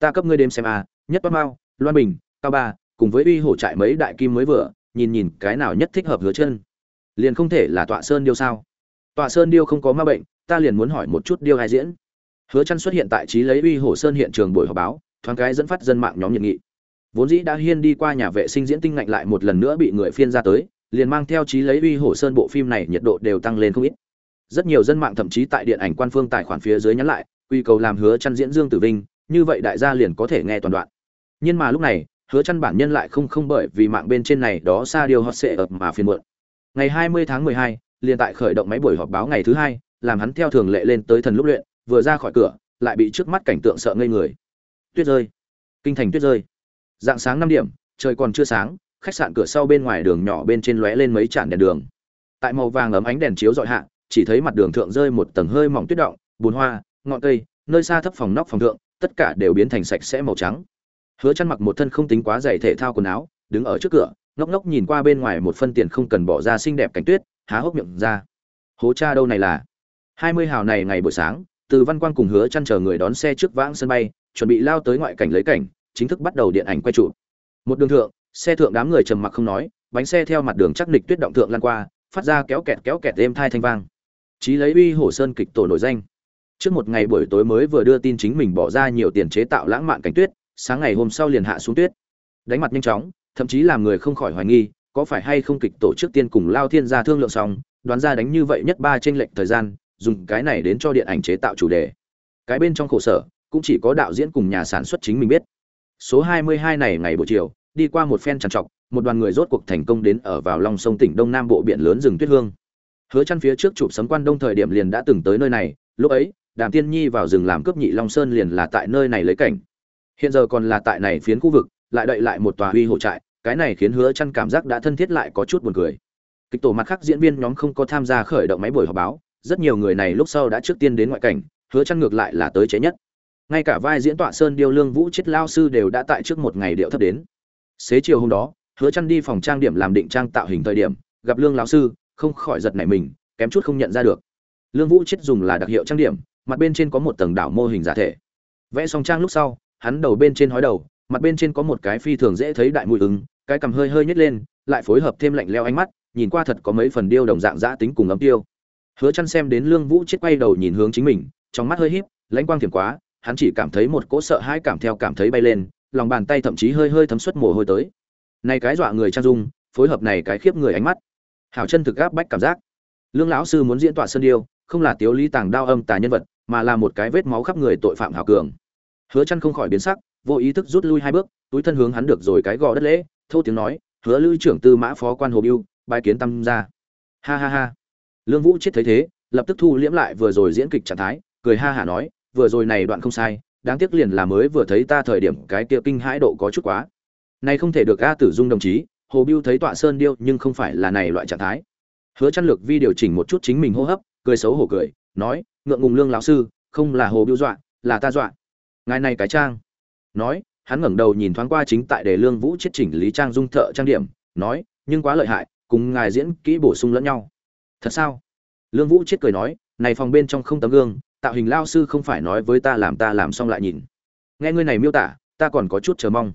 ta cấp ngươi đêm xem a nhất bát mao, loan bình, cao ba, cùng với uy hổ trại mấy đại kim mới vừa, nhìn nhìn cái nào nhất thích hợp hứa chân. Liền không thể là tọa sơn điêu sao? Tọa sơn điêu không có ma bệnh, ta liền muốn hỏi một chút điêu hai diễn. Hứa chân xuất hiện tại trí lấy uy hổ sơn hiện trường buổi họp báo, thoáng cái dẫn phát dân mạng nhóm nhiệt nghị. Vốn dĩ đã hiên đi qua nhà vệ sinh diễn tinh ngạnh lại một lần nữa bị người phiên ra tới, liền mang theo trí lấy uy hổ sơn bộ phim này nhiệt độ đều tăng lên không ít. Rất nhiều dân mạng thậm chí tại điện ảnh quan phương tài khoản phía dưới nhắn lại, quy cầu làm hứa chăn diễn dương tử vinh như vậy đại gia liền có thể nghe toàn đoạn. Nhưng mà lúc này hứa chăn bản nhân lại không không bởi vì mạng bên trên này đó xa điều hot sẽ ập mà phiền muộn. Ngày 20 tháng 12, liền tại khởi động máy buổi họp báo ngày thứ hai làm hắn theo thường lệ lên tới thần lúc luyện vừa ra khỏi cửa lại bị trước mắt cảnh tượng sợ ngây người. Tuyết rơi. Kinh thành tuyết rơi. Dạng sáng năm điểm trời còn chưa sáng khách sạn cửa sau bên ngoài đường nhỏ bên trên lóe lên mấy tràn đèn đường. Tại màu vàng ấm ánh đèn chiếu dọi hạ chỉ thấy mặt đường thượng rơi một tầng hơi mỏng tuyết động bùn hoa ngọn cây nơi xa thấp phòng nóc phòng thượng tất cả đều biến thành sạch sẽ màu trắng. Hứa chăn mặc một thân không tính quá dày thể thao quần áo, đứng ở trước cửa, ngốc ngốc nhìn qua bên ngoài một phân tiền không cần bỏ ra xinh đẹp cảnh tuyết, há hốc miệng ra. Hố cha đâu này là? Hai mươi hào này ngày buổi sáng, từ văn quang cùng hứa chăn chờ người đón xe trước vãng sân bay, chuẩn bị lao tới ngoại cảnh lấy cảnh, chính thức bắt đầu điện ảnh quay trụ. Một đường thượng, xe thượng đám người trầm mặc không nói, bánh xe theo mặt đường chắc nịch tuyết động thượng lan qua, phát ra kéo kẹt kéo kẹt êm thai thanh vang. Chí lấy uy hổ sơn kịch tổ nổi danh trước một ngày buổi tối mới vừa đưa tin chính mình bỏ ra nhiều tiền chế tạo lãng mạn cảnh tuyết, sáng ngày hôm sau liền hạ xuống tuyết. Đánh mặt nhanh chóng, thậm chí làm người không khỏi hoài nghi, có phải hay không kịch tổ trước tiên cùng lao thiên gia thương lượng xong, đoán ra đánh như vậy nhất ba trên lệnh thời gian, dùng cái này đến cho điện ảnh chế tạo chủ đề. Cái bên trong khổ sở, cũng chỉ có đạo diễn cùng nhà sản xuất chính mình biết. Số 22 này ngày buổi chiều, đi qua một phen trằn trọc, một đoàn người rốt cuộc thành công đến ở vào lòng sông tỉnh đông nam bộ biển lớn rừng tuyết hương. Hứa chăn phía trước chụp sấm quan đông thời điểm liền đã từng tới nơi này, lúc ấy đàm tiên nhi vào rừng làm cướp nhị long sơn liền là tại nơi này lấy cảnh. Hiện giờ còn là tại này phiến khu vực, lại đợi lại một tòa huy hộ trại, cái này khiến hứa chăn cảm giác đã thân thiết lại có chút buồn cười. Kịch tổ mặt khác diễn viên nhóm không có tham gia khởi động máy buổi họp báo, rất nhiều người này lúc sau đã trước tiên đến ngoại cảnh, hứa chăn ngược lại là tới chế nhất. Ngay cả vai diễn tọa sơn điêu lương vũ chết lao sư đều đã tại trước một ngày điệu thấp đến. Xế chiều hôm đó, hứa chăn đi phòng trang điểm làm định trang tạo hình thời điểm, gặp lương lão sư, không khỏi giật nảy mình, kém chút không nhận ra được. Lương vũ chết dùng là đặc hiệu trang điểm mặt bên trên có một tầng đảo mô hình giả thể. Vẽ xong trang lúc sau, hắn đầu bên trên hói đầu, mặt bên trên có một cái phi thường dễ thấy đại mũi ứng, cái cằm hơi hơi nhét lên, lại phối hợp thêm lạnh leo ánh mắt, nhìn qua thật có mấy phần điêu đồng dạng dã tính cùng ấm tiêu. Hứa chăn xem đến lương vũ chết quay đầu nhìn hướng chính mình, trong mắt hơi híp, lãnh quang thiểm quá, hắn chỉ cảm thấy một cỗ sợ hãi cảm theo cảm thấy bay lên, lòng bàn tay thậm chí hơi hơi thấm suất mồ hôi tới. Này cái dọa người trang dung, phối hợp này cái khiếp người ánh mắt. Hảo chân thực gáp bách cảm giác. Lương lão sư muốn diễn tỏa sơn điêu, không là tiếu lý tàng đao âm tà nhân vật mà là một cái vết máu khắp người tội phạm hảo cường. Hứa chăn không khỏi biến sắc, vô ý thức rút lui hai bước, túi thân hướng hắn được rồi cái gò đất lễ, thô tiếng nói, hứa lưu trưởng tư mã phó quan hồ biêu bài kiến tâm ra ha ha ha. Lương vũ chết thấy thế, lập tức thu liễm lại vừa rồi diễn kịch trạng thái, cười ha hả nói, vừa rồi này đoạn không sai, đáng tiếc liền là mới vừa thấy ta thời điểm cái kia kinh hãi độ có chút quá. Này không thể được a tử dung đồng chí, hồ biêu thấy tọa sơn điêu nhưng không phải là này loại trạng thái. Hứa chăn lược vi điều chỉnh một chút chính mình hô hấp, cười xấu hổ cười nói, ngượng ngùng lương lão sư, không là hồ biêu dọa, là ta dọa. Ngài này cái trang. Nói, hắn ngẩng đầu nhìn thoáng qua chính tại để lương vũ chết chỉnh lý trang dung thợ trang điểm, nói, nhưng quá lợi hại, cùng ngài diễn kỹ bổ sung lẫn nhau. Thật sao? Lương vũ chết cười nói, này phòng bên trong không tấm gương, tạo hình lao sư không phải nói với ta làm ta làm xong lại nhìn. Nghe ngươi này miêu tả, ta còn có chút chờ mong.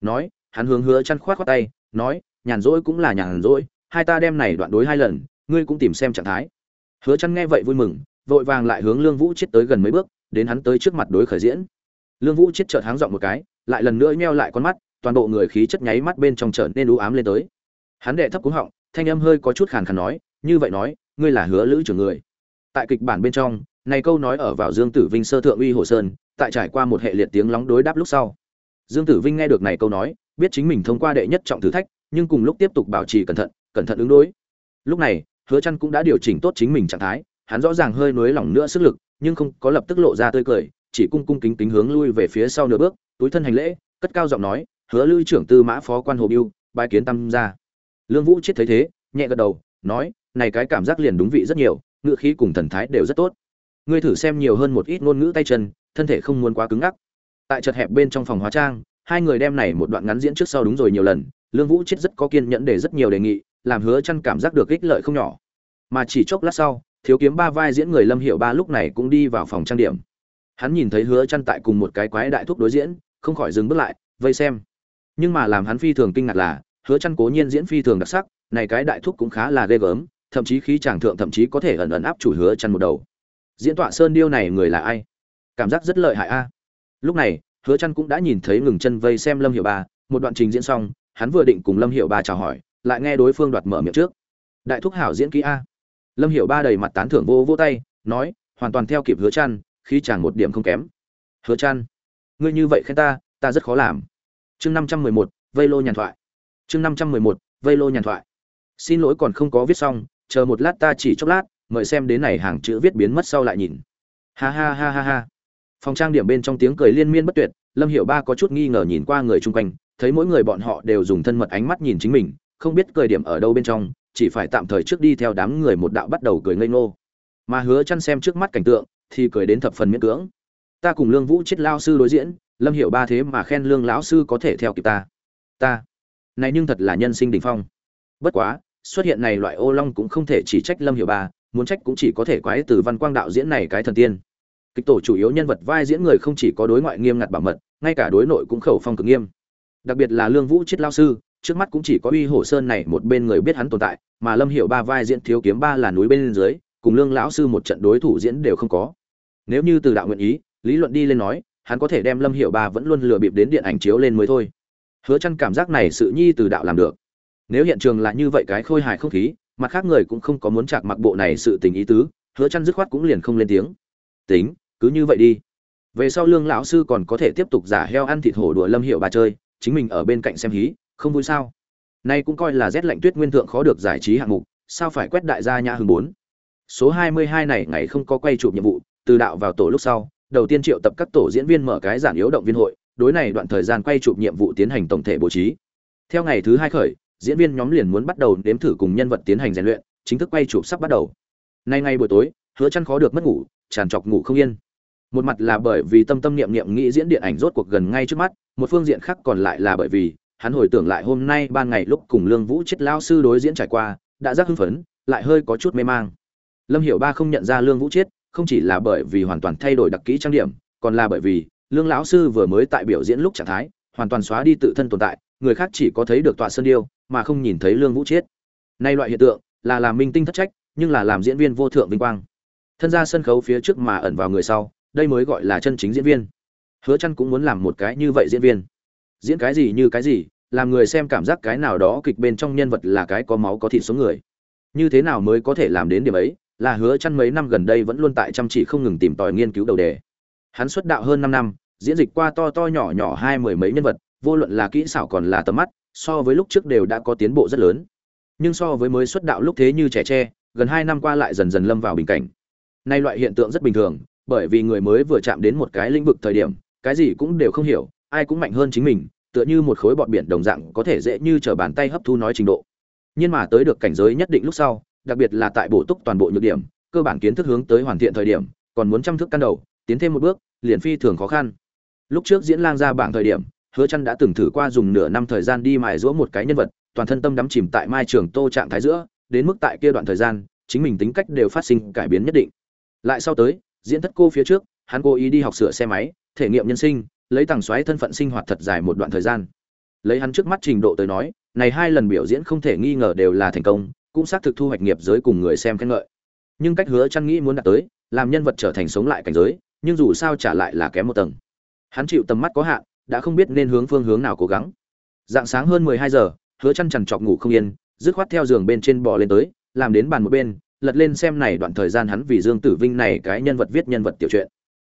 Nói, hắn hướng hứa chăn khoát khoát tay, nói, nhàn rỗi cũng là nhàn rỗi, hai ta đem này đoạn đối hai lần, ngươi cũng tìm xem trạng thái. Hứa chăn nghe vậy vui mừng vội vàng lại hướng lương vũ chết tới gần mấy bước, đến hắn tới trước mặt đối khởi diễn. Lương vũ chết chợt háng giọng một cái, lại lần nữa nheo lại con mắt, toàn bộ người khí chất nháy mắt bên trong trở nên u ám lên tới. Hắn đệ thấp cúng họng, thanh âm hơi có chút khàn khàn nói, như vậy nói, ngươi là hứa lữ trưởng người. Tại kịch bản bên trong, này câu nói ở vào dương tử vinh sơ thượng uy hồ sơn, tại trải qua một hệ liệt tiếng lóng đối đáp lúc sau. Dương tử vinh nghe được này câu nói, biết chính mình thông qua đệ nhất trọng thử thách, nhưng cùng lúc tiếp tục bảo trì cẩn thận cẩn thận ứng đối. Lúc này, hứa chăn cũng đã điều chỉnh tốt chính mình trạng thái hắn rõ ràng hơi nuối lỏng nữa sức lực nhưng không có lập tức lộ ra tươi cười chỉ cung cung kính kính hướng lui về phía sau nửa bước túi thân hành lễ cất cao giọng nói hứa lư trưởng tư mã phó quan hồ Bưu, bái kiến tam gia. lương vũ chết thấy thế nhẹ gật đầu nói này cái cảm giác liền đúng vị rất nhiều ngựa khí cùng thần thái đều rất tốt. Ngươi thử xem nhiều hơn một ít ngôn ngữ tay chân thân thể không muốn quá cứng ngắc. Tại chật hẹp bên trong phòng hóa trang hai người đem này một đoạn ngắn diễn trước sau đúng rồi nhiều lần lương vũ chết rất có kiên nhẫn để rất nhiều đề nghị làm hứa chân cảm giác được ích lợi không nhỏ. Mà chỉ chốc lát sau thiếu kiếm ba vai diễn người lâm hiệu ba lúc này cũng đi vào phòng trang điểm. Hắn nhìn thấy hứa chăn tại cùng một cái quái đại thúc đối diễn, không khỏi dừng bước lại, vây xem. Nhưng mà làm hắn phi thường kinh ngạc là, hứa chăn cố nhiên diễn phi thường đặc sắc, này cái đại thúc cũng khá là ghê gớm, thậm chí khí chàng thượng thậm chí có thể ẩn ẩn áp chủ hứa chăn một đầu. Diễn tọa sơn điêu này người là ai? Cảm giác rất lợi hại a. Lúc này, hứa chăn cũng đã nhìn thấy ngừng chân vây xem lâm hiệu ba, một đoạn trình diễn xong, hắn vừa định cùng lâm hiệu ba chào hỏi, lại nghe đối phương đoạt mở miệng trước. Đại thúc hảo diễn kỹ a lâm hiệu ba đầy mặt tán thưởng vô vô tay nói hoàn toàn theo kịp hứa chăn khí chàng một điểm không kém. Hứa chăn ngươi như vậy khen ta ta rất khó làm. Chương 511, vây lô nhàn thoại. Chương 511, vây lô nhàn thoại. Xin lỗi còn không có viết xong chờ một lát ta chỉ chốc lát mời xem đến này hàng chữ viết biến mất sau lại nhìn. Ha ha ha ha ha. Phòng trang điểm bên trong tiếng cười liên miên bất tuyệt lâm hiệu ba có chút nghi ngờ nhìn qua người chung quanh thấy mỗi người bọn họ đều dùng thân mật ánh mắt nhìn chính mình không biết cười điểm ở đâu bên trong chỉ phải tạm thời trước đi theo đám người một đạo bắt đầu cười ngây ngô. Mà hứa chăn xem trước mắt cảnh tượng, thì cười đến thập phần miễn cưỡng. Ta cùng lương vũ chết lao sư đối diễn, lâm Hiểu ba thế mà khen lương lão sư có thể theo kịp ta. Ta. Này nhưng thật là nhân sinh đỉnh phong. Bất quá, xuất hiện này loại ô long cũng không thể chỉ trách lâm Hiểu ba, muốn trách cũng chỉ có thể quái từ văn quang đạo diễn này cái thần tiên. Kịch tổ chủ yếu nhân vật vai diễn người không chỉ có đối ngoại nghiêm ngặt bảo mật, ngay cả đối nội cũng khẩu phong cực nghiêm. Đặc biệt là lương vũ chiết lao sư trước mắt cũng chỉ có uy hổ sơn này một bên người biết hắn tồn tại, mà lâm hiệu ba vai diễn thiếu kiếm ba là núi bên dưới, cùng lương lão sư một trận đối thủ diễn đều không có. Nếu như từ đạo nguyện ý, lý luận đi lên nói, hắn có thể đem lâm hiệu ba vẫn luôn lừa bịp đến điện ảnh chiếu lên mới thôi. Hứa chăn cảm giác này sự nhi từ đạo làm được. Nếu hiện trường là như vậy cái khôi hài không khí, mặt khác người cũng không có muốn chạc mặc bộ này sự tình ý tứ, hứa chăn dứt khoát cũng liền không lên tiếng. Tính, cứ như vậy đi. Về sau lương lão sư còn có thể tiếp tục giả heo ăn thịt hổ đùa lâm hiệu bà chơi, chính mình ở bên cạnh xem hí không vui sao? Nay cũng coi là rét lạnh tuyết nguyên thượng khó được giải trí hạng mục, sao phải quét đại gia nhã hưng bốn? Số 22 này ngày không có quay chụp nhiệm vụ, từ đạo vào tổ lúc sau, đầu tiên triệu tập các tổ diễn viên mở cái giản yếu động viên hội, đối này đoạn thời gian quay chụp nhiệm vụ tiến hành tổng thể bố trí. Theo ngày thứ hai khởi, diễn viên nhóm liền muốn bắt đầu nếm thử cùng nhân vật tiến hành rèn luyện, chính thức quay chụp sắp bắt đầu. Nay ngay buổi tối, hứa chăn khó được mất ngủ, tràn trọc ngủ không yên. Một mặt là bởi vì tâm tâm niệm niệm nghĩ diễn điện ảnh rốt cuộc gần ngay trước mắt, một phương diện khác còn lại là bởi vì hắn hồi tưởng lại hôm nay ban ngày lúc cùng lương vũ chết lao sư đối diễn trải qua, đã rất hưng phấn, lại hơi có chút mê mang. Lâm hiểu ba không nhận ra lương vũ chết không chỉ là bởi vì hoàn toàn thay đổi đặc kỹ trang điểm, còn là bởi vì lương lão sư vừa mới tại biểu diễn lúc trạng thái, hoàn toàn xóa đi tự thân tồn tại, người khác chỉ có thấy được tọa sơn điêu, mà không nhìn thấy lương vũ chết nay loại hiện tượng là làm minh tinh thất trách, nhưng là làm diễn viên vô thượng vinh quang. Thân ra sân khấu phía trước mà ẩn vào người sau, đây mới gọi là chân chính diễn viên. Hứa chăn cũng muốn làm một cái như vậy diễn viên diễn cái gì như cái gì, làm người xem cảm giác cái nào đó kịch bên trong nhân vật là cái có máu có thịt số người. Như thế nào mới có thể làm đến điểm ấy, là hứa chăn mấy năm gần đây vẫn luôn tại chăm chỉ không ngừng tìm tòi nghiên cứu đầu đề. Hắn xuất đạo hơn 5 năm, diễn dịch qua to to nhỏ nhỏ hai mười mấy nhân vật, vô luận là kỹ xảo còn là tầm mắt, so với lúc trước đều đã có tiến bộ rất lớn. Nhưng so với mới xuất đạo lúc thế như trẻ tre, gần hai năm qua lại dần dần lâm vào bình cảnh. Nay loại hiện tượng rất bình thường, bởi vì người mới vừa chạm đến một cái lĩnh vực thời điểm, cái gì cũng đều không hiểu ai cũng mạnh hơn chính mình, tựa như một khối bọt biển đồng dạng có thể dễ như trở bàn tay hấp thu nói trình độ. Nhưng mà tới được cảnh giới nhất định lúc sau, đặc biệt là tại bổ túc toàn bộ nhược điểm, cơ bản kiến thức hướng tới hoàn thiện thời điểm, còn muốn chăm thức căn đầu, tiến thêm một bước, liền phi thường khó khăn. Lúc trước diễn lang ra bảng thời điểm, hứa chăn đã từng thử qua dùng nửa năm thời gian đi mài giũa một cái nhân vật, toàn thân tâm đắm chìm tại mai trường tô trạng thái giữa, đến mức tại kia đoạn thời gian, chính mình tính cách đều phát sinh cải biến nhất định. Lại sau tới, diễn thất cô phía trước, hắn cố ý đi học sửa xe máy, thể nghiệm nhân sinh lấy tàng xoáy thân phận sinh hoạt thật dài một đoạn thời gian. Lấy hắn trước mắt trình độ tới nói này hai lần biểu diễn không thể nghi ngờ đều là thành công cũng xác thực thu hoạch nghiệp giới cùng người xem khen ngợi. Nhưng cách hứa chăn nghĩ muốn đạt tới làm nhân vật trở thành sống lại cảnh giới nhưng dù sao trả lại là kém một tầng. Hắn chịu tầm mắt có hạn đã không biết nên hướng phương hướng nào cố gắng. Dạng sáng hơn 12 giờ hứa chăn chằn chọc ngủ không yên dứt khoát theo giường bên trên bò lên tới làm đến bàn một bên lật lên xem này đoạn thời gian hắn vì Dương Tử Vinh này cái nhân vật viết nhân vật tiểu truyện.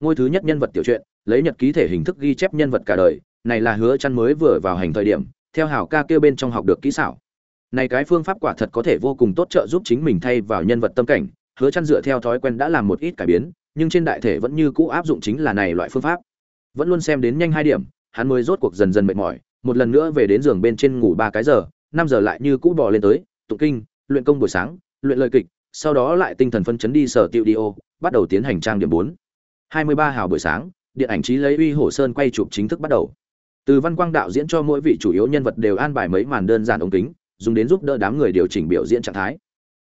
Ngôi thứ nhất nhân vật tiểu truyện, lấy nhật ký thể hình thức ghi chép nhân vật cả đời, này là hứa chăn mới vừa vào hành thời điểm, theo hảo ca kêu bên trong học được kỹ xảo. Này cái phương pháp quả thật có thể vô cùng tốt trợ giúp chính mình thay vào nhân vật tâm cảnh, hứa chăn dựa theo thói quen đã làm một ít cải biến, nhưng trên đại thể vẫn như cũ áp dụng chính là này loại phương pháp. Vẫn luôn xem đến nhanh hai điểm, hắn mới rốt cuộc dần dần mệt mỏi, một lần nữa về đến giường bên trên ngủ ba cái giờ, 5 giờ lại như cũ bò lên tới, tụng kinh, luyện công buổi sáng, luyện lời kịch, sau đó lại tinh thần phân chấn đi sở tiệu đi ô bắt đầu tiến hành trang điểm bốn hai mươi ba hào buổi sáng điện ảnh trí lấy uy hổ sơn quay chụp chính thức bắt đầu. Từ văn quang đạo diễn cho mỗi vị chủ yếu nhân vật đều an bài mấy màn đơn giản ống kính, dùng đến giúp đỡ đám người điều chỉnh biểu diễn trạng thái.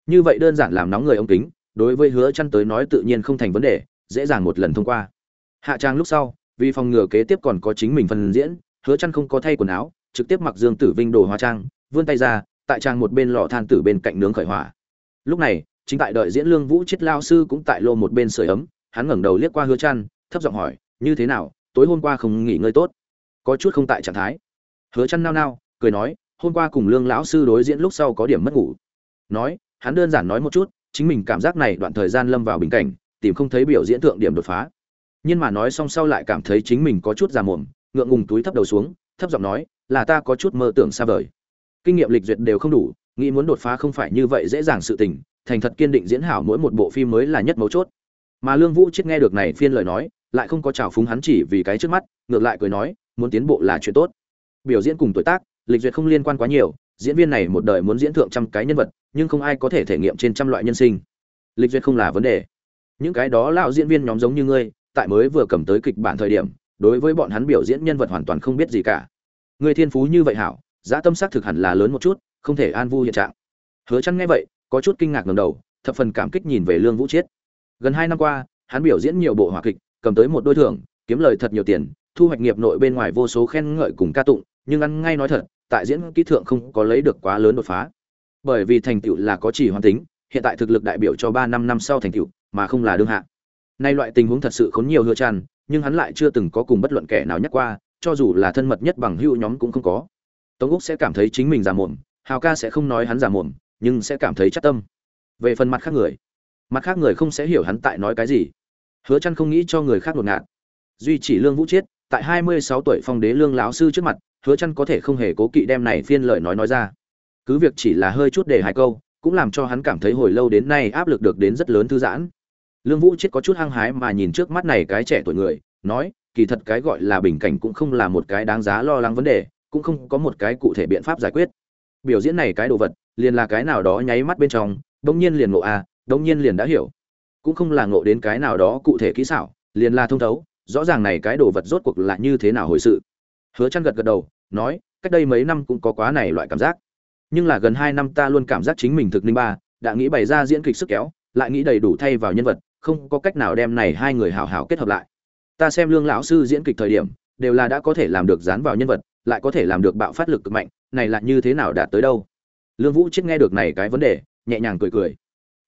Như vậy đơn giản làm nóng người ống kính, đối với hứa chăn tới nói tự nhiên không thành vấn đề, dễ dàng một lần thông qua. Hạ trang lúc sau, vì phòng ngừa kế tiếp còn có chính mình phần diễn, hứa chăn không có thay quần áo, trực tiếp mặc dương tử vinh đồ hóa trang, vươn tay ra, tại trang một bên lò than tử bên cạnh nướng khởi hỏa. Lúc này, chính tại đợi diễn lương vũ chết lao sư cũng tại lô một bên sưởi ấm, hắn ngẩng đầu liếc qua hứa chăn, thấp giọng hỏi như thế nào, tối hôm qua không nghỉ ngơi tốt. Có chút không tại trạng thái. Hứa chăn nao nao, cười nói, hôm qua cùng lương lão sư đối diễn lúc sau có điểm mất ngủ. Nói, hắn đơn giản nói một chút, chính mình cảm giác này đoạn thời gian lâm vào bình cảnh, tìm không thấy biểu diễn thượng điểm đột phá. Nhưng mà nói xong sau lại cảm thấy chính mình có chút già mồm, ngượng ngùng túi thấp đầu xuống, thấp giọng nói, là ta có chút mơ tưởng xa vời. Kinh nghiệm lịch duyệt đều không đủ, nghĩ muốn đột phá không phải như vậy dễ dàng sự tình, thành thật kiên định diễn hảo mỗi một bộ phim mới là nhất mấu chốt mà lương vũ chết nghe được này phiên lời nói, lại không có trào phúng hắn chỉ vì cái trước mắt, ngược lại cười nói, muốn tiến bộ là chuyện tốt. Biểu diễn cùng tuổi tác, lịch duyệt không liên quan quá nhiều, diễn viên này một đời muốn diễn thượng trăm cái nhân vật, nhưng không ai có thể thể nghiệm trên trăm loại nhân sinh. Lịch duyệt không là vấn đề. Những cái đó lão diễn viên nhóm giống như ngươi, tại mới vừa cầm tới kịch bản thời điểm, đối với bọn hắn biểu diễn nhân vật hoàn toàn không biết gì cả. Người thiên phú như vậy hảo, giá tâm sắc thực hẳn là lớn một chút, không thể an vui hiện trạng. Hứa chăn nghe vậy, có chút kinh ngạc ngẩng đầu, thập phần cảm kích nhìn về lương vũ chiết gần hai năm qua, hắn biểu diễn nhiều bộ hỏa kịch, cầm tới một đôi thưởng, kiếm lời thật nhiều tiền, thu hoạch nghiệp nội bên ngoài vô số khen ngợi cùng ca tụng, nhưng ăn ngay nói thật, tại diễn kỹ thượng không có lấy được quá lớn đột phá. Bởi vì thành tựu là có chỉ hoàn tính, hiện tại thực lực đại biểu cho ba năm năm sau thành tựu, mà không là đương hạ. Nay loại tình huống thật sự khốn nhiều hứa tràn, nhưng hắn lại chưa từng có cùng bất luận kẻ nào nhắc qua, cho dù là thân mật nhất bằng hữu nhóm cũng không có. Tống úc sẽ cảm thấy chính mình già mồm hào ca sẽ không nói hắn già mồm nhưng sẽ cảm thấy chắc tâm. Về phần mặt khác người mặt khác người không sẽ hiểu hắn tại nói cái gì. Hứa chăn không nghĩ cho người khác đột ngạt duy chỉ lương vũ chết, tại 26 tuổi phong đế lương lão sư trước mặt hứa chăn có thể không hề cố kỵ đem này phiên lời nói nói ra. Cứ việc chỉ là hơi chút để hai câu cũng làm cho hắn cảm thấy hồi lâu đến nay áp lực được đến rất lớn thư giãn. Lương vũ chết có chút hăng hái mà nhìn trước mắt này cái trẻ tuổi người nói kỳ thật cái gọi là bình cảnh cũng không là một cái đáng giá lo lắng vấn đề cũng không có một cái cụ thể biện pháp giải quyết. Biểu diễn này cái đồ vật liền là cái nào đó nháy mắt bên trong đung nhiên liền ngộ a à, đông nhiên liền đã hiểu. Cũng không là ngộ đến cái nào đó cụ thể kỹ xảo, liền là thông thấu, rõ ràng này cái đồ vật rốt cuộc là như thế nào hồi sự. Hứa chăn gật gật đầu, nói, cách đây mấy năm cũng có quá này loại cảm giác. Nhưng là gần hai năm ta luôn cảm giác chính mình thực linh ba, đã nghĩ bày ra diễn kịch sức kéo, lại nghĩ đầy đủ thay vào nhân vật, không có cách nào đem này hai người hảo hảo kết hợp lại. Ta xem lương lão sư diễn kịch thời điểm, đều là đã có thể làm được dán vào nhân vật, lại có thể làm được bạo phát lực cực mạnh, này là như thế nào đạt tới đâu? Lương vũ chết nghe được này cái vấn đề, nhẹ nhàng cười cười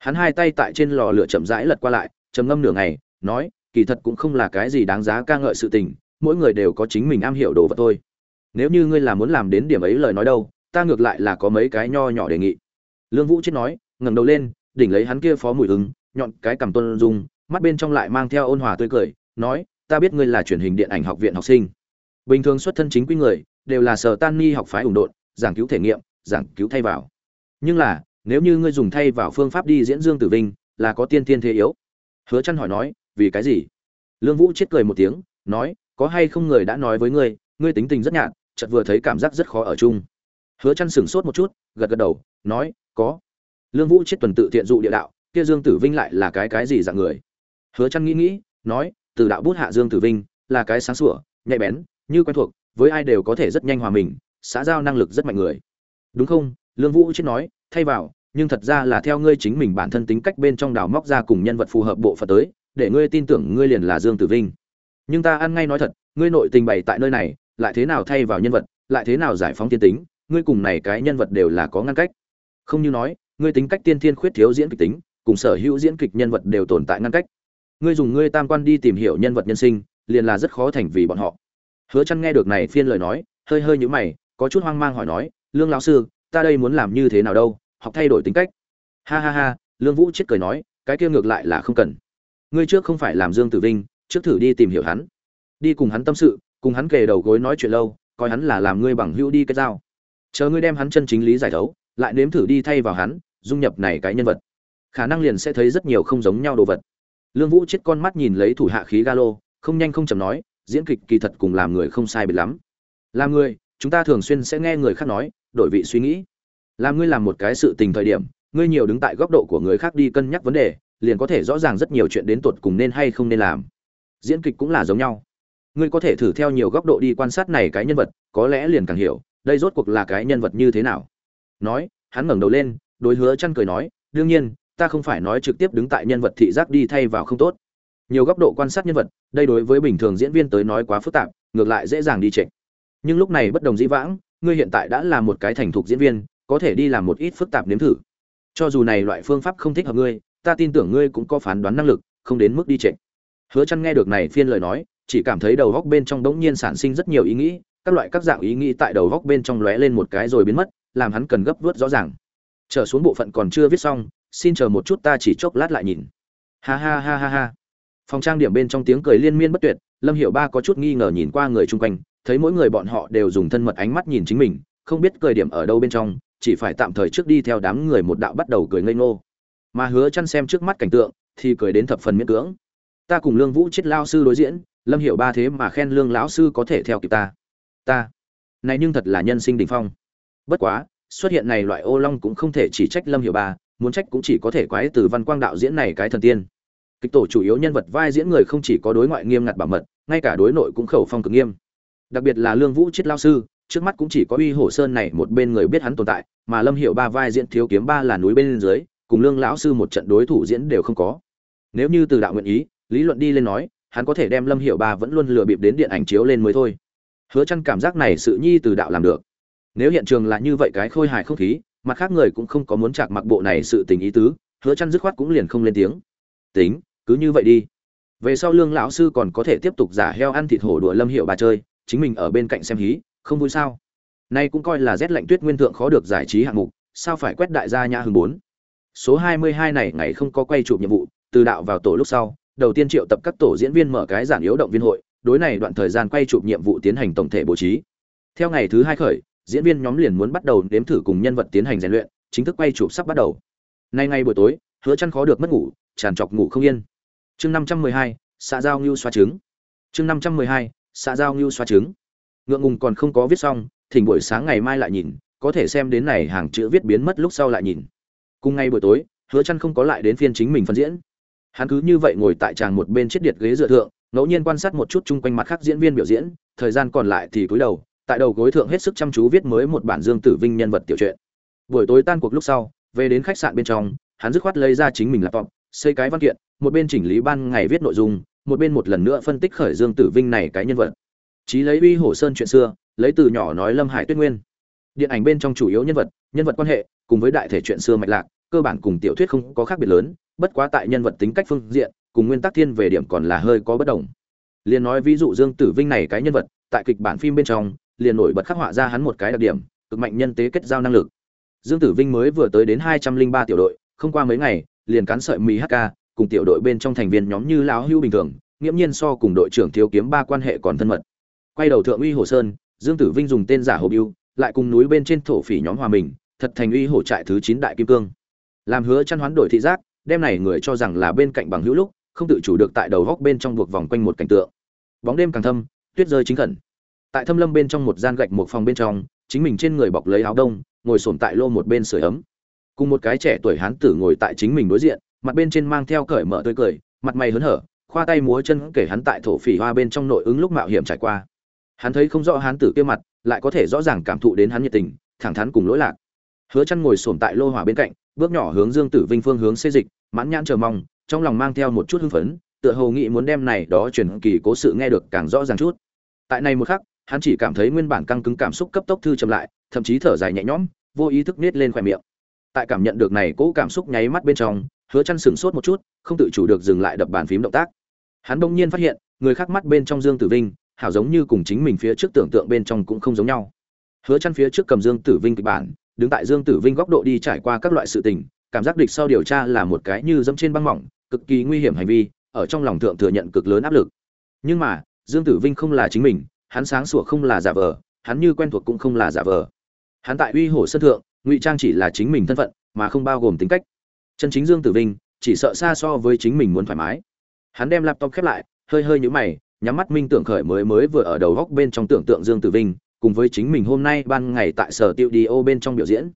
hắn hai tay tại trên lò lửa chậm rãi lật qua lại, trầm ngâm nửa ngày, nói, kỳ thật cũng không là cái gì đáng giá ca ngợi sự tình, mỗi người đều có chính mình am hiểu đồ vật thôi. Nếu như ngươi là muốn làm đến điểm ấy lời nói đâu, ta ngược lại là có mấy cái nho nhỏ đề nghị. Lương vũ chết nói, ngẩng đầu lên, đỉnh lấy hắn kia phó mùi ứng nhọn cái cầm tuân dung, mắt bên trong lại mang theo ôn hòa tươi cười, nói, ta biết ngươi là truyền hình điện ảnh học viện học sinh. Bình thường xuất thân chính quy người, đều là sở tan ni học phái ủng độn, giảng cứu thể nghiệm, giảng cứu thay vào. Nhưng là nếu như ngươi dùng thay vào phương pháp đi diễn dương tử vinh, là có tiên tiên thế yếu. Hứa chăn hỏi nói, vì cái gì? Lương vũ chết cười một tiếng, nói, có hay không người đã nói với ngươi ngươi tính tình rất nhạt, chợt vừa thấy cảm giác rất khó ở chung. Hứa chăn sững sốt một chút, gật gật đầu, nói, có. Lương vũ chết tuần tự tiện dụ địa đạo, kia dương tử vinh lại là cái cái gì dạng người? Hứa chăn nghĩ nghĩ, nói, từ đạo bút hạ dương tử vinh, là cái sáng sủa, nhạy bén, như quen thuộc, với ai đều có thể rất nhanh hòa mình, xã giao năng lực rất mạnh người. Đúng không? Lương vũ chết nói thay vào, nhưng thật ra là theo ngươi chính mình bản thân tính cách bên trong đào móc ra cùng nhân vật phù hợp bộ phận tới, để ngươi tin tưởng ngươi liền là dương tử vinh. Nhưng ta ăn ngay nói thật, ngươi nội tình bày tại nơi này, lại thế nào thay vào nhân vật, lại thế nào giải phóng tiên tính, ngươi cùng này cái nhân vật đều là có ngăn cách. Không như nói, ngươi tính cách tiên thiên khuyết thiếu diễn kịch tính, cùng sở hữu diễn kịch nhân vật đều tồn tại ngăn cách. Ngươi dùng ngươi tam quan đi tìm hiểu nhân vật nhân sinh, liền là rất khó thành vì bọn họ. Hứa chăn nghe được này phiên lời nói, hơi hơi nhũ mày, có chút hoang mang hỏi nói, lương lão sư, ta đây muốn làm như thế nào đâu? Học thay đổi tính cách. Ha ha ha, lương vũ chết cười nói, cái kia ngược lại là không cần. Ngươi trước không phải làm dương tử vinh, trước thử đi tìm hiểu hắn. Đi cùng hắn tâm sự, cùng hắn kề đầu gối nói chuyện lâu, coi hắn là làm ngươi bằng hữu đi cái dao chờ ngươi đem hắn chân chính lý giải thấu, lại nếm thử đi thay vào hắn, dung nhập này cái nhân vật. Khả năng liền sẽ thấy rất nhiều không giống nhau đồ vật. Lương vũ chết con mắt nhìn lấy thủ hạ khí galo, không nhanh không chậm nói, diễn kịch kỳ thật cùng làm người không sai biệt lắm. Làm người, chúng ta thường xuyên sẽ nghe người khác nói, đổi vị suy nghĩ làm ngươi làm một cái sự tình thời điểm, ngươi nhiều đứng tại góc độ của người khác đi cân nhắc vấn đề, liền có thể rõ ràng rất nhiều chuyện đến tột cùng nên hay không nên làm. Diễn kịch cũng là giống nhau. Ngươi có thể thử theo nhiều góc độ đi quan sát này cái nhân vật, có lẽ liền càng hiểu, đây rốt cuộc là cái nhân vật như thế nào. Nói, hắn ngẩng đầu lên, đối hứa chăn cười nói, đương nhiên, ta không phải nói trực tiếp đứng tại nhân vật thị giác đi thay vào không tốt. Nhiều góc độ quan sát nhân vật, đây đối với bình thường diễn viên tới nói quá phức tạp, ngược lại dễ dàng đi trệ nhưng lúc này bất đồng dĩ vãng, ngươi hiện tại đã là một cái thành thục diễn viên có thể đi làm một ít phức tạp nếm thử. Cho dù này loại phương pháp không thích hợp ngươi, ta tin tưởng ngươi cũng có phán đoán năng lực, không đến mức đi trệch hứa chăn nghe được này phiên lời nói, chỉ cảm thấy đầu góc bên trong đống nhiên sản sinh rất nhiều ý nghĩ, các loại các dạng ý nghĩ tại đầu góc bên trong lóe lên một cái rồi biến mất, làm hắn cần gấp vớt rõ ràng. Trở xuống bộ phận còn chưa viết xong, xin chờ một chút ta chỉ chốc lát lại nhìn. Ha ha ha ha ha. Phòng trang điểm bên trong tiếng cười liên miên bất tuyệt, lâm hiệu ba có chút nghi ngờ nhìn qua người chung quanh, thấy mỗi người bọn họ đều dùng thân mật ánh mắt nhìn chính mình, không biết cười điểm ở đâu bên trong chỉ phải tạm thời trước đi theo đám người một đạo bắt đầu cười ngây ngô. Mà hứa chăn xem trước mắt cảnh tượng, thì cười đến thập phần miễn cưỡng. Ta cùng lương vũ chết lao sư đối diễn, lâm Hiểu ba thế mà khen lương lão sư có thể theo kịp ta. Ta. Này nhưng thật là nhân sinh đỉnh phong. Bất quá, xuất hiện này loại ô long cũng không thể chỉ trách lâm Hiểu ba, muốn trách cũng chỉ có thể quái từ văn quang đạo diễn này cái thần tiên. Kịch tổ chủ yếu nhân vật vai diễn người không chỉ có đối ngoại nghiêm ngặt bảo mật, ngay cả đối nội cũng khẩu phong cực nghiêm. Đặc biệt là lương vũ chết lao sư trước mắt cũng chỉ có uy hổ sơn này một bên người biết hắn tồn tại, mà lâm hiệu ba vai diễn thiếu kiếm ba là núi bên dưới, cùng lương lão sư một trận đối thủ diễn đều không có. Nếu như từ đạo nguyện ý, lý luận đi lên nói, hắn có thể đem lâm hiệu ba vẫn luôn lừa bịp đến điện ảnh chiếu lên mới thôi. Hứa chăn cảm giác này sự nhi từ đạo làm được. Nếu hiện trường là như vậy cái khôi hài không khí, mặt khác người cũng không có muốn chạc mặc bộ này sự tình ý tứ, hứa chăn dứt khoát cũng liền không lên tiếng. Tính, cứ như vậy đi. Về sau lương lão sư còn có thể tiếp tục giả heo ăn thịt hổ đùa lâm hiệu bà chơi, chính mình ở bên cạnh xem hí không vui sao? Nay cũng coi là rét lạnh tuyết nguyên thượng khó được giải trí hạng mục sao phải quét đại gia nhã hưng bốn? Số 22 này ngày không có quay chụp nhiệm vụ từ đạo vào tổ lúc sau đầu tiên triệu tập các tổ diễn viên mở cái giản yếu động viên hội đối này đoạn thời gian quay chụp nhiệm vụ tiến hành tổng thể bố trí. Theo ngày thứ hai khởi diễn viên nhóm liền muốn bắt đầu nếm thử cùng nhân vật tiến hành rèn luyện chính thức quay chụp sắp bắt đầu. Nay ngay buổi tối hứa chăn khó được mất ngủ tràn trọc ngủ không yên. Chương 512, xã giao ngưu xoa trứng. Chương 512, xã giao ngưu xoa trứng ngượng ngùng còn không có viết xong, thỉnh buổi sáng ngày mai lại nhìn, có thể xem đến này hàng chữ viết biến mất lúc sau lại nhìn. Cùng ngay buổi tối, hứa chăn không có lại đến phiên chính mình phân diễn. Hắn cứ như vậy ngồi tại tràng một bên chiếc điệt ghế dựa thượng, ngẫu nhiên quan sát một chút chung quanh mặt khác diễn viên biểu diễn, thời gian còn lại thì cúi đầu, tại đầu gối thượng hết sức chăm chú viết mới một bản dương tử vinh nhân vật tiểu truyện. Buổi tối tan cuộc lúc sau, về đến khách sạn bên trong, hắn dứt khoát lấy ra chính mình laptop, xây cái văn kiện, một bên chỉnh lý ban ngày viết nội dung, một bên một lần nữa phân tích khởi dương tử vinh này cái nhân vật chí lấy uy hổ sơn chuyện xưa, lấy từ nhỏ nói lâm hải tuyết nguyên. Điện ảnh bên trong chủ yếu nhân vật nhân vật quan hệ, cùng với đại thể chuyện xưa mạch lạc, cơ bản cùng tiểu thuyết không có khác biệt lớn, bất quá tại nhân vật tính cách phương diện, cùng nguyên tắc thiên về điểm còn là hơi có bất đồng. Liền nói ví dụ dương tử vinh này cái nhân vật, tại kịch bản phim bên trong, liền nổi bật khắc họa ra hắn một cái đặc điểm, cực mạnh nhân tế kết giao năng lực. Dương tử vinh mới vừa tới đến hai trăm linh ba tiểu đội, không qua mấy ngày, liền cắn sợi mì hk cùng tiểu đội bên trong thành viên nhóm như lão hưu bình thường, nghiễm nhiên so cùng đội trưởng thiếu kiếm ba quan hệ còn thân mật quay đầu thượng uy hồ sơn, dương tử vinh dùng tên giả hồ biêu lại cùng núi bên trên thổ phỉ nhóm hòa mình, thật thành uy hổ trại thứ chín đại kim cương. Làm hứa chăn hoán đổi thị giác, đêm này người cho rằng là bên cạnh bằng hữu lúc, không tự chủ được tại đầu góc bên trong buộc vòng quanh một cảnh tượng. Bóng đêm càng thâm, tuyết rơi chính khẩn. Tại thâm lâm bên trong một gian gạch một phòng bên trong, chính mình trên người bọc lấy áo đông, ngồi sồn tại lô một bên sưởi ấm. Cùng một cái trẻ tuổi hán tử ngồi tại chính mình đối diện, mặt bên trên mang theo cởi mở tươi cười, mặt mày hớn hở, khoa tay múa chân kể hắn tại thổ phỉ hoa bên trong nội ứng lúc mạo hiểm trải qua hắn thấy không rõ hán tử kia mặt, lại có thể rõ ràng cảm thụ đến hắn nhiệt tình, thẳng thắn cùng lỗi lạc. Hứa chăn ngồi sồn tại lô hỏa bên cạnh, bước nhỏ hướng dương tử vinh phương hướng xê dịch, mãn nhãn chờ mong, trong lòng mang theo một chút hưng phấn, tựa hồ nghĩ muốn đem này đó truyền kỳ cố sự nghe được càng rõ ràng chút. Tại này một khắc, hắn chỉ cảm thấy nguyên bản căng cứng cảm xúc cấp tốc thư chậm lại, thậm chí thở dài nhẹ nhõm, vô ý thức nết lên khoẹt miệng. Tại cảm nhận được này cố cảm xúc nháy mắt bên trong, hứa chăn sừng sốt một chút, không tự chủ được dừng lại đập bàn phím động tác. Hắn đung nhiên phát hiện, người khác mắt bên trong dương tử vinh hảo giống như cùng chính mình phía trước tưởng tượng bên trong cũng không giống nhau. Hứa chăn phía trước cầm dương tử vinh kịch bản, đứng tại dương tử vinh góc độ đi trải qua các loại sự tình, cảm giác địch sau điều tra là một cái như dẫm trên băng mỏng, cực kỳ nguy hiểm hành vi, ở trong lòng thượng thừa nhận cực lớn áp lực. Nhưng mà, dương tử vinh không là chính mình, hắn sáng sủa không là giả vờ, hắn như quen thuộc cũng không là giả vờ. Hắn tại uy hổ sân thượng, ngụy trang chỉ là chính mình thân phận, mà không bao gồm tính cách. Chân chính dương tử vinh, chỉ sợ xa so với chính mình muốn thoải mái. Hắn đem laptop khép lại, hơi hơi nhũ mày nhắm mắt minh tưởng khởi mới mới vừa ở đầu góc bên trong tưởng tượng dương tử vinh, cùng với chính mình hôm nay ban ngày tại sở tiêu đi ô bên trong biểu diễn.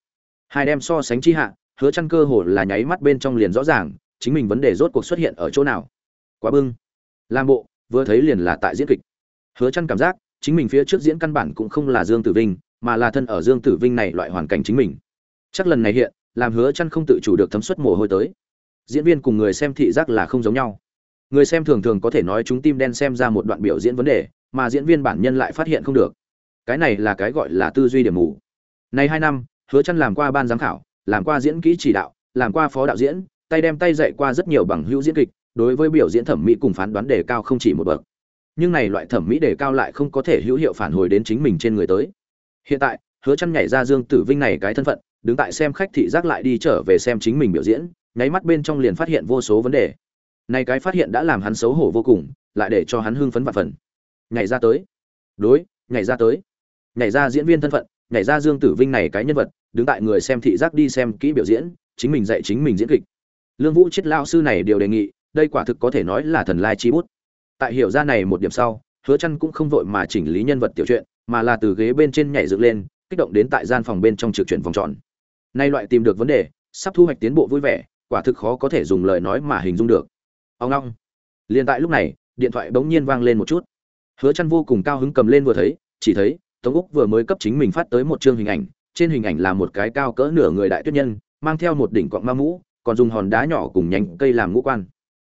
Hai đem so sánh chi hạ, hứa chăn cơ hồ là nháy mắt bên trong liền rõ ràng, chính mình vấn đề rốt cuộc xuất hiện ở chỗ nào. Quá bưng. Làm bộ, vừa thấy liền là tại diễn kịch. Hứa chăn cảm giác, chính mình phía trước diễn căn bản cũng không là dương tử vinh, mà là thân ở dương tử vinh này loại hoàn cảnh chính mình. Chắc lần này hiện, làm hứa chăn không tự chủ được thấm suất mồ hôi tới. Diễn viên cùng người xem thị giác là không giống nhau người xem thường thường có thể nói chúng tim đen xem ra một đoạn biểu diễn vấn đề, mà diễn viên bản nhân lại phát hiện không được. Cái này là cái gọi là tư duy điểm mù. Này hai năm, hứa chăn làm qua ban giám khảo, làm qua diễn kỹ chỉ đạo, làm qua phó đạo diễn, tay đem tay dạy qua rất nhiều bằng hữu diễn kịch, đối với biểu diễn thẩm mỹ cùng phán đoán đề cao không chỉ một bậc. Nhưng này loại thẩm mỹ đề cao lại không có thể hữu hiệu phản hồi đến chính mình trên người tới. Hiện tại, hứa chăn nhảy ra dương tử vinh này cái thân phận, đứng tại xem khách thị giác lại đi trở về xem chính mình biểu diễn, nháy mắt bên trong liền phát hiện vô số vấn đề này cái phát hiện đã làm hắn xấu hổ vô cùng, lại để cho hắn hưng phấn vạn phần. Nhảy ra tới. Đối, nhảy ra tới. Nhảy ra diễn viên thân phận, nhảy ra dương tử vinh này cái nhân vật, đứng tại người xem thị giác đi xem kỹ biểu diễn, chính mình dạy chính mình diễn kịch. Lương vũ chết lao sư này điều đề nghị, đây quả thực có thể nói là thần lai chi bút. Tại hiểu ra này một điểm sau, hứa chăn cũng không vội mà chỉnh lý nhân vật tiểu truyện, mà là từ ghế bên trên nhảy dựng lên, kích động đến tại gian phòng bên trong trực chuyển vòng tròn. Nay loại tìm được vấn đề, sắp thu hoạch tiến bộ vui vẻ, quả thực khó có thể dùng lời nói mà hình dung được ông long liền tại lúc này, điện thoại bỗng nhiên vang lên một chút. Hứa chăn vô cùng cao hứng cầm lên vừa thấy, chỉ thấy, tống úc vừa mới cấp chính mình phát tới một chương hình ảnh, trên hình ảnh là một cái cao cỡ nửa người đại tuyết nhân, mang theo một đỉnh quặng ma mũ, còn dùng hòn đá nhỏ cùng nhánh cây làm ngũ quan.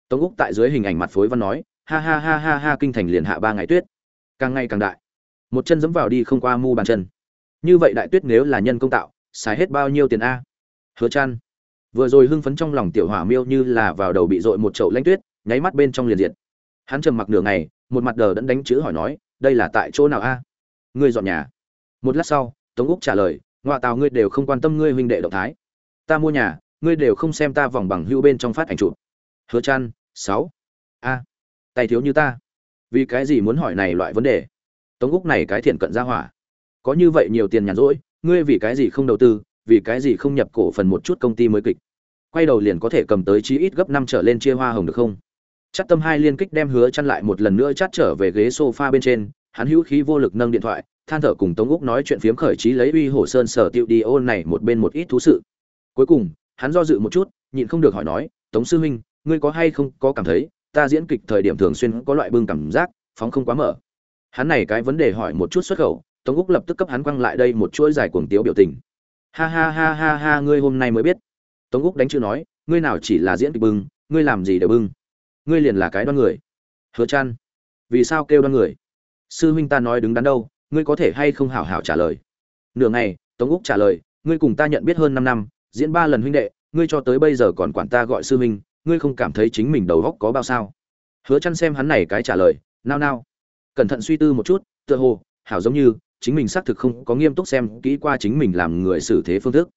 Tống úc tại dưới hình ảnh mặt phối văn nói, ha ha ha ha ha, kinh thành liền hạ ba ngày tuyết. Càng ngày càng đại. Một chân dẫm vào đi không qua mu bàn chân. Như vậy đại tuyết nếu là nhân công tạo, xài hết bao nhiêu tiền a? Hứa chăn vừa rồi hưng phấn trong lòng tiểu hỏa miêu như là vào đầu bị dội một chậu lanh tuyết, nháy mắt bên trong liền diệt. Hắn trầm mặc nửa ngày, một mặt đờ đẫn đánh chữ hỏi nói, đây là tại chỗ nào a? Ngươi dọn nhà. Một lát sau, tống úc trả lời ngoại tàu ngươi đều không quan tâm ngươi huynh đệ động thái. Ta mua nhà, ngươi đều không xem ta vòng bằng hưu bên trong phát ảnh chụp. Hứa chăn sáu. A, tay thiếu như ta. Vì cái gì muốn hỏi này loại vấn đề? Tống úc này cái thiện cận ra hỏa. Có như vậy nhiều tiền nhàn rỗi, ngươi vì cái gì không đầu tư vì cái gì không nhập cổ phần một chút công ty mới kịch? Quay đầu liền có thể cầm tới chí ít gấp năm trở lên chia hoa hồng được không? Chắc tâm hai liên kích đem hứa chăn lại một lần nữa chát trở về ghế sofa bên trên, hắn hữu khí vô lực nâng điện thoại, than thở cùng tống úc nói chuyện phiếm khởi trí lấy uy hổ sơn sở tiêu đi ô này một bên một ít thú sự. Cuối cùng, hắn do dự một chút, nhịn không được hỏi nói, tống sư huynh, ngươi có hay không có cảm thấy, ta diễn kịch thời điểm thường xuyên có loại bưng cảm giác, phóng không quá mở? Hắn này cái vấn đề hỏi một chút xuất khẩu, tống úc lập tức cấp hắn quăng lại đây một chuỗi dài cuồng tiếu biểu tình ha ha ha ha ha, ngươi hôm nay mới biết. Tống úc đánh chữ nói, ngươi nào chỉ là diễn kịch bưng, ngươi làm gì để bưng? Ngươi liền là cái đoan người. Hứa chăn vì sao kêu đoan người? Sư huynh ta nói đứng đắn đâu, ngươi có thể hay không hảo hảo trả lời? Nửa ngày, tống úc trả lời, ngươi cùng ta nhận biết hơn 5 năm, diễn ba lần huynh đệ, ngươi cho tới bây giờ còn quản ta gọi sư huynh, ngươi không cảm thấy chính mình đầu óc có bao sao? Hứa chăn xem hắn này cái trả lời, nao nao. Cẩn thận suy tư một chút, tựa hồ, hảo giống như chính mình xác thực không có nghiêm túc xem kỹ qua chính mình làm người xử thế phương thức.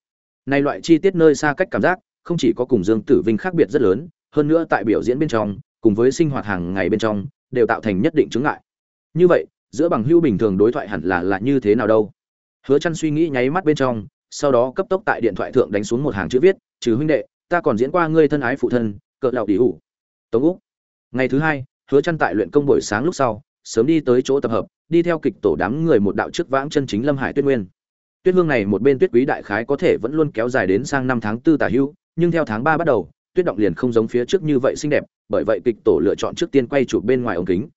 Này loại chi tiết nơi xa cách cảm giác, không chỉ có cùng dương tử vinh khác biệt rất lớn, hơn nữa tại biểu diễn bên trong, cùng với sinh hoạt hàng ngày bên trong, đều tạo thành nhất định chứng ngại. Như vậy, giữa bằng hữu bình thường đối thoại hẳn là là như thế nào đâu? Hứa chăn suy nghĩ nháy mắt bên trong, sau đó cấp tốc tại điện thoại thượng đánh xuống một hàng chữ viết, trừ huynh đệ, ta còn diễn qua ngươi thân ái phụ thân, cỡ lão tỷ hủ. Tống úc. Ngày thứ hai, hứa chăn tại luyện công buổi sáng lúc sau sớm đi tới chỗ tập hợp, đi theo kịch tổ đám người một đạo trước vãng chân chính lâm hải tuyết nguyên. Tuyết hương này một bên tuyết quý đại khái có thể vẫn luôn kéo dài đến sang năm tháng tư tả hưu, nhưng theo tháng ba bắt đầu, tuyết động liền không giống phía trước như vậy xinh đẹp, bởi vậy kịch tổ lựa chọn trước tiên quay chụp bên ngoài ống kính.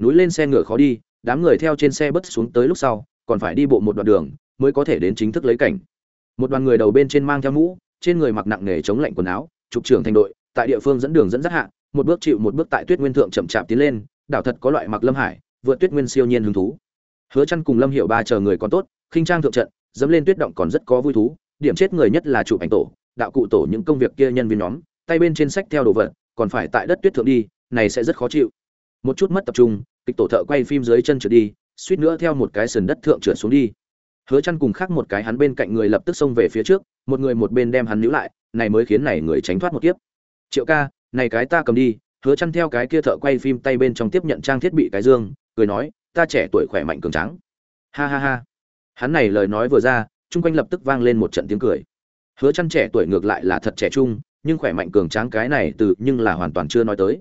Núi lên xe ngựa khó đi, đám người theo trên xe bớt xuống tới lúc sau, còn phải đi bộ một đoạn đường mới có thể đến chính thức lấy cảnh. Một đoàn người đầu bên trên mang theo mũ, trên người mặc nặng nghề chống lạnh quần áo trục trưởng thành đội, tại địa phương dẫn đường dẫn dắt hạ, một bước chịu một bước tại tuyết nguyên thượng chậm chạp tiến lên đảo thật có loại mặc lâm hải, vượt tuyết nguyên siêu nhiên hứng thú. Hứa chăn cùng lâm hiểu ba chờ người còn tốt, khinh trang thượng trận, dẫm lên tuyết động còn rất có vui thú, điểm chết người nhất là chụp ảnh tổ, đạo cụ tổ những công việc kia nhân viên nhóm, tay bên trên sách theo đồ vật, còn phải tại đất tuyết thượng đi, này sẽ rất khó chịu. Một chút mất tập trung, kịch tổ thợ quay phim dưới chân trượt đi, suýt nữa theo một cái sườn đất thượng trượt xuống đi. Hứa chăn cùng khác một cái hắn bên cạnh người lập tức xông về phía trước, một người một bên đem hắn níu lại, này mới khiến này người tránh thoát một kiếp. Triệu ca, này cái ta cầm đi hứa chăn theo cái kia thợ quay phim tay bên trong tiếp nhận trang thiết bị cái dương, cười nói, ta trẻ tuổi khỏe mạnh cường tráng. Ha ha ha. Hắn này lời nói vừa ra, chung quanh lập tức vang lên một trận tiếng cười. Hứa chăn trẻ tuổi ngược lại là thật trẻ trung, nhưng khỏe mạnh cường tráng cái này từ nhưng là hoàn toàn chưa nói tới.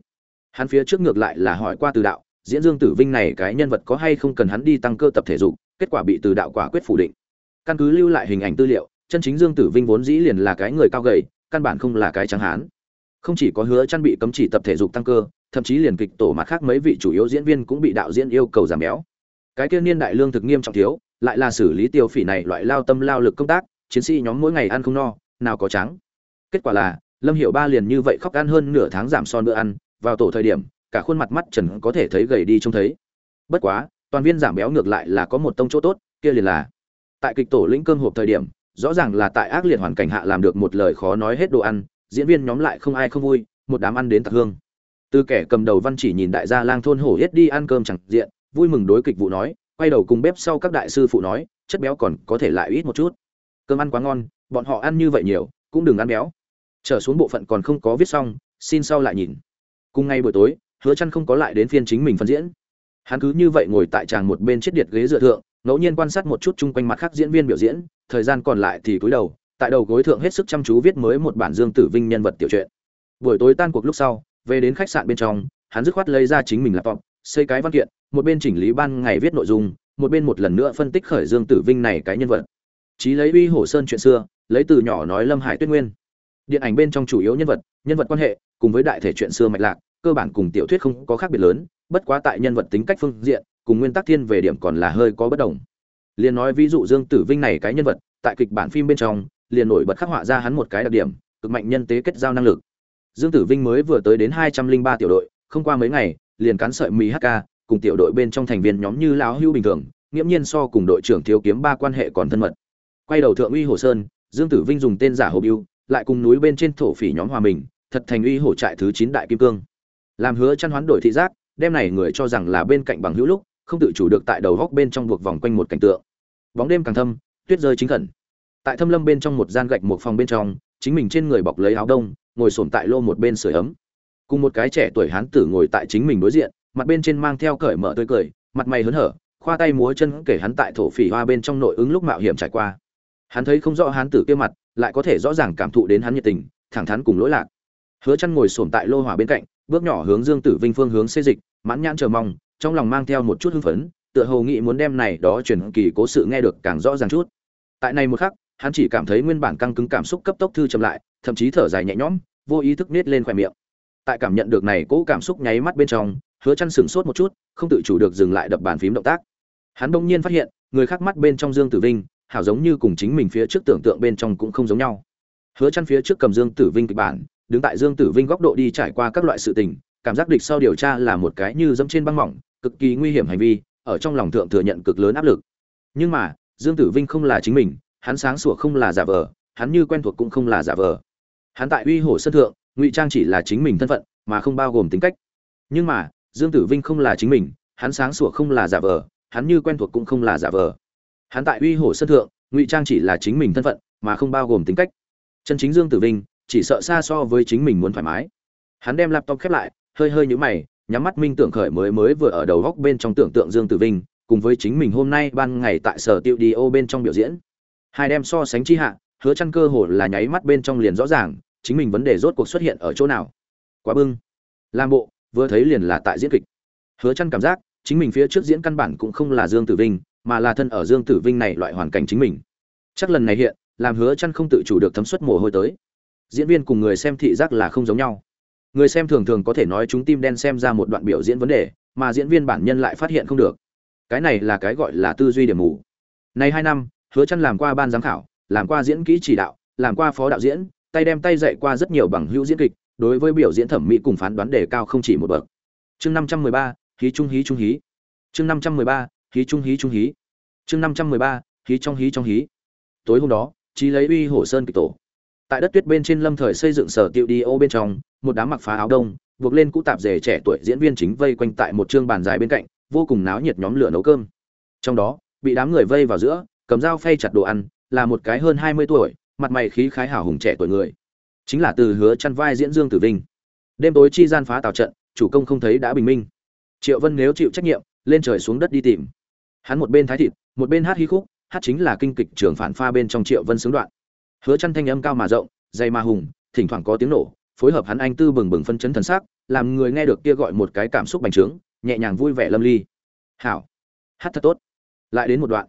Hắn phía trước ngược lại là hỏi qua từ đạo, diễn dương tử vinh này cái nhân vật có hay không cần hắn đi tăng cơ tập thể dục, kết quả bị từ đạo quả quyết phủ định. Căn cứ lưu lại hình ảnh tư liệu, chân chính dương tử vinh vốn dĩ liền là cái người cao gầy, căn bản không là cái trắng hán không chỉ có hứa chăn bị cấm chỉ tập thể dục tăng cơ, thậm chí liền kịch tổ mặt khác mấy vị chủ yếu diễn viên cũng bị đạo diễn yêu cầu giảm béo. Cái kia niên đại lương thực nghiêm trọng thiếu, lại là xử lý tiêu phỉ này loại lao tâm lao lực công tác, chiến sĩ nhóm mỗi ngày ăn không no, nào có trắng. Kết quả là, lâm hiệu ba liền như vậy khóc ăn hơn nửa tháng giảm son bữa ăn, vào tổ thời điểm, cả khuôn mặt mắt trần có thể thấy gầy đi trông thấy. Bất quá, toàn viên giảm béo ngược lại là có một tông chỗ tốt, kia liền là, tại kịch tổ lĩnh cơm hộp thời điểm, rõ ràng là tại ác liệt hoàn cảnh hạ làm được một lời khó nói hết đồ ăn diễn viên nhóm lại không ai không vui, một đám ăn đến tạc hương. Từ kẻ cầm đầu văn chỉ nhìn đại gia lang thôn hổ hết đi ăn cơm chẳng diện, vui mừng đối kịch vụ nói, quay đầu cùng bếp sau các đại sư phụ nói, chất béo còn có thể lại ít một chút. Cơm ăn quá ngon, bọn họ ăn như vậy nhiều, cũng đừng ăn béo. Trở xuống bộ phận còn không có viết xong, xin sau lại nhìn. Cùng ngay buổi tối, hứa chăn không có lại đến phiên chính mình phân diễn. Hắn cứ như vậy ngồi tại tràng một bên chết điệt ghế dựa thượng, ngẫu nhiên quan sát một chút chung quanh mặt khác diễn viên biểu diễn, thời gian còn lại thì cúi đầu tại đầu gối thượng hết sức chăm chú viết mới một bản dương tử vinh nhân vật tiểu truyện. Buổi tối tan cuộc lúc sau, về đến khách sạn bên trong, hắn dứt khoát lấy ra chính mình laptop, xây cái văn kiện, một bên chỉnh lý ban ngày viết nội dung, một bên một lần nữa phân tích khởi dương tử vinh này cái nhân vật. Chí lấy uy hổ sơn chuyện xưa, lấy từ nhỏ nói lâm hải tuyết nguyên. Điện ảnh bên trong chủ yếu nhân vật nhân vật quan hệ, cùng với đại thể chuyện xưa mạch lạc, cơ bản cùng tiểu thuyết không có khác biệt lớn, bất quá tại nhân vật tính cách phương diện, cùng nguyên tắc thiên về điểm còn là hơi có bất đồng. Liền nói ví dụ dương tử vinh này cái nhân vật, tại kịch bản phim bên trong liền nổi bật khắc họa ra hắn một cái đặc điểm, cực mạnh nhân tế kết giao năng lực. Dương tử vinh mới vừa tới đến hai trăm linh ba tiểu đội, không qua mấy ngày, liền cắn sợi mì hk cùng tiểu đội bên trong thành viên nhóm như lão hưu bình thường, nghiễm nhiên so cùng đội trưởng thiếu kiếm ba quan hệ còn thân mật. Quay đầu thượng uy hồ sơn, dương tử vinh dùng tên giả hồ biêu, lại cùng núi bên trên thổ phỉ nhóm hòa mình, thật thành uy hổ trại thứ chín đại kim cương. Làm hứa chăn hoán đổi thị giác đem này người cho rằng là bên cạnh bằng hữu lúc, không tự chủ được tại đầu góc bên trong buộc vòng quanh một cảnh tượng. Bóng đêm càng thâm, tuyết rơi chính khẩn tại thâm lâm bên trong một gian gạch một phòng bên trong, chính mình trên người bọc lấy áo đông, ngồi sồn tại lô một bên sưởi ấm. Cùng một cái trẻ tuổi hán tử ngồi tại chính mình đối diện, mặt bên trên mang theo cởi mở tươi cười, mặt mày hớn hở, khoa tay múa chân kể hắn tại thổ phỉ hoa bên trong nội ứng lúc mạo hiểm trải qua. Hắn thấy không rõ hán tử kia mặt, lại có thể rõ ràng cảm thụ đến hắn nhiệt tình, thẳng thắn cùng lỗi lạc. Hứa chăn ngồi sồn tại lô hỏa bên cạnh, bước nhỏ hướng dương tử vinh phương hướng xê dịch, mãn nhãn chờ mong, trong lòng mang theo một chút hưng phấn, tựa hồ nghĩ muốn đem này đó truyền kỳ cố sự nghe được càng rõ ràng chút. Tại này một khắc hắn chỉ cảm thấy nguyên bản căng cứng cảm xúc cấp tốc thư chậm lại, thậm chí thở dài nhẹ nhõm, vô ý thức nết lên khỏe miệng. Tại cảm nhận được này cố cảm xúc nháy mắt bên trong, hứa chăn sửng sốt một chút, không tự chủ được dừng lại đập bàn phím động tác. Hắn bỗng nhiên phát hiện, người khác mắt bên trong dương tử vinh, hảo giống như cùng chính mình phía trước tưởng tượng bên trong cũng không giống nhau. Hứa chăn phía trước cầm dương tử vinh kịch bản, đứng tại dương tử vinh góc độ đi trải qua các loại sự tình, cảm giác địch sau điều tra là một cái như dẫm trên băng mỏng, cực kỳ nguy hiểm hành vi, ở trong lòng thượng thừa nhận cực lớn áp lực. Nhưng mà, dương tử vinh không là chính mình hắn sáng sủa không là giả vờ, hắn như quen thuộc cũng không là giả vờ. Hắn tại uy hổ sân thượng, ngụy trang chỉ là chính mình thân phận, mà không bao gồm tính cách. Nhưng mà, dương tử vinh không là chính mình, hắn sáng sủa không là giả vờ, hắn như quen thuộc cũng không là giả vờ. Hắn tại uy hổ sân thượng, ngụy trang chỉ là chính mình thân phận, mà không bao gồm tính cách. Chân chính dương tử vinh, chỉ sợ xa so với chính mình muốn thoải mái. Hắn đem laptop khép lại, hơi hơi nhũ mày, nhắm mắt minh tưởng khởi mới mới vừa ở đầu góc bên trong tưởng tượng dương tử vinh, cùng với chính mình hôm nay ban ngày tại sở tiệu đi ô bên trong biểu diễn hai đem so sánh chi hạ, hứa chăn cơ hồ là nháy mắt bên trong liền rõ ràng, chính mình vấn đề rốt cuộc xuất hiện ở chỗ nào. Quá bưng. Làm bộ, vừa thấy liền là tại diễn kịch. Hứa chăn cảm giác, chính mình phía trước diễn căn bản cũng không là dương tử vinh, mà là thân ở dương tử vinh này loại hoàn cảnh chính mình. Chắc lần này hiện, làm hứa chăn không tự chủ được thấm suất mồ hôi tới. Diễn viên cùng người xem thị giác là không giống nhau. Người xem thường thường có thể nói chúng tim đen xem ra một đoạn biểu diễn vấn đề, mà diễn viên bản nhân lại phát hiện không được. Cái này là cái gọi là tư duy điểm mù. Này hai năm hứa chăn làm qua ban giám khảo làm qua diễn kỹ chỉ đạo làm qua phó đạo diễn tay đem tay dạy qua rất nhiều bằng hữu diễn kịch đối với biểu diễn thẩm mỹ cùng phán đoán đề cao không chỉ một bậc. Chương 513, hí trung hí trung hí. Chương 513, hí trung hí trung hí. Chương 513, hí trong hí trong hí. Tối hôm đó trí lấy uy hổ sơn kịch tổ. Tại đất tuyết bên trên lâm thời xây dựng sở tiệu đi ô bên trong một đám mặc phá áo đông buộc lên cũ tạp dề trẻ tuổi diễn viên chính vây quanh tại một chương bàn dài bên cạnh vô cùng náo nhiệt nhóm lửa nấu cơm. Trong đó bị đám người vây vào giữa cầm dao phay chặt đồ ăn, là một cái hơn hai mươi tuổi, mặt mày khí khái hào hùng trẻ tuổi người. Chính là từ hứa chăn vai diễn dương tử vinh. Đêm tối chi gian phá tào trận, chủ công không thấy đã bình minh. Triệu vân nếu chịu trách nhiệm, lên trời xuống đất đi tìm. Hắn một bên thái thịt, một bên hát hí khúc, hát chính là kinh kịch trường phản pha bên trong triệu vân sướng đoạn. Hứa chăn thanh âm cao mà rộng, dày mà hùng, thỉnh thoảng có tiếng nổ, phối hợp hắn anh tư bừng bừng phân chấn thần sắc, làm người nghe được kia gọi một cái cảm xúc bành trướng, nhẹ nhàng vui vẻ lâm ly. Hảo. Hát thật tốt. Lại đến một đoạn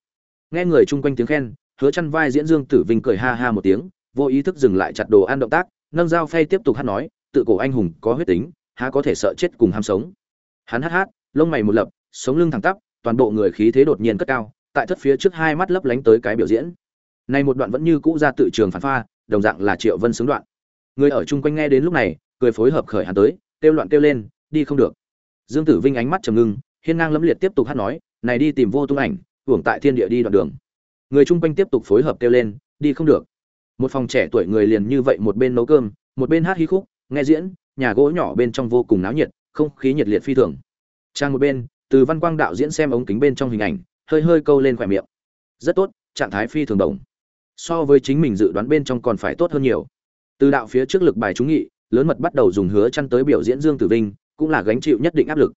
nghe người chung quanh tiếng khen, hứa chăn vai diễn dương tử vinh cười ha ha một tiếng, vô ý thức dừng lại chặt đồ ăn động tác, nâng dao phay tiếp tục hát nói, tự cổ anh hùng có huyết tính, há có thể sợ chết cùng ham sống. Hắn hát hát, lông mày một lập, sống lưng thẳng tắp, toàn bộ người khí thế đột nhiên cất cao, tại thất phía trước hai mắt lấp lánh tới cái biểu diễn. Này một đoạn vẫn như cũ ra tự trường phản pha, đồng dạng là triệu vân xứng đoạn. Người ở chung quanh nghe đến lúc này, cười phối hợp khởi hắn tới, kêu loạn kêu lên, đi không được. Dương tử vinh ánh mắt trầm ngưng, hiên ngang lẫm liệt tiếp tục hát nói, này đi tìm vô tung ảnh hưởng tại thiên địa đi đoạn đường. Người chung quanh tiếp tục phối hợp kêu lên, đi không được. Một phòng trẻ tuổi người liền như vậy một bên nấu cơm, một bên hát hí khúc, nghe diễn, nhà gỗ nhỏ bên trong vô cùng náo nhiệt, không khí nhiệt liệt phi thường. Trang một bên, từ văn quang đạo diễn xem ống kính bên trong hình ảnh, hơi hơi câu lên khỏe miệng. Rất tốt, trạng thái phi thường đồng. So với chính mình dự đoán bên trong còn phải tốt hơn nhiều. Từ đạo phía trước lực bài trúng nghị, lớn mật bắt đầu dùng hứa chăn tới biểu diễn dương tử vinh, cũng là gánh chịu nhất định áp lực.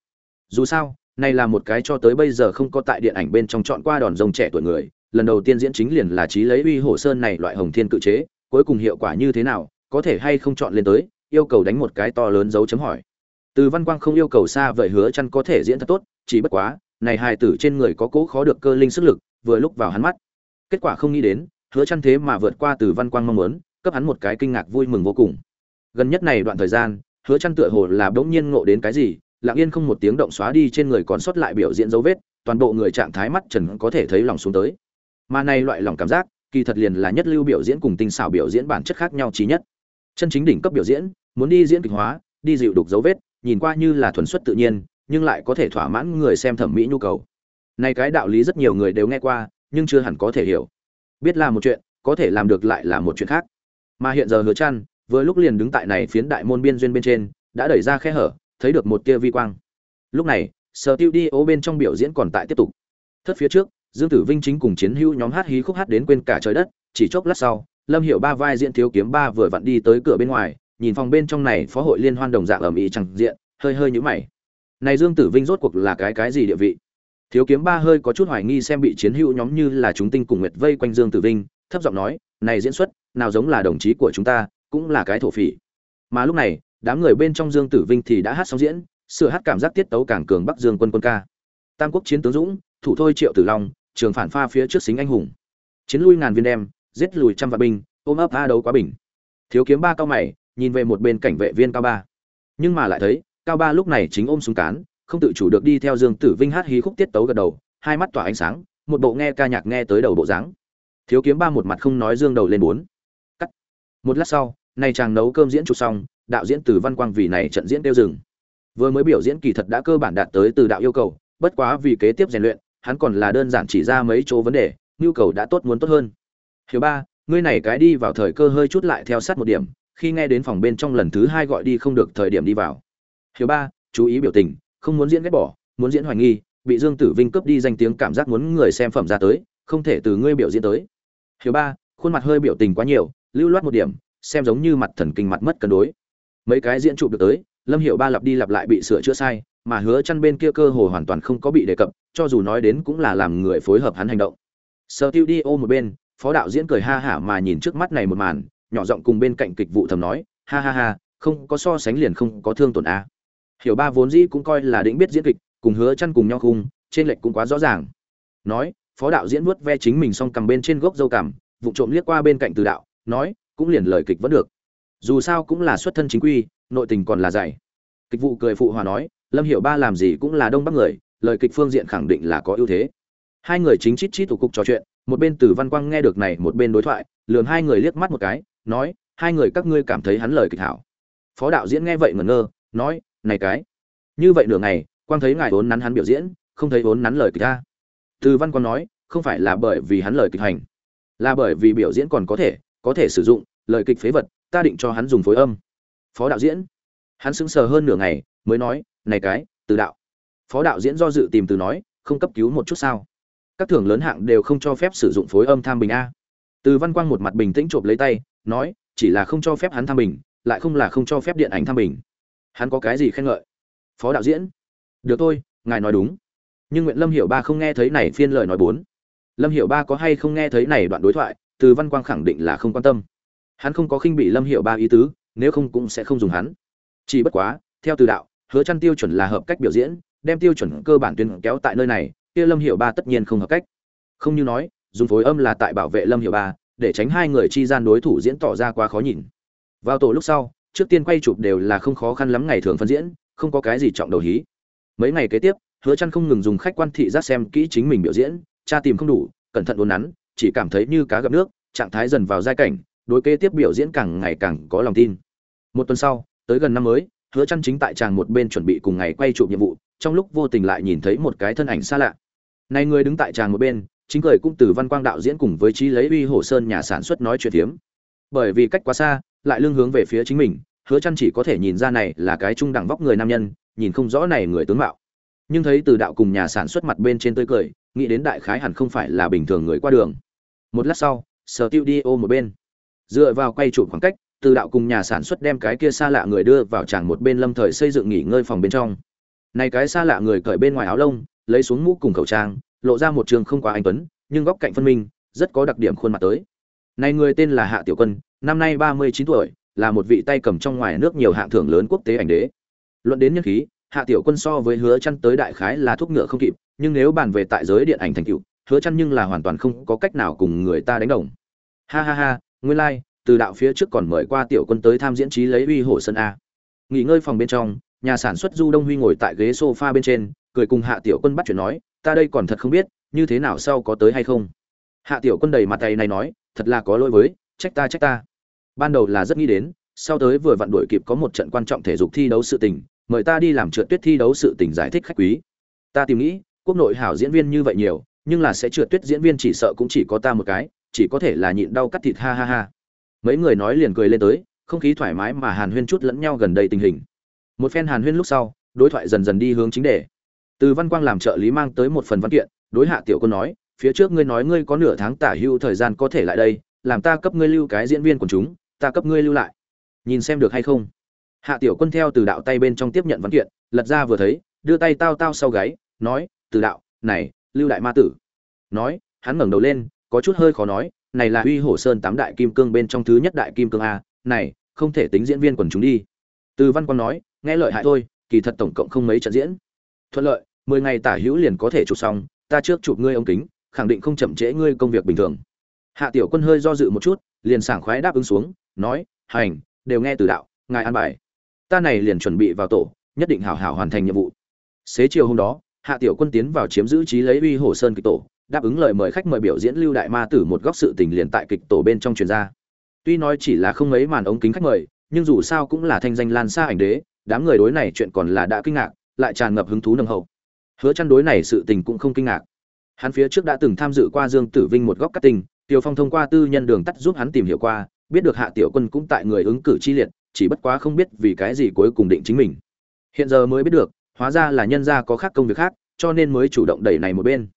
Dù sao này là một cái cho tới bây giờ không có tại điện ảnh bên trong chọn qua đòn rồng trẻ tuổi người, lần đầu tiên diễn chính liền là trí lấy uy hổ sơn này loại hồng thiên cự chế, cuối cùng hiệu quả như thế nào, có thể hay không chọn lên tới, yêu cầu đánh một cái to lớn dấu chấm hỏi. Từ văn quang không yêu cầu xa vậy hứa chăn có thể diễn thật tốt, chỉ bất quá, này hài tử trên người có cố khó được cơ linh sức lực, vừa lúc vào hắn mắt. Kết quả không nghĩ đến, hứa chăn thế mà vượt qua từ văn quang mong muốn, cấp hắn một cái kinh ngạc vui mừng vô cùng. Gần nhất này đoạn thời gian, hứa chăn tựa hồ là bỗng nhiên ngộ đến cái gì lặng yên không một tiếng động xóa đi trên người còn sót lại biểu diễn dấu vết, toàn bộ người trạng thái mắt trần có thể thấy lòng xuống tới. Mà này loại lòng cảm giác, kỳ thật liền là nhất lưu biểu diễn cùng tinh xảo biểu diễn bản chất khác nhau trí nhất. Chân chính đỉnh cấp biểu diễn, muốn đi diễn kịch hóa, đi dịu đục dấu vết, nhìn qua như là thuần xuất tự nhiên, nhưng lại có thể thỏa mãn người xem thẩm mỹ nhu cầu. Này cái đạo lý rất nhiều người đều nghe qua, nhưng chưa hẳn có thể hiểu. Biết là một chuyện, có thể làm được lại là một chuyện khác. Mà hiện giờ hứa trăn, vừa lúc liền đứng tại này phiến đại môn biên duyên bên trên, đã đẩy ra khe hở thấy được một tia vi quang. Lúc này, sở tiêu đi bên trong biểu diễn còn tại tiếp tục. Thất phía trước, dương tử vinh chính cùng chiến hữu nhóm hát hí khúc hát đến quên cả trời đất, chỉ chốc lát sau, lâm hiểu ba vai diễn thiếu kiếm ba vừa vặn đi tới cửa bên ngoài, nhìn phòng bên trong này phó hội liên hoan đồng dạng ẩm ý chẳng diện, hơi hơi nhũ mày. Này dương tử vinh rốt cuộc là cái cái gì địa vị? Thiếu kiếm ba hơi có chút hoài nghi xem bị chiến hữu nhóm như là chúng tinh cùng nguyệt vây quanh dương tử vinh, thấp giọng nói, này diễn xuất, nào giống là đồng chí của chúng ta, cũng là cái thổ phỉ. Mà lúc này đám người bên trong dương tử vinh thì đã hát xong diễn, sửa hát cảm giác tiết tấu càng cường bắc dương quân quân ca. Tam quốc chiến tướng dũng, thủ thôi triệu tử long, trường phản pha phía trước xính anh hùng. Chiến lui ngàn viên đem, giết lùi trăm vạn binh, ôm ấp a đấu quá bình. Thiếu kiếm ba cao mày, nhìn về một bên cảnh vệ viên cao ba. Nhưng mà lại thấy, cao ba lúc này chính ôm súng cán, không tự chủ được đi theo dương tử vinh hát hí khúc tiết tấu gật đầu, hai mắt tỏa ánh sáng, một bộ nghe ca nhạc nghe tới đầu bộ dáng. Thiếu kiếm ba một mặt không nói dương đầu lên bốn. Cắt. Một lát sau, nay chàng nấu cơm diễn chụp xong đạo diễn từ văn quang vì này trận diễn tiêu dừng. Vừa mới biểu diễn kỳ thật đã cơ bản đạt tới từ đạo yêu cầu, bất quá vì kế tiếp rèn luyện, hắn còn là đơn giản chỉ ra mấy chỗ vấn đề, nhu cầu đã tốt muốn tốt hơn. Hiểu ba, ngươi này cái đi vào thời cơ hơi chút lại theo sát một điểm, khi nghe đến phòng bên trong lần thứ hai gọi đi không được thời điểm đi vào. Hiểu ba, chú ý biểu tình, không muốn diễn ghét bỏ, muốn diễn hoài nghi, bị dương tử vinh cướp đi danh tiếng cảm giác muốn người xem phẩm ra tới, không thể từ ngươi biểu diễn tới. Hiểu ba, khuôn mặt hơi biểu tình quá nhiều, lưu loát một điểm, xem giống như mặt thần kinh mặt mất cân đối mấy cái diễn chụp được tới, lâm hiệu ba lặp đi lặp lại bị sửa chữa sai, mà hứa chăn bên kia cơ hồ hoàn toàn không có bị đề cập, cho dù nói đến cũng là làm người phối hợp hắn hành động. Sơ tiêu đi ô một bên, phó đạo diễn cười ha hả mà nhìn trước mắt này một màn, nhỏ giọng cùng bên cạnh kịch vụ thầm nói, ha ha ha, không có so sánh liền không có thương tổn a. Hiểu ba vốn dĩ cũng coi là định biết diễn kịch, cùng hứa chăn cùng nhau khung, trên lệch cũng quá rõ ràng. Nói, phó đạo diễn vuốt ve chính mình xong cầm bên trên gốc dâu cằm, vụ trộm liếc qua bên cạnh từ đạo, nói, cũng liền lời kịch vẫn được dù sao cũng là xuất thân chính quy, nội tình còn là dày. Kịch vụ cười phụ hòa nói, lâm hiểu ba làm gì cũng là đông bắc người, lời kịch phương diện khẳng định là có ưu thế. Hai người chính chít chít thủ cục trò chuyện, một bên từ văn quang nghe được này, một bên đối thoại lường hai người liếc mắt một cái, nói, hai người các ngươi cảm thấy hắn lời kịch hảo. Phó đạo diễn nghe vậy ngẩn ngơ, nói, này cái, như vậy nửa ngày, quang thấy ngài vốn nắn hắn biểu diễn, không thấy vốn nắn lời kịch ta từ văn quang nói, không phải là bởi vì hắn lời kịch hành, là bởi vì biểu diễn còn có thể có thể sử dụng lời kịch phế vật ta định cho hắn dùng phối âm. Phó đạo diễn. Hắn sững sờ hơn nửa ngày, mới nói, này cái, từ đạo. Phó đạo diễn do dự tìm từ nói, không cấp cứu một chút sao? Các thưởng lớn hạng đều không cho phép sử dụng phối âm tham bình a. Từ văn quang một mặt bình tĩnh chộp lấy tay, nói, chỉ là không cho phép hắn tham bình, lại không là không cho phép điện ảnh tham bình. Hắn có cái gì khen ngợi? Phó đạo diễn. Được thôi, ngài nói đúng. Nhưng nguyện lâm hiểu ba không nghe thấy này phiên lời nói bốn. Lâm hiểu ba có hay không nghe thấy này đoạn đối thoại, từ văn quang khẳng định là không quan tâm hắn không có khinh bị lâm hiểu ba ý tứ, nếu không cũng sẽ không dùng hắn. Chỉ bất quá, theo từ đạo, hứa chăn tiêu chuẩn là hợp cách biểu diễn, đem tiêu chuẩn cơ bản tuyên kéo tại nơi này, kia lâm hiểu ba tất nhiên không hợp cách. Không như nói, dùng phối âm là tại bảo vệ lâm hiểu ba, để tránh hai người chi gian đối thủ diễn tỏ ra quá khó nhìn. Vào tổ lúc sau, trước tiên quay chụp đều là không khó khăn lắm ngày thường phân diễn, không có cái gì trọng đầu hí. Mấy ngày kế tiếp, hứa chăn không ngừng dùng khách quan thị giác xem kỹ chính mình biểu diễn, tra tìm không đủ, cẩn thận uốn nắn, chỉ cảm thấy như cá gặp nước, trạng thái dần vào giai cảnh đối kế tiếp biểu diễn càng ngày càng có lòng tin. Một tuần sau, tới gần năm mới, hứa Chân chính tại tràng một bên chuẩn bị cùng ngày quay chụp nhiệm vụ, trong lúc vô tình lại nhìn thấy một cái thân ảnh xa lạ. Này người đứng tại tràng một bên, chính cười cũng từ văn quang đạo diễn cùng với trí lấy uy hồ sơn nhà sản xuất nói chuyện hiếm. bởi vì cách quá xa, lại lưng hướng về phía chính mình, hứa Chân chỉ có thể nhìn ra này là cái trung đẳng vóc người nam nhân, nhìn không rõ này người tướng mạo. Nhưng thấy từ đạo cùng nhà sản xuất mặt bên trên tươi cười, nghĩ đến đại khái hẳn không phải là bình thường người qua đường. Một lát sau sở tiêu đi một bên dựa vào quay chụp khoảng cách, từ đạo cùng nhà sản xuất đem cái kia xa lạ người đưa vào tràng một bên lâm thời xây dựng nghỉ ngơi phòng bên trong. Này cái xa lạ người cởi bên ngoài áo lông, lấy xuống mũ cùng khẩu trang, lộ ra một trường không quá anh tuấn, nhưng góc cạnh phân minh, rất có đặc điểm khuôn mặt tới. Này người tên là hạ tiểu quân, năm nay ba mươi chín tuổi, là một vị tay cầm trong ngoài nước nhiều hạng thưởng lớn quốc tế ảnh đế. Luận đến nhân khí, hạ tiểu quân so với hứa chăn tới đại khái là thuốc ngựa không kịp, nhưng nếu bàn về tại giới điện ảnh thành tựu, hứa chăn nhưng là hoàn toàn không có cách nào cùng người ta đánh đồng. Ha ha ha nguyên lai like, từ đạo phía trước còn mời qua tiểu quân tới tham diễn trí lấy uy hổ sân a. Nghỉ ngơi phòng bên trong nhà sản xuất du đông huy ngồi tại ghế sofa bên trên cười cùng hạ tiểu quân bắt chuyện nói ta đây còn thật không biết như thế nào sau có tới hay không? Hạ tiểu quân đầy mặt tay này nói thật là có lỗi với trách ta trách ta. Ban đầu là rất nghĩ đến sau tới vừa vặn đuổi kịp có một trận quan trọng thể dục thi đấu sự tình mời ta đi làm trượt tuyết thi đấu sự tình giải thích khách quý. Ta tìm nghĩ quốc nội hảo diễn viên như vậy nhiều nhưng là sẽ trượt tuyết diễn viên chỉ sợ cũng chỉ có ta một cái chỉ có thể là nhịn đau cắt thịt, ha ha ha. Mấy người nói liền cười lên tới, không khí thoải mái mà hàn huyên chút lẫn nhau gần đây tình hình. Một phen hàn huyên lúc sau, đối thoại dần dần đi hướng chính đề. Từ văn quang làm trợ lý mang tới một phần văn kiện, đối hạ tiểu quân nói, phía trước ngươi nói ngươi có nửa tháng tả hưu thời gian có thể lại đây, làm ta cấp ngươi lưu cái diễn viên của chúng, ta cấp ngươi lưu lại. Nhìn xem được hay không? Hạ tiểu quân theo từ đạo tay bên trong tiếp nhận văn kiện, lật ra vừa thấy, đưa tay tao tao sau gáy, nói, từ đạo, này, lưu đại ma tử. Nói, hắn ngẩng đầu lên có chút hơi khó nói, này là uy hổ sơn tám đại kim cương bên trong thứ nhất đại kim cương a, này, không thể tính diễn viên quần chúng đi. Từ văn quang nói, nghe lợi hại thôi, kỳ thật tổng cộng không mấy trận diễn. Thuận lợi, mười ngày tả hữu liền có thể chụp xong, ta trước chụp ngươi ống kính, khẳng định không chậm trễ ngươi công việc bình thường. Hạ tiểu quân hơi do dự một chút, liền sảng khoái đáp ứng xuống, nói, hành, đều nghe từ đạo, ngài an bài. Ta này liền chuẩn bị vào tổ, nhất định hảo hảo hoàn thành nhiệm vụ. Xế chiều hôm đó, hạ tiểu quân tiến vào chiếm giữ trí lấy uy hổ sơn kịch tổ đáp ứng lời mời khách mời biểu diễn lưu đại ma tử một góc sự tình liền tại kịch tổ bên trong truyền ra. Tuy nói chỉ là không mấy màn ống kính khách mời, nhưng dù sao cũng là thanh danh lan xa ảnh đế, đám người đối này chuyện còn là đã kinh ngạc, lại tràn ngập hứng thú nồng hậu. Hứa chăn đối này sự tình cũng không kinh ngạc. Hắn phía trước đã từng tham dự qua dương tử vinh một góc cắt tình tiểu phong thông qua tư nhân đường tắt giúp hắn tìm hiểu qua, biết được hạ tiểu quân cũng tại người ứng cử chi liệt, chỉ bất quá không biết vì cái gì cuối cùng định chính mình. Hiện giờ mới biết được, hóa ra là nhân gia có khác công việc khác, cho nên mới chủ động đẩy này một bên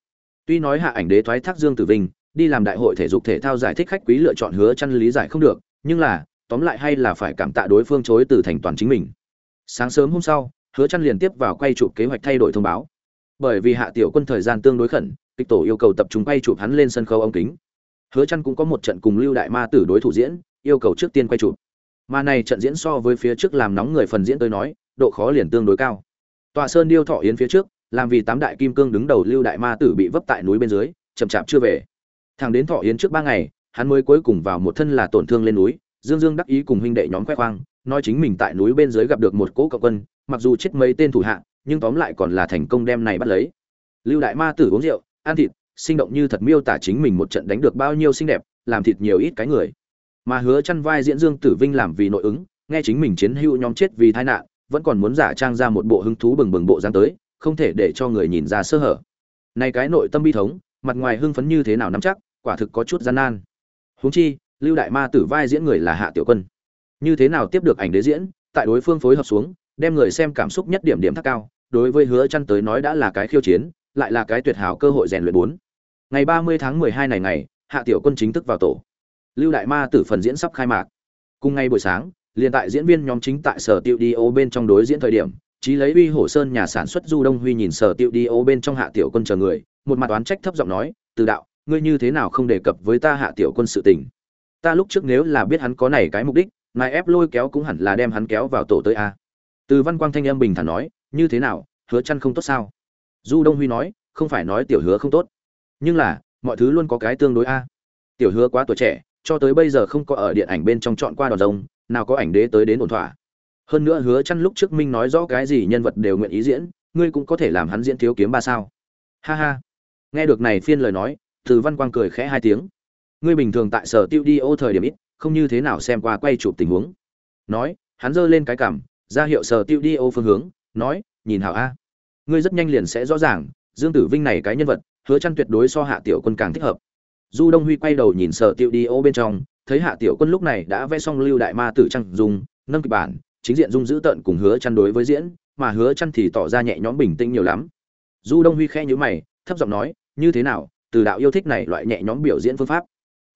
tuy nói hạ ảnh đế thoái thác dương tử vinh, đi làm đại hội thể dục thể thao giải thích khách quý lựa chọn hứa chăn lý giải không được, nhưng là, tóm lại hay là phải cảm tạ đối phương chối từ thành toàn chính mình. Sáng sớm hôm sau, hứa chăn liền tiếp vào quay chụp kế hoạch thay đổi thông báo. Bởi vì hạ tiểu quân thời gian tương đối khẩn, kịch tổ yêu cầu tập trung quay chụp hắn lên sân khấu ống kính. Hứa Chân cũng có một trận cùng lưu đại ma tử đối thủ diễn, yêu cầu trước tiên quay chụp. Mà này trận diễn so với phía trước làm nóng người phần diễn tới nói, độ khó liền tương đối cao. Tọa sơn điêu thọ yến phía trước làm vì tám đại kim cương đứng đầu lưu đại ma tử bị vấp tại núi bên dưới, chậm chạp chưa về. Thằng đến thọ yến trước ba ngày, hắn mới cuối cùng vào một thân là tổn thương lên núi, dương dương đắc ý cùng huynh đệ nhóm khoe khoang, nói chính mình tại núi bên dưới gặp được một cỗ cộng quân, mặc dù chết mấy tên thủ hạ, nhưng tóm lại còn là thành công đem này bắt lấy. Lưu đại ma tử uống rượu, ăn thịt, sinh động như thật miêu tả chính mình một trận đánh được bao nhiêu xinh đẹp, làm thịt nhiều ít cái người. Mà hứa chăn vai diễn dương tử vinh làm vì nội ứng, nghe chính mình chiến hữu nhóm chết vì tai nạn, vẫn còn muốn giả trang ra một bộ hứng thú bừng bừng bộ dáng tới không thể để cho người nhìn ra sơ hở. Này cái nội tâm bi thống, mặt ngoài hưng phấn như thế nào nắm chắc, quả thực có chút gian nan. Huống chi, lưu đại ma tử vai diễn người là hạ tiểu quân. Như thế nào tiếp được ảnh đế diễn, tại đối phương phối hợp xuống, đem người xem cảm xúc nhất điểm điểm thắt cao, đối với hứa chăn tới nói đã là cái khiêu chiến, lại là cái tuyệt hảo cơ hội rèn luyện bốn. Ngày 30 tháng 12 này ngày, hạ tiểu quân chính thức vào tổ. Lưu đại ma tử phần diễn sắp khai mạc. Cùng ngày buổi sáng, liền tại diễn viên nhóm chính tại sở tiêu đi ô bên trong đối diễn thời điểm chí lấy uy hổ sơn nhà sản xuất du đông huy nhìn sở tiệu đi ô bên trong hạ tiểu quân chờ người, một mặt oán trách thấp giọng nói, từ đạo, ngươi như thế nào không đề cập với ta hạ tiểu quân sự tình? Ta lúc trước nếu là biết hắn có này cái mục đích, ngài ép lôi kéo cũng hẳn là đem hắn kéo vào tổ tới a. Từ văn quang thanh âm bình thản nói, như thế nào, hứa chăn không tốt sao? Du đông huy nói, không phải nói tiểu hứa không tốt, nhưng là, mọi thứ luôn có cái tương đối a. Tiểu hứa quá tuổi trẻ, cho tới bây giờ không có ở điện ảnh bên trong chọn qua đòn rồng, nào có ảnh đế tới đến ổn thỏa hơn nữa hứa chăn lúc trước minh nói rõ cái gì nhân vật đều nguyện ý diễn, ngươi cũng có thể làm hắn diễn thiếu kiếm ba sao? Ha ha. Nghe được này phiên lời nói, từ văn quang cười khẽ hai tiếng. Ngươi bình thường tại sở tiêu đi ô thời điểm ít, không như thế nào xem qua quay chụp tình huống. Nói, hắn giơ lên cái cằm, ra hiệu sở tiêu đi ô phương hướng, nói, nhìn hảo a. Ngươi rất nhanh liền sẽ rõ ràng, dương tử vinh này cái nhân vật, hứa chăn tuyệt đối so hạ tiểu quân càng thích hợp. Du đông huy quay đầu nhìn sở tiêu đi ô bên trong, thấy hạ tiểu quân lúc này đã vẽ xong lưu đại ma tử trăng dùng nâng kịch bản chính diện dung giữ tận cùng hứa chăn đối với diễn, mà hứa chăn thì tỏ ra nhẹ nhõm bình tĩnh nhiều lắm. Du đông huy khẽ nhíu mày, thấp giọng nói, như thế nào, từ đạo yêu thích này loại nhẹ nhõm biểu diễn phương pháp?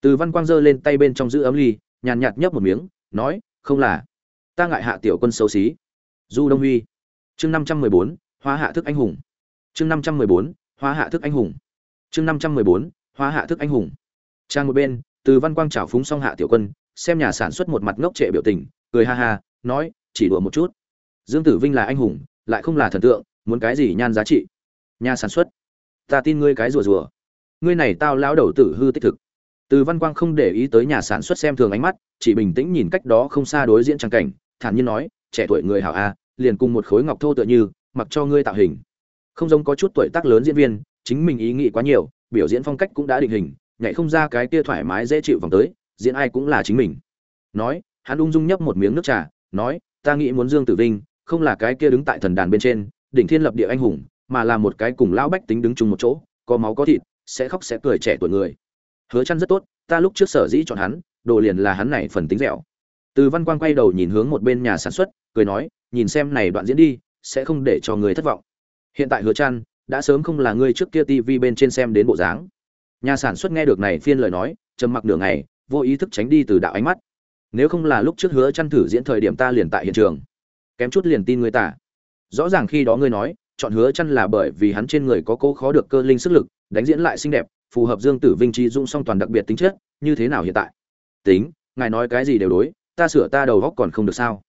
Từ văn quang giơ lên tay bên trong giữ ấm ly, nhàn nhạt nhấp một miếng, nói, không là. Ta ngại hạ tiểu quân xấu xí. Du đông huy. Chương năm trăm mười bốn hóa hạ thức anh hùng. Chương năm trăm mười bốn hóa hạ thức anh hùng. Chương năm trăm mười bốn hóa hạ thức anh hùng. Trang một bên, từ văn quang chảo phúng xong hạ tiểu quân, xem nhà sản xuất một mặt ngốc trệ biểu tình, cười ha ha, nói chỉ đùa một chút. Dương tử vinh là anh hùng, lại không là thần tượng, muốn cái gì nhan giá trị? Nhà sản xuất. Ta tin ngươi cái rùa rùa. Ngươi này tao lão đầu tử hư tích thực. Từ văn quang không để ý tới nhà sản xuất xem thường ánh mắt, chỉ bình tĩnh nhìn cách đó không xa đối diễn trang cảnh, thản nhiên nói, trẻ tuổi người hảo a, liền cùng một khối ngọc thô tựa như, mặc cho ngươi tạo hình. Không giống có chút tuổi tác lớn diễn viên, chính mình ý nghĩ quá nhiều, biểu diễn phong cách cũng đã định hình, nhảy không ra cái kia thoải mái dễ chịu vòng tới, diễn ai cũng là chính mình. Nói, hắn ung dung nhấp một miếng nước trà, nói ta nghĩ muốn dương tử vinh, không là cái kia đứng tại thần đàn bên trên, đỉnh thiên lập địa anh hùng, mà là một cái cùng lão bách tính đứng chung một chỗ, có máu có thịt, sẽ khóc sẽ cười trẻ tuổi người. Hứa Chân rất tốt, ta lúc trước sở dĩ chọn hắn, đồ liền là hắn này phần tính dẻo. Từ văn quang quay đầu nhìn hướng một bên nhà sản xuất, cười nói, nhìn xem này đoạn diễn đi, sẽ không để cho người thất vọng. Hiện tại hứa Chân đã sớm không là người trước kia TV bên trên xem đến bộ dáng. Nhà sản xuất nghe được này phiên lời nói, trầm mặc nửa ngày, vô ý thức tránh đi từ đạo ánh mắt nếu không là lúc trước hứa chăn thử diễn thời điểm ta liền tại hiện trường. Kém chút liền tin người ta. Rõ ràng khi đó ngươi nói, chọn hứa chăn là bởi vì hắn trên người có cố khó được cơ linh sức lực, đánh diễn lại xinh đẹp, phù hợp dương tử vinh trí dung song toàn đặc biệt tính chất, như thế nào hiện tại? Tính, ngài nói cái gì đều đối, ta sửa ta đầu góc còn không được sao?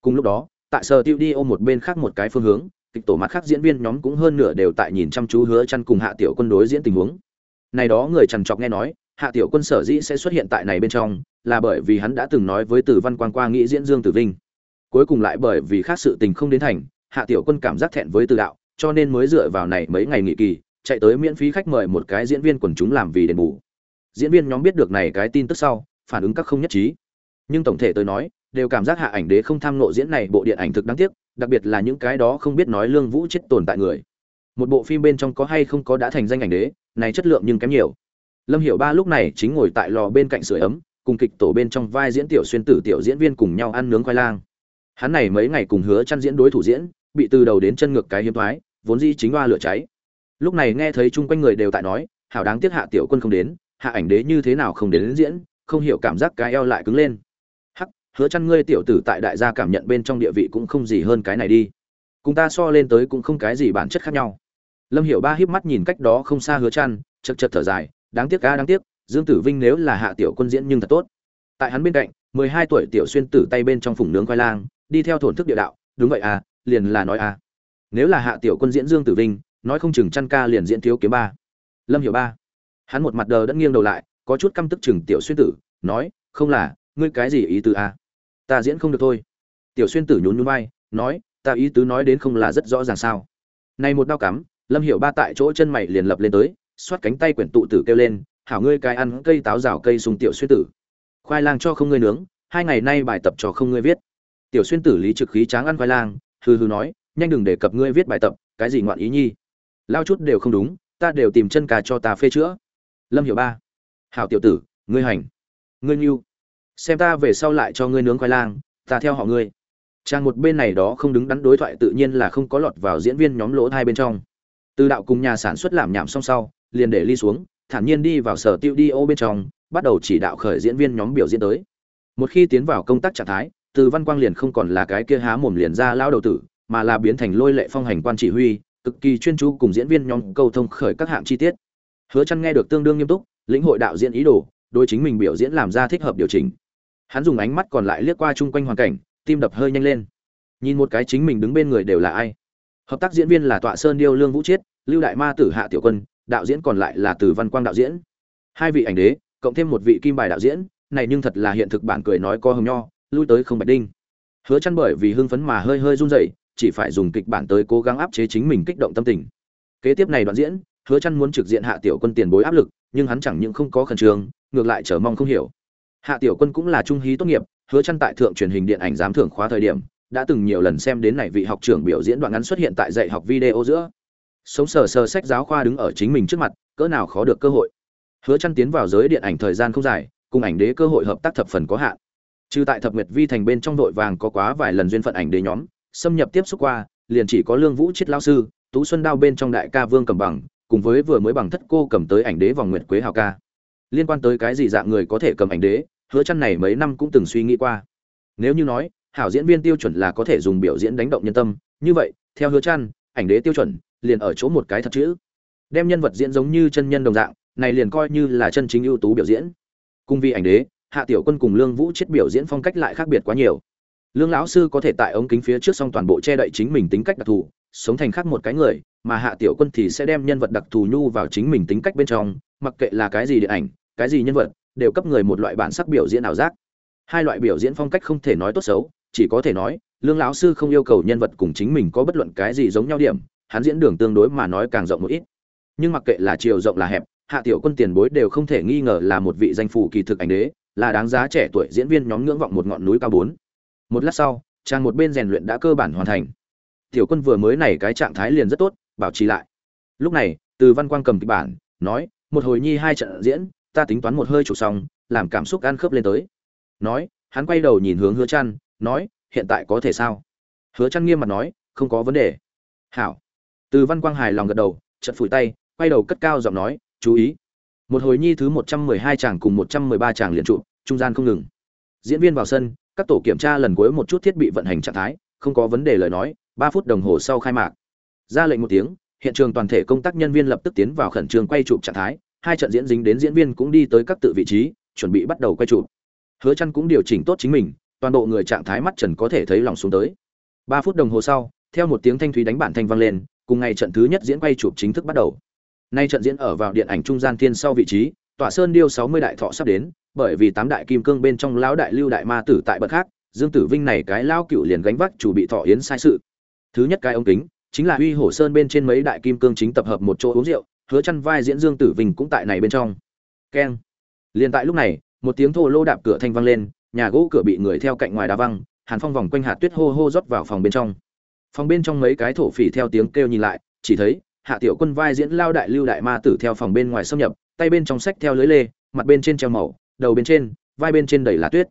Cùng lúc đó, tại sở tiêu đi ôm một bên khác một cái phương hướng, kịch tổ mặt khác diễn viên nhóm cũng hơn nửa đều tại nhìn chăm chú hứa chăn cùng hạ tiểu quân đối diễn tình huống. Này đó người trằn trọc nghe nói hạ tiểu quân sở dĩ sẽ xuất hiện tại này bên trong là bởi vì hắn đã từng nói với tử văn quang qua nghĩ diễn dương tử vinh. Cuối cùng lại bởi vì khác sự tình không đến thành, hạ tiểu quân cảm giác thẹn với từ đạo, cho nên mới dựa vào này mấy ngày nghỉ kỳ, chạy tới miễn phí khách mời một cái diễn viên quần chúng làm vì đền bù. Diễn viên nhóm biết được này cái tin tức sau, phản ứng các không nhất trí. Nhưng tổng thể tôi nói, đều cảm giác hạ ảnh đế không tham nộ diễn này bộ điện ảnh thực đáng tiếc, đặc biệt là những cái đó không biết nói lương vũ chết tồn tại người. Một bộ phim bên trong có hay không có đã thành danh ảnh đế, này chất lượng nhưng kém nhiều lâm hiểu ba lúc này chính ngồi tại lò bên cạnh sưởi ấm cùng kịch tổ bên trong vai diễn tiểu xuyên tử tiểu diễn viên cùng nhau ăn nướng khoai lang. Hắn này mấy ngày cùng hứa chăn diễn đối thủ diễn bị từ đầu đến chân ngược cái hiếm thoái vốn dĩ chính hoa lửa cháy. Lúc này nghe thấy chung quanh người đều tại nói hảo đáng tiếc hạ tiểu quân không đến hạ ảnh đế như thế nào không đến, đến diễn không hiểu cảm giác cái eo lại cứng lên. Hắc hứa chăn ngươi tiểu tử tại đại gia cảm nhận bên trong địa vị cũng không gì hơn cái này đi. Cùng ta so lên tới cũng không cái gì bản chất khác nhau. Lâm hiểu ba híp mắt nhìn cách đó không xa hứa chăn chật chật thở dài đáng tiếc ca đáng tiếc, dương tử vinh nếu là hạ tiểu quân diễn nhưng thật tốt. Tại hắn bên cạnh 12 tuổi tiểu xuyên tử tay bên trong phủng nướng khoai lang, đi theo thổn thức địa đạo, đúng vậy à liền là nói à. Nếu là hạ tiểu quân diễn dương tử vinh, nói không chừng chăn ca liền diễn thiếu kiếm ba. Lâm hiểu ba. Hắn một mặt đờ đẫn nghiêng đầu lại, có chút căm tức chừng tiểu xuyên tử, nói, không là, ngươi cái gì ý tứ a à? ta diễn không được thôi. Tiểu xuyên tử nhún nhún vai, nói, ta ý tứ nói đến không là rất rõ ràng sao. Này một đau cắm, lâm hiểu ba tại chỗ chân mày liền lập lên tới xoát cánh tay quyển tụ tử kêu lên, hảo ngươi cái ăn cây táo rào cây sùng tiểu xuyên tử. Khoai lang cho không ngươi nướng, hai ngày nay bài tập cho không ngươi viết. Tiểu xuyên tử lý trực khí tráng ăn khoai lang, hừ hừ nói, nhanh đừng để cập ngươi viết bài tập, cái gì ngoạn ý nhi? Lao chút đều không đúng, ta đều tìm chân cà cho ta phê chữa. Lâm hiểu ba, hảo tiểu tử, ngươi hành, ngươi nhu xem ta về sau lại cho ngươi nướng khoai lang, ta theo họ ngươi. Trang một bên này đó không đứng đắn đối thoại tự nhiên là không có lọt vào diễn viên nhóm lỗ hai bên trong. Từ đạo cùng nhà sản xuất làm nhảm song sau liền để ly xuống, thản nhiên đi vào sở tiêu đi ô bên trong, bắt đầu chỉ đạo khởi diễn viên nhóm biểu diễn tới. Một khi tiến vào công tác trạng thái, từ văn quang liền không còn là cái kia há mồm liền ra lao đầu tử, mà là biến thành lôi lệ phong hành quan chỉ huy, cực kỳ chuyên chú cùng diễn viên nhóm câu thông khởi các hạng chi tiết. Hứa chăn nghe được tương đương nghiêm túc, lĩnh hội đạo diễn ý đồ, đối chính mình biểu diễn làm ra thích hợp điều chỉnh. Hắn dùng ánh mắt còn lại liếc qua chung quanh hoàn cảnh, tim đập hơi nhanh lên. Nhìn một cái chính mình đứng bên người đều là ai? Hợp tác diễn viên là tọa sơn điêu lương vũ chiết, lưu đại ma tử hạ tiểu quân đạo diễn còn lại là từ văn quang đạo diễn. Hai vị ảnh đế, cộng thêm một vị kim bài đạo diễn, này nhưng thật là hiện thực bản cười nói co hồng nho, lui tới không bạch đinh. Hứa chăn bởi vì hưng phấn mà hơi hơi run rẩy, chỉ phải dùng kịch bản tới cố gắng áp chế chính mình kích động tâm tình. Kế tiếp này đoạn diễn, hứa chăn muốn trực diện hạ tiểu quân tiền bối áp lực, nhưng hắn chẳng những không có khẩn trương, ngược lại chờ mong không hiểu. Hạ tiểu quân cũng là trung hí tốt nghiệp, hứa chăn tại thượng truyền hình điện ảnh giám thưởng khóa thời điểm, đã từng nhiều lần xem đến này vị học trưởng biểu diễn đoạn ngắn xuất hiện tại dạy học video giữa sống sờ sờ sách giáo khoa đứng ở chính mình trước mặt, cỡ nào khó được cơ hội. Hứa chăn tiến vào giới điện ảnh thời gian không dài, cùng ảnh đế cơ hội hợp tác thập phần có hạn. Trừ tại thập nguyệt vi thành bên trong đội vàng có quá vài lần duyên phận ảnh đế nhóm, xâm nhập tiếp xúc qua, liền chỉ có lương vũ chiết lao sư, tú xuân đao bên trong đại ca vương cầm bằng, cùng với vừa mới bằng thất cô cầm tới ảnh đế vòng nguyệt quế hào ca. Liên quan tới cái gì dạng người có thể cầm ảnh đế, hứa chăn này mấy năm cũng từng suy nghĩ qua. Nếu như nói, hảo diễn viên tiêu chuẩn là có thể dùng biểu diễn đánh động nhân tâm, như vậy, theo hứa chăn ảnh đế tiêu chuẩn liền ở chỗ một cái thật chữ. Đem nhân vật diễn giống như chân nhân đồng dạng, này liền coi như là chân chính ưu tú biểu diễn. Cung vì ảnh đế, hạ tiểu quân cùng lương vũ chết biểu diễn phong cách lại khác biệt quá nhiều. Lương lão sư có thể tại ống kính phía trước xong toàn bộ che đậy chính mình tính cách đặc thù, sống thành khác một cái người, mà hạ tiểu quân thì sẽ đem nhân vật đặc thù nhu vào chính mình tính cách bên trong, mặc kệ là cái gì điện ảnh, cái gì nhân vật, đều cấp người một loại bản sắc biểu diễn ảo giác. Hai loại biểu diễn phong cách không thể nói tốt xấu, chỉ có thể nói, lương lão sư không yêu cầu nhân vật cùng chính mình có bất luận cái gì giống nhau điểm hắn diễn đường tương đối mà nói càng rộng một ít. Nhưng mặc kệ là chiều rộng là hẹp, hạ tiểu quân tiền bối đều không thể nghi ngờ là một vị danh phủ kỳ thực ảnh đế, là đáng giá trẻ tuổi diễn viên nhóm ngưỡng vọng một ngọn núi cao bốn. Một lát sau trang một bên rèn luyện đã cơ bản hoàn thành. Tiểu quân vừa mới này cái trạng thái liền rất tốt, bảo trì lại. Lúc này, từ văn quang cầm kịch bản, nói, một hồi nhi hai trận diễn, ta tính toán một hơi chủ xong, làm cảm xúc ăn khớp lên tới. Nói, hắn quay đầu nhìn hướng hứa chăn nói, hiện tại có thể sao? Hứa chăn nghiêm mặt nói, không có vấn đề. Hảo từ văn quang hài lòng gật đầu, chợt phủi tay, quay đầu cất cao giọng nói, chú ý, một hồi nhi thứ 112 chàng cùng 113 chàng liền trụ, trung gian không ngừng. Diễn viên vào sân, các tổ kiểm tra lần cuối một chút thiết bị vận hành trạng thái, không có vấn đề lời nói 3 phút đồng hồ sau khai mạc. Ra lệnh một tiếng, hiện trường toàn thể công tác nhân viên lập tức tiến vào khẩn trương quay chụp trạng thái, hai trận diễn dính đến diễn viên cũng đi tới các tự vị trí, chuẩn bị bắt đầu quay chụp. Hứa chăn cũng điều chỉnh tốt chính mình, toàn bộ người trạng thái mắt trần có thể thấy lòng xuống tới. Ba phút đồng hồ sau theo một tiếng thanh thúy đánh bản thanh vang lên, cùng ngày trận thứ nhất diễn quay chụp chính thức bắt đầu. Nay trận diễn ở vào điện ảnh trung gian thiên sau vị trí, tỏa sơn điêu 60 đại thọ sắp đến, bởi vì tám đại kim cương bên trong lão đại lưu đại ma tử tại bậc khác, dương tử vinh này cái lao cựu liền gánh vác chủ bị thọ yến sai sự. Thứ nhất cái ống kính, chính là uy hổ sơn bên trên mấy đại kim cương chính tập hợp một chỗ uống rượu, hứa chăn vai diễn dương tử vinh cũng tại này bên trong. Keng. Liền tại lúc này, một tiếng thô lô đạp cửa thanh vang lên, nhà gỗ cửa bị người theo cạnh ngoài đá văng, hàn phong vòng quanh hạt tuyết hô hô rót vào phòng bên trong phòng bên trong mấy cái thổ phỉ theo tiếng kêu nhìn lại, chỉ thấy, hạ tiểu quân vai diễn lao đại lưu đại ma tử theo phòng bên ngoài xâm nhập, tay bên trong sách theo lưới lê, mặt bên trên treo màu, đầu bên trên, vai bên trên đầy là tuyết.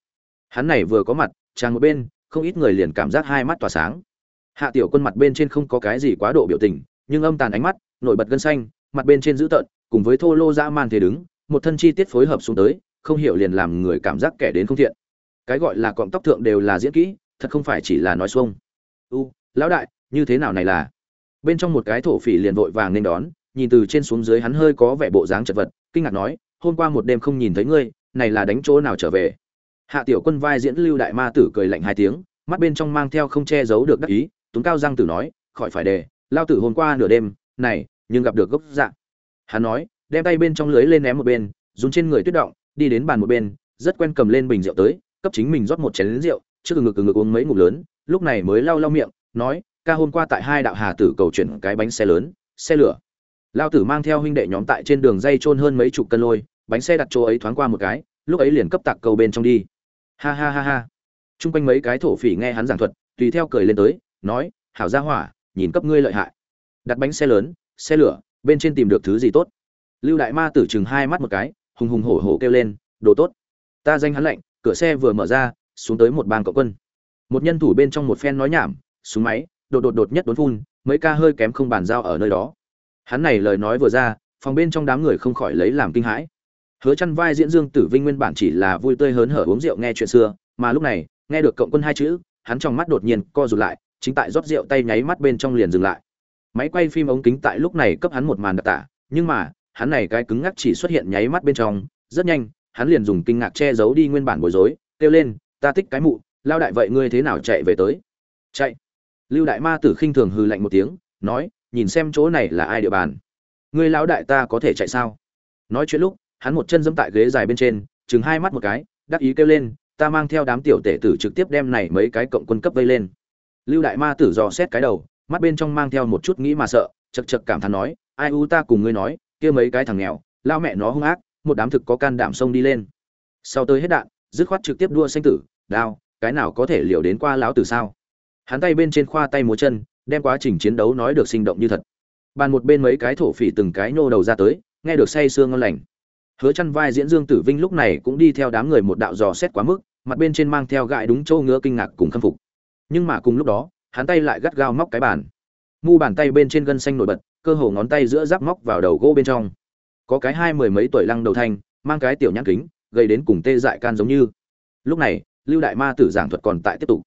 Hắn này vừa có mặt tràng một bên, không ít người liền cảm giác hai mắt tỏa sáng. Hạ tiểu quân mặt bên trên không có cái gì quá độ biểu tình, nhưng âm tàn ánh mắt, nổi bật gân xanh, mặt bên trên dữ tợn, cùng với thô lô dã man thế đứng, một thân chi tiết phối hợp xuống tới, không hiểu liền làm người cảm giác kẻ đến không thiện. Cái gọi là cọng tóc thượng đều là diễn kỹ, thật không phải chỉ là nói xuông. U lão đại, như thế nào này là? Bên trong một cái thổ phỉ liền vội vàng nên đón, nhìn từ trên xuống dưới hắn hơi có vẻ bộ dáng chật vật, kinh ngạc nói, hôm qua một đêm không nhìn thấy ngươi, này là đánh chỗ nào trở về? Hạ tiểu quân vai diễn lưu đại ma tử cười lạnh hai tiếng, mắt bên trong mang theo không che giấu được đắc ý tuấn cao răng tử nói, khỏi phải đề lao tử hôm qua nửa đêm, này, nhưng gặp được gốc dạng hắn nói, đem tay bên trong lưới lên ném một bên, dùng trên người tuyết động, đi đến bàn một bên, rất quen cầm lên bình rượu tới, cấp chính mình rót một chén lính rượu, trước ngực ngực uống mấy ngụm lớn, lúc này mới lau lau miệng nói, ca hôm qua tại hai đạo hà tử cầu chuyển cái bánh xe lớn, xe lửa. Lao tử mang theo huynh đệ nhóm tại trên đường dây trôn hơn mấy chục cân lôi, bánh xe đặt chỗ ấy thoáng qua một cái, lúc ấy liền cấp tạc cầu bên trong đi. Ha ha ha ha. Chung quanh mấy cái thổ phỉ nghe hắn giảng thuật, tùy theo cười lên tới, nói, hảo gia hỏa, nhìn cấp ngươi lợi hại. Đặt bánh xe lớn, xe lửa, bên trên tìm được thứ gì tốt. Lưu đại ma tử chừng hai mắt một cái, hùng hùng hổ hổ kêu lên, đồ tốt. Ta danh hắn lệnh cửa xe vừa mở ra, xuống tới một bang cậu quân. Một nhân thủ bên trong một phen nói nhảm súng máy, đột đột đột nhất đốn phun, mấy ca hơi kém không bàn giao ở nơi đó. Hắn này lời nói vừa ra, phòng bên trong đám người không khỏi lấy làm kinh hãi. Hứa chăn vai diễn dương tử vinh nguyên bản chỉ là vui tươi hớn hở uống rượu nghe chuyện xưa, mà lúc này, nghe được cộng quân hai chữ, hắn trong mắt đột nhiên co rụt lại, chính tại rót rượu tay nháy mắt bên trong liền dừng lại. Máy quay phim ống kính tại lúc này cấp hắn một màn đặc tả, nhưng mà, hắn này cái cứng ngắc chỉ xuất hiện nháy mắt bên trong, rất nhanh, hắn liền dùng kinh ngạc che giấu đi nguyên bản bối rối, kêu lên, ta thích cái mụ, lao đại vậy ngươi thế nào chạy về tới? Chạy lưu đại ma tử khinh thường hừ lạnh một tiếng, nói, nhìn xem chỗ này là ai địa bàn? Ngươi lão đại ta có thể chạy sao? Nói chuyện lúc, hắn một chân dẫm tại ghế dài bên trên, chừng hai mắt một cái, đắc ý kêu lên, ta mang theo đám tiểu tể tử trực tiếp đem này mấy cái cộng quân cấp vây lên. Lưu đại ma tử dò xét cái đầu, mắt bên trong mang theo một chút nghĩ mà sợ chật chật cảm thán nói, ai u ta cùng ngươi nói, kia mấy cái thằng nghèo lao mẹ nó hung ác, một đám thực có can đảm sông đi lên. Sau tới hết đạn, dứt khoát trực tiếp đua sinh tử, đao, cái nào có thể liều đến qua lão tử sao? Hắn tay bên trên khoa tay múa chân, đem quá trình chiến đấu nói được sinh động như thật. Bàn một bên mấy cái thổ phỉ từng cái nhô đầu ra tới, nghe được say sương ngon lành. Hứa chăn vai diễn dương tử vinh lúc này cũng đi theo đám người một đạo dò xét quá mức, mặt bên trên mang theo gãi đúng châu ngứa kinh ngạc cùng khâm phục. Nhưng mà cùng lúc đó, hắn tay lại gắt gao móc cái bàn. Mu bàn tay bên trên gân xanh nổi bật, cơ hồ ngón tay giữa giáp móc vào đầu gỗ bên trong. Có cái hai mười mấy tuổi lăng đầu thanh, mang cái tiểu nhãn kính gây đến cùng tê dại can giống như. Lúc này, lưu đại ma tử giảng thuật còn tại tiếp tục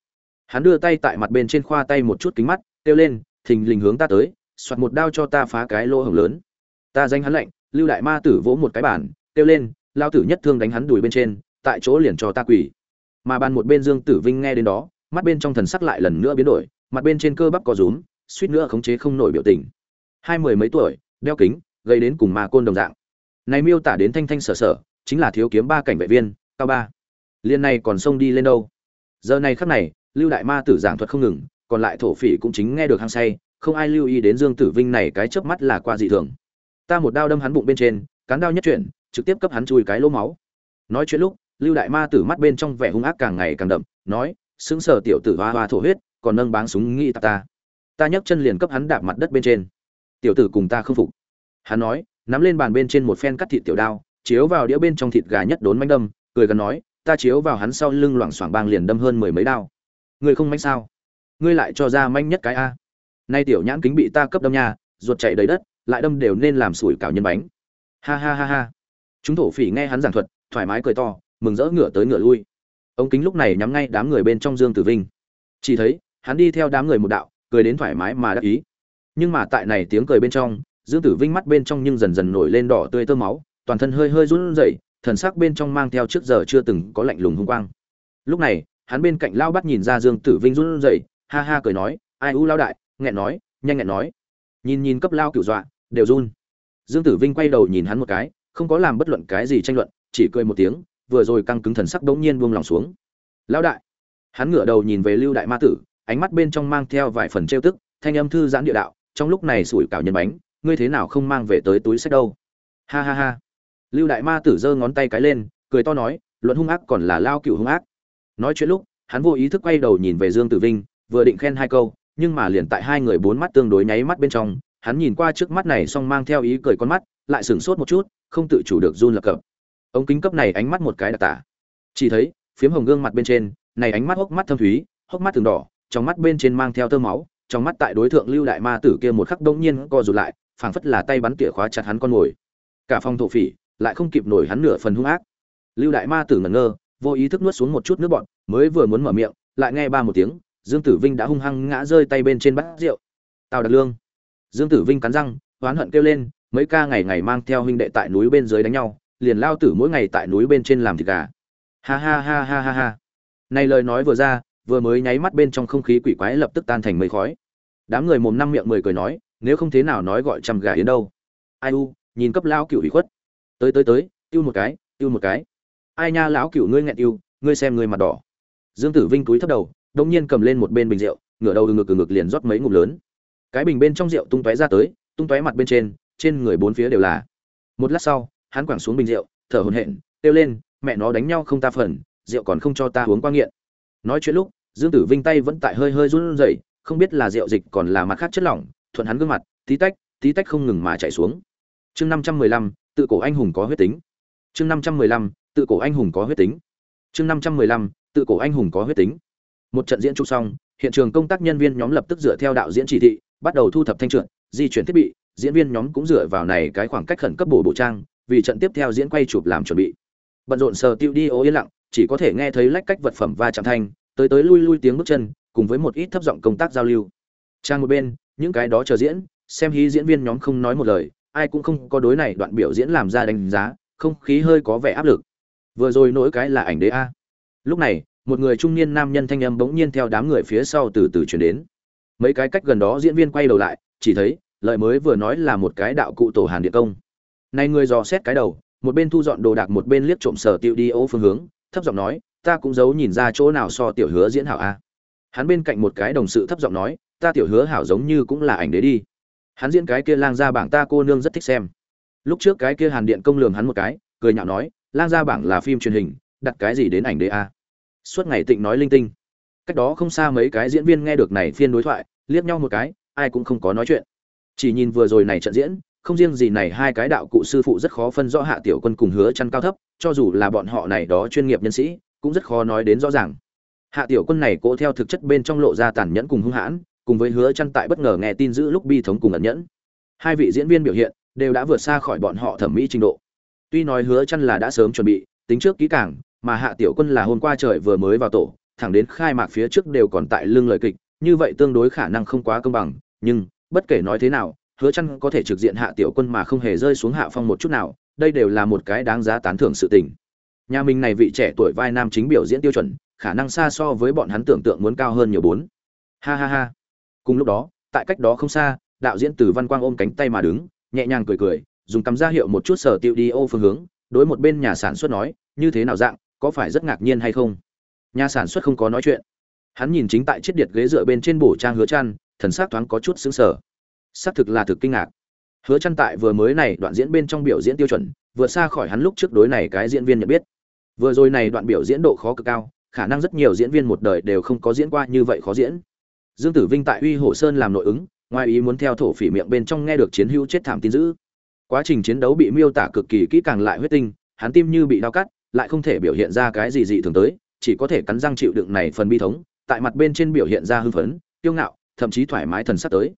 hắn đưa tay tại mặt bên trên khoa tay một chút kính mắt, kêu lên, thình lình hướng ta tới, soạt một đao cho ta phá cái lỗ hổng lớn. Ta danh hắn lệnh lưu đại ma tử vỗ một cái bản kêu lên lao tử nhất thương đánh hắn đùi bên trên, tại chỗ liền cho ta quỳ. Mà bàn một bên dương tử vinh nghe đến đó, mắt bên trong thần sắc lại lần nữa biến đổi, mặt bên trên cơ bắp có rúm, suýt nữa khống chế không nổi biểu tình. Hai mười mấy tuổi, đeo kính gây đến cùng ma côn đồng dạng. Này miêu tả đến thanh thanh sở sở, chính là thiếu kiếm ba cảnh vệ viên, cao ba. Liên này còn xông đi lên đâu? Giờ này khắc này lưu đại ma tử giảng thuật không ngừng, còn lại thổ phỉ cũng chính nghe được hăng say, không ai lưu ý đến dương tử vinh này cái chớp mắt là qua dị thường. Ta một đao đâm hắn bụng bên trên, cán đao nhất chuyển, trực tiếp cấp hắn chui cái lỗ máu. Nói chuyện lúc, lưu đại ma tử mắt bên trong vẻ hung ác càng ngày càng đậm, nói, sững sờ tiểu tử hoa hoa thổ huyết, còn nâng báng súng nghĩ ta ta. Ta nhấc chân liền cấp hắn đạp mặt đất bên trên. Tiểu tử cùng ta không phục. Hắn nói, nắm lên bàn bên trên một phen cắt thịt tiểu đao, chiếu vào đĩa bên trong thịt gà nhất đốn manh đâm, cười gần nói, ta chiếu vào hắn sau lưng loảng xoảng bang liền đâm hơn mười mấy đao ngươi không manh sao? Ngươi lại cho ra manh nhất cái a. Nay tiểu nhãn kính bị ta cấp đâm nha, ruột chạy đầy đất, lại đâm đều nên làm sủi cảo nhân bánh. Ha ha ha ha. Chúng thổ phỉ nghe hắn giảng thuật, thoải mái cười to, mừng rỡ ngửa tới ngửa lui. Ống kính lúc này nhắm ngay đám người bên trong dương tử vinh. Chỉ thấy, hắn đi theo đám người một đạo, cười đến thoải mái mà đắc ý. Nhưng mà tại này tiếng cười bên trong, dương tử vinh mắt bên trong nhưng dần dần nổi lên đỏ tươi tơ máu, toàn thân hơi hơi run rẩy, thần sắc bên trong mang theo trước giờ chưa từng có lạnh lùng hung quang. Lúc này hắn bên cạnh lao bắt nhìn ra dương tử vinh run rẩy, ha ha cười nói, ai u lao đại, nghẹn nói, nhanh nghẹn nói. Nhìn nhìn cấp lao cửu dọa, đều run. Dương tử vinh quay đầu nhìn hắn một cái, không có làm bất luận cái gì tranh luận, chỉ cười một tiếng, vừa rồi căng cứng thần sắc đống nhiên buông lòng xuống. Lao đại. Hắn ngửa đầu nhìn về lưu đại ma tử, ánh mắt bên trong mang theo vài phần trêu tức, thanh âm thư giãn địa đạo, trong lúc này sủi cảo nhân bánh, ngươi thế nào không mang về tới túi sách đâu? Ha ha ha. Lưu đại ma tử giơ ngón tay cái lên, cười to nói, luận hung ác còn là lao cựu hung ác nói chuyện lúc, hắn vô ý thức quay đầu nhìn về dương tử vinh, vừa định khen hai câu, nhưng mà liền tại hai người bốn mắt tương đối nháy mắt bên trong, hắn nhìn qua trước mắt này xong mang theo ý cười con mắt, lại sửng sốt một chút, không tự chủ được run lập cập. Ống kính cấp này ánh mắt một cái đặc tả. Chỉ thấy, phiếm hồng gương mặt bên trên, này ánh mắt hốc mắt thâm thúy, hốc mắt thường đỏ, trong mắt bên trên mang theo tơ máu, trong mắt tại đối tượng lưu đại ma tử kia một khắc đông nhiên co rụt lại, phảng phất là tay bắn tỉa khóa chặt hắn con mồi cả phòng thổ phỉ, lại không kịp nổi hắn nửa phần hung ác. Lưu đại ma tử ngẩn ngơ vô ý thức nuốt xuống một chút nước bọn mới vừa muốn mở miệng, lại nghe ba một tiếng, dương tử vinh đã hung hăng ngã rơi tay bên trên bát rượu. Tào đạt lương. Dương tử vinh cắn răng, oán hận kêu lên, mấy ca ngày ngày mang theo huynh đệ tại núi bên dưới đánh nhau, liền lao tử mỗi ngày tại núi bên trên làm thịt gà. Ha ha ha ha ha ha. Này lời nói vừa ra, vừa mới nháy mắt bên trong không khí quỷ quái lập tức tan thành mây khói. Đám người mồm năm miệng mười cười nói, nếu không thế nào nói gọi trăm gà yến đâu. Ai u, nhìn cấp lao cựu ủy khuất. Tới tới tới, tiêu một cái, tiêu một cái ai nha lão cựu ngươi nghẹn yêu, ngươi xem ngươi mặt đỏ. Dương tử vinh túi thấp đầu đông nhiên cầm lên một bên bình rượu, ngửa đầu ngực ngực liền rót mấy ngụm lớn. Cái bình bên trong rượu tung tóe ra tới, tung tóe mặt bên trên trên người bốn phía đều là. Một lát sau, hắn quẳng xuống bình rượu, thở hổn hển, kêu lên, mẹ nó đánh nhau không ta phần, rượu còn không cho ta uống qua nghiện. Nói chuyện lúc, dương tử vinh tay vẫn tại hơi hơi run rẩy, không biết là rượu dịch còn là mặt khác chất lỏng, thuận hắn gương mặt, tí tách tí tách không ngừng mà chảy xuống. Chương năm trăm mười lăm, tự cổ anh hùng có huyết tính. Chương năm trăm mười lăm tự cổ anh hùng có huyết tính. Chương năm trăm mười lăm, tự cổ anh hùng có huyết tính. Một trận diễn trục xong, hiện trường công tác nhân viên nhóm lập tức dựa theo đạo diễn chỉ thị, bắt đầu thu thập thanh trượt di chuyển thiết bị, diễn viên nhóm cũng dựa vào này cái khoảng cách khẩn cấp bổ bộ trang, vì trận tiếp theo diễn quay chụp làm chuẩn bị. Bận rộn sờ tiêu đi ô yên lặng, chỉ có thể nghe thấy lách cách vật phẩm va chạm thanh, tới tới lui lui tiếng bước chân, cùng với một ít thấp giọng công tác giao lưu. Trang một bên, những cái đó chờ diễn, xem hí diễn viên nhóm không nói một lời, ai cũng không có đối này đoạn biểu diễn làm ra đánh giá, không khí hơi có vẻ áp lực vừa rồi nỗi cái là ảnh đế a. Lúc này, một người trung niên nam nhân thanh âm bỗng nhiên theo đám người phía sau từ từ chuyển đến. Mấy cái cách gần đó diễn viên quay đầu lại, chỉ thấy lợi mới vừa nói là một cái đạo cụ tổ hàn điện công. Này người dò xét cái đầu, một bên thu dọn đồ đạc một bên liếc trộm sở tiêu đi ô phương hướng, thấp giọng nói, ta cũng giấu nhìn ra chỗ nào so tiểu hứa diễn hảo a. Hắn bên cạnh một cái đồng sự thấp giọng nói, ta tiểu hứa hảo giống như cũng là ảnh đế đi. Hắn diễn cái kia lang ra bảng ta cô nương rất thích xem. Lúc trước cái kia hàn điện công lường hắn một cái, cười nhạo nói lang gia bảng là phim truyền hình, đặt cái gì đến ảnh đế a? Suốt ngày tịnh nói linh tinh. Cách đó không xa mấy cái diễn viên nghe được này phiên đối thoại, liếc nhau một cái, ai cũng không có nói chuyện. Chỉ nhìn vừa rồi này trận diễn, không riêng gì này hai cái đạo cụ sư phụ rất khó phân rõ hạ tiểu quân cùng hứa chăn cao thấp, cho dù là bọn họ này đó chuyên nghiệp nhân sĩ, cũng rất khó nói đến rõ ràng. Hạ tiểu quân này cố theo thực chất bên trong lộ ra tàn nhẫn cùng hung hãn, cùng với hứa chăn tại bất ngờ nghe tin giữ lúc bi thống cùng ẩn nhẫn. Hai vị diễn viên biểu hiện đều đã vượt xa khỏi bọn họ thẩm mỹ trình độ tuy nói hứa chăn là đã sớm chuẩn bị, tính trước kỹ càng, mà hạ tiểu quân là hôm qua trời vừa mới vào tổ, thẳng đến khai mạc phía trước đều còn tại lưng lời kịch, như vậy tương đối khả năng không quá công bằng, nhưng, bất kể nói thế nào, hứa chăn có thể trực diện hạ tiểu quân mà không hề rơi xuống hạ phong một chút nào, đây đều là một cái đáng giá tán thưởng sự tình. Nhà mình này vị trẻ tuổi vai nam chính biểu diễn tiêu chuẩn, khả năng xa so với bọn hắn tưởng tượng muốn cao hơn nhiều bốn. Ha ha ha. Cùng lúc đó, tại cách đó không xa, đạo diễn từ văn quang ôm cánh tay mà đứng, nhẹ nhàng cười cười dùng cắm ra hiệu một chút sở tiêu đi ô phương hướng, đối một bên nhà sản xuất nói, như thế nào dạng, có phải rất ngạc nhiên hay không? Nhà sản xuất không có nói chuyện. Hắn nhìn chính tại chiếc điệt ghế dựa bên trên bổ trang hứa chăn, thần sắc thoáng có chút sững sờ. Xác thực là thực kinh ngạc. Hứa chăn tại vừa mới này đoạn diễn bên trong biểu diễn tiêu chuẩn, vượt xa khỏi hắn lúc trước đối này cái diễn viên nhận biết. Vừa rồi này đoạn biểu diễn độ khó cực cao, khả năng rất nhiều diễn viên một đời đều không có diễn qua như vậy khó diễn. Dương tử vinh tại uy hổ sơn làm nội ứng, ngoài ý muốn theo thổ phỉ miệng bên trong nghe được chiến hữu chết thảm tin dữ quá trình chiến đấu bị miêu tả cực kỳ kỹ càng lại huyết tinh, hắn tim như bị đau cắt, lại không thể biểu hiện ra cái gì dị thường tới, chỉ có thể cắn răng chịu đựng này phần bi thống, tại mặt bên trên biểu hiện ra hưng phấn, kiêu ngạo, thậm chí thoải mái thần sắc tới.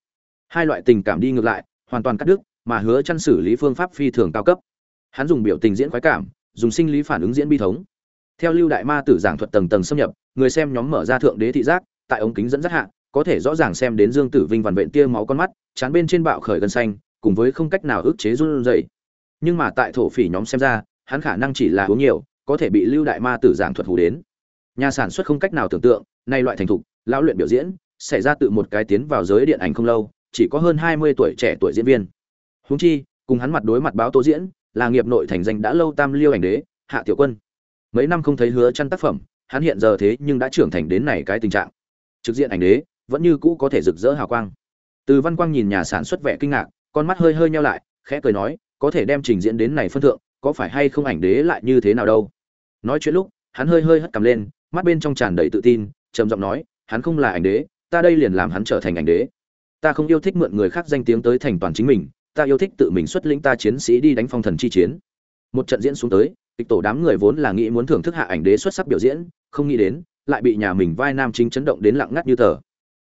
Hai loại tình cảm đi ngược lại, hoàn toàn cắt đứt, mà hứa chăn xử lý phương pháp phi thường cao cấp. Hắn dùng biểu tình diễn khoái cảm, dùng sinh lý phản ứng diễn bi thống. Theo lưu đại ma tử giảng thuật tầng tầng xâm nhập, người xem nhóm mở ra thượng đế thị giác, tại ống kính dẫn dắt hạ, có thể rõ ràng xem đến dương tử vinh vằn vện tia máu con mắt, chán bên trên bạo khởi gân xanh cùng với không cách nào ức chế run rẩy. Nhưng mà tại thổ phỉ nhóm xem ra, hắn khả năng chỉ là uống nhiều, có thể bị lưu đại ma tử giảng thuật hù đến. Nhà sản xuất không cách nào tưởng tượng, nay loại thành thục, lão luyện biểu diễn, xảy ra tự một cái tiến vào giới điện ảnh không lâu, chỉ có hơn hai mươi tuổi trẻ tuổi diễn viên. Huống chi, cùng hắn mặt đối mặt báo tố diễn, là nghiệp nội thành danh đã lâu tam liêu ảnh đế, hạ tiểu quân. Mấy năm không thấy hứa chăn tác phẩm, hắn hiện giờ thế nhưng đã trưởng thành đến này cái tình trạng. Trực diện ảnh đế, vẫn như cũ có thể rực rỡ hào quang. Từ văn quang nhìn nhà sản xuất vẻ kinh ngạc con mắt hơi hơi nheo lại, khẽ cười nói, có thể đem trình diễn đến này phân thượng, có phải hay không ảnh đế lại như thế nào đâu? Nói chuyện lúc, hắn hơi hơi hất cằm lên, mắt bên trong tràn đầy tự tin, trầm giọng nói, hắn không là ảnh đế, ta đây liền làm hắn trở thành ảnh đế. Ta không yêu thích mượn người khác danh tiếng tới thành toàn chính mình, ta yêu thích tự mình xuất lĩnh ta chiến sĩ đi đánh phong thần chi chiến. Một trận diễn xuống tới, kịch tổ đám người vốn là nghĩ muốn thưởng thức hạ ảnh đế xuất sắc biểu diễn, không nghĩ đến, lại bị nhà mình vai nam chính chấn động đến lặng ngắt như tờ.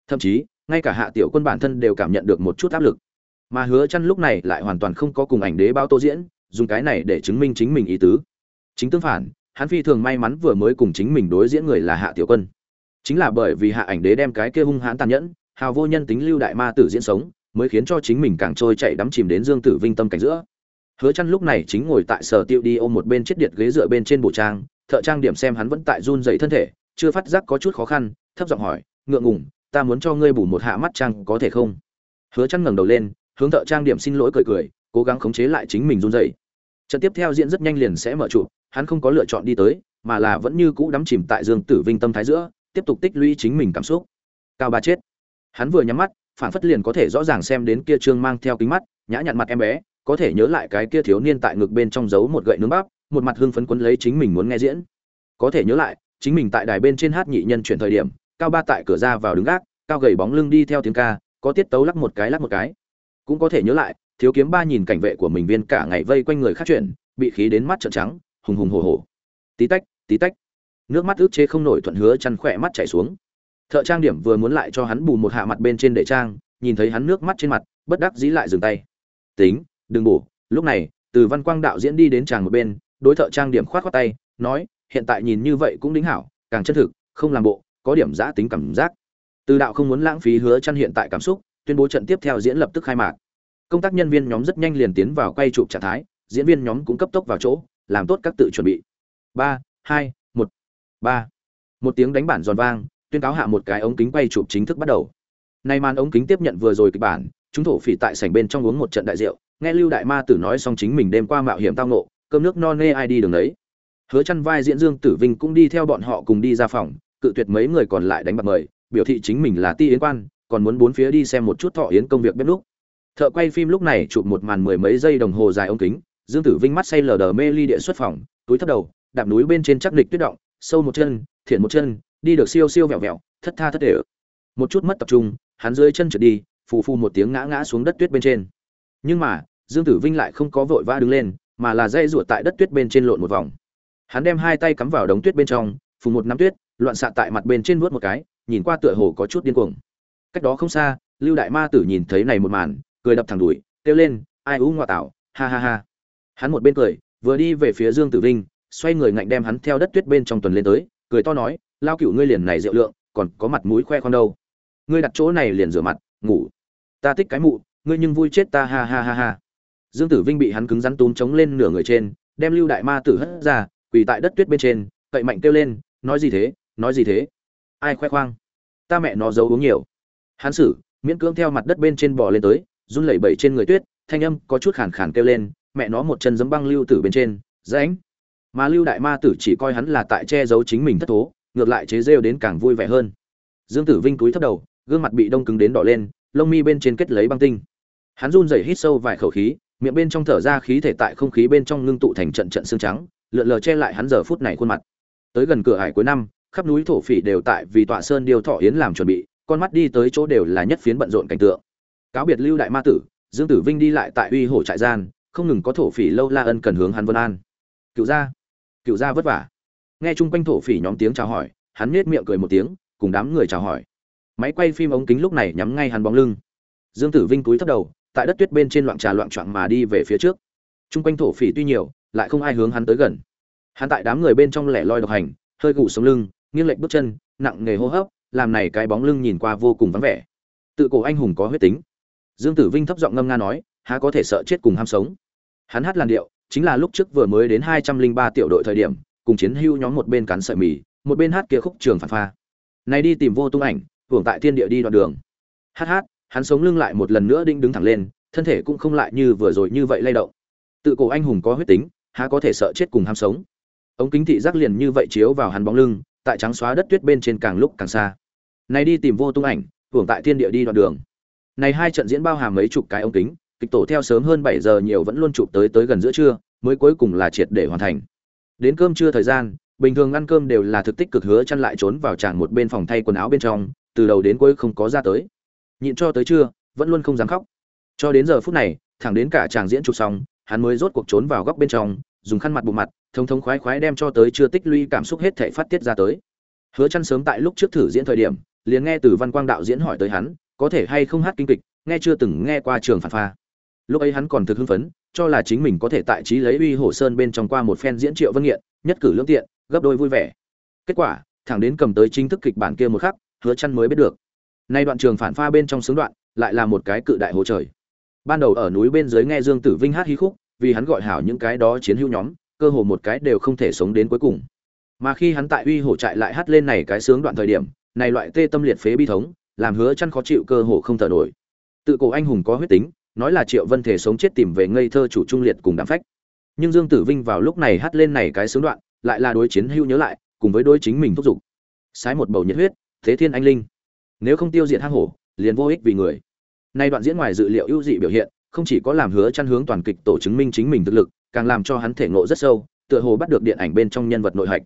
Thậm chí, ngay cả hạ tiểu quân bản thân đều cảm nhận được một chút áp lực mà hứa chăn lúc này lại hoàn toàn không có cùng ảnh đế bao tô diễn, dùng cái này để chứng minh chính mình ý tứ. Chính tương phản, hắn phi thường may mắn vừa mới cùng chính mình đối diễn người là hạ tiểu quân. Chính là bởi vì hạ ảnh đế đem cái kia hung hãn tàn nhẫn, hào vô nhân tính lưu đại ma tử diễn sống, mới khiến cho chính mình càng trôi chạy đắm chìm đến dương tử vinh tâm cảnh giữa. Hứa chăn lúc này chính ngồi tại sở tiêu đi ôm một bên chết điệt ghế dựa bên trên bộ trang, thợ trang điểm xem hắn vẫn tại run rẩy thân thể, chưa phát giác có chút khó khăn, thấp giọng hỏi, ngượng ngùng, ta muốn cho ngươi bù một hạ mắt trang có thể không? Hứa chăn ngẩng đầu lên hướng thợ trang điểm xin lỗi cười cười, cố gắng khống chế lại chính mình run rẩy. Trận tiếp theo diễn rất nhanh liền sẽ mở trụ, hắn không có lựa chọn đi tới, mà là vẫn như cũ đắm chìm tại dương tử vinh tâm thái giữa, tiếp tục tích lũy chính mình cảm xúc. Cao ba chết. Hắn vừa nhắm mắt, phản phất liền có thể rõ ràng xem đến kia trương mang theo kính mắt, nhã nhặn mặt em bé, có thể nhớ lại cái kia thiếu niên tại ngực bên trong giấu một gậy nướng bắp, một mặt hưng phấn quấn lấy chính mình muốn nghe diễn. Có thể nhớ lại, chính mình tại đài bên trên hát nhị nhân chuyển thời điểm, cao ba tại cửa ra vào đứng gác, cao gầy bóng lưng đi theo tiếng ca, có tiết tấu lắc một cái lắc một cái cũng có thể nhớ lại, thiếu kiếm ba nhìn cảnh vệ của mình viên cả ngày vây quanh người khác chuyển, bị khí đến mắt trợn trắng, hùng hùng hổ hổ. Tí tách tí tách. Nước mắt ức chế không nổi thuận hứa chăn khỏe mắt chảy xuống. Thợ trang điểm vừa muốn lại cho hắn bù một hạ mặt bên trên để trang, nhìn thấy hắn nước mắt trên mặt, bất đắc dĩ lại dừng tay. Tính, đừng bù. Lúc này, từ văn quang đạo diễn đi đến chàng một bên, đối thợ trang điểm khoát khoát tay, nói, hiện tại nhìn như vậy cũng đính hảo, càng chân thực, không làm bộ, có điểm giã tính cảm giác. Từ đạo không muốn lãng phí hứa chăn hiện tại cảm xúc tuyên bố trận tiếp theo diễn lập tức khai mạc. Công tác nhân viên nhóm rất nhanh liền tiến vào quay chụp trạng thái diễn viên nhóm cũng cấp tốc vào chỗ làm tốt các tự chuẩn bị. Ba hai một. Ba. Một tiếng đánh bản giòn vang tuyên cáo hạ một cái ống kính quay chụp chính thức bắt đầu. Nay màn ống kính tiếp nhận vừa rồi kịch bản chúng thổ phỉ tại sảnh bên trong uống một trận đại rượu nghe lưu đại ma tử nói xong chính mình đêm qua mạo hiểm tao ngộ, cơm nước non nê ai đi đường đấy. Hứa chăn vai diễn dương tử vinh cũng đi theo bọn họ cùng đi ra phòng cự tuyệt mấy người còn lại đánh bạc mời biểu thị chính mình là ti yến quan còn muốn bốn phía đi xem một chút thọ yến công việc bếp lúc thợ quay phim lúc này chụp một màn mười mấy giây đồng hồ dài ống kính, dương tử vinh mắt say lờ đờ mê ly địa xuất phòng, túi thấp đầu, đạp núi bên trên chắc địch tuyết động, sâu một chân, thiện một chân, đi được siêu siêu vẹo vẹo, thất tha thất để một chút mất tập trung, hắn dưới chân trượt đi, phù phù một tiếng ngã ngã xuống đất tuyết bên trên. Nhưng mà, dương tử vinh lại không có vội vã đứng lên, mà là dây ruột tại đất tuyết bên trên lộn một vòng. Hắn đem hai tay cắm vào đống tuyết bên trong, phù một nắm tuyết, loạn xạ tại mặt bên trên vuốt một cái, nhìn qua tựa hồ có chút điên cuồng cách đó không xa, lưu đại ma tử nhìn thấy này một màn, cười đập thẳng đùi, kêu lên, ai ú ngoại tảo, ha ha ha. Hắn một bên cười, vừa đi về phía dương tử vinh, xoay người ngạnh đem hắn theo đất tuyết bên trong tuần lên tới, cười to nói, lao cựu ngươi liền này rượu lượng, còn có mặt mũi khoe con đâu. Ngươi đặt chỗ này liền rửa mặt, ngủ. Ta thích cái mụ, ngươi nhưng vui chết ta, ha ha ha ha. Dương tử vinh bị hắn cứng rắn túm chống lên nửa người trên, đem lưu đại ma tử hất ra, quỳ tại đất tuyết bên trên, cậy mạnh kêu lên, nói gì thế, nói gì thế? Ai khoe khoang? Ta mẹ nó giấu uống nhiều hắn xử, miễn cưỡng theo mặt đất bên trên bò lên tới, run lẩy bẩy trên người tuyết, thanh âm có chút khàn khàn kêu lên, mẹ nó một chân giấm băng lưu tử bên trên, rãnh. Mà lưu đại ma tử chỉ coi hắn là tại che giấu chính mình thất thố, ngược lại chế rêu đến càng vui vẻ hơn. Dương tử vinh túi thấp đầu, gương mặt bị đông cứng đến đỏ lên, lông mi bên trên kết lấy băng tinh. Hắn run rẩy hít sâu vài khẩu khí, miệng bên trong thở ra khí thể tại không khí bên trong ngưng tụ thành trận trận xương trắng, lượn lờ che lại hắn giờ phút này khuôn mặt. Tới gần cửa hải cuối năm, khắp núi thổ phỉ đều tại vì tọa sơn điêu thọ yến làm chuẩn bị con mắt đi tới chỗ đều là nhất phiến bận rộn cảnh tượng. Cáo biệt lưu đại ma tử, dương tử vinh đi lại tại uy hổ trại gian, không ngừng có thổ phỉ lâu la ân cần hướng hắn vân an. Cựu gia cựu gia vất vả. Nghe chung quanh thổ phỉ nhóm tiếng chào hỏi, hắn nhếch miệng cười một tiếng, cùng đám người chào hỏi. Máy quay phim ống kính lúc này nhắm ngay hắn bóng lưng. Dương tử vinh cúi thấp đầu, tại đất tuyết bên trên loạn trà loạn choạng mà đi về phía trước. Chung quanh thổ phỉ tuy nhiều, lại không ai hướng hắn tới gần. Hắn tại đám người bên trong lẻ loi độc hành, hơi gù sống lưng, nghiêng lệch bước chân, nặng nghề hô hấp làm này cái bóng lưng nhìn qua vô cùng vắng vẻ. Tự cổ anh hùng có huyết tính. Dương tử vinh thấp giọng ngâm nga nói, há có thể sợ chết cùng ham sống. Hắn hát làn điệu, chính là lúc trước vừa mới đến hai trăm linh ba tiểu đội thời điểm, cùng chiến hưu nhóm một bên cắn sợi mì, một bên hát kia khúc trường phản pha. Này đi tìm vô tung ảnh, hưởng tại thiên địa đi đoạn đường. Hát hát, hắn sống lưng lại một lần nữa đinh đứng thẳng lên, thân thể cũng không lại như vừa rồi như vậy lay động. Tự cổ anh hùng có huyết tính, há có thể sợ chết cùng ham sống. Ống kính thị giác liền như vậy chiếu vào hắn bóng lưng, tại trắng xóa đất tuyết bên trên càng lúc càng xa này đi tìm vô tung ảnh, hưởng tại thiên địa đi đoạn đường. Này hai trận diễn bao hàm mấy chục cái ống kính, kịch tổ theo sớm hơn bảy giờ nhiều vẫn luôn chụp tới tới gần giữa trưa, mới cuối cùng là triệt để hoàn thành. Đến cơm trưa thời gian, bình thường ăn cơm đều là thực tích cực hứa chăn lại trốn vào tràng một bên phòng thay quần áo bên trong, từ đầu đến cuối không có ra tới. Nhịn cho tới trưa, vẫn luôn không dám khóc. Cho đến giờ phút này, thẳng đến cả chàng diễn chụp xong, hắn mới rốt cuộc trốn vào góc bên trong, dùng khăn mặt bụng mặt, thông thông khoái khoái đem cho tới chưa tích lũy cảm xúc hết thể phát tiết ra tới. Hứa chăn sớm tại lúc trước thử diễn thời điểm liền nghe từ văn quang đạo diễn hỏi tới hắn, có thể hay không hát kinh kịch, nghe chưa từng nghe qua trường phản pha. Lúc ấy hắn còn thực hưng phấn, cho là chính mình có thể tại trí lấy uy hồ sơn bên trong qua một phen diễn triệu vân nghiện, nhất cử lương tiện, gấp đôi vui vẻ. Kết quả, thẳng đến cầm tới chính thức kịch bản kia một khắc, hứa chăn mới biết được. Nay đoạn trường phản pha bên trong sướng đoạn, lại là một cái cự đại hồ trời. Ban đầu ở núi bên dưới nghe dương tử vinh hát hí khúc, vì hắn gọi hảo những cái đó chiến hữu nhóm, cơ hồ một cái đều không thể sống đến cuối cùng. Mà khi hắn tại uy hổ trại lại hát lên này cái sướng đoạn thời điểm này loại tê tâm liệt phế bi thống, làm hứa chăn khó chịu cơ hồ không thở nổi. Tự cổ anh hùng có huyết tính, nói là triệu vân thể sống chết tìm về ngây thơ chủ trung liệt cùng đám phách. Nhưng dương tử vinh vào lúc này hát lên này cái sướng đoạn, lại là đối chiến hưu nhớ lại, cùng với đối chính mình thúc giục. Sái một bầu nhiệt huyết, thế thiên anh linh. Nếu không tiêu diệt hang hổ, liền vô ích vì người. Nay đoạn diễn ngoài dự liệu ưu dị biểu hiện, không chỉ có làm hứa chăn hướng toàn kịch tổ chứng minh chính mình thực lực, càng làm cho hắn thể ngộ rất sâu, tựa hồ bắt được điện ảnh bên trong nhân vật nội hạch.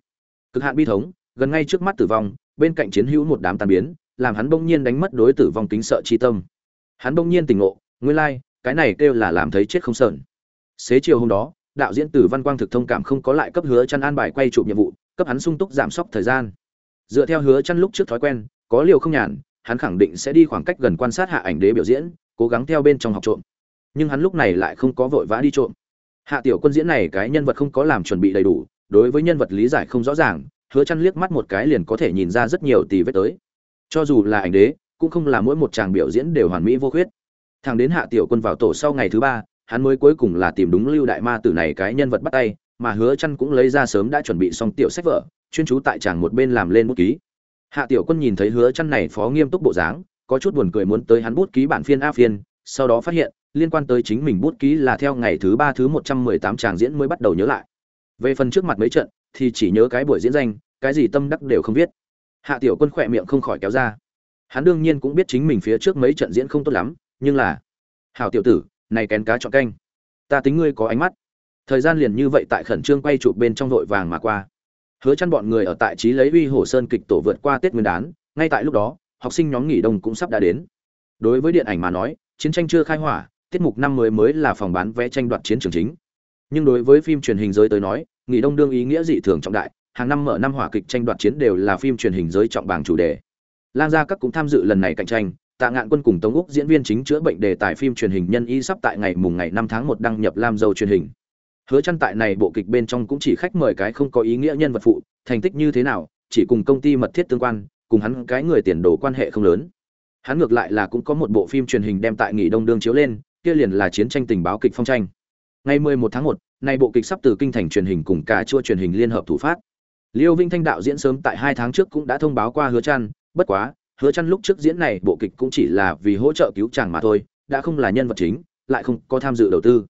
Cực hạn bi thống, gần ngay trước mắt tử vong bên cạnh chiến hữu một đám tàn biến làm hắn bỗng nhiên đánh mất đối tử vong kính sợ chi tâm. Hắn bỗng nhiên tỉnh ngộ nguyên lai like, cái này kêu là làm thấy chết không sờn. Xế chiều hôm đó đạo diễn tử văn quang thực thông cảm không có lại cấp hứa chăn an bài quay chụp nhiệm vụ cấp hắn sung túc giảm sốc thời gian. Dựa theo hứa chăn lúc trước thói quen có liều không nhàn hắn khẳng định sẽ đi khoảng cách gần quan sát hạ ảnh đế biểu diễn cố gắng theo bên trong học trộm. Nhưng hắn lúc này lại không có vội vã đi trộm. Hạ tiểu quân diễn này cái nhân vật không có làm chuẩn bị đầy đủ đối với nhân vật lý giải không rõ ràng hứa chăn liếc mắt một cái liền có thể nhìn ra rất nhiều tì vết tới. Cho dù là ảnh đế, cũng không là mỗi một chàng biểu diễn đều hoàn mỹ vô khuyết. Thằng đến hạ tiểu quân vào tổ sau ngày thứ ba, hắn mới cuối cùng là tìm đúng lưu đại ma tử này cái nhân vật bắt tay, mà hứa chăn cũng lấy ra sớm đã chuẩn bị xong tiểu sách vở, chuyên chú tại chàng một bên làm lên bút ký. Hạ tiểu quân nhìn thấy hứa chăn này phó nghiêm túc bộ dáng, có chút buồn cười muốn tới hắn bút ký bản phiên a phiên, sau đó phát hiện, liên quan tới chính mình bút ký là theo ngày thứ ba thứ 118 tràng diễn mới bắt đầu nhớ lại. Về phần trước mặt mấy trận thì chỉ nhớ cái buổi diễn danh, cái gì tâm đắc đều không viết. Hạ tiểu quân khỏe miệng không khỏi kéo ra. Hắn đương nhiên cũng biết chính mình phía trước mấy trận diễn không tốt lắm, nhưng là, hảo tiểu tử, này kén cá chọn canh. Ta tính ngươi có ánh mắt. Thời gian liền như vậy tại khẩn trương quay chụp bên trong vội vàng mà qua. Hứa chăn bọn người ở tại trí lấy uy hồ sơn kịch tổ vượt qua tết nguyên đán, ngay tại lúc đó, học sinh nhóm nghỉ đông cũng sắp đã đến. Đối với điện ảnh mà nói, chiến tranh chưa khai hỏa, tiết mục năm mới mới là phòng bán vé tranh đoạt chiến trường chính. Nhưng đối với phim truyền hình giới tới nói nghỉ đông đương ý nghĩa dị thường trọng đại hàng năm mở năm hỏa kịch tranh đoạt chiến đều là phim truyền hình giới trọng bảng chủ đề. Lang gia các cũng tham dự lần này cạnh tranh tạ ngạn quân cùng tống úc diễn viên chính chữa bệnh đề tài phim truyền hình nhân y sắp tại ngày mùng ngày năm tháng một đăng nhập lam dâu truyền hình. Hứa chăn tại này bộ kịch bên trong cũng chỉ khách mời cái không có ý nghĩa nhân vật phụ thành tích như thế nào chỉ cùng công ty mật thiết tương quan cùng hắn cái người tiền đồ quan hệ không lớn. Hắn ngược lại là cũng có một bộ phim truyền hình đem tại nghỉ đông đương chiếu lên kia liền là chiến tranh tình báo kịch phong tranh. Ngày 11 tháng 1, nay bộ kịch sắp từ kinh thành truyền hình cùng cả chua truyền hình liên hợp thủ phát. Liêu vinh thanh đạo diễn sớm tại hai tháng trước cũng đã thông báo qua hứa trăn. bất quá hứa trăn lúc trước diễn này bộ kịch cũng chỉ là vì hỗ trợ cứu chàng mà thôi đã không là nhân vật chính lại không có tham dự đầu tư.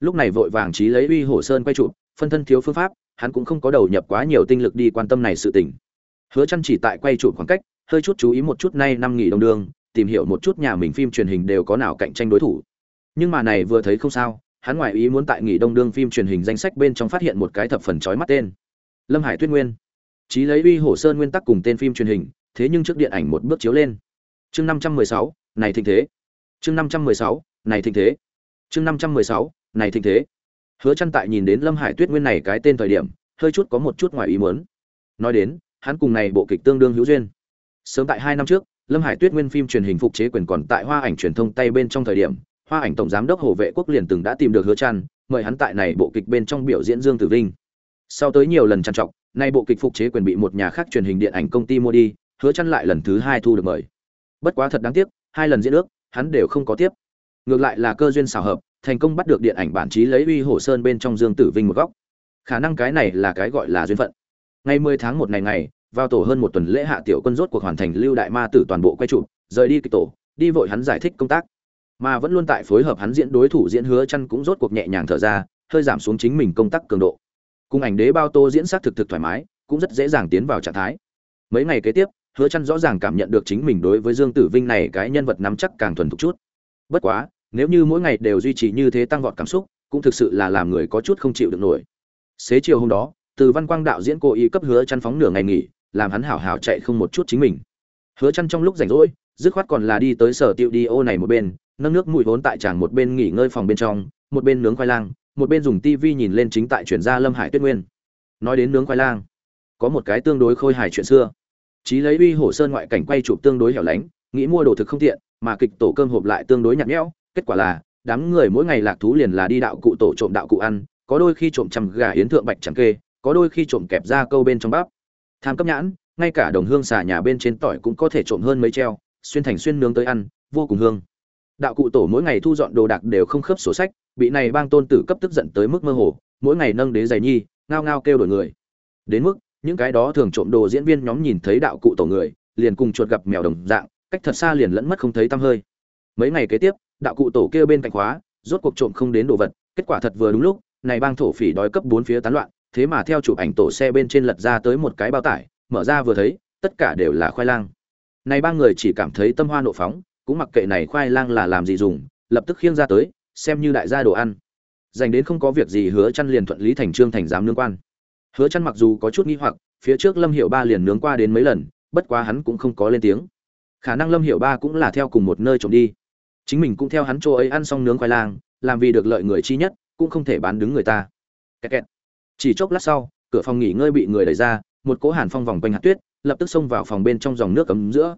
Lúc này vội vàng trí lấy uy hổ sơn quay chụp, phân thân thiếu phương pháp hắn cũng không có đầu nhập quá nhiều tinh lực đi quan tâm này sự tình. Hứa trăn chỉ tại quay chụp khoảng cách hơi chút chú ý một chút nay năm nghỉ đông đường tìm hiểu một chút nhà mình phim truyền hình đều có nào cạnh tranh đối thủ. Nhưng mà này vừa thấy không sao hắn ngoài ý muốn tại nghỉ đông đương phim truyền hình danh sách bên trong phát hiện một cái thập phần chói mắt tên. Lâm hải tuyết nguyên. Trí lấy uy hổ sơn nguyên tắc cùng tên phim truyền hình, thế nhưng trước điện ảnh một bước chiếu lên. Chương năm trăm mười sáu, này thịnh thế. Chương năm trăm mười sáu, này thịnh thế. Chương năm trăm mười sáu, này thịnh thế. Hứa chăn tại nhìn đến lâm hải tuyết nguyên này cái tên thời điểm, hơi chút có một chút ngoài ý muốn. Nói đến, hắn cùng này bộ kịch tương đương hữu duyên. Sớm tại hai năm trước, lâm hải tuyết nguyên phim truyền hình phục chế quyền còn tại hoa ảnh truyền thông tay bên trong thời điểm hoa ảnh tổng giám đốc hồ vệ quốc liền từng đã tìm được hứa Trăn, mời hắn tại này bộ kịch bên trong biểu diễn dương tử vinh. Sau tới nhiều lần trằn trọc nay bộ kịch phục chế quyền bị một nhà khác truyền hình điện ảnh công ty mua đi hứa chăn lại lần thứ hai thu được mời. Bất quá thật đáng tiếc hai lần diễn ước hắn đều không có tiếp. Ngược lại là cơ duyên xảo hợp thành công bắt được điện ảnh bản trí lấy uy hổ sơn bên trong dương tử vinh một góc. Khả năng cái này là cái gọi là duyên phận. Ngày 10 tháng 1 ngày ngày vào tổ hơn một tuần lễ hạ tiểu quân rốt cuộc hoàn thành lưu đại ma tử toàn bộ quay trụ rời đi kịch tổ đi vội hắn giải thích công tác mà vẫn luôn tại phối hợp hắn diễn đối thủ diễn hứa chăn cũng rốt cuộc nhẹ nhàng thở ra, hơi giảm xuống chính mình công tác cường độ. Cùng ảnh đế bao tô diễn sát thực thực thoải mái, cũng rất dễ dàng tiến vào trạng thái. Mấy ngày kế tiếp, hứa chăn rõ ràng cảm nhận được chính mình đối với dương tử vinh này cái nhân vật nắm chắc càng thuần thục chút. Bất quá, nếu như mỗi ngày đều duy trì như thế tăng vọt cảm xúc, cũng thực sự là làm người có chút không chịu được nổi. Xế chiều hôm đó, từ văn quang đạo diễn cố ý cấp hứa chăn phóng nửa ngày nghỉ, làm hắn hảo hảo chạy không một chút chính mình. Hứa chăn trong lúc rảnh rỗi, dứt khoát còn là đi tới sở tiệu đi ô này một bên nâng nước mũi vốn tại tràng một bên nghỉ ngơi phòng bên trong, một bên nướng khoai lang, một bên dùng tivi nhìn lên chính tại chuyển gia lâm hải tuyết nguyên. Nói đến nướng khoai lang, có một cái tương đối khôi hài chuyện xưa. Chí lấy uy hổ sơn ngoại cảnh quay chụp tương đối hẻo lánh, nghĩ mua đồ thực không tiện, mà kịch tổ cơm hộp lại tương đối nhạt nhẽo, kết quả là đám người mỗi ngày lạc thú liền là đi đạo cụ tổ trộm đạo cụ ăn, có đôi khi trộm chằm gà yến thượng bạch chẳng kê, có đôi khi trộm kẹp ra câu bên trong bắp. Tham cấp nhãn, ngay cả đồng hương xà nhà bên trên tỏi cũng có thể trộm hơn mấy treo, xuyên thành xuyên nướng tới ăn, vô cùng hương đạo cụ tổ mỗi ngày thu dọn đồ đạc đều không khớp sổ sách, bị này bang tôn tử cấp tức giận tới mức mơ hồ, mỗi ngày nâng đế giày nhi, ngao ngao kêu đổi người. Đến mức, những cái đó thường trộm đồ diễn viên nhóm nhìn thấy đạo cụ tổ người, liền cùng chuột gặp mèo đồng dạng, cách thật xa liền lẫn mất không thấy tăm hơi. Mấy ngày kế tiếp, đạo cụ tổ kêu bên cạnh khóa, rốt cuộc trộm không đến đồ vật, kết quả thật vừa đúng lúc, này bang thổ phỉ đói cấp bốn phía tán loạn, thế mà theo chụp ảnh tổ xe bên trên lật ra tới một cái bao tải, mở ra vừa thấy, tất cả đều là khoai lang. Này ba người chỉ cảm thấy tâm hoa nộ phóng cũng mặc kệ này khoai lang là làm gì dùng, lập tức khiêng ra tới, xem như đại gia đồ ăn. Dành đến không có việc gì, hứa chăn liền thuận lý thành trương thành giám nương quan. Hứa chăn mặc dù có chút nghi hoặc, phía trước lâm hiệu ba liền nướng qua đến mấy lần, bất quá hắn cũng không có lên tiếng. Khả năng lâm hiệu ba cũng là theo cùng một nơi trộm đi. Chính mình cũng theo hắn chỗ ấy ăn xong nướng khoai lang, làm vì được lợi người chi nhất, cũng không thể bán đứng người ta. Kẹt kẹt. chỉ chốc lát sau, cửa phòng nghỉ ngơi bị người đẩy ra, một cỗ hàn phong vòng quanh hạt tuyết, lập tức xông vào phòng bên trong dòng nước cấm giữa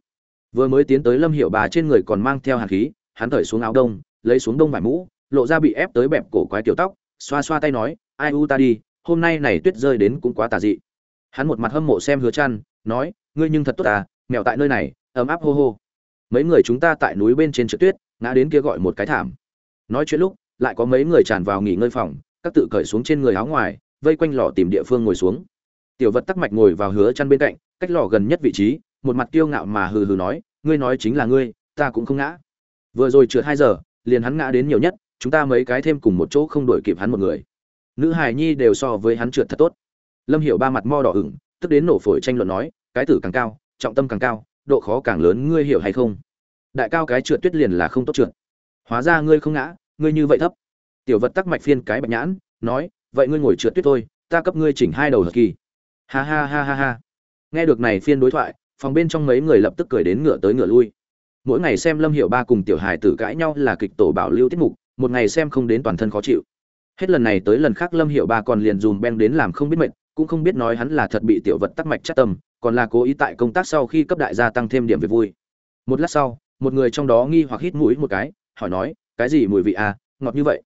vừa mới tiến tới lâm hiệu bà trên người còn mang theo hàn khí, hắn thởi xuống áo đông, lấy xuống đông vải mũ, lộ ra bị ép tới bẹp cổ quái tiểu tóc, xoa xoa tay nói, ai u ta đi, hôm nay này tuyết rơi đến cũng quá tà dị. Hắn một mặt hâm mộ xem hứa chăn, nói, ngươi nhưng thật tốt à mèo tại nơi này, ấm áp hô hô. Mấy người chúng ta tại núi bên trên trượt tuyết, ngã đến kia gọi một cái thảm. Nói chuyện lúc, lại có mấy người tràn vào nghỉ ngơi phòng, các tự cởi xuống trên người áo ngoài, vây quanh lò tìm địa phương ngồi xuống. Tiểu vật tắc mạch ngồi vào hứa chăn bên cạnh, cách lò gần nhất vị trí một mặt kiêu ngạo mà hừ hừ nói, ngươi nói chính là ngươi, ta cũng không ngã. Vừa rồi trượt hai giờ, liền hắn ngã đến nhiều nhất, chúng ta mấy cái thêm cùng một chỗ không đuổi kịp hắn một người. Nữ hài nhi đều so với hắn trượt thật tốt. Lâm hiểu ba mặt mo đỏ ửng, tức đến nổ phổi tranh luận nói, cái tử càng cao, trọng tâm càng cao, độ khó càng lớn, ngươi hiểu hay không? Đại cao cái trượt tuyết liền là không tốt trượt. Hóa ra ngươi không ngã, ngươi như vậy thấp. Tiểu vật tắc mạch phiên cái bạch nhãn, nói, vậy ngươi ngồi trượt tuyết thôi, ta cấp ngươi chỉnh hai đầu hợp kỳ. Ha ha ha ha ha. Nghe được này phiên đối thoại phòng bên trong mấy người lập tức cười đến ngựa tới ngựa lui. Mỗi ngày xem lâm hiệu ba cùng tiểu hài tử cãi nhau là kịch tổ bảo lưu tiết mục, một ngày xem không đến toàn thân khó chịu. Hết lần này tới lần khác lâm hiệu ba còn liền dùm beng đến làm không biết mệt cũng không biết nói hắn là thật bị tiểu vật tắc mạch chắc tâm, còn là cố ý tại công tác sau khi cấp đại gia tăng thêm điểm về vui. Một lát sau, một người trong đó nghi hoặc hít mũi một cái, hỏi nói, cái gì mùi vị à ngọt như vậy?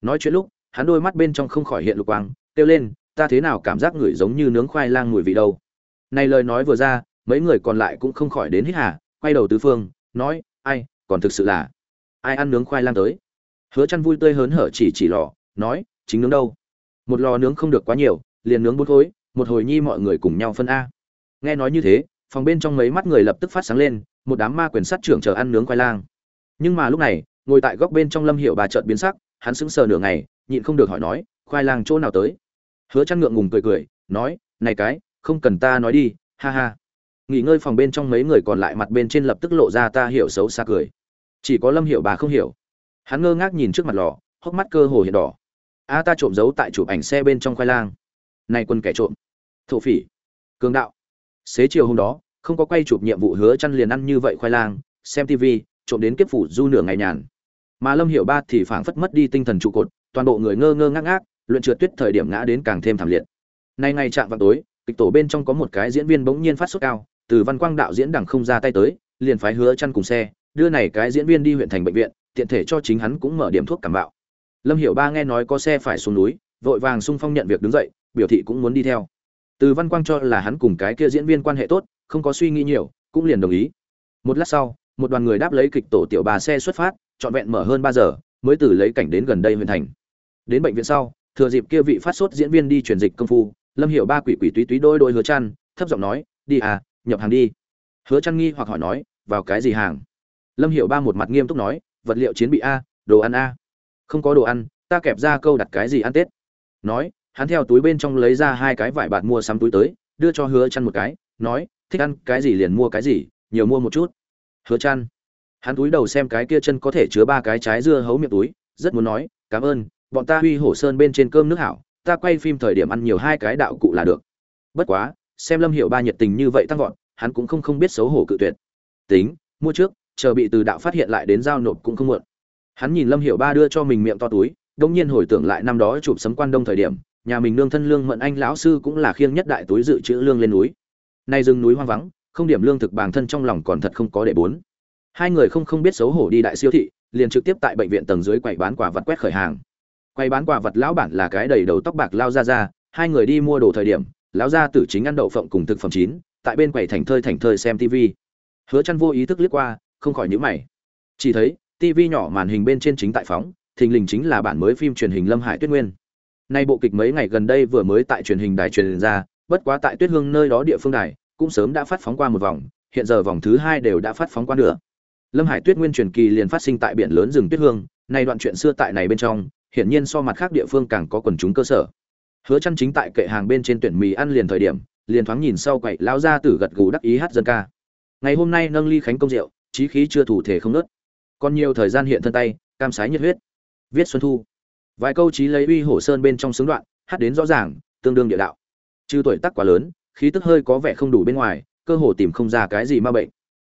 Nói chuyện lúc, hắn đôi mắt bên trong không khỏi hiện lục quang, kêu lên, ta thế nào cảm giác ngửi giống như nướng khoai lang mùi vị đâu? Này lời nói vừa ra mấy người còn lại cũng không khỏi đến hít hà, quay đầu tứ phương, nói, ai, còn thực sự là, ai ăn nướng khoai lang tới? Hứa chăn vui tươi hớn hở chỉ chỉ lò, nói, chính nướng đâu? Một lò nướng không được quá nhiều, liền nướng bốn khối, một hồi nhi mọi người cùng nhau phân a. Nghe nói như thế, phòng bên trong mấy mắt người lập tức phát sáng lên, một đám ma quyền sát trưởng chờ ăn nướng khoai lang. Nhưng mà lúc này, ngồi tại góc bên trong lâm hiệu bà chợt biến sắc, hắn sững sờ nửa ngày, nhịn không được hỏi nói, khoai lang chỗ nào tới? Hứa chăn ngượng ngùng cười cười, nói, này cái, không cần ta nói đi, ha ha nghỉ ngơi phòng bên trong mấy người còn lại mặt bên trên lập tức lộ ra ta hiểu xấu xa cười. Chỉ có lâm hiệu bà không hiểu. Hắn ngơ ngác nhìn trước mặt lò, hốc mắt cơ hồ hiện đỏ. A, ta trộm giấu tại chụp ảnh xe bên trong khoai lang. Này quân kẻ trộm. Thổ phỉ. Cường đạo. Xế chiều hôm đó, không có quay chụp nhiệm vụ hứa chăn liền ăn như vậy khoai lang, xem tv trộm đến kiếp phủ du nửa ngày nhàn. Mà lâm hiểu ba thì phảng phất mất đi tinh thần trụ cột, toàn bộ người ngơ ngơ ngác ngác, luyện trượt tuyết thời điểm ngã đến càng thêm thảm liệt. Nay ngày chạm vào tối, kịch tổ bên trong có một cái diễn viên bỗng nhiên phát sốt cao từ văn quang đạo diễn đẳng không ra tay tới, liền phái hứa chăn cùng xe, đưa này cái diễn viên đi huyện thành bệnh viện, tiện thể cho chính hắn cũng mở điểm thuốc cảm bạo. Lâm hiểu ba nghe nói có xe phải xuống núi, vội vàng sung phong nhận việc đứng dậy, biểu thị cũng muốn đi theo. Từ văn quang cho là hắn cùng cái kia diễn viên quan hệ tốt, không có suy nghĩ nhiều, cũng liền đồng ý. Một lát sau, một đoàn người đáp lấy kịch tổ tiểu bà xe xuất phát, trọn vẹn mở hơn ba giờ, mới từ lấy cảnh đến gần đây huyện thành. Đến bệnh viện sau, thừa dịp kia vị phát sốt diễn viên đi truyền dịch công phu, lâm hiểu ba quỷ quỷ túy túy đôi đôi hứa chăn, thấp giọng nói, đi à nhập hàng đi. Hứa chăn nghi hoặc hỏi nói, vào cái gì hàng? Lâm hiểu ba một mặt nghiêm túc nói, vật liệu chiến bị a, đồ ăn a. Không có đồ ăn, ta kẹp ra câu đặt cái gì ăn tết. Nói, hắn theo túi bên trong lấy ra hai cái vải bạt mua sắm túi tới, đưa cho hứa chăn một cái, nói, thích ăn cái gì liền mua cái gì, nhiều mua một chút. Hứa chăn hắn túi đầu xem cái kia chân có thể chứa ba cái trái dưa hấu miệng túi, rất muốn nói, cảm ơn, bọn ta huy hổ sơn bên trên cơm nước hảo, ta quay phim thời điểm ăn nhiều hai cái đạo cụ là được. Bất quá xem lâm hiệu ba nhiệt tình như vậy tăng vọt, hắn cũng không không biết xấu hổ cự tuyệt. Tính, mua trước, chờ bị từ đạo phát hiện lại đến giao nộp cũng không muộn. Hắn nhìn lâm hiệu ba đưa cho mình miệng to túi, đông nhiên hồi tưởng lại năm đó chụp sấm quan đông thời điểm, nhà mình nương thân lương mận anh lão sư cũng là khiêng nhất đại túi dự trữ lương lên núi. Nay rừng núi hoang vắng, không điểm lương thực bản thân trong lòng còn thật không có để bốn. Hai người không không biết xấu hổ đi đại siêu thị, liền trực tiếp tại bệnh viện tầng dưới quầy bán quả vật quét khởi hàng. Quầy bán quả vật lão bản là cái đầy đầu tóc bạc lao ra ra hai người đi mua đồ thời điểm lão gia tử chính ăn đậu phộng cùng thực phẩm chín, tại bên quầy thành thơi thành thơi xem tv hứa chăn vô ý thức liếc qua, không khỏi nhíu mày. Chỉ thấy tv nhỏ màn hình bên trên chính tại phóng, thình lình chính là bản mới phim truyền hình lâm hải tuyết nguyên. Nay bộ kịch mấy ngày gần đây vừa mới tại truyền hình đài truyền ra, bất quá tại tuyết hương nơi đó địa phương đài, cũng sớm đã phát phóng qua một vòng, hiện giờ vòng thứ hai đều đã phát phóng qua nữa lâm hải tuyết nguyên truyền kỳ liền phát sinh tại biển lớn rừng tuyết hương, nay đoạn chuyện xưa tại này bên trong, hiển nhiên so mặt khác địa phương càng có quần chúng cơ sở hứa chăn chính tại kệ hàng bên trên tuyển mì ăn liền thời điểm, liền thoáng nhìn sau quậy lão gia tử gật gù đắc ý hát dân ca. Ngày hôm nay nâng ly khánh công rượu, chí khí chưa thủ thể không nớt. Còn nhiều thời gian hiện thân tay, cam sái nhiệt huyết. Viết xuân thu. Vài câu chí lấy uy hổ sơn bên trong sướng đoạn, hát đến rõ ràng, tương đương địa đạo. Trừ tuổi tác quá lớn, khí tức hơi có vẻ không đủ bên ngoài, cơ hồ tìm không ra cái gì ma bệnh.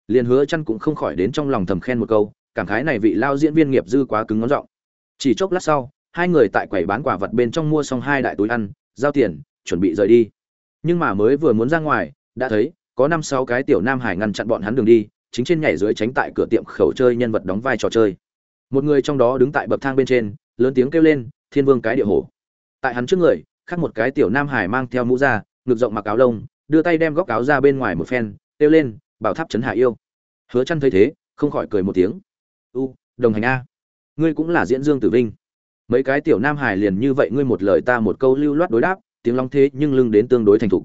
Liền hứa chăn cũng không khỏi đến trong lòng thầm khen một câu, cảm khái này vị lao diễn viên nghiệp dư quá cứng ngón giọng. Chỉ chốc lát sau hai người tại quầy bán quả vật bên trong mua xong hai đại túi ăn, giao tiền, chuẩn bị rời đi. Nhưng mà mới vừa muốn ra ngoài, đã thấy, có năm sáu cái tiểu nam hải ngăn chặn bọn hắn đường đi, chính trên nhảy dưới tránh tại cửa tiệm khẩu chơi nhân vật đóng vai trò chơi. Một người trong đó đứng tại bậc thang bên trên, lớn tiếng kêu lên, thiên vương cái địa hổ. Tại hắn trước người khác một cái tiểu nam hải mang theo mũ ra ngực rộng mặc áo lông, đưa tay đem góc áo ra bên ngoài một phen, kêu lên, bảo tháp trấn hạ yêu. Hứa chăn thấy thế, không khỏi cười một tiếng. U, đồng hành a. Ngươi cũng là diễn dương tử vinh mấy cái tiểu nam hải liền như vậy ngươi một lời ta một câu lưu loát đối đáp, tiếng long thế nhưng lưng đến tương đối thành thục.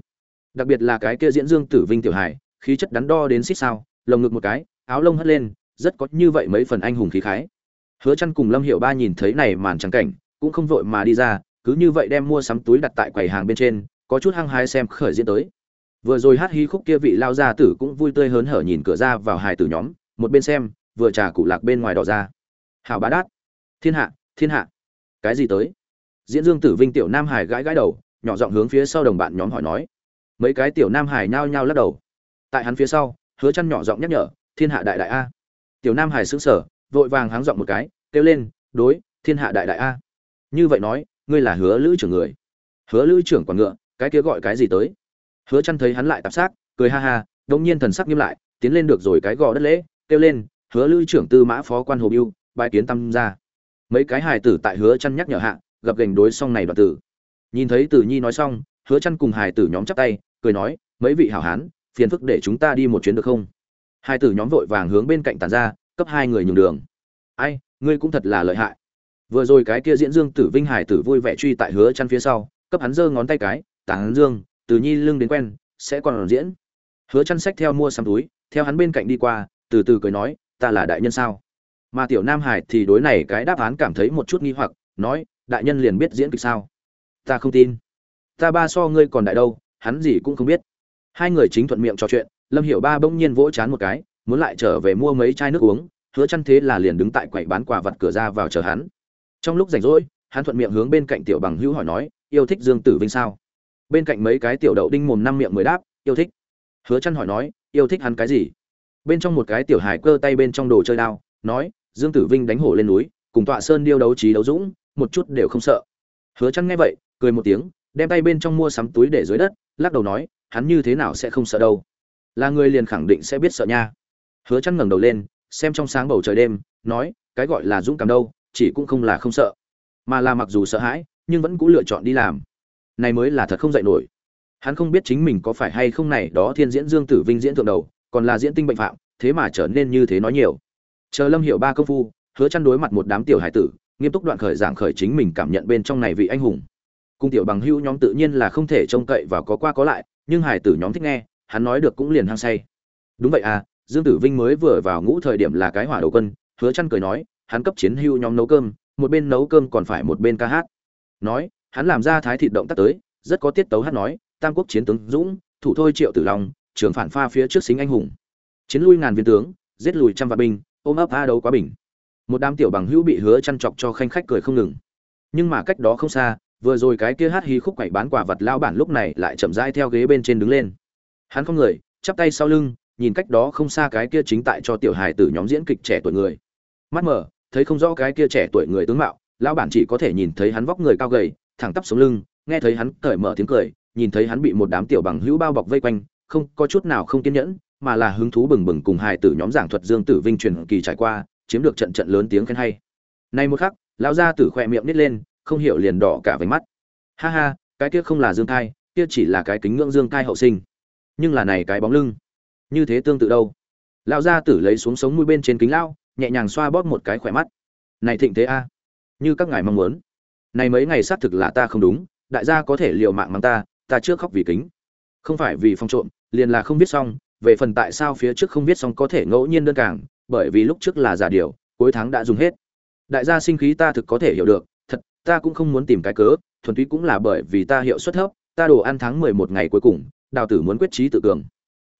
Đặc biệt là cái kia diễn dương tử vinh tiểu hải khí chất đắn đo đến xích sao, lồng ngực một cái, áo lông hất lên, rất có như vậy mấy phần anh hùng khí khái. Hứa chăn cùng lâm hiệu ba nhìn thấy này màn trắng cảnh, cũng không vội mà đi ra, cứ như vậy đem mua sắm túi đặt tại quầy hàng bên trên, có chút hăng hái xem khởi diễn tới. Vừa rồi hát hí khúc kia vị lao gia tử cũng vui tươi hớn hở nhìn cửa ra vào hài tử nhóm, một bên xem, vừa trà cụ lạc bên ngoài đỏ ra. Hảo bá đát. Thiên hạ thiên hạ cái gì tới? Diễn dương tử vinh tiểu nam hải gãi gãi đầu, nhỏ giọng hướng phía sau đồng bạn nhóm hỏi nói. Mấy cái tiểu nam hải nhao nhao lắc đầu. Tại hắn phía sau, hứa chăn nhỏ giọng nhắc nhở, thiên hạ đại đại a. Tiểu nam hải sững sờ, vội vàng háng giọng một cái, kêu lên, đối, thiên hạ đại đại a. Như vậy nói, ngươi là hứa lữ trưởng người. Hứa lữ trưởng quản ngựa, cái kia gọi cái gì tới? Hứa chăn thấy hắn lại tạp sát, cười ha ha, đống nhiên thần sắc nghiêm lại, tiến lên được rồi cái gò đất lễ, kêu lên, hứa lữ trưởng tư mã phó quan hồ biêu bài kiến tâm ra mấy cái hài tử tại hứa chăn nhắc nhở hạ gặp gành đối xong này đoạn tử. Nhìn thấy tử nhi nói xong, hứa chăn cùng hài tử nhóm chắp tay, cười nói, mấy vị hảo hán, phiền phức để chúng ta đi một chuyến được không? Hai tử nhóm vội vàng hướng bên cạnh tàn ra, cấp hai người nhường đường. Ai, ngươi cũng thật là lợi hại. Vừa rồi cái kia diễn dương tử vinh hải tử vui vẻ truy tại hứa chăn phía sau, cấp hắn giơ ngón tay cái tán dương từ nhi lưng đến quen, sẽ còn diễn. Hứa chăn sách theo mua sắm túi, theo hắn bên cạnh đi qua, từ từ cười nói, ta là đại nhân sao? Mà tiểu nam hải thì đối này cái đáp án cảm thấy một chút nghi hoặc, nói, đại nhân liền biết diễn kịch sao? Ta không tin. Ta ba so ngươi còn đại đâu, hắn gì cũng không biết. Hai người chính thuận miệng trò chuyện, lâm hiểu ba bỗng nhiên vỗ chán một cái, muốn lại trở về mua mấy chai nước uống, hứa chăn thế là liền đứng tại quầy bán quà vật cửa ra vào chờ hắn. Trong lúc rảnh rỗi, hắn thuận miệng hướng bên cạnh tiểu bằng hữu hỏi nói, yêu thích dương tử vinh sao? Bên cạnh mấy cái tiểu đậu đinh mồm năm miệng mới đáp, yêu thích. Hứa chăn hỏi nói, yêu thích hắn cái gì? Bên trong một cái tiểu hải cơ tay bên trong đồ chơi đao, nói dương tử vinh đánh hổ lên núi, cùng tọa sơn điêu đấu trí đấu dũng, một chút đều không sợ. Hứa Chân nghe vậy, cười một tiếng, đem tay bên trong mua sắm túi để dưới đất, lắc đầu nói, hắn như thế nào sẽ không sợ đâu? Là người liền khẳng định sẽ biết sợ nha. Hứa Chân ngẩng đầu lên, xem trong sáng bầu trời đêm, nói, cái gọi là dũng cảm đâu, chỉ cũng không là không sợ. Mà là mặc dù sợ hãi, nhưng vẫn cũng lựa chọn đi làm. Này mới là thật không dạy nổi. Hắn không biết chính mình có phải hay không này, đó thiên diễn dương tử vinh diễn thượng đầu, còn là diễn tinh bệnh phạm, thế mà trở nên như thế nói nhiều chờ lâm hiểu ba công phu, hứa chăn đối mặt một đám tiểu hải tử, nghiêm túc đoạn khởi giảng khởi chính mình cảm nhận bên trong này vị anh hùng. Cung tiểu bằng hữu nhóm tự nhiên là không thể trông cậy và có qua có lại, nhưng hải tử nhóm thích nghe, hắn nói được cũng liền hăng say. Đúng vậy à dương tử vinh mới vừa vào ngũ thời điểm là cái hỏa đầu quân, hứa chăn cười nói, hắn cấp chiến hữu nhóm nấu cơm, một bên nấu cơm còn phải một bên ca hát. Nói, hắn làm ra thái thịt động tác tới, rất có tiết tấu hát nói, tam quốc chiến tướng dũng, thủ thôi triệu tử long, trưởng phản pha phía trước xính anh hùng. Chiến lui ngàn viên tướng, giết lùi trăm vạn binh ôm ấp a đấu quá bình. Một đám tiểu bằng hữu bị hứa chăn chọc cho khanh khách cười không ngừng. Nhưng mà cách đó không xa, vừa rồi cái kia hát hí khúc quẩy bán quả vật lao bản lúc này lại chậm rãi theo ghế bên trên đứng lên. Hắn không người, chắp tay sau lưng, nhìn cách đó không xa cái kia chính tại cho tiểu hài tử nhóm diễn kịch trẻ tuổi người. Mắt mở, thấy không rõ cái kia trẻ tuổi người tướng mạo lão bản chỉ có thể nhìn thấy hắn vóc người cao gầy, thẳng tắp sống lưng, nghe thấy hắn cởi mở tiếng cười, nhìn thấy hắn bị một đám tiểu bằng hữu bao bọc vây quanh, không có chút nào không kiên nhẫn mà là hứng thú bừng bừng cùng hài tử nhóm giảng thuật dương tử vinh truyền kỳ trải qua, chiếm được trận trận lớn tiếng khen hay. Nay một khắc, lão gia tử khỏe miệng nít lên, không hiểu liền đỏ cả với mắt. Ha ha, cái kia không là dương thai kia chỉ là cái kính ngưỡng dương thai hậu sinh. Nhưng là này cái bóng lưng, như thế tương tự đâu? Lão gia tử lấy xuống sống mũi bên trên kính lao nhẹ nhàng xoa bóp một cái khỏe mắt. Này thịnh thế a, như các ngài mong muốn. Này mấy ngày xác thực là ta không đúng, đại gia có thể liều mạng mang ta ta trước khóc vì kính. Không phải vì phong trộm, liền là không biết xong về phần tại sao phía trước không biết xong có thể ngẫu nhiên đơn càng, bởi vì lúc trước là giả điều, cuối tháng đã dùng hết. Đại gia sinh khí ta thực có thể hiểu được, thật, ta cũng không muốn tìm cái cớ, thuần túy cũng là bởi vì ta hiệu suất thấp, ta đồ ăn tháng mười một ngày cuối cùng, đào tử muốn quyết trí tự cường.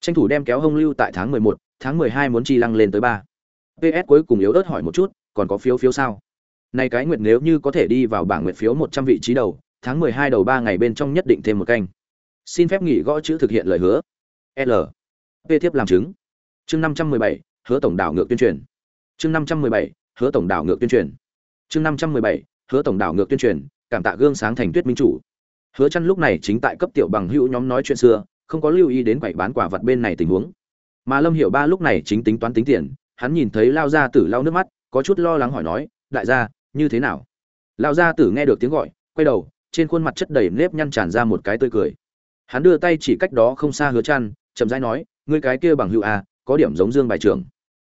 Tranh thủ đem kéo hông lưu tại tháng mười một, tháng mười hai muốn chi lăng lên tới ba. Ps cuối cùng yếu ớt hỏi một chút, còn có phiếu phiếu sao? Này cái nguyệt nếu như có thể đi vào bảng nguyệt phiếu một trăm vị trí đầu, tháng mười hai đầu ba ngày bên trong nhất định thêm một canh. Xin phép nghỉ gõ chữ thực hiện lời hứa. L. Vệ tiếp làm chứng. Chương năm trăm mười bảy hứa tổng đảo ngược tuyên truyền. Chương năm trăm mười bảy hứa tổng đảo ngược tuyên truyền. Chương năm trăm mười bảy hứa tổng đảo ngược tuyên truyền cảm tạ gương sáng thành tuyết minh chủ. Hứa Chân lúc này chính tại cấp tiểu bằng hữu nhóm nói chuyện xưa không có lưu ý đến quầy bán quả vật bên này tình huống. Mà lâm hiểu ba lúc này chính tính toán tính tiền hắn nhìn thấy lao gia tử lao nước mắt có chút lo lắng hỏi nói đại gia như thế nào? Lao gia tử nghe được tiếng gọi quay đầu trên khuôn mặt chất đầy nếp nhăn tràn ra một cái tươi cười. Hắn đưa tay chỉ cách đó không xa hứa Chân, chậm rãi nói ngươi cái kia bằng hữu à có điểm giống dương bài trưởng.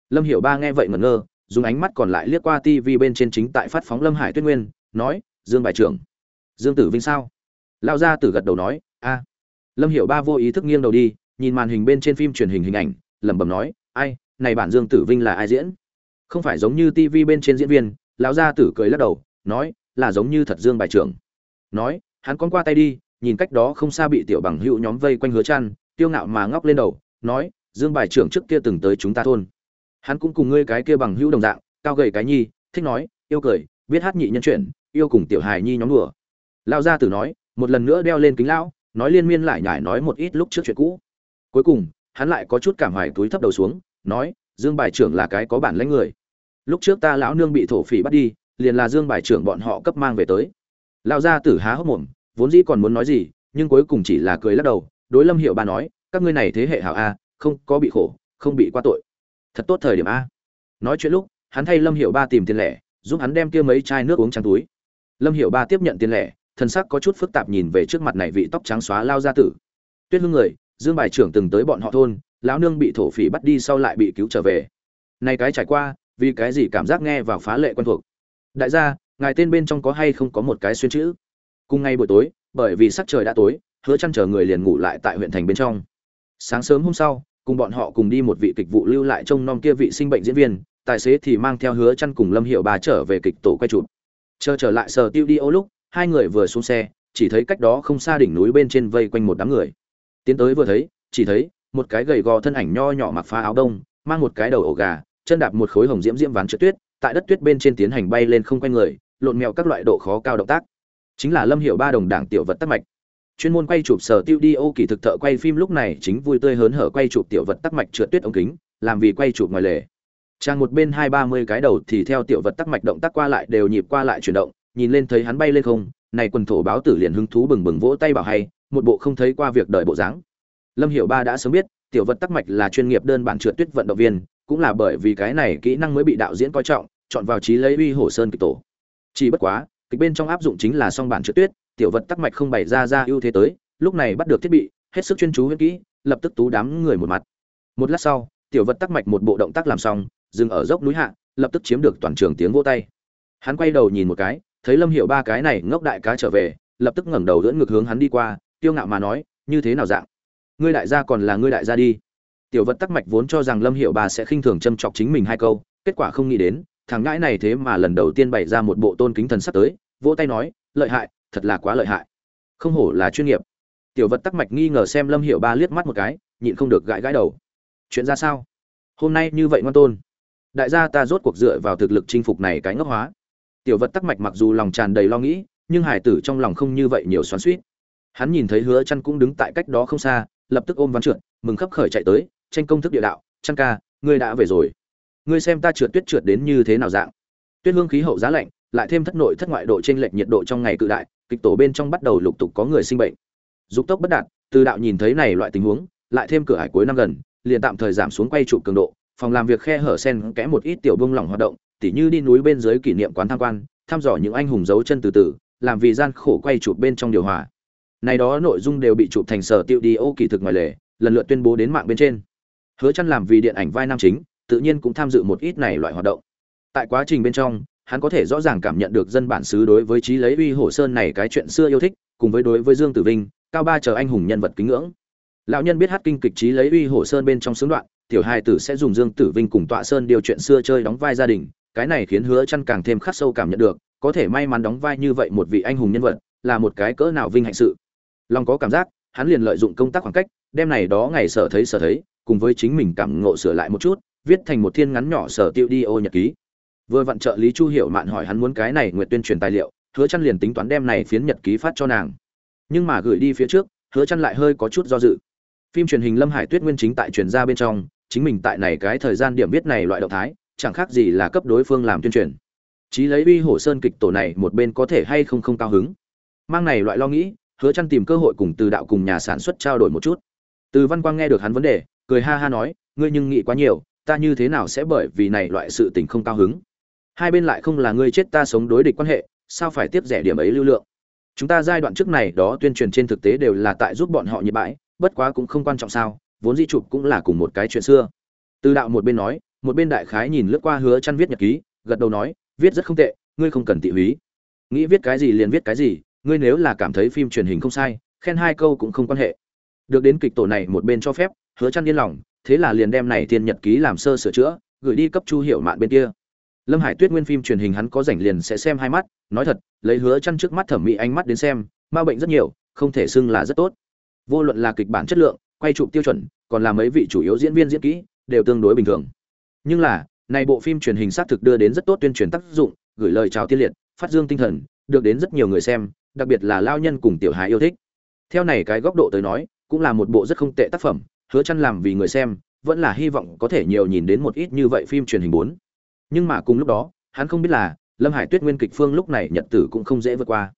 Lâm hiểu ba nghe vậy ngẩn ngơ, dùng ánh mắt còn lại liếc qua tv bên trên chính tại phát phóng lâm hải tuyết nguyên, nói, dương bài trưởng, dương tử vinh sao? Lão gia tử gật đầu nói, a. Lâm hiểu ba vô ý thức nghiêng đầu đi, nhìn màn hình bên trên phim truyền hình hình ảnh, lẩm bẩm nói, ai, này bản dương tử vinh là ai diễn? Không phải giống như tv bên trên diễn viên, lão gia tử cười lắc đầu, nói, là giống như thật dương bài trưởng. Nói, hắn con qua tay đi, nhìn cách đó không xa bị tiểu bằng hữu nhóm vây quanh hứa chăn tiêu ngạo mà ngóc lên đầu nói, dương bài trưởng trước kia từng tới chúng ta thôn. Hắn cũng cùng ngươi cái kia bằng hữu đồng dạng, cao gầy cái nhi, thích nói, yêu cười, biết hát nhị nhân chuyển yêu cùng tiểu hài nhi nhóm đùa. Lao gia tử nói, một lần nữa đeo lên kính lão, nói liên miên lại nhải nói một ít lúc trước chuyện cũ. Cuối cùng, hắn lại có chút cảm hoài túi thấp đầu xuống, nói, dương bài trưởng là cái có bản lãnh người. Lúc trước ta lão nương bị thổ phỉ bắt đi, liền là dương bài trưởng bọn họ cấp mang về tới. Lao gia tử há hốc mồm, vốn dĩ còn muốn nói gì, nhưng cuối cùng chỉ là cười lắc đầu, đối lâm hiệu ba nói các ngươi này thế hệ hảo a, không có bị khổ, không bị qua tội. Thật tốt thời điểm a. Nói chuyện lúc, hắn thay lâm hiệu ba tìm tiền lẻ, giúp hắn đem kia mấy chai nước uống trắng túi. Lâm hiệu ba tiếp nhận tiền lẻ, thân sắc có chút phức tạp nhìn về trước mặt này vị tóc trắng xóa lao gia tử. Tuyết hương người, dương bài trưởng từng tới bọn họ thôn, lão nương bị thổ phỉ bắt đi sau lại bị cứu trở về. Này cái trải qua, vì cái gì cảm giác nghe vào phá lệ quen thuộc? Đại gia, ngài tên bên trong có hay không có một cái xuyên chữ? Cùng ngay buổi tối, bởi vì sắc trời đã tối, hứa chăn chờ người liền ngủ lại tại huyện thành bên trong sáng sớm hôm sau, cùng bọn họ cùng đi một vị kịch vụ lưu lại trông nom kia vị sinh bệnh diễn viên, tài xế thì mang theo hứa chăn cùng lâm hiệu bà trở về kịch tổ quay chụp. Chờ trở lại sở tiêu đi ô lúc, hai người vừa xuống xe, chỉ thấy cách đó không xa đỉnh núi bên trên vây quanh một đám người. Tiến tới vừa thấy, chỉ thấy một cái gầy gò thân ảnh nho nhỏ mặc phá áo đông, mang một cái đầu ổ gà, chân đạp một khối hồng diễm diễm ván trượt tuyết, tại đất tuyết bên trên tiến hành bay lên không quanh người, lộn mèo các loại độ khó cao động tác. Chính là lâm hiệu ba đồng đảng tiểu vật tắc mạch chuyên môn quay chụp sở tiêu đi, ô, kỳ thực thợ quay phim lúc này chính vui tươi hớn hở quay chụp tiểu vật tắc mạch trượt tuyết ống kính, làm vì quay chụp ngoài lề. Trang một bên hai ba mươi cái đầu thì theo tiểu vật tắc mạch động tác qua lại đều nhịp qua lại chuyển động, nhìn lên thấy hắn bay lên không, này quần thổ báo tử liền hứng thú bừng bừng vỗ tay bảo hay, một bộ không thấy qua việc đợi bộ dáng. Lâm hiểu ba đã sớm biết, tiểu vật tắc mạch là chuyên nghiệp đơn bản trượt tuyết vận động viên, cũng là bởi vì cái này kỹ năng mới bị đạo diễn coi trọng, chọn vào trí lấy uy hổ sơn kịch tổ. Chỉ bất quá, kịch bên trong áp dụng chính là song bản trượt tuyết tiểu vật tắc mạch không bày ra ra ưu thế tới, lúc này bắt được thiết bị, hết sức chuyên chú huyết kỹ, lập tức tú đám người một mặt. Một lát sau, tiểu vật tắc mạch một bộ động tác làm xong, dừng ở dốc núi hạ, lập tức chiếm được toàn trường tiếng vỗ tay. Hắn quay đầu nhìn một cái, thấy lâm hiệu ba cái này ngốc đại cá trở về, lập tức ngẩng đầu dẫn ngược hướng hắn đi qua tiêu ngạo mà nói, như thế nào dạng? Ngươi đại gia còn là ngươi đại gia đi. Tiểu vật tắc mạch vốn cho rằng lâm hiệu ba sẽ khinh thường châm chọc chính mình hai câu, kết quả không nghĩ đến, thằng ngãi này thế mà lần đầu tiên bày ra một bộ tôn kính thần sắp tới, vỗ tay nói, lợi hại thật là quá lợi hại. Không hổ là chuyên nghiệp. Tiểu vật tắc mạch nghi ngờ xem lâm hiệu ba liếc mắt một cái, nhịn không được gãi gãi đầu. Chuyện ra sao? Hôm nay như vậy ngoan tôn. Đại gia ta rốt cuộc dựa vào thực lực chinh phục này cái ngốc hóa. Tiểu vật tắc mạch mặc dù lòng tràn đầy lo nghĩ, nhưng hải tử trong lòng không như vậy nhiều xoắn suýt hắn nhìn thấy hứa chăn cũng đứng tại cách đó không xa, lập tức ôm ván trượt, mừng khấp khởi chạy tới, tranh công thức địa đạo, chăn ca, ngươi đã về rồi. Ngươi xem ta trượt tuyết trượt đến như thế nào dạng. Tuyết hương khí hậu giá lạnh, lại thêm thất nội thất ngoại độ trên lệch nhiệt độ trong ngày cự đại kịch tổ bên trong bắt đầu lục tục có người sinh bệnh. Dục tốc bất đạt, từ đạo nhìn thấy này loại tình huống, lại thêm cửa hải cuối năm gần, liền tạm thời giảm xuống quay trụ cường độ, phòng làm việc khe hở sen kẽ một ít tiểu bông lỏng hoạt động, tỉ như đi núi bên dưới kỷ niệm quán tham quan, thăm dò những anh hùng dấu chân từ từ, làm vì gian khổ quay chụp bên trong điều hòa. Này đó nội dung đều bị chụp thành sở tiêu đi ô kỳ thực ngoài lề, lần lượt tuyên bố đến mạng bên trên. Hứa chăn làm vì điện ảnh vai nam chính, tự nhiên cũng tham dự một ít này loại hoạt động. Tại quá trình bên trong hắn có thể rõ ràng cảm nhận được dân bản xứ đối với trí lấy uy hổ sơn này cái chuyện xưa yêu thích, cùng với đối với dương tử vinh, cao ba chờ anh hùng nhân vật kính ngưỡng. Lão nhân biết hát kinh kịch trí lấy uy hổ sơn bên trong sướng đoạn, tiểu hai tử sẽ dùng dương tử vinh cùng tọa sơn điều chuyện xưa chơi đóng vai gia đình, cái này khiến hứa chăn càng thêm khắc sâu cảm nhận được, có thể may mắn đóng vai như vậy một vị anh hùng nhân vật, là một cái cỡ nào vinh hạnh sự. Long có cảm giác, hắn liền lợi dụng công tác khoảng cách đem này đó ngày sở thấy sở thấy, cùng với chính mình cảm ngộ sửa lại một chút, viết thành một thiên ngắn nhỏ sở tiêu đi ô nhật ký vừa vặn trợ lý chu hiểu mạn hỏi hắn muốn cái này nguyệt tuyên truyền tài liệu, hứa chăn liền tính toán đem này phiến nhật ký phát cho nàng. Nhưng mà gửi đi phía trước, hứa chăn lại hơi có chút do dự. Phim truyền hình lâm hải tuyết nguyên chính tại truyền ra bên trong, chính mình tại này cái thời gian điểm viết này loại động thái, chẳng khác gì là cấp đối phương làm tuyên truyền. Chí lấy uy hổ sơn kịch tổ này một bên có thể hay không không cao hứng. Mang này loại lo nghĩ, hứa chăn tìm cơ hội cùng từ đạo cùng nhà sản xuất trao đổi một chút. Từ văn quang nghe được hắn vấn đề, cười ha ha nói, ngươi nhưng nghĩ quá nhiều, ta như thế nào sẽ bởi vì này loại sự tình không cao hứng? Hai bên lại không là ngươi chết ta sống đối địch quan hệ, sao phải tiếp rẻ điểm ấy lưu lượng? Chúng ta giai đoạn trước này đó tuyên truyền trên thực tế đều là tại giúp bọn họ nhiệt bãi, bất quá cũng không quan trọng sao, vốn di chụp cũng là cùng một cái chuyện xưa. Từ đạo một bên nói, một bên đại khái nhìn lướt qua hứa chăn viết nhật ký, gật đầu nói, viết rất không tệ, ngươi không cần tị húy. Nghĩ viết cái gì liền viết cái gì, ngươi nếu là cảm thấy phim truyền hình không sai, khen hai câu cũng không quan hệ. Được đến kịch tổ này một bên cho phép, hứa chăn yên lòng, thế là liền đem này thiên nhật ký làm sơ sửa chữa, gửi đi cấp chu hiểu mạn bên kia lâm hải tuyết nguyên phim truyền hình hắn có rảnh liền sẽ xem hai mắt, nói thật, lấy hứa chăn trước mắt thẩm mỹ ánh mắt đến xem, ma bệnh rất nhiều, không thể xưng là rất tốt. Vô luận là kịch bản chất lượng, quay chụp tiêu chuẩn, còn là mấy vị chủ yếu diễn viên diễn kỹ, đều tương đối bình thường. Nhưng là, này bộ phim truyền hình xác thực đưa đến rất tốt tuyên truyền tác dụng, gửi lời chào tiên liệt, phát dương tinh thần, được đến rất nhiều người xem, đặc biệt là lao nhân cùng tiểu hài yêu thích. Theo này cái góc độ tới nói, cũng là một bộ rất không tệ tác phẩm, hứa chăn làm vì người xem, vẫn là hy vọng có thể nhiều nhìn đến một ít như vậy phim truyền hình bốn nhưng mà cùng lúc đó, hắn không biết là, lâm hải tuyết nguyên kịch phương lúc này nhật tử cũng không dễ vượt qua.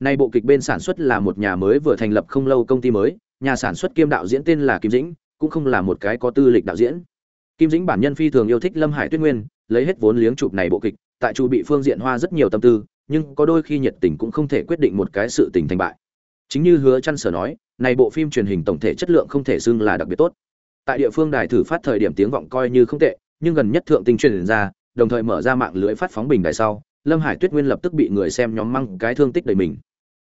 Nay bộ kịch bên sản xuất là một nhà mới vừa thành lập không lâu công ty mới, nhà sản xuất kiêm đạo diễn tên là kim dĩnh, cũng không là một cái có tư lịch đạo diễn. Kim dĩnh bản nhân phi thường yêu thích lâm hải tuyết nguyên, lấy hết vốn liếng chụp này bộ kịch, tại chu bị phương diện hoa rất nhiều tâm tư, nhưng có đôi khi nhiệt tình cũng không thể quyết định một cái sự tình thành bại. Chính như hứa chăn sở nói, này bộ phim truyền hình tổng thể chất lượng không thể xưng là đặc biệt tốt. Tại địa phương đài thử phát thời điểm tiếng vọng coi như không tệ, nhưng gần nhất thượng tinh truyền ra đồng thời mở ra mạng lưới phát phóng bình đài sau, lâm hải tuyết nguyên lập tức bị người xem nhóm măng cái thương tích đầy mình.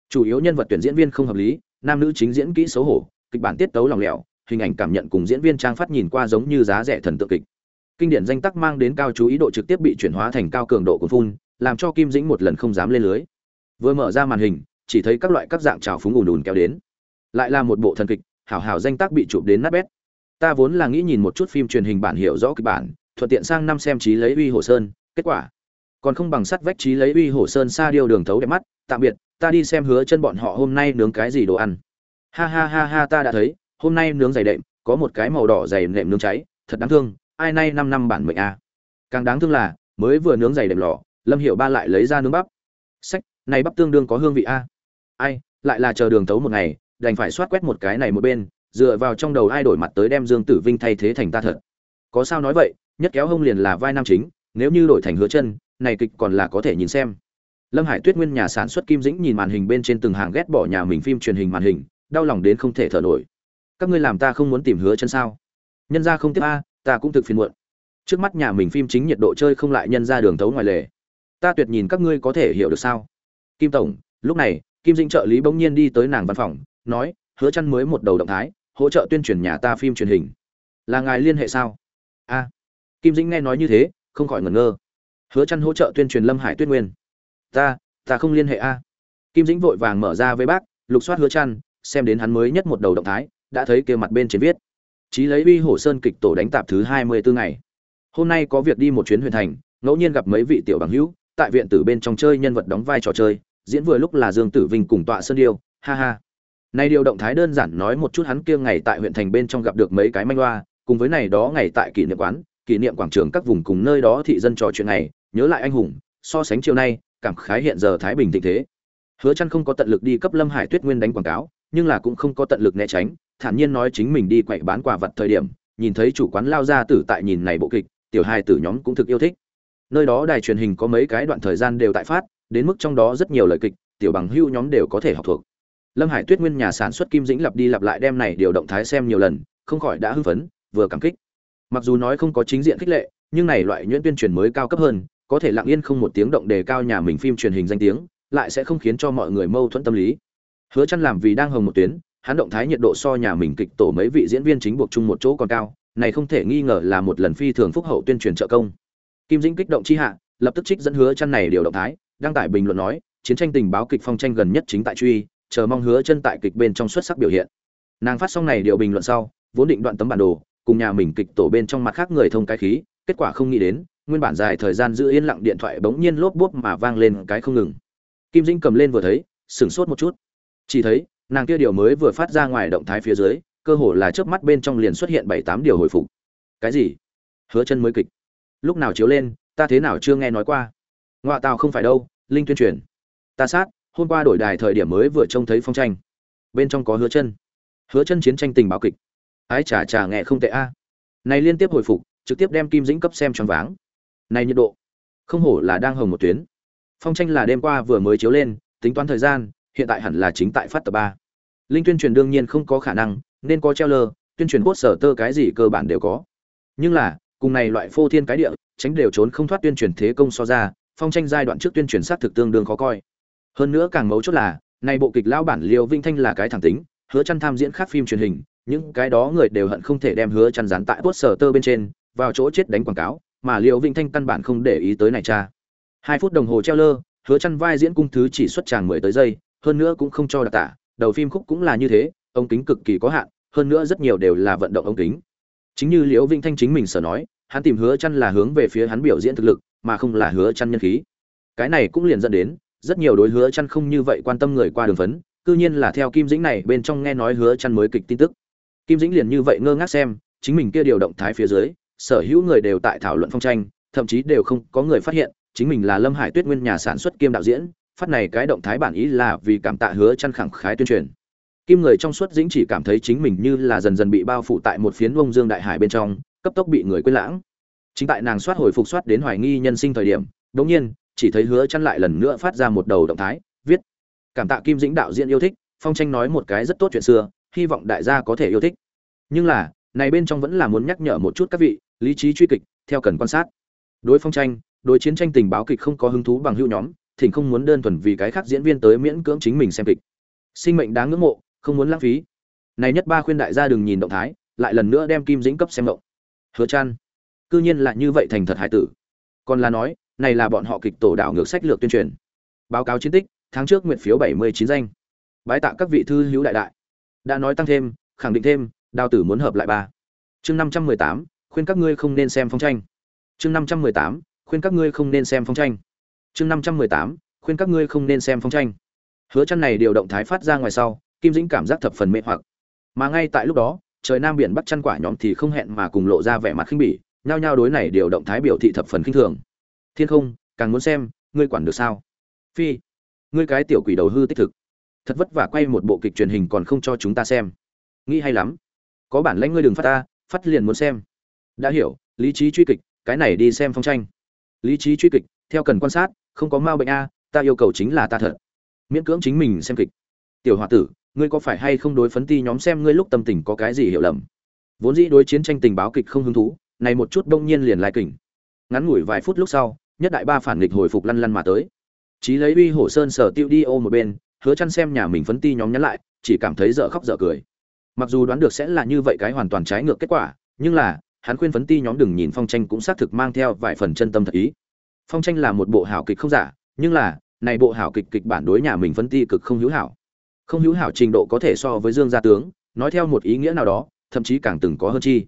Chủ yếu nhân vật tuyển diễn viên không hợp lý, nam nữ chính diễn kỹ xấu hổ, kịch bản tiết tấu lòng lẻo, hình ảnh cảm nhận cùng diễn viên trang phát nhìn qua giống như giá rẻ thần tượng kịch. Kinh điển danh tắc mang đến cao chú ý độ trực tiếp bị chuyển hóa thành cao cường độ của phun, làm cho kim dĩnh một lần không dám lên lưới. Vừa mở ra màn hình, chỉ thấy các loại các dạng trào phúng ùn ùn kéo đến. Lại là một bộ thần kịch, hảo hảo danh tác bị chụp đến nát bét. Ta vốn là nghĩ nhìn một chút phim truyền hình bản hiểu rõ kịch bản thuận tiện sang năm xem trí lấy uy hồ sơn, kết quả. Còn không bằng sắt vách trí lấy uy hồ sơn xa điêu đường thấu đẹp mắt, tạm biệt, ta đi xem hứa chân bọn họ hôm nay nướng cái gì đồ ăn. Ha ha ha ha, ta đã thấy, hôm nay nướng dày đệm, có một cái màu đỏ dày nệm nướng cháy, thật đáng thương, ai nay năm năm bản mệnh a càng đáng thương là, mới vừa nướng dày đệm lò, lâm hiệu ba lại lấy ra nướng bắp. Sách, này bắp tương đương có hương vị a. Ai, lại là chờ đường tấu một ngày, đành phải soát quét một cái này một bên, dựa vào trong đầu ai đổi mặt tới đem dương tử vinh thay thế thành ta thật. Có sao nói vậy nhất kéo hông liền là vai nam chính, nếu như đổi thành hứa chân, này kịch còn là có thể nhìn xem. Lâm hải tuyết nguyên nhà sản xuất kim dĩnh nhìn màn hình bên trên từng hàng ghét bỏ nhà mình phim truyền hình màn hình, đau lòng đến không thể thở nổi. Các ngươi làm ta không muốn tìm hứa chân sao? Nhân ra không tiếp a, ta cũng thực phiền muộn. Trước mắt nhà mình phim chính nhiệt độ chơi không lại nhân ra đường thấu ngoài lề. Ta tuyệt nhìn các ngươi có thể hiểu được sao? Kim tổng, lúc này, kim dĩnh trợ lý bỗng nhiên đi tới nàng văn phòng, nói, hứa chăn mới một đầu động thái, hỗ trợ tuyên truyền nhà ta phim truyền hình. Là ngài liên hệ sao? A kim dĩnh nghe nói như thế, không khỏi ngẩn ngơ. Hứa chăn hỗ trợ tuyên truyền lâm hải tuyết nguyên. Ta ta không liên hệ a. Kim dĩnh vội vàng mở ra với bác, lục soát hứa chăn, xem đến hắn mới nhất một đầu động thái, đã thấy kia mặt bên trên viết, chí lấy uy hổ sơn kịch tổ đánh tạp thứ hai 24 ngày. Hôm nay có việc đi một chuyến huyền thành, ngẫu nhiên gặp mấy vị tiểu bằng hữu, tại viện tử bên trong chơi nhân vật đóng vai trò chơi, diễn vừa lúc là dương tử vinh cùng tọa sơn điêu, ha ha. Nay điều động thái đơn giản nói một chút hắn kia ngày tại huyện thành bên trong gặp được mấy cái manh loa cùng với này đó ngày tại kỷ niệm quán kỷ niệm quảng trường các vùng cùng nơi đó thị dân trò chuyện này, nhớ lại anh hùng, so sánh chiều nay, cảm khái hiện giờ thái bình thịnh thế. Hứa chăn không có tận lực đi cấp lâm hải tuyết nguyên đánh quảng cáo, nhưng là cũng không có tận lực né tránh, thản nhiên nói chính mình đi quậy bán quà vật thời điểm, nhìn thấy chủ quán lao ra tử tại nhìn này bộ kịch, tiểu hai tử nhóm cũng thực yêu thích. Nơi đó đài truyền hình có mấy cái đoạn thời gian đều tại phát, đến mức trong đó rất nhiều lời kịch, tiểu bằng hưu nhóm đều có thể học thuộc. Lâm hải tuyết nguyên nhà sản xuất kim dĩnh lặp đi lặp lại đem này điều động thái xem nhiều lần, không khỏi đã hưng phấn, vừa cảm kích mặc dù nói không có chính diện khích lệ, nhưng này loại nhuyễn tuyên truyền mới cao cấp hơn, có thể lặng yên không một tiếng động đề cao nhà mình phim truyền hình danh tiếng, lại sẽ không khiến cho mọi người mâu thuẫn tâm lý. Hứa chăn làm vì đang hồng một tuyến, hắn động thái nhiệt độ so nhà mình kịch tổ mấy vị diễn viên chính buộc chung một chỗ còn cao, này không thể nghi ngờ là một lần phi thường phúc hậu tuyên truyền trợ công. Kim dĩnh kích động chi hạ, lập tức trích dẫn hứa chăn này điều động thái, đăng tải bình luận nói, chiến tranh tình báo kịch phong tranh gần nhất chính tại truy, chờ mong hứa chân tại kịch bên trong xuất sắc biểu hiện. Nàng phát xong này điều bình luận sau, vốn định đoạn tấm bản đồ cùng nhà mình kịch tổ bên trong mặt khác người thông cái khí, kết quả không nghĩ đến, nguyên bản dài thời gian giữ yên lặng điện thoại bỗng nhiên lốp bốp mà vang lên cái không ngừng. Kim dĩnh cầm lên vừa thấy, sửng sốt một chút. Chỉ thấy, nàng kia điều mới vừa phát ra ngoài động thái phía dưới, cơ hồ là trước mắt bên trong liền xuất hiện bảy tám điều hồi phục. Cái gì? Hứa chân mới kịch. Lúc nào chiếu lên, ta thế nào chưa nghe nói qua? Ngoạ tào không phải đâu, linh tuyên truyền. Ta sát, hôm qua đổi đài thời điểm mới vừa trông thấy phong tranh. Bên trong có hứa chân. Hứa chân chiến tranh tình báo kịch ái chà chà nghe không tệ a. Này liên tiếp hồi phục, trực tiếp đem kim dĩnh cấp xem choáng váng. Này nhiệt độ, không hổ là đang hồng một tuyến. Phong tranh là đêm qua vừa mới chiếu lên, tính toán thời gian, hiện tại hẳn là chính tại phát tập ba. Linh tuyên truyền đương nhiên không có khả năng, nên có treo lơ, tuyên truyền cốt sở tơ cái gì cơ bản đều có. Nhưng là, cùng này loại phô thiên cái địa, tránh đều trốn không thoát tuyên truyền thế công so ra, phong tranh giai đoạn trước tuyên truyền sát thực tương đương khó coi. Hơn nữa càng mấu chốt là, này bộ kịch lão bản liều vinh thanh là cái thẳng tính, hứa chăn tham diễn khác phim truyền hình những cái đó người đều hận không thể đem hứa chăn dán tại poster tơ bên trên, vào chỗ chết đánh quảng cáo, mà liễu vinh thanh căn bản không để ý tới này cha. Hai phút đồng hồ treo lơ, hứa chăn vai diễn cung thứ chỉ xuất tràng mười tới giây, hơn nữa cũng không cho đặc tả, đầu phim khúc cũng là như thế, ống kính cực kỳ có hạn, hơn nữa rất nhiều đều là vận động ống kính. Chính như liễu vinh thanh chính mình sở nói, hắn tìm hứa chăn là hướng về phía hắn biểu diễn thực lực, mà không là hứa chăn nhân khí. Cái này cũng liền dẫn đến, rất nhiều đối hứa chăn không như vậy quan tâm người qua đường phấn, cư nhiên là theo kim dĩnh này bên trong nghe nói hứa chăn mới kịch tin tức kim dĩnh liền như vậy ngơ ngác xem, chính mình kia điều động thái phía dưới, sở hữu người đều tại thảo luận phong tranh, thậm chí đều không có người phát hiện, chính mình là lâm hải tuyết nguyên nhà sản xuất kiêm đạo diễn, phát này cái động thái bản ý là vì cảm tạ hứa chăn khẳng khái tuyên truyền. Kim người trong suốt dĩnh chỉ cảm thấy chính mình như là dần dần bị bao phủ tại một phiến vông dương đại hải bên trong, cấp tốc bị người quên lãng. Chính tại nàng soát hồi phục soát đến hoài nghi nhân sinh thời điểm đống nhiên, chỉ thấy hứa chăn lại lần nữa phát ra một đầu động thái, viết, cảm tạ kim dĩnh đạo diễn yêu thích, phong tranh nói một cái rất tốt chuyện xưa hy vọng đại gia có thể yêu thích. Nhưng là, này bên trong vẫn là muốn nhắc nhở một chút các vị, lý trí truy kịch, theo cần quan sát. Đối phong tranh, đối chiến tranh tình báo kịch không có hứng thú bằng hữu nhóm, thỉnh không muốn đơn thuần vì cái khác diễn viên tới miễn cưỡng chính mình xem kịch. Sinh mệnh đáng ngưỡng mộ, không muốn lãng phí. Này nhất ba khuyên đại gia đừng nhìn động thái, lại lần nữa đem kim dĩnh cấp xem động. Hứa chan cư nhiên là như vậy thành thật hải tử. Còn là nói, này là bọn họ kịch tổ đảo ngược sách lược tuyên truyền. Báo cáo chiến tích, tháng trước nguyện phiếu 79 danh. Bái tạ các vị thư hữu đại đại đã nói tăng thêm khẳng định thêm đào tử muốn hợp lại ba. Chương 518, khuyên các ngươi không nên xem phong tranh. Chương 518, khuyên các ngươi không nên xem phong tranh. Chương 518, khuyên các ngươi không nên xem phong tranh. Hứa chăn này điều động thái phát ra ngoài sau kim dĩnh cảm giác thập phần mê hoặc. Mà ngay tại lúc đó trời nam biển bắc chăn quả nhóm thì không hẹn mà cùng lộ ra vẻ mặt khinh bỉ nhao nhao đối này điều động thái biểu thị thập phần khinh thường. Thiên không càng muốn xem ngươi quản được sao? Phi ngươi cái tiểu quỷ đầu hư tích thực thật vất vả quay một bộ kịch truyền hình còn không cho chúng ta xem. Nghĩ hay lắm. Có bản lãnh ngươi đừng phát ta, phát liền muốn xem. Đã hiểu, lý trí truy kịch, cái này đi xem phong tranh. Lý trí truy kịch, theo cần quan sát, không có mau bệnh a, ta yêu cầu chính là ta thật. Miễn cưỡng chính mình xem kịch. Tiểu h o a tử, ngươi có phải hay không đối phấn ti nhóm xem ngươi lúc tâm tình có cái gì hiểu lầm? Vốn dĩ đối chiến tranh tình báo kịch không hứng thú, này một chút đông nhiên liền lai kình ngắn ngủi vài phút lúc sau, nhất đại ba phản nghịch hồi phục lăn lăn mà tới. Trí lấy uy hổ sơn sở tiêu đi ô một bên hứa chăn xem nhà mình phấn ti nhóm nhắn lại, chỉ cảm thấy dở khóc dở cười. Mặc dù đoán được sẽ là như vậy cái hoàn toàn trái ngược kết quả, nhưng là, hắn khuyên phấn ti nhóm đừng nhìn phong tranh cũng xác thực mang theo vài phần chân tâm thật ý. Phong tranh là một bộ hảo kịch không giả, nhưng là, này bộ hảo kịch kịch bản đối nhà mình phấn ti cực không hữu hảo. Không hữu hảo trình độ có thể so với dương gia tướng, nói theo một ý nghĩa nào đó, thậm chí càng từng có hơn chi.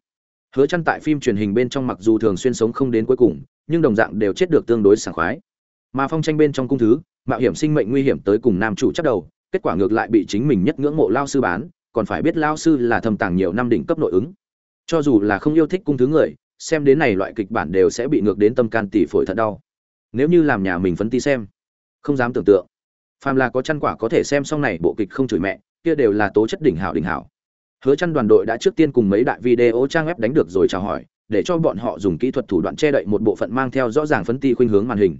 Hứa chăn tại phim truyền hình bên trong mặc dù thường xuyên sống không đến cuối cùng, nhưng đồng dạng đều chết được tương đối sảng khoái mà phong tranh bên trong cung thứ, mạo hiểm sinh mệnh nguy hiểm tới cùng nam chủ chắc đầu, kết quả ngược lại bị chính mình nhất ngưỡng mộ lao sư bán, còn phải biết lao sư là thầm tàng nhiều năm đỉnh cấp nội ứng. Cho dù là không yêu thích cung thứ người, xem đến này loại kịch bản đều sẽ bị ngược đến tâm can tỷ phổi thật đau. Nếu như làm nhà mình phấn ti xem, không dám tưởng tượng. Phàm là có chăn quả có thể xem xong này bộ kịch không chửi mẹ, kia đều là tố chất đỉnh hảo đỉnh hảo. Hứa chăn đoàn đội đã trước tiên cùng mấy đại video trang web đánh được rồi chào hỏi, để cho bọn họ dùng kỹ thuật thủ đoạn che đậy một bộ phận mang theo rõ ràng phấn ti khuynh hướng màn hình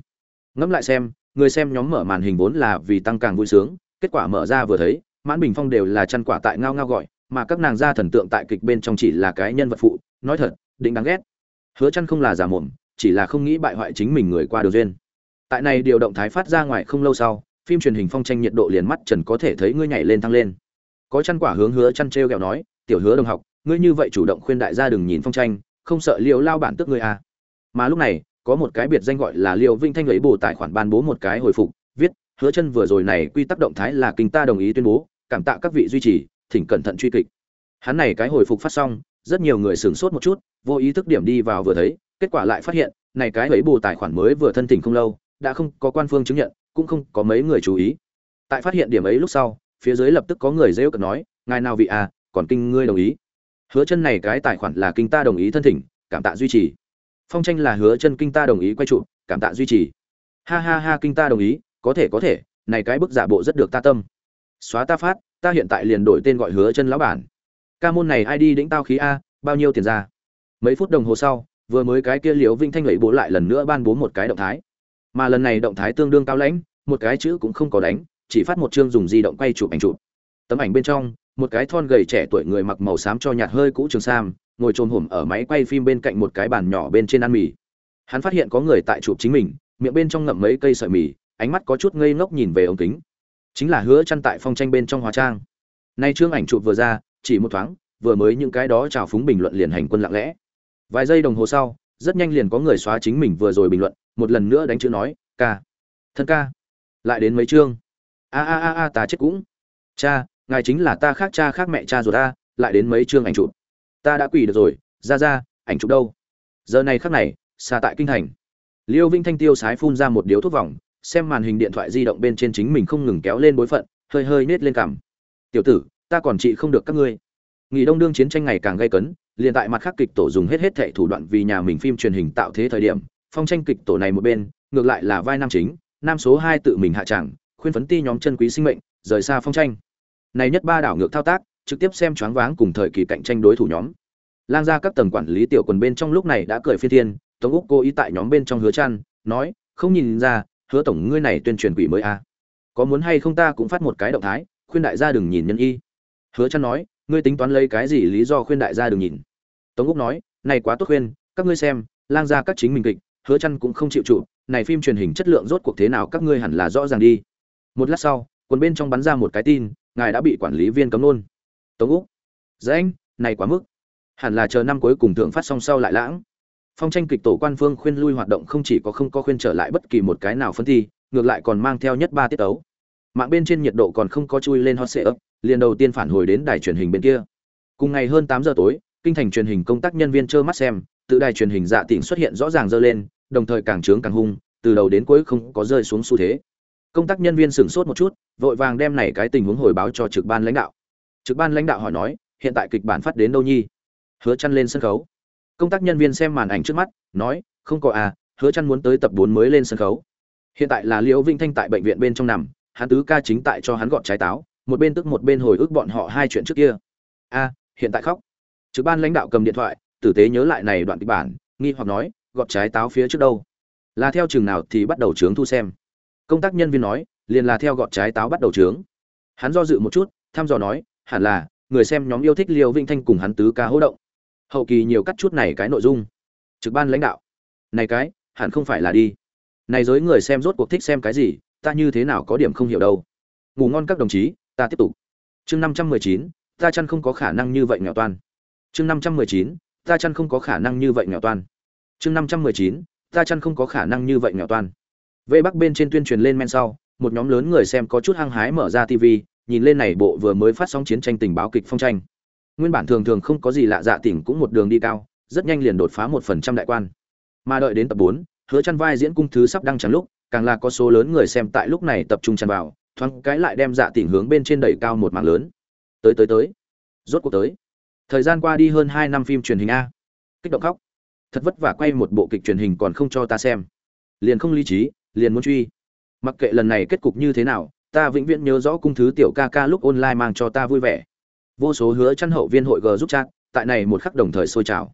ngẫm lại xem, người xem nhóm mở màn hình vốn là vì tăng càng vui sướng, kết quả mở ra vừa thấy, mãn bình phong đều là chăn quả tại ngao ngao gọi, mà các nàng gia thần tượng tại kịch bên trong chỉ là cái nhân vật phụ, nói thật định đáng ghét. Hứa chăn không là giả mồm, chỉ là không nghĩ bại hoại chính mình người qua đường duyên. Tại này điều động thái phát ra ngoài không lâu sau, phim truyền hình phong tranh nhiệt độ liền mắt trần có thể thấy ngươi nhảy lên thăng lên. Có chăn quả hướng hứa chăn treo kẹo nói, tiểu hứa đồng học, ngươi như vậy chủ động khuyên đại gia đừng nhìn phong tranh, không sợ liều lao bản tức ngươi à. Mà lúc này có một cái biệt danh gọi là Liêu vinh thanh lấy bồ tài khoản ban bố một cái hồi phục, viết, hứa chân vừa rồi này quy tắc động thái là kinh ta đồng ý tuyên bố, cảm tạ các vị duy trì, thỉnh cẩn thận truy kịch. Hắn này cái hồi phục phát xong, rất nhiều người sửng sốt một chút, vô ý thức điểm đi vào vừa thấy, kết quả lại phát hiện, này cái ấy bù tài khoản mới vừa thân thỉnh không lâu, đã không có quan phương chứng nhận, cũng không có mấy người chú ý. Tại phát hiện điểm ấy lúc sau, phía dưới lập tức có người rêu cợt nói, ngài nào vị à còn kinh ngươi đồng ý. Hứa chân này cái tài khoản là kinh ta đồng ý thân thỉnh, cảm tạ duy trì phong tranh là hứa chân kinh ta đồng ý quay trụ, cảm tạ duy trì. Ha ha ha, kinh ta đồng ý, có thể có thể, này cái bức giả bộ rất được ta tâm. Xóa ta phát, ta hiện tại liền đổi tên gọi hứa chân lão bản. Ca môn này ai đi đĩnh tao khí a, bao nhiêu tiền ra? Mấy phút đồng hồ sau, vừa mới cái kia liễu vinh thanh lẫy bố lại lần nữa ban bố một cái động thái. Mà lần này động thái tương đương cao lãnh, một cái chữ cũng không có đánh, chỉ phát một chương dùng di động quay chụp ảnh chụp. Tấm ảnh bên trong, một cái thon gầy trẻ tuổi người mặc màu xám cho nhạt hơi cũ trường sam ngồi trồm hổm ở máy quay phim bên cạnh một cái bàn nhỏ bên trên ăn mì. Hắn phát hiện có người tại chụp chính mình, miệng bên trong ngậm mấy cây sợi mì, ánh mắt có chút ngây ngốc nhìn về ống kính. Chính là hứa chăn tại phong tranh bên trong hóa trang. Nay chương ảnh chụp vừa ra, chỉ một thoáng, vừa mới những cái đó chào phúng bình luận liền hành quân lặng lẽ. Vài giây đồng hồ sau, rất nhanh liền có người xóa chính mình vừa rồi bình luận, một lần nữa đánh chữ nói, ca, thân ca, lại đến mấy chương? A a a a, ta chết cũng. Cha, ngài chính là ta khác cha khác mẹ cha rồi ta, lại đến mấy chương ảnh chụp? Ta đã quỳ được rồi ra ra ảnh chụp đâu? Giờ này khắc này xa tại kinh thành. Liêu vinh thanh tiêu sái phun ra một điếu thuốc vòng xem màn hình điện thoại di động bên trên chính mình không ngừng kéo lên bối phận hơi hơi nết lên cằm. Tiểu tử ta còn trị không được các ngươi. Nghỉ Đông đương chiến tranh ngày càng gay cấn, liền tại mặt khác kịch tổ dùng hết hết thệ thủ đoạn vì nhà mình phim truyền hình tạo thế thời điểm, phong tranh kịch tổ này một bên, ngược lại là vai nam chính, nam số hai tự mình hạ tràng, khuyên phấn ti nhóm chân quý sinh mệnh, rời xa phong tranh. Này nhất ba đảo ngược thao tác, trực tiếp xem choáng váng cùng thời kỳ cạnh tranh đối thủ nhóm. Lang ra các tầng quản lý tiểu quần bên trong lúc này đã cười phiên thiên, Tống Úc cô ý tại nhóm bên trong hứa chăn, nói, không nhìn ra, hứa tổng ngươi này tuyên truyền quỷ mới a. À. Có muốn hay không ta cũng phát một cái động thái, khuyên đại gia đừng nhìn nhân y. Hứa chăn nói, ngươi tính toán lấy cái gì lý do khuyên đại gia đừng nhìn. Tống Úc nói, này quá tốt khuyên, các ngươi xem, lang ra các chính mình kịch, hứa chăn cũng không chịu trụ, này phim truyền hình chất lượng rốt cuộc thế nào các ngươi hẳn là rõ ràng đi. Một lát sau, quần bên trong bắn ra một cái tin, ngài đã bị quản lý viên cấm luôn. Tống Úc, dạ anh, này quá mức. Hẳn là chờ năm cuối cùng thượng phát xong sau lại lãng. Phong tranh kịch tổ quan phương khuyên lui hoạt động không chỉ có không có khuyên trở lại bất kỳ một cái nào phân thi ngược lại còn mang theo nhất ba tiết tấu. Mạng bên trên nhiệt độ còn không có chui lên hot sệ ấp liền đầu tiên phản hồi đến đài truyền hình bên kia. Cùng ngày hơn tám giờ tối kinh thành truyền hình công tác nhân viên trơ mắt xem tự đài truyền hình dạ tỉnh xuất hiện rõ ràng dơ lên đồng thời càng trướng càng hung từ đầu đến cuối không có rơi xuống xu thế. Công tác nhân viên sửng sốt một chút vội vàng đem này cái tình huống hồi báo cho trực ban lãnh đạo trực ban lãnh đạo hỏi nói, hiện tại kịch bản phát đến đâu nhi? Hứa chăn lên sân khấu. Công tác nhân viên xem màn ảnh trước mắt, nói, không có à hứa chăn muốn tới tập 4 mới lên sân khấu. Hiện tại là liễu vinh thanh tại bệnh viện bên trong nằm, hắn tứ ca chính tại cho hắn gọt trái táo, một bên tức một bên hồi ức bọn họ hai chuyện trước kia. A hiện tại khóc. Trực ban lãnh đạo cầm điện thoại, tử tế nhớ lại này đoạn kịch bản, nghi hoặc nói, gọt trái táo phía trước đâu? Là theo trường nào thì bắt đầu trướng thu xem. Công tác nhân viên nói, liền là theo gọt trái táo bắt đầu trướng. Hắn do dự một chút, thăm dò nói hẳn là, người xem nhóm yêu thích liêu vinh thanh cùng hắn tứ ca hỗ động. Hậu kỳ nhiều cắt chút này cái nội dung. Trực ban lãnh đạo. Này cái, hẳn không phải là đi. Này giới người xem rốt cuộc thích xem cái gì, ta như thế nào có điểm không hiểu đâu. Ngủ ngon các đồng chí, ta tiếp tục. Chương năm trăm mười chín, ta chăn không có khả năng như vậy nghèo toan. Chương năm trăm mười chín, ta chăn không có khả năng như vậy nghèo toan. Chương năm trăm mười chín, ta chăn không có khả năng như vậy nghèo toan. Vây bắc bên trên tuyên truyền lên men sau, một nhóm lớn người xem có chút hăng hái mở ra tv nhìn lên này bộ vừa mới phát sóng chiến tranh tình báo kịch phong tranh. Nguyên bản thường thường không có gì lạ dạ tỉnh cũng một đường đi cao, rất nhanh liền đột phá một phần trăm đại quan. Mà đợi đến tập bốn, hứa chăn vai diễn cung thứ sắp đăng tràn lúc, càng là có số lớn người xem tại lúc này tập trung tràn vào, thoáng cái lại đem dạ tỉnh hướng bên trên đẩy cao một mảng lớn. Tới tới tới. Rốt cuộc tới. Thời gian qua đi hơn hai năm phim truyền hình a. Kích động khóc. Thật vất vả quay một bộ kịch truyền hình còn không cho ta xem. Liền không lý trí, liền muốn truy. Mặc kệ lần này kết cục như thế nào ta vĩnh viễn nhớ rõ cung thứ tiểu ca ca lúc online mang cho ta vui vẻ. Vô số hứa chăn hậu viên hội g giúp chat, tại này một khắc đồng thời sôi trào.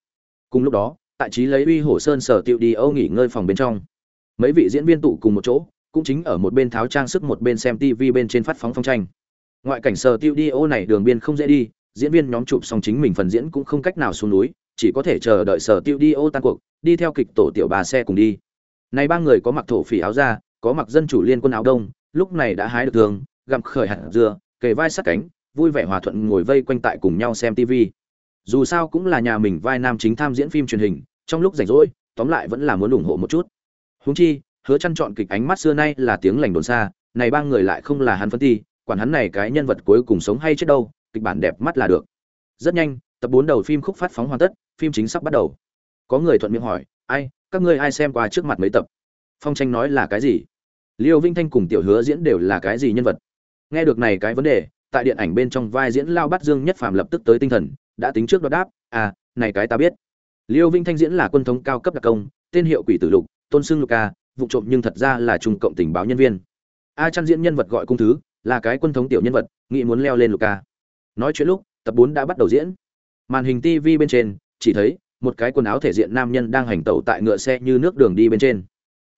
Cùng lúc đó, tại trí lấy uy hổ sơn sở tiệu đi âu nghỉ ngơi phòng bên trong. Mấy vị diễn viên tụ cùng một chỗ, cũng chính ở một bên tháo trang sức một bên xem tv bên trên phát phóng phong tranh. Ngoại cảnh sở tiệu đi âu này đường biên không dễ đi, diễn viên nhóm chụp xong chính mình phần diễn cũng không cách nào xuống núi, chỉ có thể chờ đợi sở tiệu đi ô tan cuộc, đi theo kịch tổ tiểu bà xe cùng đi. Này ba người có mặc thổ phỉ áo da, có mặc dân chủ liên quân áo đông lúc này đã hái được thường gặm khởi hạt dưa kề vai sát cánh vui vẻ hòa thuận ngồi vây quanh tại cùng nhau xem TV. Dù sao cũng là nhà mình vai nam chính tham diễn phim truyền hình, trong lúc rảnh rỗi, tóm lại vẫn là muốn ủng hộ một chút. Huống chi, hứa chăn chọn kịch ánh mắt xưa nay là tiếng lành đồn xa, này ba người lại không là hắn phân ti, quản hắn này cái nhân vật cuối cùng sống hay chết đâu, kịch bản đẹp mắt là được. Rất nhanh, tập bốn đầu phim khúc phát phóng hoàn tất, phim chính sắp bắt đầu. Có người thuận miệng hỏi, "Ai, các ngươi ai xem qua trước mặt mấy tập?" Phong tranh nói là cái gì? Liêu Vinh Thanh cùng Tiểu Hứa diễn đều là cái gì nhân vật? Nghe được này cái vấn đề, tại điện ảnh bên trong vai diễn lao bắt dương nhất phàm lập tức tới tinh thần đã tính trước đó đáp à này cái ta biết liêu vinh thanh diễn là quân thống cao cấp đặc công tên hiệu quỷ tử lục tôn xưng lục ca, vụ trộm nhưng thật ra là trung cộng tình báo nhân viên a chăn diễn nhân vật gọi cung thứ là cái quân thống tiểu nhân vật nghĩ muốn leo lên lục ca. nói chuyện lúc tập bốn đã bắt đầu diễn màn hình tv bên trên chỉ thấy một cái quần áo thể diện nam nhân đang hành tẩu tại ngựa xe như nước đường đi bên trên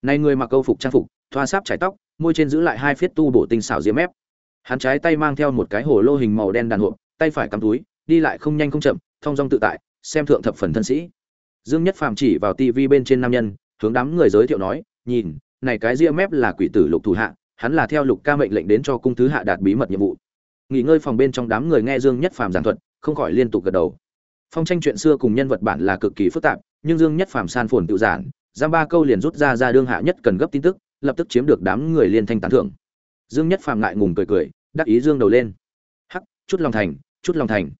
này người mặc câu phục trang phục thoa sáp trải tóc, môi trên giữ lại hai phiết tu bổ tinh xảo diêm ép hắn trái tay mang theo một cái hồ lô hình màu đen đàn hộp, tay phải cắm túi, đi lại không nhanh không chậm, thong dong tự tại, xem thượng thập phần thân sĩ. Dương nhất phàm chỉ vào tivi bên trên nam nhân, hướng đám người giới thiệu nói, nhìn, này cái ria mép là quỷ tử lục thủ hạ, hắn là theo lục ca mệnh lệnh đến cho cung thứ hạ đạt bí mật nhiệm vụ. Nghỉ ngơi phòng bên trong đám người nghe dương nhất phàm giảng thuật, không khỏi liên tục gật đầu. Phong tranh chuyện xưa cùng nhân vật bản là cực kỳ phức tạp, nhưng dương nhất phàm san phồn tự giản, giam ba câu liền rút ra ra đương hạ nhất cần gấp tin tức lập tức chiếm được đám người liên thanh tán thưởng. Dương nhất phàm ngại ngùng cười cười, đắc ý dương đầu lên. Hắc, chút lòng thành, chút lòng thành.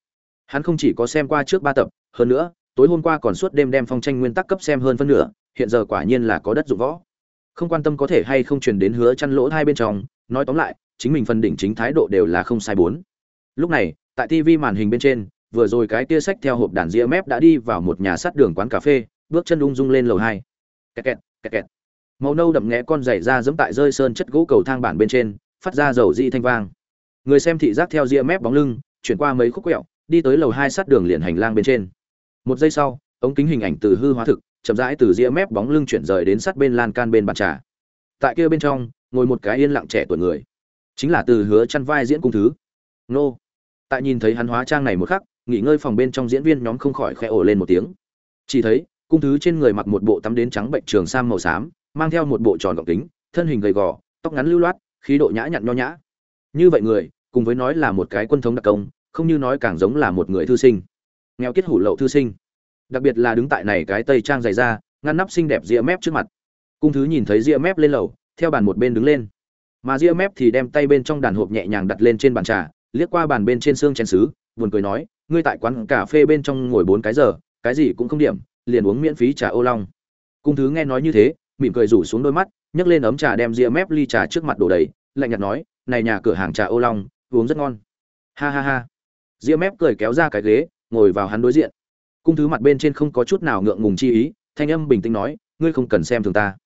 Hắn không chỉ có xem qua trước ba tập, hơn nữa, tối hôm qua còn suốt đêm đem phong tranh nguyên tắc cấp xem hơn phân nửa, hiện giờ quả nhiên là có đất dụng võ. Không quan tâm có thể hay không truyền đến hứa chăn lỗ hai bên trong, nói tóm lại, chính mình phân đỉnh chính thái độ đều là không sai bốn. Lúc này, tại tv màn hình bên trên, vừa rồi cái kia sách theo hộp đàn dĩa mép đã đi vào một nhà sắt đường quán cà phê, bước chân ung dung lên lầu hai. Kẹt kẹt kẹt kẹt màu nâu đậm nghẽ con giày ra dẫm tại rơi sơn chất gỗ cầu thang bản bên trên, phát ra dầu dị thanh vang. Người xem thị giác theo ria mép bóng lưng, chuyển qua mấy khúc quẹo, đi tới lầu hai sát đường liền hành lang bên trên. Một giây sau, ống kính hình ảnh từ hư hóa thực, chậm rãi từ ria mép bóng lưng chuyển rời đến sát bên lan can bên bàn trà. Tại kia bên trong, ngồi một cái yên lặng trẻ tuổi người. Chính là từ hứa chăn vai diễn cung thứ. Nô. Tại nhìn thấy hắn hóa trang này một khắc, nghỉ ngơi phòng bên trong diễn viên nhóm không khỏi khẽ ồ lên một tiếng. Chỉ thấy, cung thứ trên người mặc một bộ tắm đến trắng bệnh trường sam màu xám mang theo một bộ tròn gọng kính, thân hình gầy gò, tóc ngắn lưu loát, khí độ nhã nhặn nho nhã. Như vậy người, cùng với nói là một cái quân thống đặc công, không như nói càng giống là một người thư sinh. Nghèo kết hủ lậu thư sinh. Đặc biệt là đứng tại này cái tây trang dày ra ngăn nắp xinh đẹp ria mép trước mặt. Cung thứ nhìn thấy ria mép lên lầu, theo bàn một bên đứng lên. Mà ria mép thì đem tay bên trong đàn hộp nhẹ nhàng đặt lên trên bàn trà, liếc qua bàn bên trên xương chén xứ, buồn cười nói, ngươi tại quán cà phê bên trong ngồi bốn cái giờ, cái gì cũng không điểm, liền uống miễn phí trà ô long. Cung thứ nghe nói như thế mỉm cười rủ xuống đôi mắt, nhấc lên ấm trà đem ria mép ly trà trước mặt đổ đầy, lạnh nhạt nói, này nhà cửa hàng trà ô long, uống rất ngon. Ha ha ha. Ria mép cười kéo ra cái ghế, ngồi vào hắn đối diện. Cung thứ mặt bên trên không có chút nào ngượng ngùng chi ý, thanh âm bình tĩnh nói, ngươi không cần xem thường ta.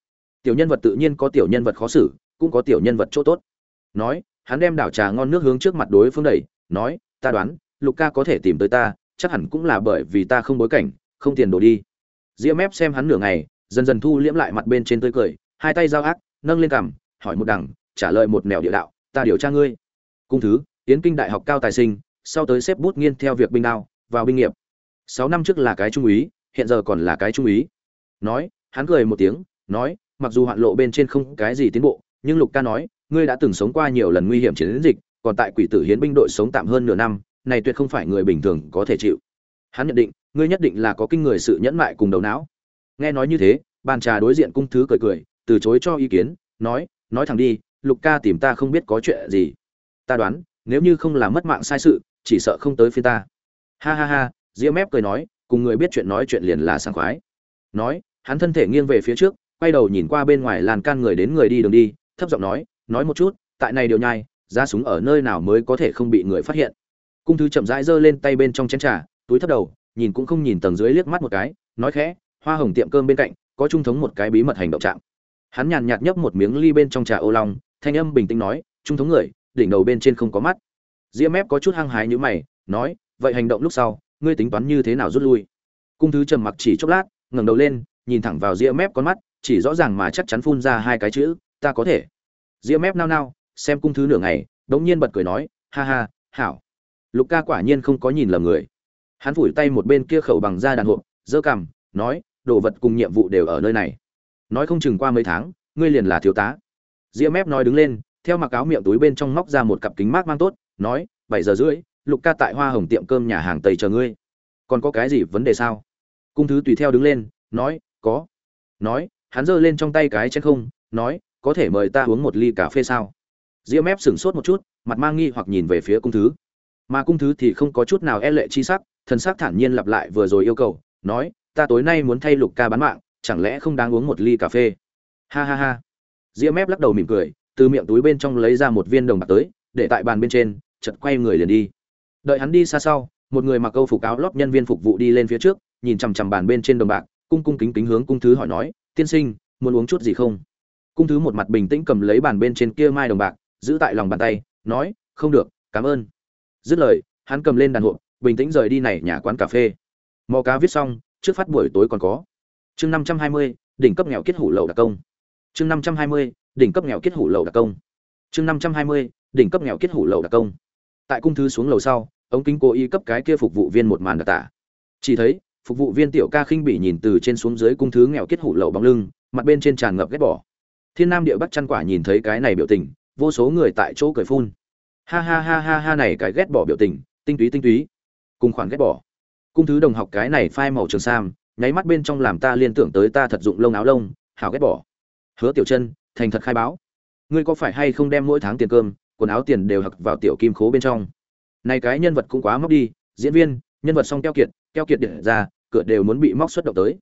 Tiểu nhân vật tự nhiên có tiểu nhân vật khó xử, cũng có tiểu nhân vật chỗ tốt. Nói, hắn đem đảo trà ngon nước hướng trước mặt đối phương đẩy, nói, ta đoán, lục ca có thể tìm tới ta, chắc hẳn cũng là bởi vì ta không bối cảnh, không tiền đổ đi. Ria mép xem hắn nửa ngày dần dần thu liễm lại mặt bên trên tươi cười, hai tay giao ác, nâng lên cằm, hỏi một đằng, trả lời một nẻo địa đạo, ta điều tra ngươi. Cung thứ tiến kinh đại học cao tài sinh, sau tới xếp bút nghiên theo việc binh đao, vào binh nghiệp. Sáu năm trước là cái trung úy, hiện giờ còn là cái trung úy. Nói, hắn cười một tiếng, nói, mặc dù hoạn lộ bên trên không cái gì tiến bộ, nhưng lục ca nói, ngươi đã từng sống qua nhiều lần nguy hiểm chiến dịch, còn tại quỷ tử hiến binh đội sống tạm hơn nửa năm, này tuyệt không phải người bình thường có thể chịu. Hắn nhận định, ngươi nhất định là có kinh người sự nhẫn mại cùng đầu não nghe nói như thế, bàn trà đối diện cung thứ cười cười, từ chối cho ý kiến, nói nói thẳng đi, lục ca tìm ta không biết có chuyện gì. Ta đoán, nếu như không là mất mạng sai sự, chỉ sợ không tới phía ta. Ha ha ha ria mép cười nói, cùng người biết chuyện nói chuyện liền là sảng khoái. Nói, hắn thân thể nghiêng về phía trước, quay đầu nhìn qua bên ngoài làn can người đến người đi đường đi, thấp giọng nói nói một chút, tại này điều nhai ra súng ở nơi nào mới có thể không bị người phát hiện? Cung thứ chậm rãi giơ lên tay bên trong chén trà, túi thấp đầu, nhìn cũng không nhìn tầng dưới liếc mắt một cái, nói khẽ hoa hồng tiệm cơm bên cạnh, có trung thống một cái bí mật hành động trạng. Hắn nhàn nhạt nhấp một miếng ly bên trong trà ô long, thanh âm bình tĩnh nói, trung thống người, đỉnh đầu bên trên không có mắt. Diễm mép có chút hăng hái như mày, nói, vậy hành động lúc sau, ngươi tính toán như thế nào rút lui? Cung thứ trầm mặc chỉ chốc lát, ngẩng đầu lên, nhìn thẳng vào ria mép con mắt, chỉ rõ ràng mà chắc chắn phun ra hai cái chữ, ta có thể. Ria mép nao nao, xem cung thứ nửa ngày, đống nhiên bật cười nói, ha ha, hảo. Lục ca quả nhiên không có nhìn lầm người. Hắn phủi tay một bên kia khẩu bằng da đàn hộp, giơ cằm, nói đồ vật cùng nhiệm vụ đều ở nơi này. Nói không chừng qua mấy tháng, ngươi liền là thiếu tá. Ria mép nói đứng lên, theo mặc áo miệng túi bên trong móc ra một cặp kính mát mang tốt, nói, bảy giờ rưỡi, lục ca tại hoa hồng tiệm cơm nhà hàng tây chờ ngươi. Còn có cái gì vấn đề sao? Cung thứ tùy theo đứng lên, nói, có. Nói, hắn giơ lên trong tay cái chén không, nói, có thể mời ta uống một ly cà phê sao? Ria mép sửng sốt một chút, mặt mang nghi hoặc nhìn về phía cung thứ. Mà cung thứ thì không có chút nào e lệ chi sắc, thần sắc thản nhiên lặp lại vừa rồi yêu cầu, nói ta tối nay muốn thay lục ca bán mạng, chẳng lẽ không đáng uống một ly cà phê? Ha ha ha. Ria mép lắc đầu mỉm cười, từ miệng túi bên trong lấy ra một viên đồng bạc tới, để tại bàn bên trên chật quay người liền đi. Đợi hắn đi xa sau, một người mặc câu phục áo lót nhân viên phục vụ đi lên phía trước, nhìn chằm chằm bàn bên trên đồng bạc, cung cung kính kính hướng cung thứ hỏi nói, tiên sinh, muốn uống chút gì không? Cung thứ một mặt bình tĩnh cầm lấy bàn bên trên kia mai đồng bạc, giữ tại lòng bàn tay, nói, không được, cảm ơn. Dứt lời, hắn cầm lên đàn hộp, bình tĩnh rời đi này nhà quán cà phê. Mò cá viết xong trước phát buổi tối còn có. Chương năm trăm hai mươi, đỉnh cấp nghèo kết hủ lậu đặc công. Chương năm trăm hai mươi, đỉnh cấp nghèo kết hủ lậu đặc công. Chương năm trăm hai mươi, đỉnh cấp nghèo kết hủ lậu đặc công. Tại cung thứ xuống lầu sau, ống kính cố ý cấp cái kia phục vụ viên một màn đặc tả. Chỉ thấy, phục vụ viên tiểu ca khinh bỉ nhìn từ trên xuống dưới cung thứ nghèo kết hủ lậu bóng lưng, mặt bên trên tràn ngập ghét bỏ. Thiên nam địa bắc chăn quả nhìn thấy cái này biểu tình, vô số người tại chỗ cười phun. Ha ha ha ha ha này cái ghét bỏ biểu tình, tinh túy tinh túy. Cùng khoản ghét bỏ cung thứ đồng học cái này phai màu trường sam, nháy mắt bên trong làm ta liên tưởng tới ta thật dụng lông áo lông, hảo ghét bỏ. Hứa tiểu chân thành thật khai báo. Ngươi có phải hay không đem mỗi tháng tiền cơm, quần áo tiền đều hặc vào tiểu kim khố bên trong? Này cái nhân vật cũng quá móc đi, diễn viên, nhân vật xong keo kiệt keo kiệt điện ra, cửa đều muốn bị móc xuất động tới.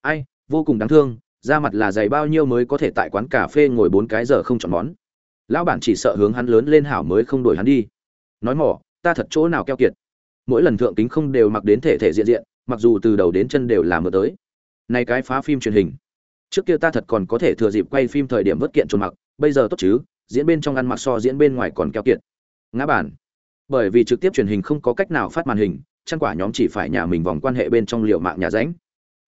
Ai, vô cùng đáng thương, ra mặt là dày bao nhiêu mới có thể tại quán cà phê ngồi bốn cái giờ không chọn món. Lão bản chỉ sợ hướng hắn lớn lên hảo mới không đổi hắn đi. Nói mỏ, ta thật chỗ nào keo kiệt? Mỗi lần thượng kính không đều mặc đến thể thể diện diện, mặc dù từ đầu đến chân đều là mưa tới. Nay cái phá phim truyền hình. Trước kia ta thật còn có thể thừa dịp quay phim thời điểm vất kiện trồn mặc, bây giờ tốt chứ, diễn bên trong ăn mặc so diễn bên ngoài còn keo kiệt. Ngã bản. Bởi vì trực tiếp truyền hình không có cách nào phát màn hình chăn quả nhóm chỉ phải nhà mình vòng quan hệ bên trong liệu mạng nhà ránh.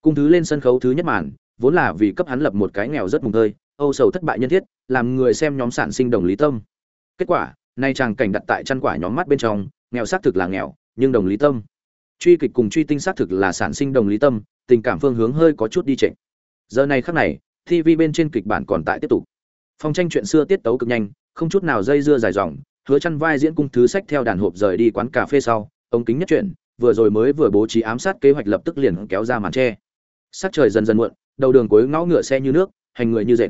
Cung thứ lên sân khấu thứ nhất màn, vốn là vì cấp hắn lập một cái nghèo rất mùng tơi, âu sầu thất bại nhân thiết, làm người xem nhóm sản sinh đồng lý tâm. Kết quả, nay chàng cảnh đặt tại chăn quả nhóm mắt bên trong, nghèo xác thực là nghèo nhưng đồng lý tâm. Truy kịch cùng truy tinh xác thực là sản sinh đồng lý tâm, tình cảm phương hướng hơi có chút đi trịnh giờ này khắc này tv bên trên kịch bản còn tại tiếp tục. Phong tranh chuyện xưa tiết tấu cực nhanh, không chút nào dây dưa dài dòng, hứa chăn vai diễn cung thứ sách theo đàn hộp rời đi quán cà phê sau, ông kính nhất chuyện, vừa rồi mới vừa bố trí ám sát kế hoạch lập tức liền kéo ra màn che sắc trời dần dần muộn, đầu đường cuối ngõ ngựa xe như nước, hành người như dệt.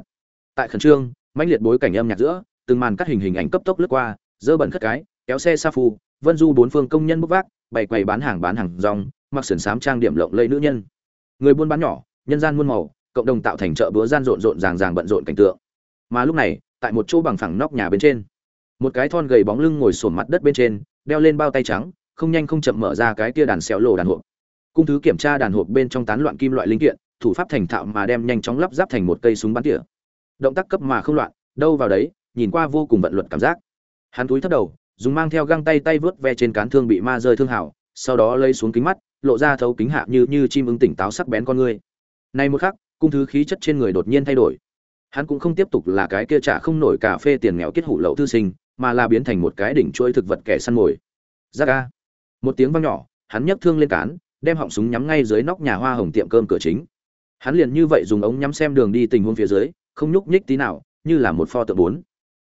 Tại khẩn trương, mãnh liệt bối cảnh âm nhạc giữa, từng màn cắt hình hình ảnh cấp tốc lướt qua, dơ bẩn khất cái, kéo xe sa phu vân du bốn phương công nhân bốc vác, bày quầy bán hàng bán hàng rong, mặc sườn sám trang điểm lộng lẫy nữ nhân. Người buôn bán nhỏ, nhân gian muôn màu, cộng đồng tạo thành chợ búa gian rộn rộn ràng ràng bận rộn cảnh tượng. Mà lúc này, tại một chỗ bằng phẳng nóc nhà bên trên, một cái thon gầy bóng lưng ngồi sồn mặt đất bên trên, đeo lên bao tay trắng, không nhanh không chậm mở ra cái kia đàn xéo lồ đàn hộp. Cung thứ kiểm tra đàn hộp bên trong tán loạn kim loại linh kiện, thủ pháp thành thạo mà đem nhanh chóng lắp ráp thành một cây súng bắn tỉa. Động tác cấp mà không loạn, đâu vào đấy, nhìn qua vô cùng vận luật cảm giác. Hắn túi thấp đầu dùng mang theo găng tay tay vớt ve trên cán thương bị ma rơi thương hảo, sau đó lấy xuống kính mắt, lộ ra thấu kính hạ như như chim ứng tỉnh táo sắc bén con người. Nay một khắc, cung thứ khí chất trên người đột nhiên thay đổi. Hắn cũng không tiếp tục là cái kia trả không nổi cà phê tiền nghèo kết hủ lậu thư sinh, mà là biến thành một cái đỉnh chuỗi thực vật kẻ săn mồi. Giác a. Một tiếng vang nhỏ, hắn nhấc thương lên cán, đem họng súng nhắm ngay dưới nóc nhà hoa hồng tiệm cơm cửa chính. Hắn liền như vậy dùng ống nhắm xem đường đi tình huống phía dưới, không nhúc nhích tí nào, như là một pho tượng bốn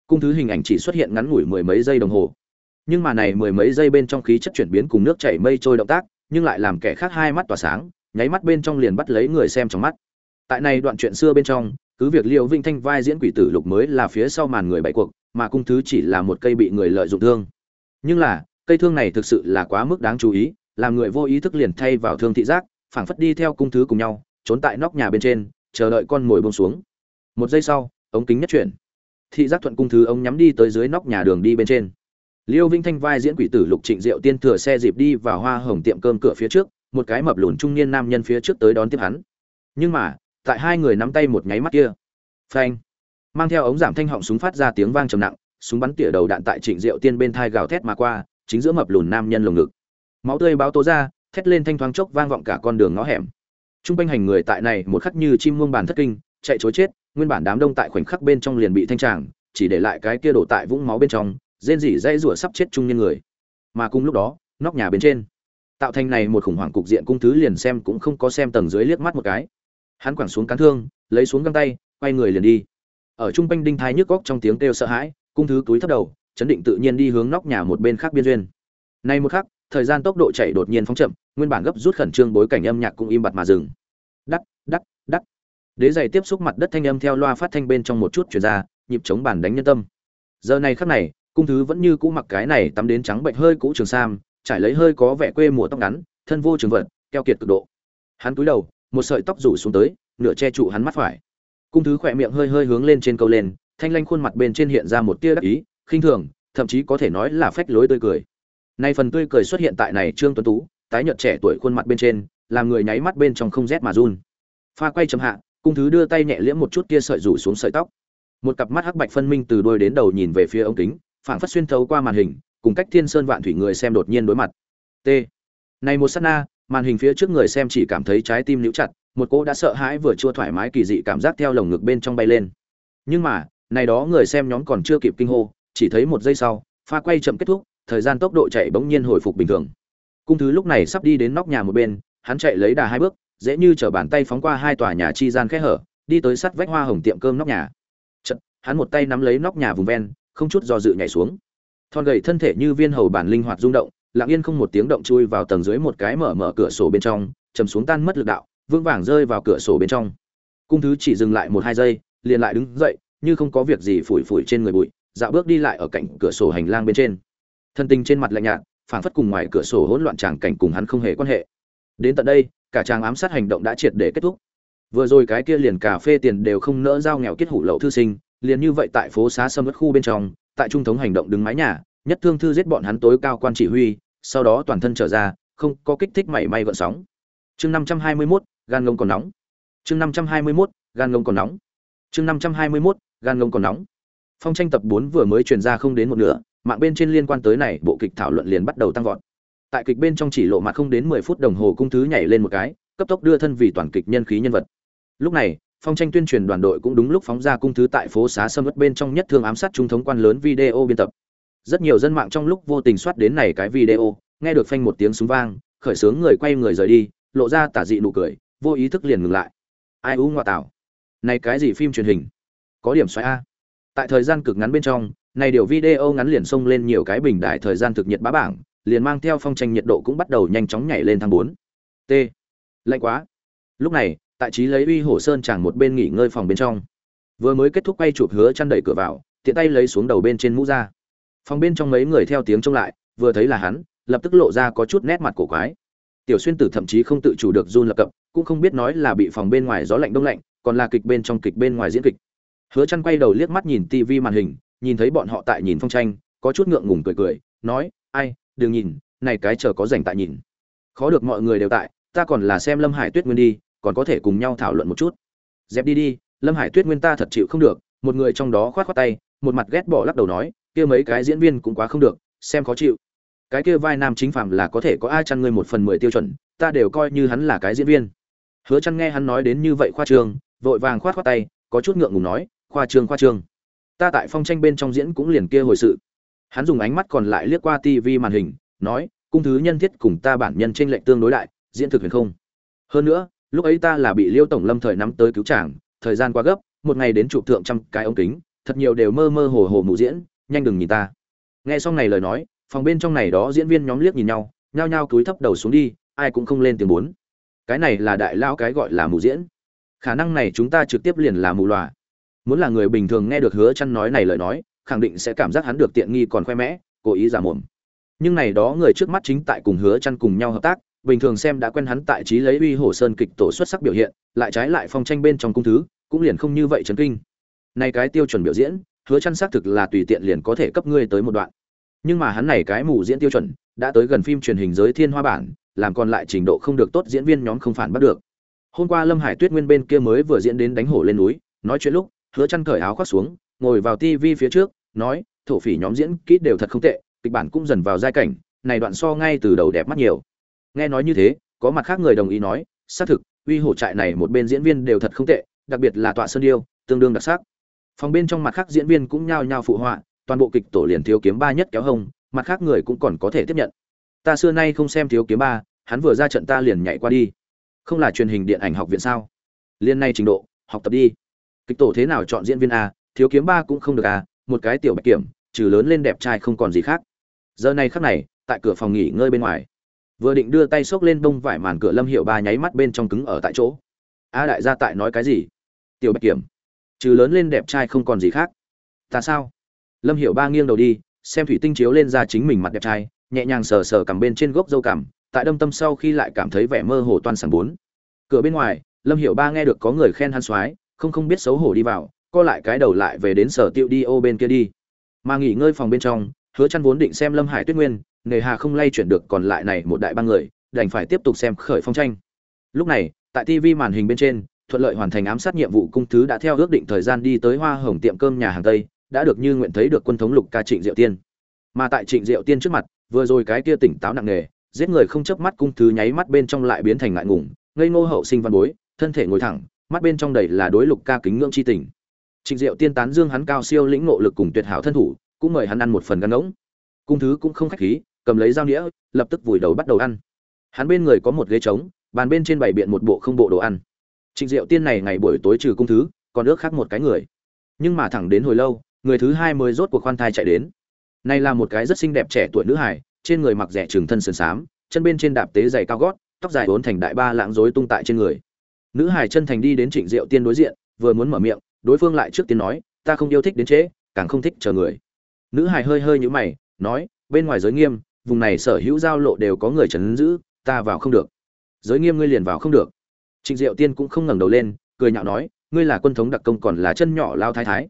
cung thứ hình ảnh chỉ xuất hiện ngắn ngủi mười mấy giây đồng hồ. Nhưng mà này mười mấy giây bên trong khí chất chuyển biến cùng nước chảy mây trôi động tác, nhưng lại làm kẻ khác hai mắt tỏa sáng, nháy mắt bên trong liền bắt lấy người xem trong mắt. Tại này đoạn chuyện xưa bên trong, cứ việc liệu vinh thanh vai diễn quỷ tử lục mới là phía sau màn người bại cuộc, mà cung thứ chỉ là một cây bị người lợi dụng thương. Nhưng là, cây thương này thực sự là quá mức đáng chú ý, làm người vô ý thức liền thay vào thương thị giác, phảng phất đi theo cung thứ cùng nhau, trốn tại nóc nhà bên trên, chờ đợi con mồi bông xuống. Một giây sau, ống kính nhất chuyển thị giác thuận cung thứ ông nhắm đi tới dưới nóc nhà đường đi bên trên. Liêu vinh thanh vai diễn quỷ tử lục trịnh diệu tiên thừa xe dịp đi vào hoa hồng tiệm cơm cửa phía trước, một cái mập lùn trung niên nam nhân phía trước tới đón tiếp hắn. Nhưng mà, tại hai người nắm tay một nháy mắt kia, phanh, mang theo ống giảm thanh họng súng phát ra tiếng vang trầm nặng, súng bắn tỉa đầu đạn tại trịnh diệu tiên bên thai gào thét mà qua, chính giữa mập lùn nam nhân lồng ngực. Máu tươi báo tố ra, thét lên thanh thoáng chốc vang vọng cả con đường ngõ hẻm. Trung quanh hành người tại này một khắc như chim muông bàn thất kinh, chạy chối chết nguyên bản đám đông tại khoảnh khắc bên trong liền bị thanh tràng, chỉ để lại cái kia đổ tại vũng máu bên trong, rên rỉ dây rủa sắp chết chung nhân người. Mà cùng lúc đó, nóc nhà bên trên, tạo thành này một khủng hoảng cục diện cung thứ liền xem cũng không có xem tầng dưới liếc mắt một cái. Hắn quẳng xuống cán thương, lấy xuống găng tay, quay người liền đi. Ở trung quanh đinh thái nhức góc trong tiếng kêu sợ hãi, cung thứ túi thấp đầu, chấn định tự nhiên đi hướng nóc nhà một bên khác biên duyên. Nay một khắc, thời gian tốc độ chạy đột nhiên phóng chậm, nguyên bản gấp rút khẩn trương bối cảnh âm nhạc cũng im bặt mà dừng. Đắt đắc đế giày tiếp xúc mặt đất thanh âm theo loa phát thanh bên trong một chút chuyển ra, nhịp chống bản đánh nhân tâm. Giờ này khắc này, cung thứ vẫn như cũ mặc cái này tắm đến trắng bệnh hơi cũ trường sam, trải lấy hơi có vẻ quê mùa tóc ngắn, thân vô trường vật, keo kiệt cực độ. Hắn cúi đầu, một sợi tóc rủ xuống tới, nửa che trụ hắn mắt phải. Cung thứ khỏe miệng hơi hơi hướng lên trên câu lên, thanh lanh khuôn mặt bên trên hiện ra một tia đắc ý, khinh thường, thậm chí có thể nói là phách lối tươi cười. Nay phần tươi cười xuất hiện tại này trương tuấn tú, tái nhợt trẻ tuổi khuôn mặt bên trên, làm người nháy mắt bên trong không rét mà run. Pha quay chấm hạ cung thứ đưa tay nhẹ liễm một chút kia sợi rủ xuống sợi tóc. Một cặp mắt hắc bạch phân minh từ đôi đến đầu nhìn về phía ống kính, phảng phất xuyên thấu qua màn hình, cùng cách thiên sơn vạn thủy người xem đột nhiên đối mặt. T. Này một sát na, màn hình phía trước người xem chỉ cảm thấy trái tim níu chặt, một cô đã sợ hãi vừa chưa thoải mái kỳ dị cảm giác theo lồng ngực bên trong bay lên. Nhưng mà, này đó người xem nhóm còn chưa kịp kinh hô, chỉ thấy một giây sau, pha quay chậm kết thúc, thời gian tốc độ chạy bỗng nhiên hồi phục bình thường. Cung thứ lúc này sắp đi đến nóc nhà một bên, hắn chạy lấy đà hai bước dễ như chở bàn tay phóng qua hai tòa nhà chi gian khẽ hở đi tới sắt vách hoa hồng tiệm cơm nóc nhà. Chật, hắn một tay nắm lấy nóc nhà vùng ven không chút do dự nhảy xuống. Thon gầy thân thể như viên hầu bản linh hoạt rung động lặng yên không một tiếng động chui vào tầng dưới một cái mở mở cửa sổ bên trong chầm xuống tan mất lực đạo vững vàng rơi vào cửa sổ bên trong. Cung thứ chỉ dừng lại một hai giây liền lại đứng dậy như không có việc gì phủi phủi trên người bụi dạo bước đi lại ở cạnh cửa sổ hành lang bên trên. Thân tình trên mặt lạnh nhạt phảng phất cùng ngoài cửa sổ hỗn loạn tràng cảnh cùng hắn không hề quan hệ đến tận đây cả tràng ám sát hành động đã triệt để kết thúc. Vừa rồi cái kia liền cà phê tiền đều không nỡ giao nghèo kết hủ lậu thư sinh liền như vậy tại phố xá sâm mất khu bên trong tại trung thống hành động đứng mái nhà nhất thương thư giết bọn hắn tối cao quan chỉ huy sau đó toàn thân trở ra không có kích thích mảy may gợn sóng. Chương 521, gan ngông còn nóng. Chương 521, gan ngông còn nóng. Chương 521, gan ngông còn nóng. Phong tranh tập bốn vừa mới truyền ra không đến một nửa mạng bên trên liên quan tới này bộ kịch thảo luận liền bắt đầu tăng vọt tại kịch bên trong chỉ lộ mặt không đến mười phút đồng hồ cung thứ nhảy lên một cái, cấp tốc đưa thân vì toàn kịch nhân khí nhân vật. Lúc này, phong tranh tuyên truyền đoàn đội cũng đúng lúc phóng ra cung thứ tại phố xá sâm ớt bên trong nhất thương ám sát trung thống quan lớn video biên tập. Rất nhiều dân mạng trong lúc vô tình soát đến này cái video, nghe được phanh một tiếng súng vang, khởi sướng người quay người rời đi, lộ ra tả dị nụ cười, vô ý thức liền ngừng lại. Ai u ngoại tảo. Này cái gì phim truyền hình? Có điểm xoáy a. Tại thời gian cực ngắn bên trong, này điều video ngắn liền xông lên nhiều cái bình đại thời gian thực nhiệt bá bảng liền mang theo phong tranh nhiệt độ cũng bắt đầu nhanh chóng nhảy lên thang bốn. T. Lạnh quá. Lúc này, tại trí lấy uy hổ sơn chàng một bên nghỉ ngơi phòng bên trong. Vừa mới kết thúc quay chụp hứa chăn đẩy cửa vào, tiện tay lấy xuống đầu bên trên mũ ra. Phòng bên trong mấy người theo tiếng trông lại, vừa thấy là hắn, lập tức lộ ra có chút nét mặt cổ quái. Tiểu xuyên tử thậm chí không tự chủ được run lập cập, cũng không biết nói là bị phòng bên ngoài gió lạnh đông lạnh, còn là kịch bên trong kịch bên ngoài diễn kịch. Hứa chăn quay đầu liếc mắt nhìn tivi màn hình, nhìn thấy bọn họ tại nhìn phong tranh, có chút ngượng ngùng cười cười, nói, ai đừng nhìn, này cái chờ có rảnh tại nhìn. Khó được mọi người đều tại, ta còn là xem lâm hải tuyết nguyên đi, còn có thể cùng nhau thảo luận một chút. Dẹp đi đi, lâm hải tuyết nguyên ta thật chịu không được, một người trong đó khoát khoát tay, một mặt ghét bỏ lắc đầu nói, kia mấy cái diễn viên cũng quá không được, xem khó chịu. Cái kia vai nam chính phạm là có thể có ai chăn ngươi một phần mười tiêu chuẩn, ta đều coi như hắn là cái diễn viên. Hứa chăn nghe hắn nói đến như vậy khoa trương, vội vàng khoát khoát tay, có chút ngượng ngùng nói, khoa trương khoa trương. Ta tại phong tranh bên trong diễn cũng liền kia hồi sự hắn dùng ánh mắt còn lại liếc qua TV màn hình, nói, cung thứ nhân thiết cùng ta bản nhân trên lệnh tương đối đại, diễn thực huyền không. Hơn nữa, lúc ấy ta là bị liêu tổng lâm thời nắm tới cứu chàng, thời gian quá gấp, một ngày đến chụp thượng trăm cái ống kính, thật nhiều đều mơ mơ hồ hồ mụ diễn, nhanh đừng nhìn ta. Nghe xong này lời nói, phòng bên trong này đó diễn viên nhóm liếc nhìn nhau, nhao nhao cúi thấp đầu xuống đi, ai cũng không lên tiếng bốn cái này là đại lao cái gọi là mù diễn. Khả năng này chúng ta trực tiếp liền là mù loà. Muốn là người bình thường nghe được hứa chăn nói này lời nói khẳng định sẽ cảm giác hắn được tiện nghi còn khoe mẽ, cố ý giả mồm. Nhưng này đó người trước mắt chính tại cùng hứa chăn cùng nhau hợp tác, bình thường xem đã quen hắn tại trí lấy uy hổ sơn kịch tổ xuất sắc biểu hiện, lại trái lại phong tranh bên trong cung thứ, cũng liền không như vậy chấn kinh. Này cái tiêu chuẩn biểu diễn, hứa chăn xác thực là tùy tiện liền có thể cấp ngươi tới một đoạn. Nhưng mà hắn này cái mù diễn tiêu chuẩn, đã tới gần phim truyền hình giới thiên hoa bản, làm còn lại trình độ không được tốt diễn viên nhóm không phản bắt được. Hôm qua lâm hải tuyết nguyên bên kia mới vừa diễn đến đánh hổ lên núi, nói chuyện lúc, hứa chăn cởi áo khoác xuống, ngồi vào tivi phía trước nói, thổ phỉ nhóm diễn kỹ đều thật không tệ, kịch bản cũng dần vào giai cảnh, này đoạn so ngay từ đầu đẹp mắt nhiều. Nghe nói như thế, có mặt khác người đồng ý nói, xác thực, uy hổ trại này một bên diễn viên đều thật không tệ, đặc biệt là tọa sơn điêu, tương đương đặc sắc. Phòng bên trong mặt khác diễn viên cũng nhao nhao phụ họa, toàn bộ kịch tổ liền thiếu kiếm ba nhất kéo hông, mặt khác người cũng còn có thể tiếp nhận. Ta xưa nay không xem thiếu kiếm ba, hắn vừa ra trận ta liền nhảy qua đi. Không là truyền hình điện ảnh học viện sao? Liên nay trình độ, học tập đi. Kịch tổ thế nào chọn diễn viên a, thiếu kiếm ba cũng không được a một cái tiểu bạch kiểm, trừ lớn lên đẹp trai không còn gì khác. Giờ này khắc này, tại cửa phòng nghỉ ngơi bên ngoài, vừa định đưa tay xốc lên bông vải màn cửa lâm hiệu ba nháy mắt bên trong cứng ở tại chỗ. A đại gia tại nói cái gì? Tiểu bạch kiểm, trừ lớn lên đẹp trai không còn gì khác. Ta sao? Lâm hiệu ba nghiêng đầu đi, xem thủy tinh chiếu lên ra chính mình mặt đẹp trai, nhẹ nhàng sờ sờ cằm bên trên gốc dâu cằm, tại đâm tâm sau khi lại cảm thấy vẻ mơ hồ toan sảng bốn. Cửa bên ngoài, lâm hiệu ba nghe được có người khen hắn soái, không không biết xấu hổ đi vào co lại cái đầu lại về đến sở tiệu đi ô bên kia đi. Mà nghỉ ngơi phòng bên trong, hứa chăn vốn định xem lâm hải tuyết nguyên, nghề hà không lay chuyển được còn lại này một đại ba người, đành phải tiếp tục xem khởi phong tranh. Lúc này, tại tv màn hình bên trên, thuận lợi hoàn thành ám sát nhiệm vụ cung thứ đã theo ước định thời gian đi tới hoa hồng tiệm cơm nhà hàng tây, đã được như nguyện thấy được quân thống lục ca trịnh diệu tiên. Mà tại trịnh diệu tiên trước mặt, vừa rồi cái kia tỉnh táo nặng nề, giết người không chớp mắt cung thứ nháy mắt bên trong lại biến thành ngại ngùng, ngây ngô hậu sinh văn bối, thân thể ngồi thẳng, mắt bên trong đầy là đối lục ca kính ngưỡng chi tình trịnh diệu tiên tán dương hắn cao siêu lĩnh ngộ lực cùng tuyệt hảo thân thủ, cũng mời hắn ăn một phần gan ngỗng cung thứ cũng không khách khí, cầm lấy dao nĩa, lập tức vùi đầu bắt đầu ăn. Hắn bên người có một ghế trống, bàn bên trên bày biện một bộ không bộ đồ ăn. Trịnh diệu tiên này ngày buổi tối trừ cung thứ, còn ước khác một cái người. Nhưng mà thẳng đến hồi lâu, người thứ hai mới rốt cuộc khoan thai chạy đến. Này là một cái rất xinh đẹp trẻ tuổi nữ hài, trên người mặc rẻ trường thân sườn xám, chân bên trên đạp tế giày cao gót, tóc dài uốn thành đại ba lãng rối tung tại trên người. Nữ hài chân thành đi đến trịnh diệu tiên đối diện, vừa muốn mở miệng đối phương lại trước tiên nói, ta không yêu thích đến trễ, càng không thích chờ người. Nữ hài hơi hơi nhũ mày, nói, bên ngoài giới nghiêm, vùng này sở hữu giao lộ đều có người trấn giữ, ta vào không được. Giới nghiêm ngươi liền vào không được. Trịnh diệu tiên cũng không ngẩng đầu lên, cười nhạo nói, ngươi là quân thống đặc công còn là chân nhỏ lao thái thái.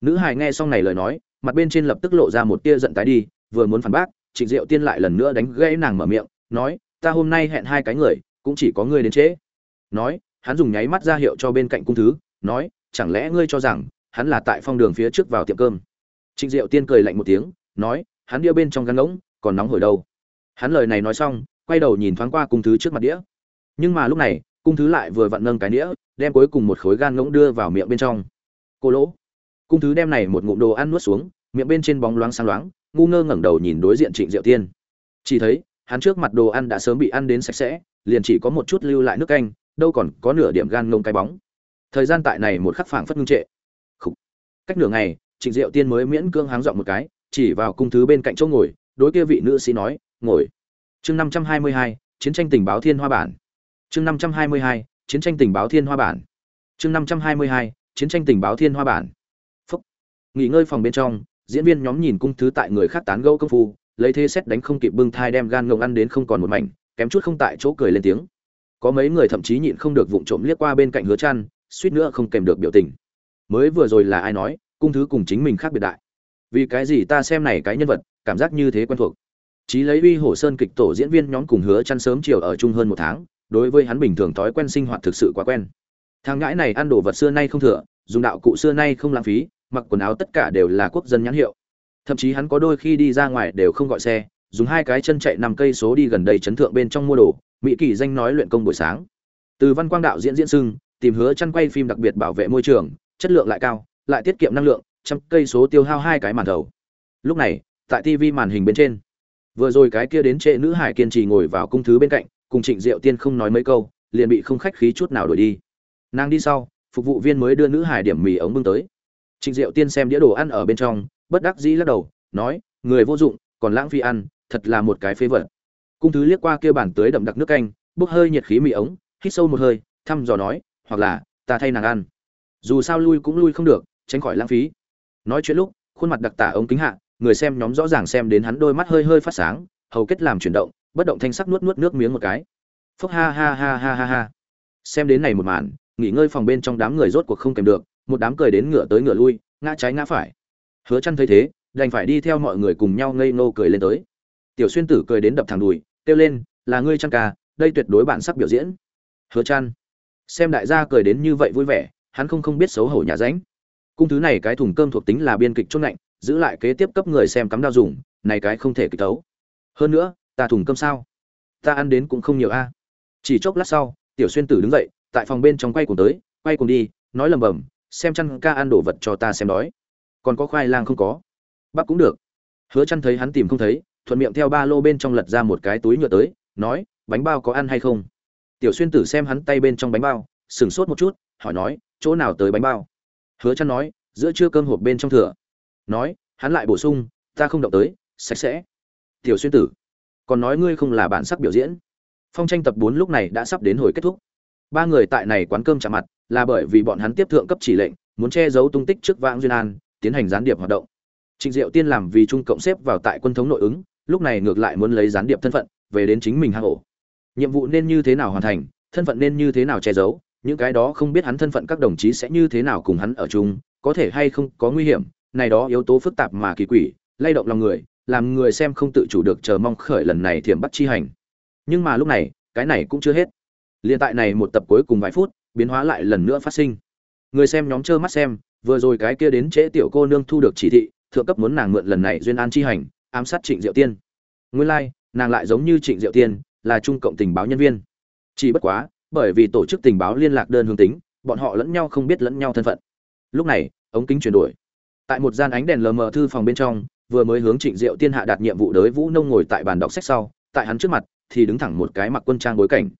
Nữ hài nghe xong này lời nói, mặt bên trên lập tức lộ ra một tia giận tái đi, vừa muốn phản bác, trịnh diệu tiên lại lần nữa đánh gãy nàng mở miệng, nói, ta hôm nay hẹn hai cái người, cũng chỉ có ngươi đến trễ. Nói, hắn dùng nháy mắt ra hiệu cho bên cạnh cung thứ, nói chẳng lẽ ngươi cho rằng hắn là tại phong đường phía trước vào tiệm cơm? Trịnh diệu tiên cười lạnh một tiếng, nói, hắn đĩa bên trong gắn ngỗng, còn nóng hổi đâu. Hắn lời này nói xong, quay đầu nhìn thoáng qua cung thứ trước mặt đĩa. Nhưng mà lúc này, cung thứ lại vừa vặn nâng cái đĩa đem cuối cùng một khối gan ngỗng đưa vào miệng bên trong. Cô lỗ. Cung thứ đem này một ngụm đồ ăn nuốt xuống, miệng bên trên bóng loáng sáng loáng, ngu ngơ ngẩng đầu nhìn đối diện trịnh diệu tiên. Chỉ thấy, hắn trước mặt đồ ăn đã sớm bị ăn đến sạch sẽ, liền chỉ có một chút lưu lại nước canh, đâu còn có nửa điểm gan ngông cái bóng thời gian tại này một khắc phảng phất ngưng trệ. Khủ. cách nửa ngày, trịnh diệu tiên mới miễn cương háng dọn một cái, chỉ vào cung thứ bên cạnh chỗ ngồi, đối kia vị nữ sĩ nói, ngồi. Chương năm trăm hai mươi hai, chiến tranh tình báo thiên hoa bản. Chương năm trăm hai mươi hai, chiến tranh tình báo thiên hoa bản. Chương năm trăm hai mươi hai, chiến tranh tình báo thiên hoa bản. Phúc. nghỉ ngơi phòng bên trong, diễn viên nhóm nhìn cung thứ tại người khác tán gẫu công phu, lấy thế xét đánh không kịp bưng thai đem gan ngông ăn đến không còn một mảnh, kém chút không tại chỗ cười lên tiếng. Có mấy người thậm chí nhịn không được vụng trộm liếc qua bên cạnh hứa chăn suýt nữa không kèm được biểu tình. Mới vừa rồi là ai nói, cung thứ cùng chính mình khác biệt đại? Vì cái gì ta xem này cái nhân vật, cảm giác như thế quen thuộc? Chí lấy uy hổ sơn kịch tổ diễn viên nhóm cùng hứa chăn sớm chiều ở chung hơn một tháng, đối với hắn bình thường thói quen sinh hoạt thực sự quá quen. Thằng ngãi này ăn đồ vật xưa nay không thừa, dùng đạo cụ xưa nay không lãng phí, mặc quần áo tất cả đều là quốc dân nhãn hiệu. Thậm chí hắn có đôi khi đi ra ngoài đều không gọi xe, dùng hai cái chân chạy năm cây số đi gần đây chấn thượng bên trong mua đồ, mỹ kỳ danh nói luyện công buổi sáng. Từ văn quang đạo diễn diễn sưng tìm hứa chăn quay phim đặc biệt bảo vệ môi trường, chất lượng lại cao, lại tiết kiệm năng lượng, trăm cây số tiêu hao hai cái màn đầu. Lúc này, tại tv màn hình bên trên, vừa rồi cái kia đến trễ nữ hải kiên trì ngồi vào cung thứ bên cạnh, cùng trịnh diệu tiên không nói mấy câu, liền bị không khách khí chút nào đuổi đi. Nàng đi sau, phục vụ viên mới đưa nữ hải điểm mì ống bưng tới. Trịnh diệu tiên xem đĩa đồ ăn ở bên trong, bất đắc dĩ lắc đầu, nói, người vô dụng, còn lãng phí ăn, thật là một cái phế vật. Cung thứ liếc qua kia bản tới đậm đặc nước canh, bốc hơi nhiệt khí mì ống, hít sâu một hơi, thăm dò nói hoặc là, ta thay nàng ăn. Dù sao lui cũng lui không được, tránh khỏi lãng phí. Nói chuyện lúc, khuôn mặt đặc tả ống kính hạ, người xem nhóm rõ ràng xem đến hắn đôi mắt hơi hơi phát sáng, hầu kết làm chuyển động, bất động thanh sắc nuốt nuốt nước miếng một cái. Phúc ha ha ha ha ha ha. Xem đến này một màn, nghỉ ngơi phòng bên trong đám người rốt cuộc không kèm được, một đám cười đến ngựa tới ngựa lui, ngã trái ngã phải. Hứa chăn thấy thế, đành phải đi theo mọi người cùng nhau ngây ngô cười lên tới. Tiểu xuyên tử cười đến đập thẳng đùi, kêu lên, là ngươi chăn ca, đây tuyệt đối bản sắc biểu diễn. Hứa chăn xem đại gia cười đến như vậy vui vẻ, hắn không không biết xấu hổ nhà ránh. Cung thứ này cái thùng cơm thuộc tính là biên kịch chốt lạnh giữ lại kế tiếp cấp người xem cắm đao dùng, này cái không thể kịch tấu. Hơn nữa, ta thùng cơm sao? Ta ăn đến cũng không nhiều a. Chỉ chốc lát sau, tiểu xuyên tử đứng dậy, tại phòng bên trong quay cùng tới, quay cùng đi, nói lầm bầm, xem chăn ca ăn đồ vật cho ta xem đói. Còn có khoai lang không có. Bắp cũng được. Hứa chăn thấy hắn tìm không thấy, thuận miệng theo ba lô bên trong lật ra một cái túi nhựa tới, nói, bánh bao có ăn hay không? Tiểu xuyên tử xem hắn tay bên trong bánh bao, sửng sốt một chút, hỏi nói, chỗ nào tới bánh bao? Hứa chăn nói, giữa trưa cơm hộp bên trong thừa. Nói, hắn lại bổ sung, ta không động tới, sạch sẽ. Tiểu xuyên tử, còn nói ngươi không là bản sắc biểu diễn. Phong tranh tập 4 lúc này đã sắp đến hồi kết thúc. Ba người tại này quán cơm chạm mặt, là bởi vì bọn hắn tiếp thượng cấp chỉ lệnh, muốn che giấu tung tích trước vãng duyên an, tiến hành gián điệp hoạt động. Trịnh diệu tiên làm vì trung cộng xếp vào tại quân thống nội ứng, lúc này ngược lại muốn lấy gián điệp thân phận, về đến chính mình hang ổ nhiệm vụ nên như thế nào hoàn thành thân phận nên như thế nào che giấu những cái đó không biết hắn thân phận các đồng chí sẽ như thế nào cùng hắn ở chung có thể hay không có nguy hiểm này đó yếu tố phức tạp mà kỳ quỷ lay động lòng người làm người xem không tự chủ được chờ mong khởi lần này thiểm bắt chi hành. Nhưng mà lúc này cái này cũng chưa hết. Liên tại này một tập cuối cùng vài phút biến hóa lại lần nữa phát sinh. Người xem nhóm trơ mắt xem vừa rồi cái kia đến trễ tiểu cô nương thu được chỉ thị thượng cấp muốn nàng mượn lần này duyên an chi hành ám sát trịnh diệu tiên. Nguyên lai like, nàng lại giống như trịnh diệu tiên là trung cộng tình báo nhân viên. Chỉ bất quá, bởi vì tổ chức tình báo liên lạc đơn hướng tính, bọn họ lẫn nhau không biết lẫn nhau thân phận. Lúc này, ống kính chuyển đổi. Tại một gian ánh đèn lờ mờ thư phòng bên trong, vừa mới hướng trịnh diệu tiên hạ đạt nhiệm vụ đới vũ nông ngồi tại bàn đọc sách sau, tại hắn trước mặt, thì đứng thẳng một cái mặc quân trang bối cảnh.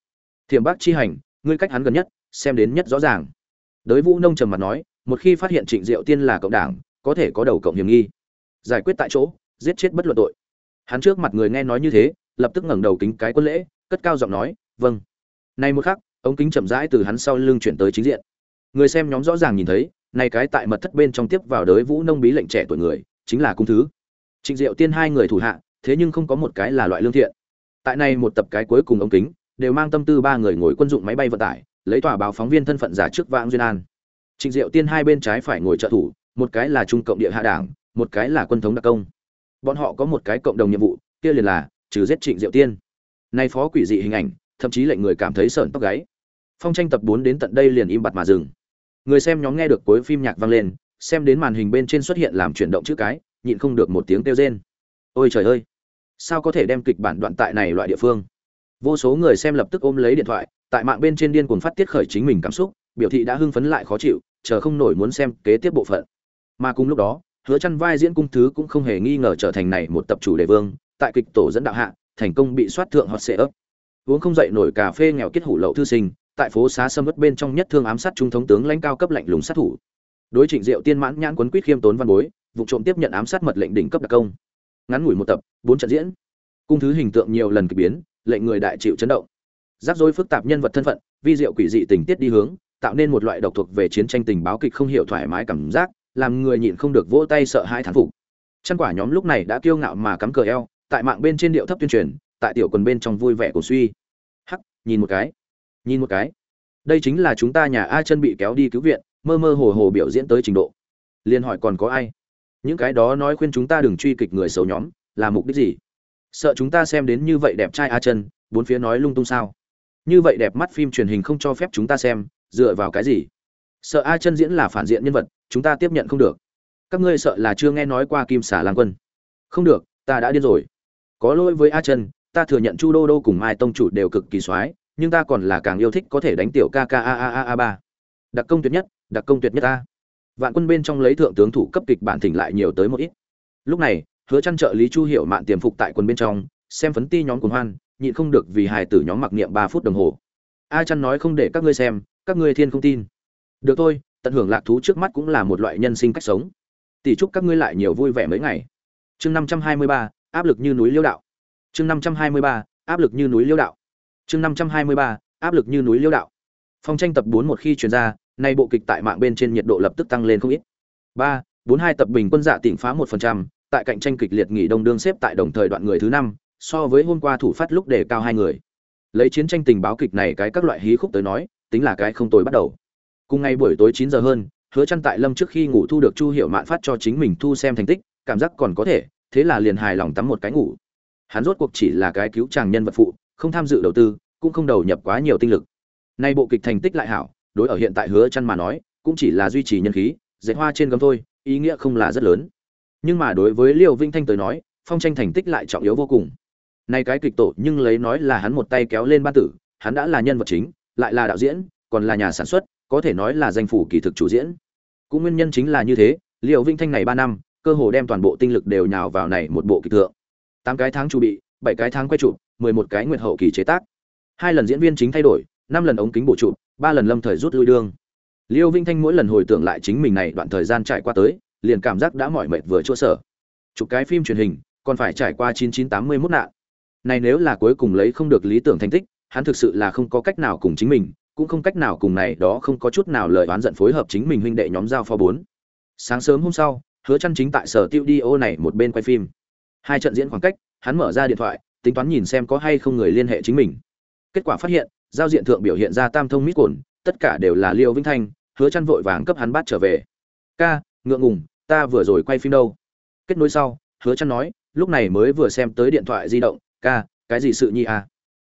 Thiểm bác chi hành, ngươi cách hắn gần nhất, xem đến nhất rõ ràng. Đới vũ nông trầm mặt nói, một khi phát hiện trịnh diệu tiên là cộng đảng, có thể có đầu cộng hiểm nghi. Giải quyết tại chỗ, giết chết bất luận tội. Hắn trước mặt người nghe nói như thế lập tức ngẩng đầu kính cái quân lễ, cất cao giọng nói vâng. Nay một khắc, ống kính chậm rãi từ hắn sau lưng chuyển tới chính diện. Người xem nhóm rõ ràng nhìn thấy này cái tại mật thất bên trong tiếp vào đới vũ nông bí lệnh trẻ tuổi người, chính là cung thứ. Trịnh diệu tiên hai người thủ hạ, thế nhưng không có một cái là loại lương thiện. Tại này một tập cái cuối cùng ống kính, đều mang tâm tư ba người ngồi quân dụng máy bay vận tải, lấy tòa báo phóng viên thân phận giả trước vãng duyên an. Trịnh diệu tiên hai bên trái phải ngồi trợ thủ, một cái là trung cộng địa hạ đảng, một cái là quân thống đặc công. Bọn họ có một cái cộng đồng nhiệm vụ, kia liền là trừ giết trịnh diệu tiên. Nay phó quỷ dị hình ảnh, thậm chí lệnh người cảm thấy sợn tóc gáy. Phong tranh tập bốn đến tận đây liền im bặt mà dừng. Người xem nhóm nghe được cuối phim nhạc vang lên, xem đến màn hình bên trên xuất hiện làm chuyển động chữ cái, nhịn không được một tiếng kêu rên. Ôi trời ơi! Sao có thể đem kịch bản đoạn tại này loại địa phương? Vô số người xem lập tức ôm lấy điện thoại, tại mạng bên trên điên cuồng phát tiết khởi chính mình cảm xúc, biểu thị đã hưng phấn lại khó chịu, chờ không nổi muốn xem kế tiếp bộ phận. Mà cùng lúc đó, hứa chân vai diễn cung thứ cũng không hề nghi ngờ trở thành này một tập chủ đề vương tại kịch tổ dẫn đạo hạ, thành công bị soát thượng hot ấp uống không dậy nổi cà phê nghèo kết hủ lậu thư sinh, tại phố xá sâm vất bên trong nhất thương ám sát trung thống tướng lãnh cao cấp lạnh lùng sát thủ. Đối trịnh diệu tiên mãn nhãn quấn quýt khiêm tốn văn bối, vụ trộm tiếp nhận ám sát mật lệnh đỉnh cấp đặc công. Ngắn ngủi một tập, bốn trận diễn. Cung thứ hình tượng nhiều lần kỳ biến, lệnh người đại chịu chấn động. Rắc rối phức tạp nhân vật thân phận, vi diệu quỷ dị tình tiết đi hướng, tạo nên một loại độc thuộc về chiến tranh tình báo kịch không hiểu thoải mái cảm giác, làm người nhịn không được vỗ tay sợ hãi thán phục. Chăn quả nhóm lúc này đã kiêu ngạo mà cắm cờ eo tại mạng bên trên điệu thấp tuyên truyền, tại tiểu quần bên trong vui vẻ cổ suy. Hắc, nhìn một cái, nhìn một cái. Đây chính là chúng ta nhà a chân bị kéo đi cứu viện, mơ mơ hồ hồ biểu diễn tới trình độ. Liên hỏi còn có ai? Những cái đó nói khuyên chúng ta đừng truy kịch người xấu nhóm, là mục đích gì? Sợ chúng ta xem đến như vậy đẹp trai a chân, bốn phía nói lung tung sao? Như vậy đẹp mắt phim truyền hình không cho phép chúng ta xem, dựa vào cái gì? Sợ a chân diễn là phản diện nhân vật, chúng ta tiếp nhận không được. Các ngươi sợ là chưa nghe nói qua kim xả lang quân. Không được, ta đã điên rồi có lỗi với a chân ta thừa nhận chu đô đô cùng mai tông chủ đều cực kỳ soái nhưng ta còn là càng yêu thích có thể đánh tiểu ca ca a a a a ba. Đặc công tuyệt nhất đặc công tuyệt nhất ta. Vạn quân bên trong lấy thượng tướng thủ cấp kịch bản thỉnh lại nhiều tới một ít. Lúc này hứa chăn trợ lý chu hiểu mạn tiềm phục tại quân bên trong xem phấn ti nhóm cuồng hoan nhịn không được vì hài tử nhóm mặc niệm 3 phút đồng hồ. A chăn nói không để các ngươi xem các ngươi thiên không tin. Được thôi tận hưởng lạc thú trước mắt cũng là một loại nhân sinh cách sống. Tỷ chúc các ngươi lại nhiều vui vẻ mấy ngày. Chương 523, áp lực như núi liêu đạo. Chương 523, áp lực như núi liêu đạo. Chương 523, áp lực như núi liêu đạo. Phong tranh tập 4 một khi chuyển ra nay bộ kịch tại mạng bên trên nhiệt độ lập tức tăng lên không ít. Ba bốn hai tập bình quân dạ tỉnh phá một phần trăm tại cạnh tranh kịch liệt nghỉ đông đương xếp tại đồng thời đoạn người thứ năm so với hôm qua thủ phát lúc đề cao hai người. Lấy chiến tranh tình báo kịch này cái các loại hí khúc tới nói tính là cái không tồi bắt đầu. Cùng ngày buổi tối chín giờ hơn hứa chăn tại lâm trước khi ngủ thu được chu hiệu mạn phát cho chính mình thu xem thành tích cảm giác còn có thể thế là liền hài lòng tắm một cái ngủ. Hắn rốt cuộc chỉ là cái cứu chàng nhân vật phụ, không tham dự đầu tư, cũng không đầu nhập quá nhiều tinh lực. Nay bộ kịch thành tích lại hảo, đối ở hiện tại hứa chăn mà nói, cũng chỉ là duy trì nhân khí, dệt hoa trên gấm thôi, ý nghĩa không là rất lớn. Nhưng mà đối với liêu vinh thanh tới nói, phong tranh thành tích lại trọng yếu vô cùng. Nay cái kịch tổ nhưng lấy nói là hắn một tay kéo lên ban tử, hắn đã là nhân vật chính, lại là đạo diễn, còn là nhà sản xuất, có thể nói là danh phủ kỳ thực chủ diễn. Cũng nguyên nhân chính là như thế, liêu vinh thanh này ba năm cơ hồ đem toàn bộ tinh lực đều nhào vào này một bộ kịch tượng tám cái tháng chuẩn bị, bảy cái tháng quay chụp, mười một cái nguyệt hậu kỳ chế tác. Hai lần diễn viên chính thay đổi, năm lần ống kính bổ chụp, ba lần lâm thời rút lui đương. Liêu vinh thanh mỗi lần hồi tưởng lại chính mình này đoạn thời gian trải qua tới, liền cảm giác đã mỏi mệt vừa chỗ sở. Chụp cái phim truyền hình, còn phải trải qua chín chín tám mươi mốt nạn. Này nếu là cuối cùng lấy không được lý tưởng thành tích, hắn thực sự là không có cách nào cùng chính mình, cũng không cách nào cùng này đó không có chút nào lời oán giận phối hợp chính mình huynh đệ nhóm giao phó bốn. Sáng sớm hôm sau hứa chăn chính tại sở tiêu đi ô này một bên quay phim. Hai trận diễn khoảng cách, hắn mở ra điện thoại, tính toán nhìn xem có hay không người liên hệ chính mình. Kết quả phát hiện, giao diện thượng biểu hiện ra tam thông mít cồn, tất cả đều là liêu vĩnh thanh, hứa chăn vội vàng cấp hắn bắt trở về. Ca, ngượng ngùng, ta vừa rồi quay phim đâu? Kết nối sau, hứa chăn nói, lúc này mới vừa xem tới điện thoại di động, ca, cái gì sự nhi à?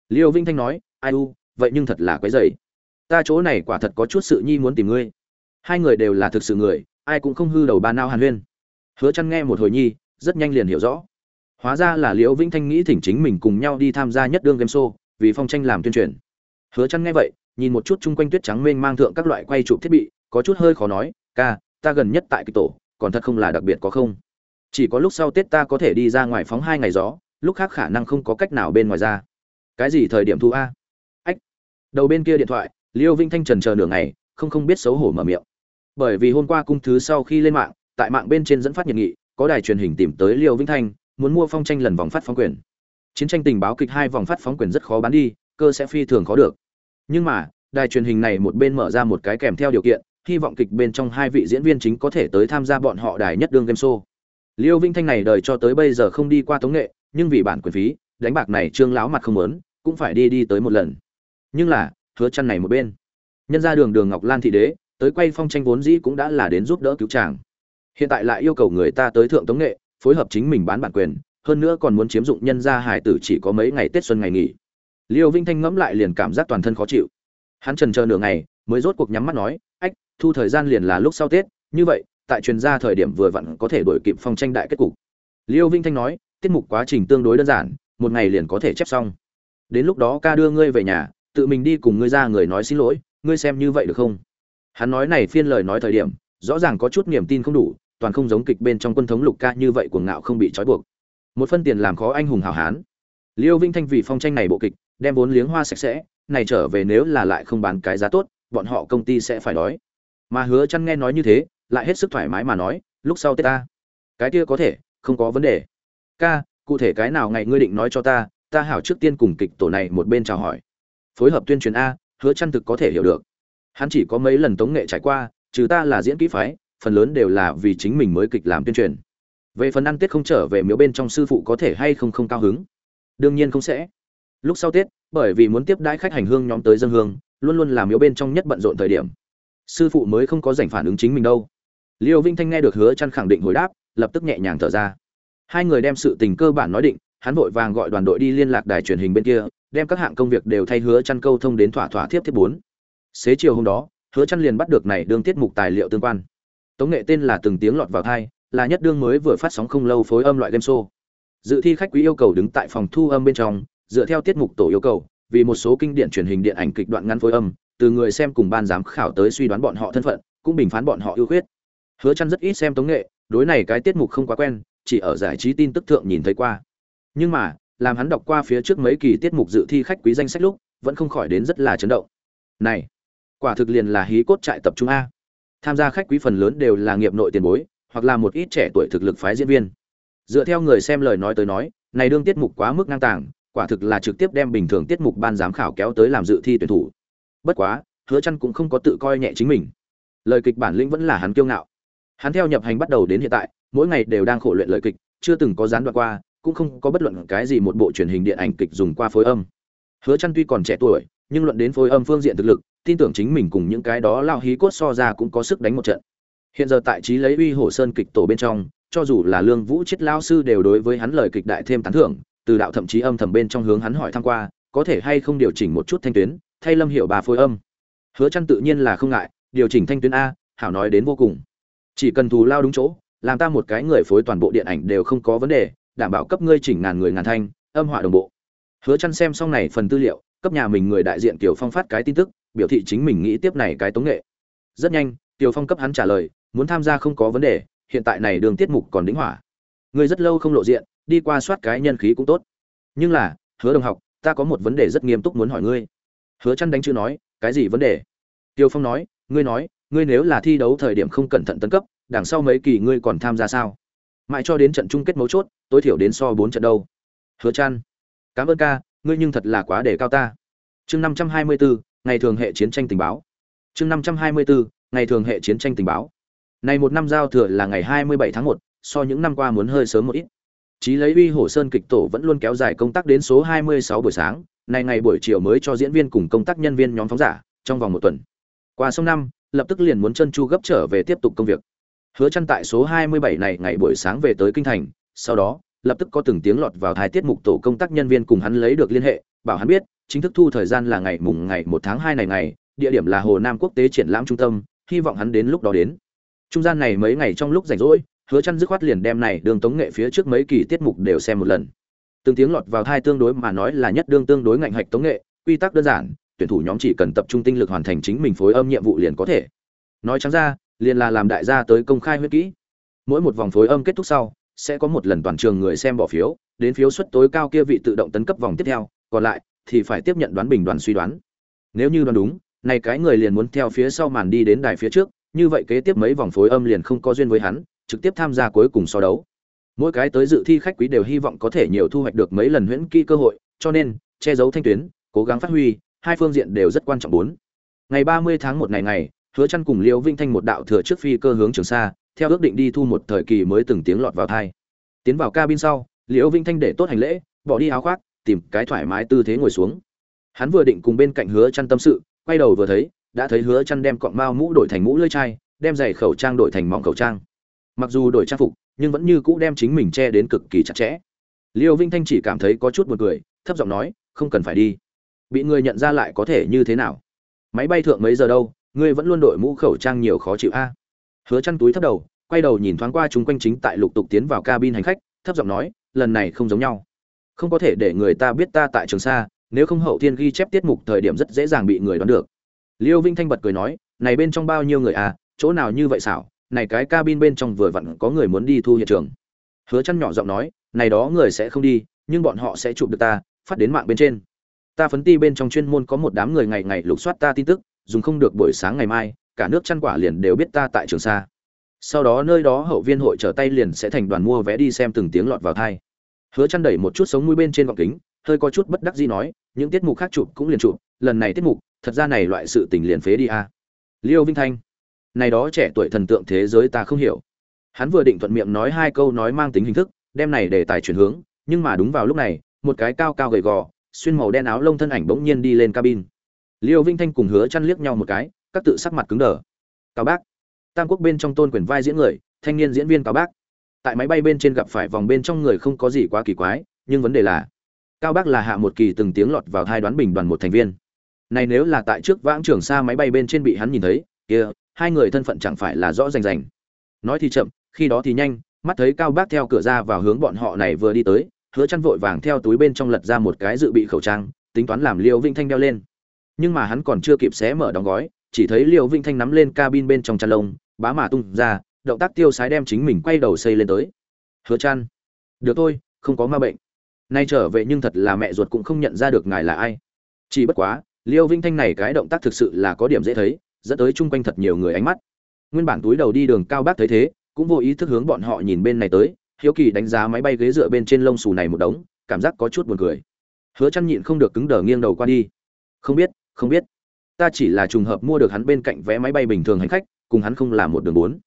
Liêu vĩnh thanh nói, ai u, vậy nhưng thật là quấy rầy. Ta chỗ này quả thật có chút sự nhi muốn tìm ngươi. Hai người đều là thực sự người, ai cũng không hư đầu ba nao hàn huyên hứa chăn nghe một hồi nhi, rất nhanh liền hiểu rõ. Hóa ra là liễu vĩnh thanh nghĩ thỉnh chính mình cùng nhau đi tham gia nhất đương game show, vì phong tranh làm tuyên truyền. Hứa chăn nghe vậy, nhìn một chút chung quanh tuyết trắng mênh mang thượng các loại quay chụp thiết bị, có chút hơi khó nói, ca, ta gần nhất tại kịch tổ, còn thật không là đặc biệt có không? Chỉ có lúc sau tết ta có thể đi ra ngoài phóng hai ngày gió, lúc khác khả năng không có cách nào bên ngoài ra. Cái gì thời điểm thu a? Ách. Đầu bên kia điện thoại liêu Vĩnh thanh trần chờ nửa ngày, không không biết xấu hổ mở miệng. Bởi vì hôm qua cung thứ sau khi lên mạng tại mạng bên trên dẫn phát nhiệt nghị, có đài truyền hình tìm tới liêu Vĩnh thanh, muốn mua phong tranh lần vòng phát phóng quyền. Chiến tranh tình báo kịch hai vòng phát phóng quyền rất khó bán đi, cơ sẽ phi thường khó được. Nhưng mà, đài truyền hình này một bên mở ra một cái kèm theo điều kiện, hy vọng kịch bên trong hai vị diễn viên chính có thể tới tham gia bọn họ đài nhất đương game show. Liêu Vĩnh thanh này đời cho tới bây giờ không đi qua tống nghệ, nhưng vì bản quyền phí, đánh bạc này trương láo mặt không lớn cũng phải đi đi tới một lần. Nhưng là, hứa chăn này một bên. Nhân ra đường đường ngọc lan thị đế, tới quay phong tranh vốn dĩ cũng đã là đến giúp đỡ cứu chàng hiện tại lại yêu cầu người ta tới thượng tống nghệ, phối hợp chính mình bán bản quyền, hơn nữa còn muốn chiếm dụng nhân gia hải tử chỉ có mấy ngày tết xuân ngày nghỉ. Liêu vinh thanh ngẫm lại liền cảm giác toàn thân khó chịu. Hắn trần chờ nửa ngày, mới rốt cuộc nhắm mắt nói, ách, thu thời gian liền là lúc sau tết, như vậy, tại truyền gia thời điểm vừa vặn có thể đổi kịp phong tranh đại kết cục. Liêu vinh thanh nói, tiết mục quá trình tương đối đơn giản, một ngày liền có thể chép xong. Đến lúc đó ca đưa ngươi về nhà, tự mình đi cùng ngươi ra người nói xin lỗi, ngươi xem như vậy được không? Hắn nói này phiên lời nói thời điểm, rõ ràng có chút niềm tin không đủ toàn không giống kịch bên trong quân thống lục ca như vậy cuồng ngạo không bị trói buộc. Một phân tiền làm khó anh hùng hảo hán. Liêu vinh thanh vì phong tranh này bộ kịch, đem vốn liếng hoa sạch sẽ, này trở về nếu là lại không bán cái giá tốt, bọn họ công ty sẽ phải đói. Mà hứa chăn nghe nói như thế, lại hết sức thoải mái mà nói, lúc sau tết ta. Cái kia có thể, không có vấn đề. Ca, cụ thể cái nào ngày ngươi định nói cho ta ta hảo trước tiên cùng kịch tổ này một bên chào hỏi. Phối hợp tuyên truyền a, hứa chăn thực có thể hiểu được. Hắn chỉ có mấy lần tống nghệ trải qua, trừ ta là diễn kỹ phái phần lớn đều là vì chính mình mới kịch làm tuyên truyền. Về phần ăn tết không trở về miếu bên trong sư phụ có thể hay không không cao hứng? Đương nhiên không sẽ. Lúc sau tết, bởi vì muốn tiếp đãi khách hành hương nhóm tới dân hương, luôn luôn làm miếu bên trong nhất bận rộn thời điểm. Sư phụ mới không có giành phản ứng chính mình đâu. Liêu vinh thanh nghe được hứa chăn khẳng định hồi đáp, lập tức nhẹ nhàng thở ra. Hai người đem sự tình cơ bản nói định, hắn vội vàng gọi đoàn đội đi liên lạc đài truyền hình bên kia, đem các hạng công việc đều thay hứa chăn câu thông đến thỏa thỏa thiếp thiết bốn. Xế chiều hôm đó, hứa chăn liền bắt được này đương tiết mục tài liệu tương quan tống nghệ tên là từng tiếng lọt vào thai là nhất đương mới vừa phát sóng không lâu phối âm loại game show. Dự thi khách quý yêu cầu đứng tại phòng thu âm bên trong, dựa theo tiết mục tổ yêu cầu, vì một số kinh điển truyền hình điện ảnh kịch đoạn ngắn phối âm, từ người xem cùng ban giám khảo tới suy đoán bọn họ thân phận, cũng bình phán bọn họ ưu khuyết. Hứa chăn rất ít xem tống nghệ, đối này cái tiết mục không quá quen, chỉ ở giải trí tin tức thượng nhìn thấy qua. Nhưng mà, làm hắn đọc qua phía trước mấy kỳ tiết mục dự thi khách quý danh sách lúc, vẫn không khỏi đến rất là chấn động. Này, quả thực liền là hí cốt trại tập trung a tham gia khách quý phần lớn đều là nghiệp nội tiền bối, hoặc là một ít trẻ tuổi thực lực phái diễn viên. Dựa theo người xem lời nói tới nói, này đương tiết mục quá mức ngang tàng, quả thực là trực tiếp đem bình thường tiết mục ban giám khảo kéo tới làm dự thi tuyển thủ. Bất quá, hứa chăn cũng không có tự coi nhẹ chính mình. Lời kịch bản lĩnh vẫn là hắn kiêu ngạo. Hắn theo nhập hành bắt đầu đến hiện tại, mỗi ngày đều đang khổ luyện lời kịch, chưa từng có gián đoạn qua, cũng không có bất luận cái gì một bộ truyền hình điện ảnh kịch dùng qua phối âm. Hứa chăn tuy còn trẻ tuổi, nhưng luận đến phối âm phương diện thực lực tin tưởng chính mình cùng những cái đó lao hí cốt so ra cũng có sức đánh một trận. Hiện giờ tại trí lấy uy hổ sơn kịch tổ bên trong cho dù là lương vũ chết lao sư đều đối với hắn lời kịch đại thêm tán thưởng từ đạo thậm chí âm thầm bên trong hướng hắn hỏi thăm qua có thể hay không điều chỉnh một chút thanh tuyến thay lâm hiệu bà phối âm. Hứa chăn tự nhiên là không ngại điều chỉnh thanh tuyến a hảo nói đến vô cùng. Chỉ cần thù lao đúng chỗ làm ta một cái người phối toàn bộ điện ảnh đều không có vấn đề đảm bảo cấp ngươi chỉnh ngàn người ngàn thanh âm họa đồng bộ. Hứa chăn xem xong này phần tư liệu cấp nhà mình người đại diện tiểu Phong phát cái tin tức, biểu thị chính mình nghĩ tiếp này cái tống nghệ. Rất nhanh, tiều Phong cấp hắn trả lời, muốn tham gia không có vấn đề, hiện tại này đường tiết mục còn đính hỏa. Người rất lâu không lộ diện, đi qua soát cái nhân khí cũng tốt. Nhưng là, Hứa Đồng học, ta có một vấn đề rất nghiêm túc muốn hỏi ngươi. Hứa chăn đánh chữ nói, cái gì vấn đề? Tiêu Phong nói, ngươi nói, ngươi nếu là thi đấu thời điểm không cẩn thận tấn cấp, đằng sau mấy kỳ ngươi còn tham gia sao? Mãi cho đến trận chung kết mấu chốt, tối thiểu đến so bốn trận đâu. Hứa chăn cảm ơn ca, ngươi nhưng thật là quá để cao ta chương năm trăm hai mươi bốn ngày thường hệ chiến tranh tình báo. Chương năm trăm hai mươi bốn ngày thường hệ chiến tranh tình báo. Này một năm giao thừa là ngày hai mươi bảy tháng một so những năm qua muốn hơi sớm một ít. Chí lấy uy hổ sơn kịch tổ vẫn luôn kéo dài công tác đến số hai mươi sáu buổi sáng này ngày buổi chiều mới cho diễn viên cùng công tác nhân viên nhóm phóng giả trong vòng một tuần. Qua sông năm lập tức liền muốn chân chu gấp trở về tiếp tục công việc. Hứa chân tại số hai mươi bảy này ngày buổi sáng về tới kinh thành sau đó lập tức có từng tiếng lọt vào thái tiết mục tổ công tác nhân viên cùng hắn lấy được liên hệ, bảo hắn biết, chính thức thu thời gian là ngày mùng ngày 1 tháng 2 này ngày, địa điểm là Hồ Nam Quốc tế triển lãm trung tâm, hy vọng hắn đến lúc đó đến. Trung gian này mấy ngày trong lúc rảnh rỗi, Hứa Chân dứt khoát liền đem này đường tống nghệ phía trước mấy kỳ tiết mục đều xem một lần. Từng tiếng lọt vào thai tương đối mà nói là nhất đương tương đối ngạnh hạch tống nghệ, quy tắc đơn giản, tuyển thủ nhóm chỉ cần tập trung tinh lực hoàn thành chính mình phối âm nhiệm vụ liền có thể. Nói trắng ra, liền là làm đại gia tới công khai huyết kỹ. Mỗi một vòng phối âm kết thúc sau, sẽ có một lần toàn trường người xem bỏ phiếu, đến phiếu suất tối cao kia vị tự động tấn cấp vòng tiếp theo, còn lại thì phải tiếp nhận đoán bình đoàn suy đoán. Nếu như đoán đúng, này cái người liền muốn theo phía sau màn đi đến đài phía trước, như vậy kế tiếp mấy vòng phối âm liền không có duyên với hắn, trực tiếp tham gia cuối cùng so đấu. Mỗi cái tới dự thi khách quý đều hy vọng có thể nhiều thu hoạch được mấy lần huyễn kỹ cơ hội, cho nên che giấu thanh tuyến, cố gắng phát huy, hai phương diện đều rất quan trọng bốn. Ngày 30 tháng 1 ngày ngày, Hứa Chân cùng Liễu Vinh Thanh một đạo thừa trước phi cơ hướng Trường Sa, theo ước định đi thu một thời kỳ mới từng tiếng lọt vào thai tiến vào cabin sau liễu vinh thanh để tốt hành lễ bỏ đi áo khoác tìm cái thoải mái tư thế ngồi xuống. Hắn vừa định cùng bên cạnh hứa chăn tâm sự, quay đầu vừa thấy, đã thấy hứa chăn đem cọng mao mũ đổi thành mũ lưỡi chai, đem giày khẩu trang đổi thành mỏng khẩu trang. Mặc dù đổi trang phục, nhưng vẫn như cũ đem chính mình che đến cực kỳ chặt chẽ. Liêu vinh thanh chỉ cảm thấy có chút buồn cười, thấp giọng nói, không cần phải đi. Bị người nhận ra lại có thể như thế nào? Máy bay thượng mấy giờ đâu? Ngươi vẫn luôn đội mũ khẩu trang nhiều khó chịu a. Hứa chăn túi thấp đầu, quay đầu nhìn thoáng qua chúng quanh chính tại lục tục tiến vào cabin hành khách, thấp giọng nói, lần này không giống nhau không có thể để người ta biết ta tại trường sa, nếu không hậu thiên ghi chép tiết mục thời điểm rất dễ dàng bị người đoán được. Liêu vinh thanh bật cười nói, này bên trong bao nhiêu người à chỗ nào như vậy xảo, này cái cabin bên trong vừa vặn có người muốn đi thu hiện trường. Hứa chăn nhỏ giọng nói, này đó người sẽ không đi, nhưng bọn họ sẽ chụp được ta, phát đến mạng bên trên. Ta phấn ti bên trong chuyên môn có một đám người ngày ngày lục soát ta tin tức, dùng không được buổi sáng ngày mai, cả nước chăn quả liền đều biết ta tại trường sa. Sau đó nơi đó hậu viên hội trở tay liền sẽ thành đoàn mua vé đi xem từng tiếng lọt vào thai hứa chăn đẩy một chút sống mũi bên trên gọng kính, hơi có chút bất đắc dĩ nói, những tiết mục khác chụp cũng liền chụp, lần này tiết mục, thật ra này loại sự tình liền phế đi a. À. liêu vinh thanh, này đó trẻ tuổi thần tượng thế giới ta không hiểu. Hắn vừa định thuận miệng nói hai câu nói mang tính hình thức, đem này để tài chuyển hướng, nhưng mà đúng vào lúc này, một cái cao cao gầy gò, xuyên màu đen áo lông thân ảnh bỗng nhiên đi lên cabin. Liêu vinh thanh cùng hứa chăn liếc nhau một cái, các tự sắc mặt cứng đờ. Cao bác, tam quốc bên trong tôn quyền vai diễn người, thanh niên diễn viên cao bác tại máy bay bên trên gặp phải vòng bên trong người không có gì quá kỳ quái, nhưng vấn đề là, cao bác là hạ một kỳ từng tiếng lọt vào hai đoán bình đoàn một thành viên. Này nếu là tại trước vãng trường xa máy bay bên trên bị hắn nhìn thấy, kia, hai người thân phận chẳng phải là rõ rành rành. Nói thì chậm, khi đó thì nhanh, mắt thấy cao bác theo cửa ra vào hướng bọn họ này vừa đi tới, hứa chăn vội vàng theo túi bên trong lật ra một cái dự bị khẩu trang, tính toán làm liêu vinh thanh đeo lên. Nhưng mà hắn còn chưa kịp xé mở đóng gói, chỉ thấy liêu vinh thanh nắm lên cabin bên trong chăn lông, bá mà tung ra động tác tiêu sái đem chính mình quay đầu xây lên tới. Hứa chăn được thôi, không có ma bệnh. Nay trở về nhưng thật là mẹ ruột cũng không nhận ra được ngài là ai. Chỉ bất quá, liêu vinh thanh này cái động tác thực sự là có điểm dễ thấy, dẫn tới chung quanh thật nhiều người ánh mắt. Nguyên bản túi đầu đi đường cao bác thấy thế, cũng vô ý thức hướng bọn họ nhìn bên này tới, hiếu kỳ đánh giá máy bay ghế dựa bên trên lông xù này một đống, cảm giác có chút buồn cười. Hứa chăn nhịn không được cứng đờ nghiêng đầu qua đi. Không biết không biết. Ta chỉ là trùng hợp mua được hắn bên cạnh vé máy bay bình thường hành khách, cùng hắn không là một đường bốn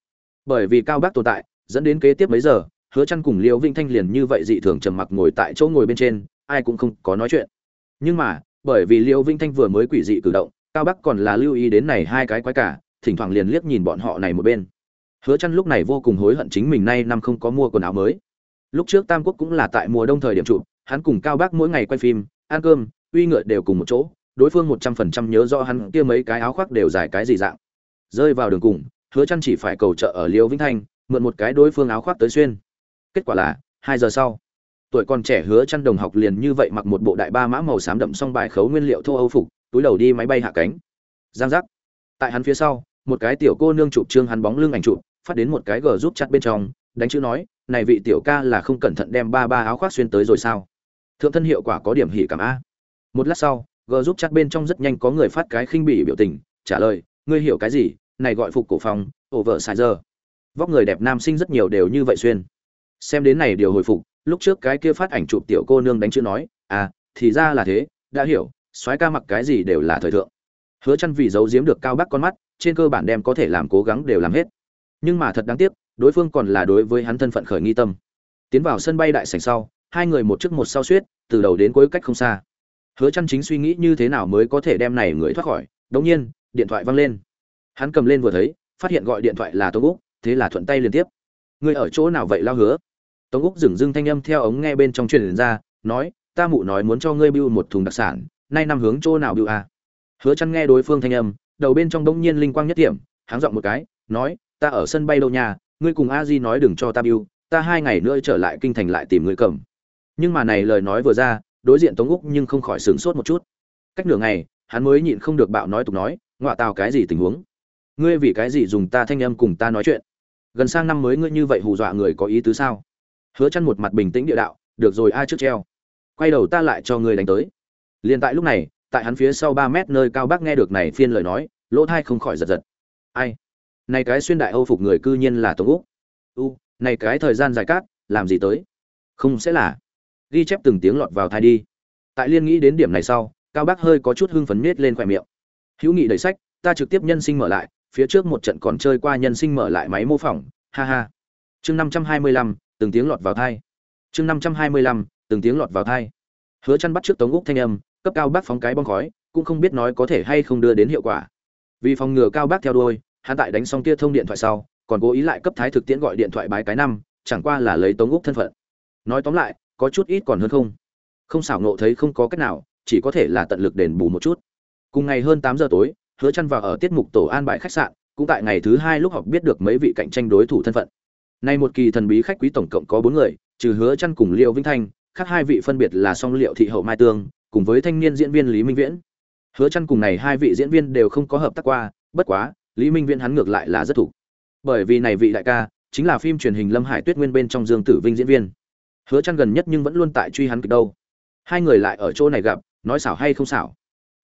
bởi vì cao bác tồn tại, dẫn đến kế tiếp mấy giờ, hứa chăn cùng liễu vinh thanh liền như vậy dị thường trầm mặc ngồi tại chỗ ngồi bên trên, ai cũng không có nói chuyện. Nhưng mà, bởi vì liễu vinh thanh vừa mới quỷ dị cử động, cao bác còn là lưu ý đến này hai cái quái cả, thỉnh thoảng liền liếc nhìn bọn họ này một bên. Hứa chăn lúc này vô cùng hối hận chính mình nay năm không có mua quần áo mới. Lúc trước tam quốc cũng là tại mùa đông thời điểm chụp, hắn cùng cao bác mỗi ngày quay phim, ăn cơm, uy ngựa đều cùng một chỗ, đối phương một trăm phần trăm nhớ rõ hắn kia mấy cái áo khoác đều dài cái gì dạng. Rơi vào đường cùng hứa chăn chỉ phải cầu trợ ở liêu vĩnh thanh, mượn một cái đối phương áo khoác tới xuyên. Kết quả là, hai giờ sau, tuổi còn trẻ hứa chăn đồng học liền như vậy mặc một bộ đại ba mã màu xám đậm song bài khấu nguyên liệu thô âu phục, túi đầu đi máy bay hạ cánh. Giang giác. Tại hắn phía sau, một cái tiểu cô nương chụp trương hắn bóng lưng ảnh chụp, phát đến một cái gờ giúp chặt bên trong, đánh chữ nói, này vị tiểu ca là không cẩn thận đem ba ba áo khoác xuyên tới rồi sao? Thượng thân hiệu quả có điểm hỉ cảm a. Một lát sau, gờ giúp chặt bên trong rất nhanh có người phát cái khinh bỉ biểu tình, trả lời, ngươi hiểu cái gì? Này gọi phục cổ phòng ổ vợ giờ. Vóc người đẹp nam sinh rất nhiều đều như vậy xuyên. Xem đến này điều hồi phục, lúc trước cái kia phát ảnh chụp tiểu cô nương đánh chữ nói à thì ra là thế, đã hiểu, soái ca mặc cái gì đều là thời thượng. Hứa chăn vì giấu giếm được cao bắc con mắt, trên cơ bản đem có thể làm cố gắng đều làm hết. Nhưng mà thật đáng tiếc, đối phương còn là đối với hắn thân phận khởi nghi tâm. Tiến vào sân bay đại sảnh sau, hai người một trước một sau suýt từ đầu đến cuối cách không xa. Hứa chăn chính suy nghĩ như thế nào mới có thể đem này người thoát khỏi, đống nhiên, điện thoại vang lên hắn cầm lên vừa thấy, phát hiện gọi điện thoại là tống úc, thế là thuận tay liên tiếp. Người ở chỗ nào vậy lao hứa? Tống úc dừng dưng thanh âm theo ống nghe bên trong truyền ra, nói, ta mụ nói muốn cho ngươi bưu một thùng đặc sản, nay năm hướng chỗ nào bưu à. hứa chăn nghe đối phương thanh âm, đầu bên trong đống nhiên linh quang nhất điểm, háng giọng một cái, nói, ta ở sân bay đâu nhà ngươi cùng a di nói đừng cho ta bưu, ta hai ngày nữa trở lại kinh thành lại tìm ngươi cầm. Nhưng mà này lời nói vừa ra, đối diện tống úc nhưng không khỏi sướng sốt một chút. Cách nửa ngày, hắn mới nhịn không được bạo nói tục nói ngoại tào cái gì tình huống? Ngươi vì cái gì dùng ta thanh âm cùng ta nói chuyện? Gần sang năm mới ngươi như vậy hù dọa người có ý tứ sao? Hứa chăn một mặt bình tĩnh địa đạo, được rồi, ai trước treo? Quay đầu ta lại cho ngươi đánh tới. Liền tại lúc này, tại hắn phía sau 3 mét nơi cao bác nghe được này phiên lời nói, lỗ thai không khỏi giật giật. Ai? Này cái xuyên đại âu phục người cư nhiên là tống úc. U, này cái thời gian dài cát, làm gì tới? Không sẽ là. Ghi chép từng tiếng lọt vào thai đi. Tại liên nghĩ đến điểm này sau, cao bác hơi có chút hưng phấn miết lên khỏe miệng. Hữu nghị đầy sách, ta trực tiếp nhân sinh mở lại phía trước một trận còn chơi qua nhân sinh mở lại máy mô phỏng, ha ha. Chương năm trăm hai mươi lăm, từng tiếng lọt vào thai chương năm trăm hai mươi lăm, từng tiếng lọt vào thai hứa chân bắt trước tống úc thanh âm, cấp cao bác phóng cái bong khói, cũng không biết nói có thể hay không đưa đến hiệu quả. Vì phòng ngừa cao bác theo đuôi, hắn tại đánh xong kia thông điện thoại sau, còn cố ý lại cấp thái thực tiễn gọi điện thoại bái cái năm, chẳng qua là lấy tống úc thân phận. Nói tóm lại, có chút ít còn hơn không. Không xảo nộ thấy không có cách nào, chỉ có thể là tận lực đền bù một chút. Cùng ngày hơn tám giờ tối hứa chăn vào ở tiết mục tổ an bài khách sạn, cũng tại ngày thứ hai lúc họp biết được mấy vị cạnh tranh đối thủ thân phận. Nay một kỳ thần bí khách quý tổng cộng có bốn người, trừ hứa chăn cùng Liêu Vĩnh thanh, khác hai vị phân biệt là song liệu thị hậu mai tương, cùng với thanh niên diễn viên lý minh viễn. Hứa chăn cùng này hai vị diễn viên đều không có hợp tác qua, bất quá, lý minh viễn hắn ngược lại là rất thủ. Bởi vì này vị đại ca, chính là phim truyền hình lâm hải tuyết nguyên bên trong dương tử vinh diễn viên. Hứa chăn gần nhất nhưng vẫn luôn tại truy hắn kịch đâu. Hai người lại ở chỗ này gặp, nói xảo hay không xảo.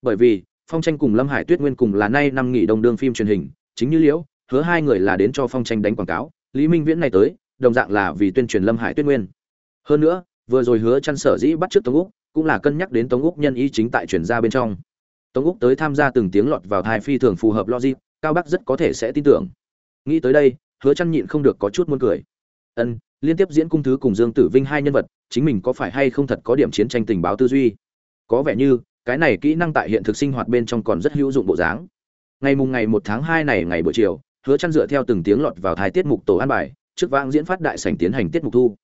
Bởi vì phong tranh cùng lâm hải tuyết nguyên cùng là nay năm nghỉ đông đương phim truyền hình, chính như liễu, hứa hai người là đến cho phong tranh đánh quảng cáo, lý minh viễn này tới, đồng dạng là vì tuyên truyền lâm hải tuyết nguyên. Hơn nữa, vừa rồi hứa chăn sở dĩ bắt trước tống úc, cũng là cân nhắc đến tống úc nhân ý chính tại truyền ra bên trong. Tống úc tới tham gia từng tiếng lọt vào thai phi thường phù hợp logic, cao bắc rất có thể sẽ tin tưởng. Nghĩ tới đây, hứa chăn nhịn không được có chút muốn cười. Ân, liên tiếp diễn cung thứ cùng dương tử vinh hai nhân vật, chính mình có phải hay không thật có điểm chiến tranh tình báo tư duy? Có vẻ như cái này kỹ năng tại hiện thực sinh hoạt bên trong còn rất hữu dụng bộ dáng. Ngày mùng ngày một tháng hai này ngày buổi chiều, hứa chăn dựa theo từng tiếng lọt vào thái tiết mục tổ an bài, trước vãng diễn phát đại sảnh tiến hành tiết mục thu.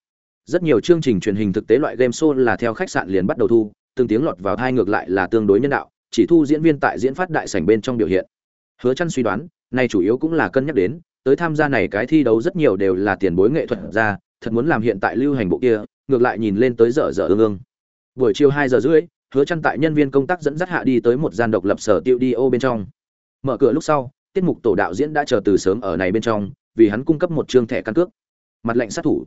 Rất nhiều chương trình truyền hình thực tế loại game show là theo khách sạn liền bắt đầu thu, từng tiếng lọt vào thai ngược lại là tương đối nhân đạo, chỉ thu diễn viên tại diễn phát đại sảnh bên trong biểu hiện. Hứa chăn suy đoán, này chủ yếu cũng là cân nhắc đến, tới tham gia này cái thi đấu rất nhiều đều là tiền bối nghệ thuật ra thật muốn làm hiện tại lưu hành bộ kia, ngược lại nhìn lên tới dở dở ương ương. Buổi chiều hai giờ rưỡi hứa chăn tại nhân viên công tác dẫn dắt hạ đi tới một gian độc lập sở tiêu đi ô bên trong. Mở cửa lúc sau, tiết mục tổ đạo diễn đã chờ từ sớm ở này bên trong, vì hắn cung cấp một trương thẻ căn cước. Mặt lệnh sát thủ.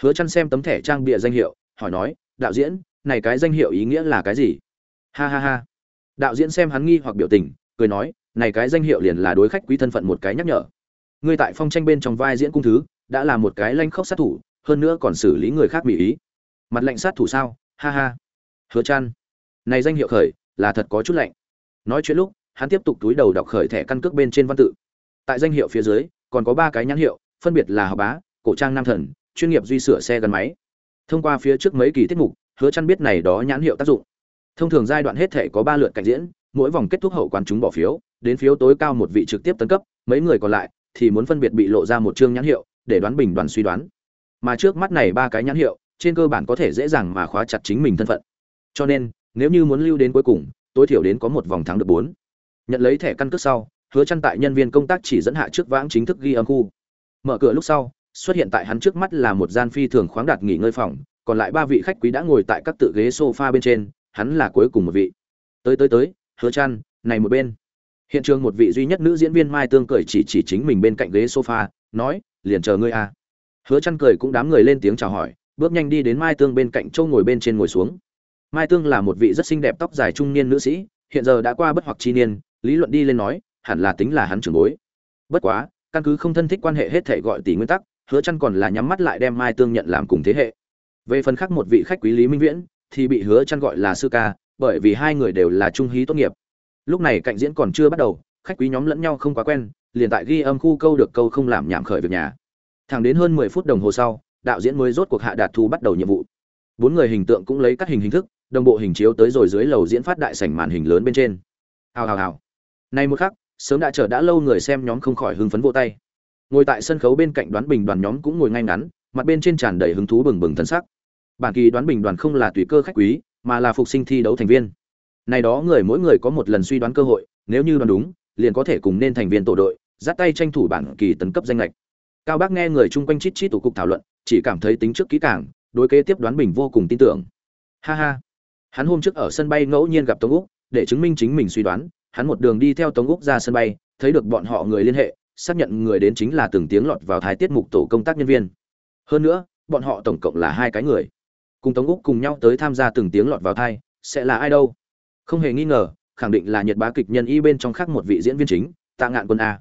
Hứa chăn xem tấm thẻ trang bìa danh hiệu, hỏi nói, đạo diễn, này cái danh hiệu ý nghĩa là cái gì? Ha ha ha. Đạo diễn xem hắn nghi hoặc biểu tình, cười nói, này cái danh hiệu liền là đối khách quý thân phận một cái nhắc nhở. Ngươi tại phong tranh bên trong vai diễn cung thứ, đã là một cái lanh khốc sát thủ, hơn nữa còn xử lý người khác bị ý. Mặt lệnh sát thủ sao? Ha ha. Hứa chăn này danh hiệu khởi là thật có chút lạnh. Nói chuyện lúc, hắn tiếp tục túi đầu đọc khởi thẻ căn cước bên trên văn tự. Tại danh hiệu phía dưới, còn có ba cái nhãn hiệu, phân biệt là học bá, cổ trang nam thần, chuyên nghiệp duy sửa xe gắn máy. Thông qua phía trước mấy kỳ tiết mục, hứa chăn biết này đó nhãn hiệu tác dụng. Thông thường giai đoạn hết thể có ba lượt cảnh diễn, mỗi vòng kết thúc hậu quan chúng bỏ phiếu, đến phiếu tối cao một vị trực tiếp tấn cấp, mấy người còn lại thì muốn phân biệt bị lộ ra một chương nhãn hiệu, để đoán bình đoàn suy đoán. Mà trước mắt này ba cái nhãn hiệu, trên cơ bản có thể dễ dàng mà khóa chặt chính mình thân phận. Cho nên nếu như muốn lưu đến cuối cùng, tối thiểu đến có một vòng thắng được bốn. Nhận lấy thẻ căn cước sau, hứa chăn tại nhân viên công tác chỉ dẫn hạ trước vãng chính thức ghi âm khu. Mở cửa lúc sau, xuất hiện tại hắn trước mắt là một gian phi thường khoáng đạt nghỉ ngơi phòng, còn lại ba vị khách quý đã ngồi tại các tự ghế sofa bên trên, hắn là cuối cùng một vị. Tới tới tới, hứa chăn, này một bên. Hiện trường một vị duy nhất nữ diễn viên mai tương cười chỉ chỉ chính mình bên cạnh ghế sofa, nói, liền chờ ngươi à hứa chăn cười cũng đám người lên tiếng chào hỏi, bước nhanh đi đến mai tương bên cạnh, châu ngồi bên trên ngồi xuống mai tương là một vị rất xinh đẹp tóc dài trung niên nữ sĩ, hiện giờ đã qua bất hoặc chi niên, lý luận đi lên nói, hẳn là tính là hắn trưởng bối. Bất quá, căn cứ không thân thích quan hệ hết thể gọi tỷ nguyên tắc, hứa chân còn là nhắm mắt lại đem mai tương nhận làm cùng thế hệ. Về phần khác một vị khách quý lý minh viễn, thì bị hứa chân gọi là sư ca, bởi vì hai người đều là trung hí tốt nghiệp. Lúc này cạnh diễn còn chưa bắt đầu, khách quý nhóm lẫn nhau không quá quen, liền tại ghi âm khu câu được câu không làm nhảm khởi việc nhà. Thẳng đến hơn 10 phút đồng hồ sau, đạo diễn mới rốt cuộc hạ đạt thu bắt đầu nhiệm vụ. Bốn người hình tượng cũng lấy cắt hình hình thức đồng bộ hình chiếu tới rồi dưới lầu diễn phát đại sảnh màn hình lớn bên trên. Hào hào hào. Nay một khắc, sớm đã chờ đã lâu người xem nhóm không khỏi hưng phấn vỗ tay. Ngồi tại sân khấu bên cạnh đoán bình đoàn nhóm cũng ngồi ngay ngắn, mặt bên trên tràn đầy hứng thú bừng bừng thân sắc. Bản kỳ đoán bình đoàn không là tùy cơ khách quý, mà là phục sinh thi đấu thành viên. Này đó người mỗi người có một lần suy đoán cơ hội, nếu như đoán đúng, liền có thể cùng nên thành viên tổ đội giắt tay tranh thủ bản kỳ tấn cấp danh lệch cao bác nghe người chung quanh chít chít tụ cục thảo luận, chỉ cảm thấy tính trước kỹ càng, đối kế tiếp đoán bình vô cùng tin tưởng. Ha ha hắn hôm trước ở sân bay ngẫu nhiên gặp tống úc, để chứng minh chính mình suy đoán, hắn một đường đi theo tống úc ra sân bay, thấy được bọn họ người liên hệ, xác nhận người đến chính là từng tiếng lọt vào thái tiết mục tổ công tác nhân viên. Hơn nữa, bọn họ tổng cộng là hai cái người. Cùng tống úc cùng nhau tới tham gia từng tiếng lọt vào thai, sẽ là ai đâu? Không hề nghi ngờ, khẳng định là nhiệt bá kịch nhân y bên trong khác một vị diễn viên chính, tạ ngạn quân a.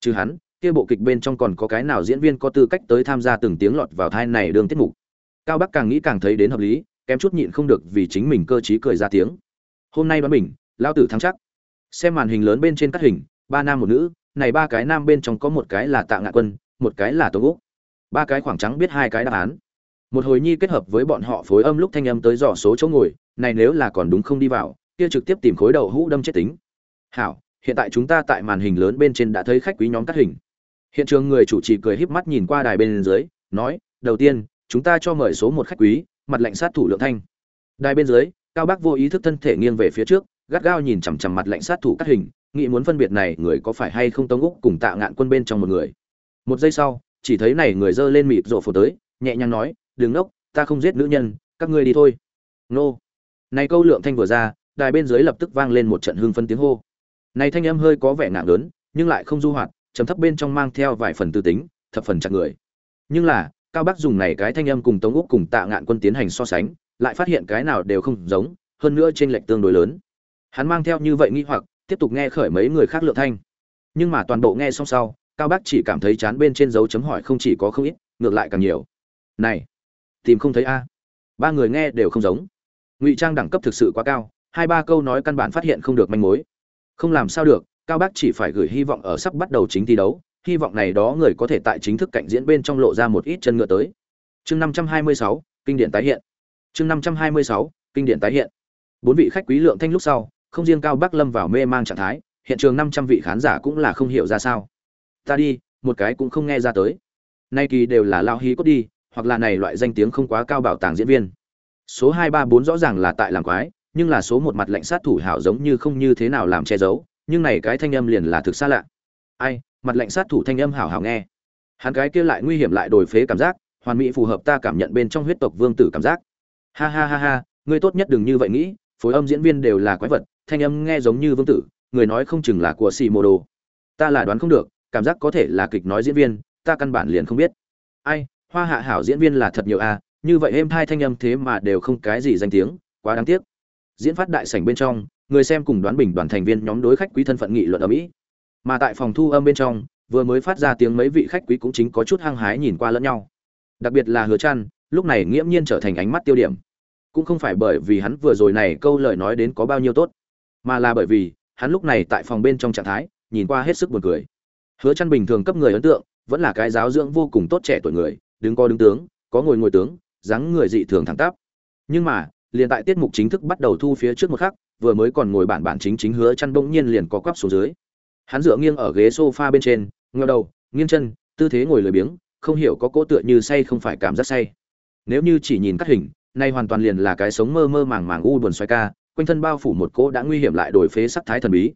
Chứ hắn, kia bộ kịch bên trong còn có cái nào diễn viên có tư cách tới tham gia từng tiếng lọt vào thai này đường tiết mục? Cao bắc càng nghĩ càng thấy đến hợp lý kém chút nhịn không được vì chính mình cơ t cười ra tiếng. Hôm nay đoán mình lao tử thắng chắc. Xem màn hình lớn bên trên cắt hình, ba nam một nữ, này ba cái nam bên trong có một cái là tạ ngạn quân, một cái là tống úc. Ba cái khoảng trắng biết hai cái đáp án. Một hồi nhi kết hợp với bọn họ phối âm lúc thanh âm tới dò số chỗ ngồi, này nếu là còn đúng không đi vào, kia trực tiếp tìm khối đầu hũ đâm chết tính. Hảo, hiện tại chúng ta tại màn hình lớn bên trên đã thấy khách quý nhóm cắt hình. Hiện trường người chủ trì cười híp mắt nhìn qua đài bên dưới, nói, đầu tiên, chúng ta cho mời số một khách quý mặt lạnh sát thủ lượng thanh. Đài bên dưới, cao bác vô ý thức thân thể nghiêng về phía trước, gắt gao nhìn chằm chằm mặt lạnh sát thủ cắt hình, nghĩ muốn phân biệt này người có phải hay không tống úc cùng tạ ngạn quân bên trong một người. Một giây sau, chỉ thấy này người giơ lên mịt rộ phổ tới, nhẹ nhàng nói, đừng nốc, ta không giết nữ nhân, các ngươi đi thôi. Nô. Này câu lượng thanh vừa ra, đài bên dưới lập tức vang lên một trận hưng phân tiếng hô. Này thanh âm hơi có vẻ nặng lớn, nhưng lại không du hoạt, trầm thấp bên trong mang theo vài phần tư tính, thập phần chặt người. Nhưng là cao bắc dùng này cái thanh âm cùng tống úc cùng tạ ngạn quân tiến hành so sánh, lại phát hiện cái nào đều không giống, hơn nữa trên lệch tương đối lớn. Hắn mang theo như vậy nghi hoặc, tiếp tục nghe khởi mấy người khác lượng thanh. Nhưng mà toàn bộ nghe xong sau, cao bắc chỉ cảm thấy chán bên trên dấu chấm hỏi không chỉ có không ít, ngược lại càng nhiều. Này, tìm không thấy a. Ba người nghe đều không giống. Ngụy trang đẳng cấp thực sự quá cao, hai ba câu nói căn bản phát hiện không được manh mối. Không làm sao được, cao bắc chỉ phải gửi hy vọng ở sắp bắt đầu chính thi đấu hy vọng này đó người có thể tại chính thức cạnh diễn bên trong lộ ra một ít chân ngựa tới. Chương năm trăm hai mươi sáu, kinh điển tái hiện. Chương năm trăm hai mươi sáu, kinh điển tái hiện. Bốn vị khách quý lượng thanh lúc sau, không riêng cao bắc lâm vào mê mang trạng thái, hiện trường năm trăm vị khán giả cũng là không hiểu ra sao. Ta đi, một cái cũng không nghe ra tới. Nay kỳ đều là lao hí cốt đi, hoặc là này loại danh tiếng không quá cao bảo tàng diễn viên. Số hai ba bốn rõ ràng là tại làm quái, nhưng là số một mặt lệnh sát thủ hảo giống như không như thế nào làm che giấu, nhưng này cái thanh âm liền là thực xa lạ. Ai mặt lệnh sát thủ thanh âm hảo hảo nghe. Hắn cái kia lại nguy hiểm lại đổi phế cảm giác hoàn mỹ phù hợp ta cảm nhận bên trong huyết tộc vương tử cảm giác. Ha ha ha ha ngươi tốt nhất đừng như vậy nghĩ phối âm diễn viên đều là quái vật thanh âm nghe giống như vương tử người nói không chừng là của xì mô đồ ta là đoán không được cảm giác có thể là kịch nói diễn viên ta căn bản liền không biết. Ai hoa hạ hảo diễn viên là thật nhiều a à, như vậy êm hai thanh âm thế mà đều không cái gì danh tiếng quá đáng tiếc. Diễn phát đại sảnh bên trong người xem cùng đoán bình đoàn thành viên nhóm đối khách quý thân phận nghị luận ở mỹ mà tại phòng thu âm bên trong, vừa mới phát ra tiếng mấy vị khách quý cũng chính có chút hăng hái nhìn qua lẫn nhau. Đặc biệt là hứa trăn, lúc này nghiễm nhiên trở thành ánh mắt tiêu điểm. Cũng không phải bởi vì hắn vừa rồi này câu lời nói đến có bao nhiêu tốt, mà là bởi vì hắn lúc này tại phòng bên trong trạng thái, nhìn qua hết sức buồn cười. Hứa trăn bình thường cấp người ấn tượng, vẫn là cái giáo dưỡng vô cùng tốt trẻ tuổi người, đứng co đứng tướng, có ngồi ngồi tướng, dáng người dị thường thẳng tắp. Nhưng mà, liền tại tiết mục chính thức bắt đầu thu phía trước một khắc, vừa mới còn ngồi bản bản chính chính hứa chăn bỗng nhiên liền có quắp xuống dưới hắn dựa nghiêng ở ghế sofa bên trên ngẩng đầu, nghiêng chân, tư thế ngồi lười biếng, không hiểu có cỗ tựa như say không phải cảm giác say. Nếu như chỉ nhìn cắt hình, nay hoàn toàn liền là cái sống mơ mơ màng màng u buồn xoay ca, quanh thân bao phủ một cỗ đã nguy hiểm lại đổi phế sắc thái thần bí.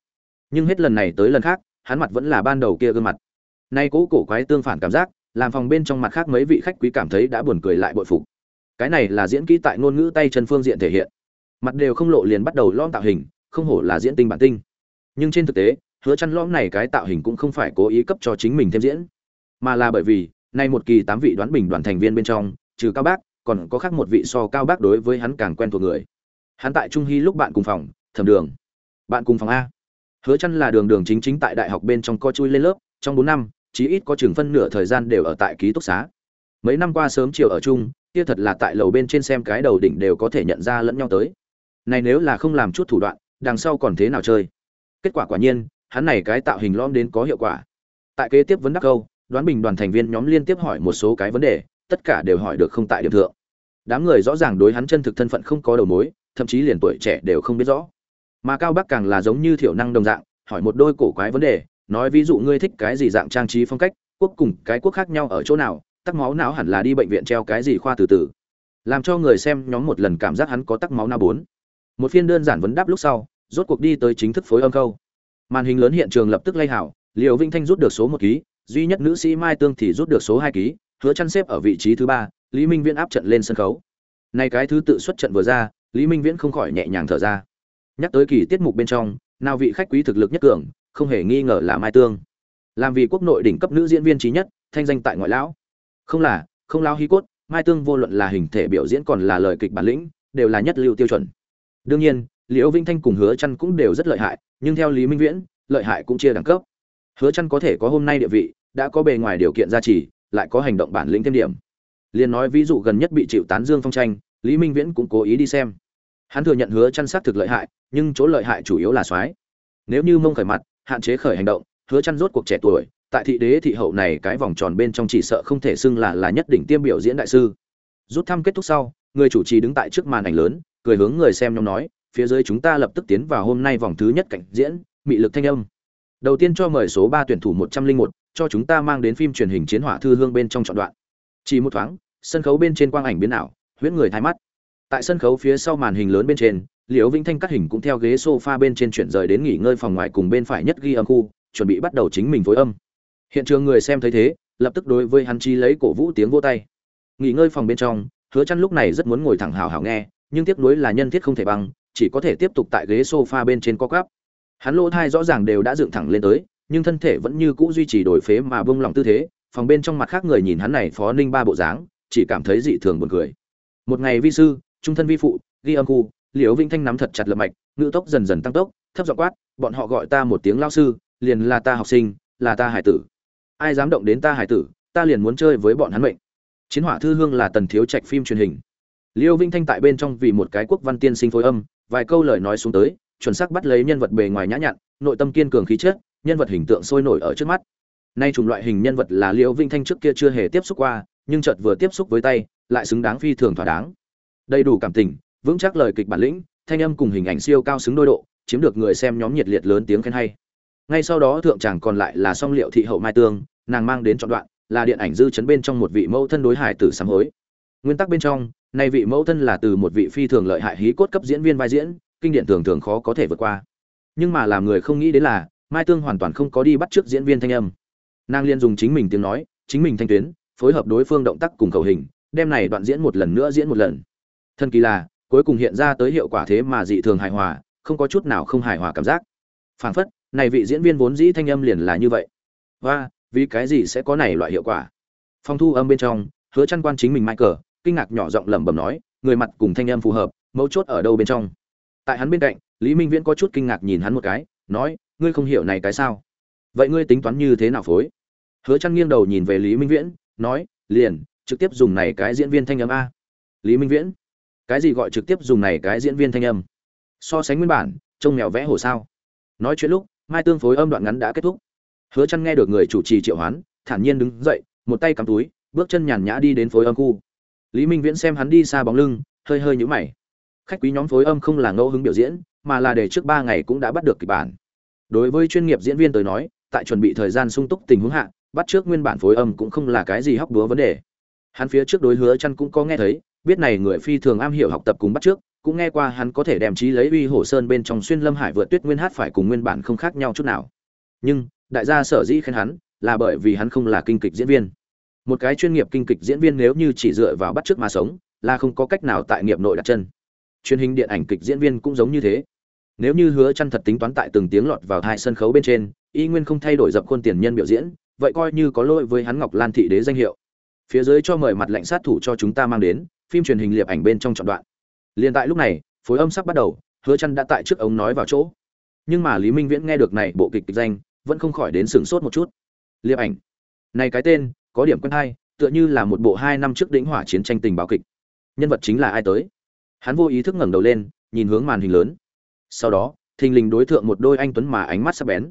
Nhưng hết lần này tới lần khác, hắn mặt vẫn là ban đầu kia gương mặt. Nay cỗ cổ quái tương phản cảm giác, làm phòng bên trong mặt khác mấy vị khách quý cảm thấy đã buồn cười lại bội phục. Cái này là diễn kỹ tại ngôn ngữ tay chân phương diện thể hiện. Mặt đều không lộ liền bắt đầu lõm tạo hình, không hổ là diễn tinh bản tinh. Nhưng trên thực tế hứa chăn lõm này cái tạo hình cũng không phải cố ý cấp cho chính mình thêm diễn. Mà là bởi vì, nay một kỳ tám vị đoán bình đoàn thành viên bên trong, trừ cao bác, còn có khác một vị so cao bác đối với hắn càng quen thuộc người. Hắn tại trung hy lúc bạn cùng phòng, thẩm đường. Bạn cùng phòng a. Hứa chăn là đường đường chính chính tại đại học bên trong co chui lên lớp, trong 4 năm, chí ít có chừng phân nửa thời gian đều ở tại ký túc xá. Mấy năm qua sớm chiều ở chung, kia thật là tại lầu bên trên xem cái đầu đỉnh đều có thể nhận ra lẫn nhau tới. Này nếu là không làm chút thủ đoạn, đằng sau còn thế nào chơi? Kết quả quả nhiên hắn này cái tạo hình lõm đến có hiệu quả. Tại kế tiếp vấn đắc câu, đoán bình đoàn thành viên nhóm liên tiếp hỏi một số cái vấn đề, tất cả đều hỏi được không tại điểm thượng. Đám người rõ ràng đối hắn chân thực thân phận không có đầu mối, thậm chí liền tuổi trẻ đều không biết rõ. Mà cao bắc càng là giống như thiểu năng đồng dạng, hỏi một đôi cổ quái vấn đề, nói ví dụ ngươi thích cái gì dạng trang trí phong cách, quốc cùng cái quốc khác nhau ở chỗ nào, tắc máu não hẳn là đi bệnh viện treo cái gì khoa từ từ. Làm cho người xem nhóm một lần cảm giác hắn có tắc máu não bốn. Một phiên đơn giản vấn đáp lúc sau, rốt cuộc đi tới chính thức phối âm câu màn hình lớn hiện trường lập tức lay hảo, liều vinh thanh rút được số một ký, duy nhất nữ sĩ mai tương thì rút được số hai ký, hứa chăn xếp ở vị trí thứ ba, lý minh viễn áp trận lên sân khấu. Nay cái thứ tự xuất trận vừa ra, lý minh viễn không khỏi nhẹ nhàng thở ra. Nhắc tới kỳ tiết mục bên trong, nào vị khách quý thực lực nhất cường, không hề nghi ngờ là mai tương. Làm vì quốc nội đỉnh cấp nữ diễn viên trí nhất, thanh danh tại ngoại lão. Không là, không lão hí cốt, mai tương vô luận là hình thể biểu diễn còn là lời kịch bản lĩnh, đều là nhất lưu tiêu chuẩn. Đương nhiên, liễu vinh thanh cùng hứa chăn cũng đều rất lợi hại nhưng theo lý minh viễn, lợi hại cũng chia đẳng cấp. Hứa chăn có thể có hôm nay địa vị, đã có bề ngoài điều kiện gia trì, lại có hành động bản lĩnh thêm điểm. Liền nói ví dụ gần nhất bị chịu tán dương phong tranh, lý minh viễn cũng cố ý đi xem. Hắn thừa nhận hứa chăn sát thực lợi hại, nhưng chỗ lợi hại chủ yếu là soái. Nếu như mông khởi mặt, hạn chế khởi hành động, hứa chăn rốt cuộc trẻ tuổi, tại thị đế thị hậu này cái vòng tròn bên trong chỉ sợ không thể xưng là là nhất đỉnh tiêm biểu diễn đại sư. Rút thăm kết thúc sau, người chủ trì đứng tại trước màn ảnh lớn, cười hướng người xem nhóm nói phía dưới chúng ta lập tức tiến vào hôm nay vòng thứ nhất cảnh diễn, mị lực thanh âm. Đầu tiên cho mời số ba tuyển thủ một trăm linh một, cho chúng ta mang đến phim truyền hình chiến hỏa thư hương bên trong trọn đoạn. Chỉ một thoáng, sân khấu bên trên quang ảnh biến ảo, huyễn người thay mắt. Tại sân khấu phía sau màn hình lớn bên trên, liễu vĩnh thanh cắt hình cũng theo ghế sofa bên trên chuyển rời đến nghỉ ngơi phòng ngoài cùng bên phải nhất ghi âm khu, chuẩn bị bắt đầu chính mình phối âm. Hiện trường người xem thấy thế, lập tức đối với hắn chi lấy cổ vũ tiếng vô tay. Nghỉ ngơi phòng bên trong, hứa chăn lúc này rất muốn ngồi thẳng hào hào nghe, nhưng tiếc nuối là nhân thiết không thể bằng chỉ có thể tiếp tục tại ghế sofa bên trên co quắp. Hắn lỗ thai rõ ràng đều đã dựng thẳng lên tới, nhưng thân thể vẫn như cũ duy trì đổi phế mà bông lòng tư thế, phòng bên trong mặt khác người nhìn hắn này phó ninh ba bộ dáng, chỉ cảm thấy dị thường buồn cười. Một ngày vi sư, trung thân vi phụ, ghi âm khu, liễu vinh thanh nắm thật chặt lập mạch, ngữ tốc dần dần tăng tốc, thấp giọng quát, bọn họ gọi ta một tiếng lao sư, liền là ta học sinh, là ta hải tử. Ai dám động đến ta hải tử, ta liền muốn chơi với bọn hắn mệnh. Chiến hỏa thư hương là tần thiếu trạch phim truyền hình. Liêu vinh thanh tại bên trong vì một cái quốc văn tiên sinh phối âm vài câu lời nói xuống tới, chuẩn xác bắt lấy nhân vật bề ngoài nhã nhặn, nội tâm kiên cường khí chất, nhân vật hình tượng sôi nổi ở trước mắt. Nay chủng loại hình nhân vật là liễu vinh thanh trước kia chưa hề tiếp xúc qua, nhưng chợt vừa tiếp xúc với tay, lại xứng đáng phi thường thỏa đáng. Đầy đủ cảm tình, vững chắc lời kịch bản lĩnh, thanh âm cùng hình ảnh siêu cao xứng đôi độ, chiếm được người xem nhóm nhiệt liệt lớn tiếng khen hay. Ngay sau đó thượng tràng còn lại là song liệu thị hậu mai tương, nàng mang đến trọn đoạn, là điện ảnh dư chấn bên trong một vị mẫu thân đối hải tử sám hối. Nguyên tắc bên trong nay vị mẫu thân là từ một vị phi thường lợi hại hí cốt cấp diễn viên vai diễn, kinh điển thường thường khó có thể vượt qua. Nhưng mà làm người không nghĩ đến là, mai tương hoàn toàn không có đi bắt trước diễn viên thanh âm. Nàng liên dùng chính mình tiếng nói, chính mình thanh tuyến, phối hợp đối phương động tác cùng khẩu hình, đem này đoạn diễn một lần nữa diễn một lần. Thân kỳ là, cuối cùng hiện ra tới hiệu quả thế mà dị thường hài hòa, không có chút nào không hài hòa cảm giác. Phảng phất, này vị diễn viên vốn dĩ thanh âm liền là như vậy. Và, vì cái gì sẽ có này loại hiệu quả? Phong thu âm bên trong, hứa chăn quan chính mình mai cờ kinh ngạc nhỏ giọng lẩm bẩm nói, người mặt cùng thanh âm phù hợp, mấu chốt ở đâu bên trong? Tại hắn bên cạnh, lý minh viễn có chút kinh ngạc nhìn hắn một cái, nói, ngươi không hiểu này cái sao? Vậy ngươi tính toán như thế nào phối? Hứa Chân nghiêng đầu nhìn về lý minh viễn, nói, liền, trực tiếp dùng này cái diễn viên thanh âm a. Lý minh viễn, cái gì gọi trực tiếp dùng này cái diễn viên thanh âm? So sánh nguyên bản, trông mèo vẽ hồ sao? Nói chuyện lúc, mai tương phối âm đoạn ngắn đã kết thúc. Hứa Chân nghe được người chủ trì triệu hoán, thản nhiên đứng dậy, một tay cắm túi, bước chân nhàn nhã đi đến phối âm khu lý minh viễn xem hắn đi xa bóng lưng, hơi hơi nhũ mày. Khách quý nhóm phối âm không là ngẫu hứng biểu diễn, mà là để trước ba ngày cũng đã bắt được kịch bản. Đối với chuyên nghiệp diễn viên tới nói, tại chuẩn bị thời gian sung túc tình huống hạ, bắt trước nguyên bản phối âm cũng không là cái gì hóc búa vấn đề. Hắn phía trước đối hứa chăn cũng có nghe thấy, biết này người phi thường am hiểu học tập cùng bắt trước, cũng nghe qua hắn có thể đem trí lấy uy hổ sơn bên trong xuyên lâm hải vượt tuyết nguyên hát phải cùng nguyên bản không khác nhau chút nào. Nhưng, đại gia sở dĩ khen hắn, là bởi vì hắn không là kinh kịch diễn viên một cái chuyên nghiệp kinh kịch diễn viên nếu như chỉ dựa vào bắt chước mà sống là không có cách nào tại nghiệp nội đặt chân. Truyền hình điện ảnh kịch diễn viên cũng giống như thế. Nếu như hứa chăn thật tính toán tại từng tiếng lọt vào hai sân khấu bên trên y nguyên không thay đổi dập khuôn tiền nhân biểu diễn vậy coi như có lỗi với hắn ngọc lan thị đế danh hiệu. Phía dưới cho mời mặt lệnh sát thủ cho chúng ta mang đến phim truyền hình liệp ảnh bên trong trọn đoạn. Liền tại lúc này phối âm sắp bắt đầu hứa chăn đã tại trước ống nói vào chỗ. Nhưng mà lý minh viễn nghe được này bộ kịch, kịch danh vẫn không khỏi đến sửng sốt một chút. Liệp ảnh. Này cái tên có điểm quen hay, tựa như là một bộ hai năm trước đỉnh hỏa chiến tranh tình báo kịch. Nhân vật chính là ai tới? Hắn vô ý thức ngẩng đầu lên, nhìn hướng màn hình lớn. Sau đó, thình lình đối tượng một đôi anh tuấn mà ánh mắt sắc bén.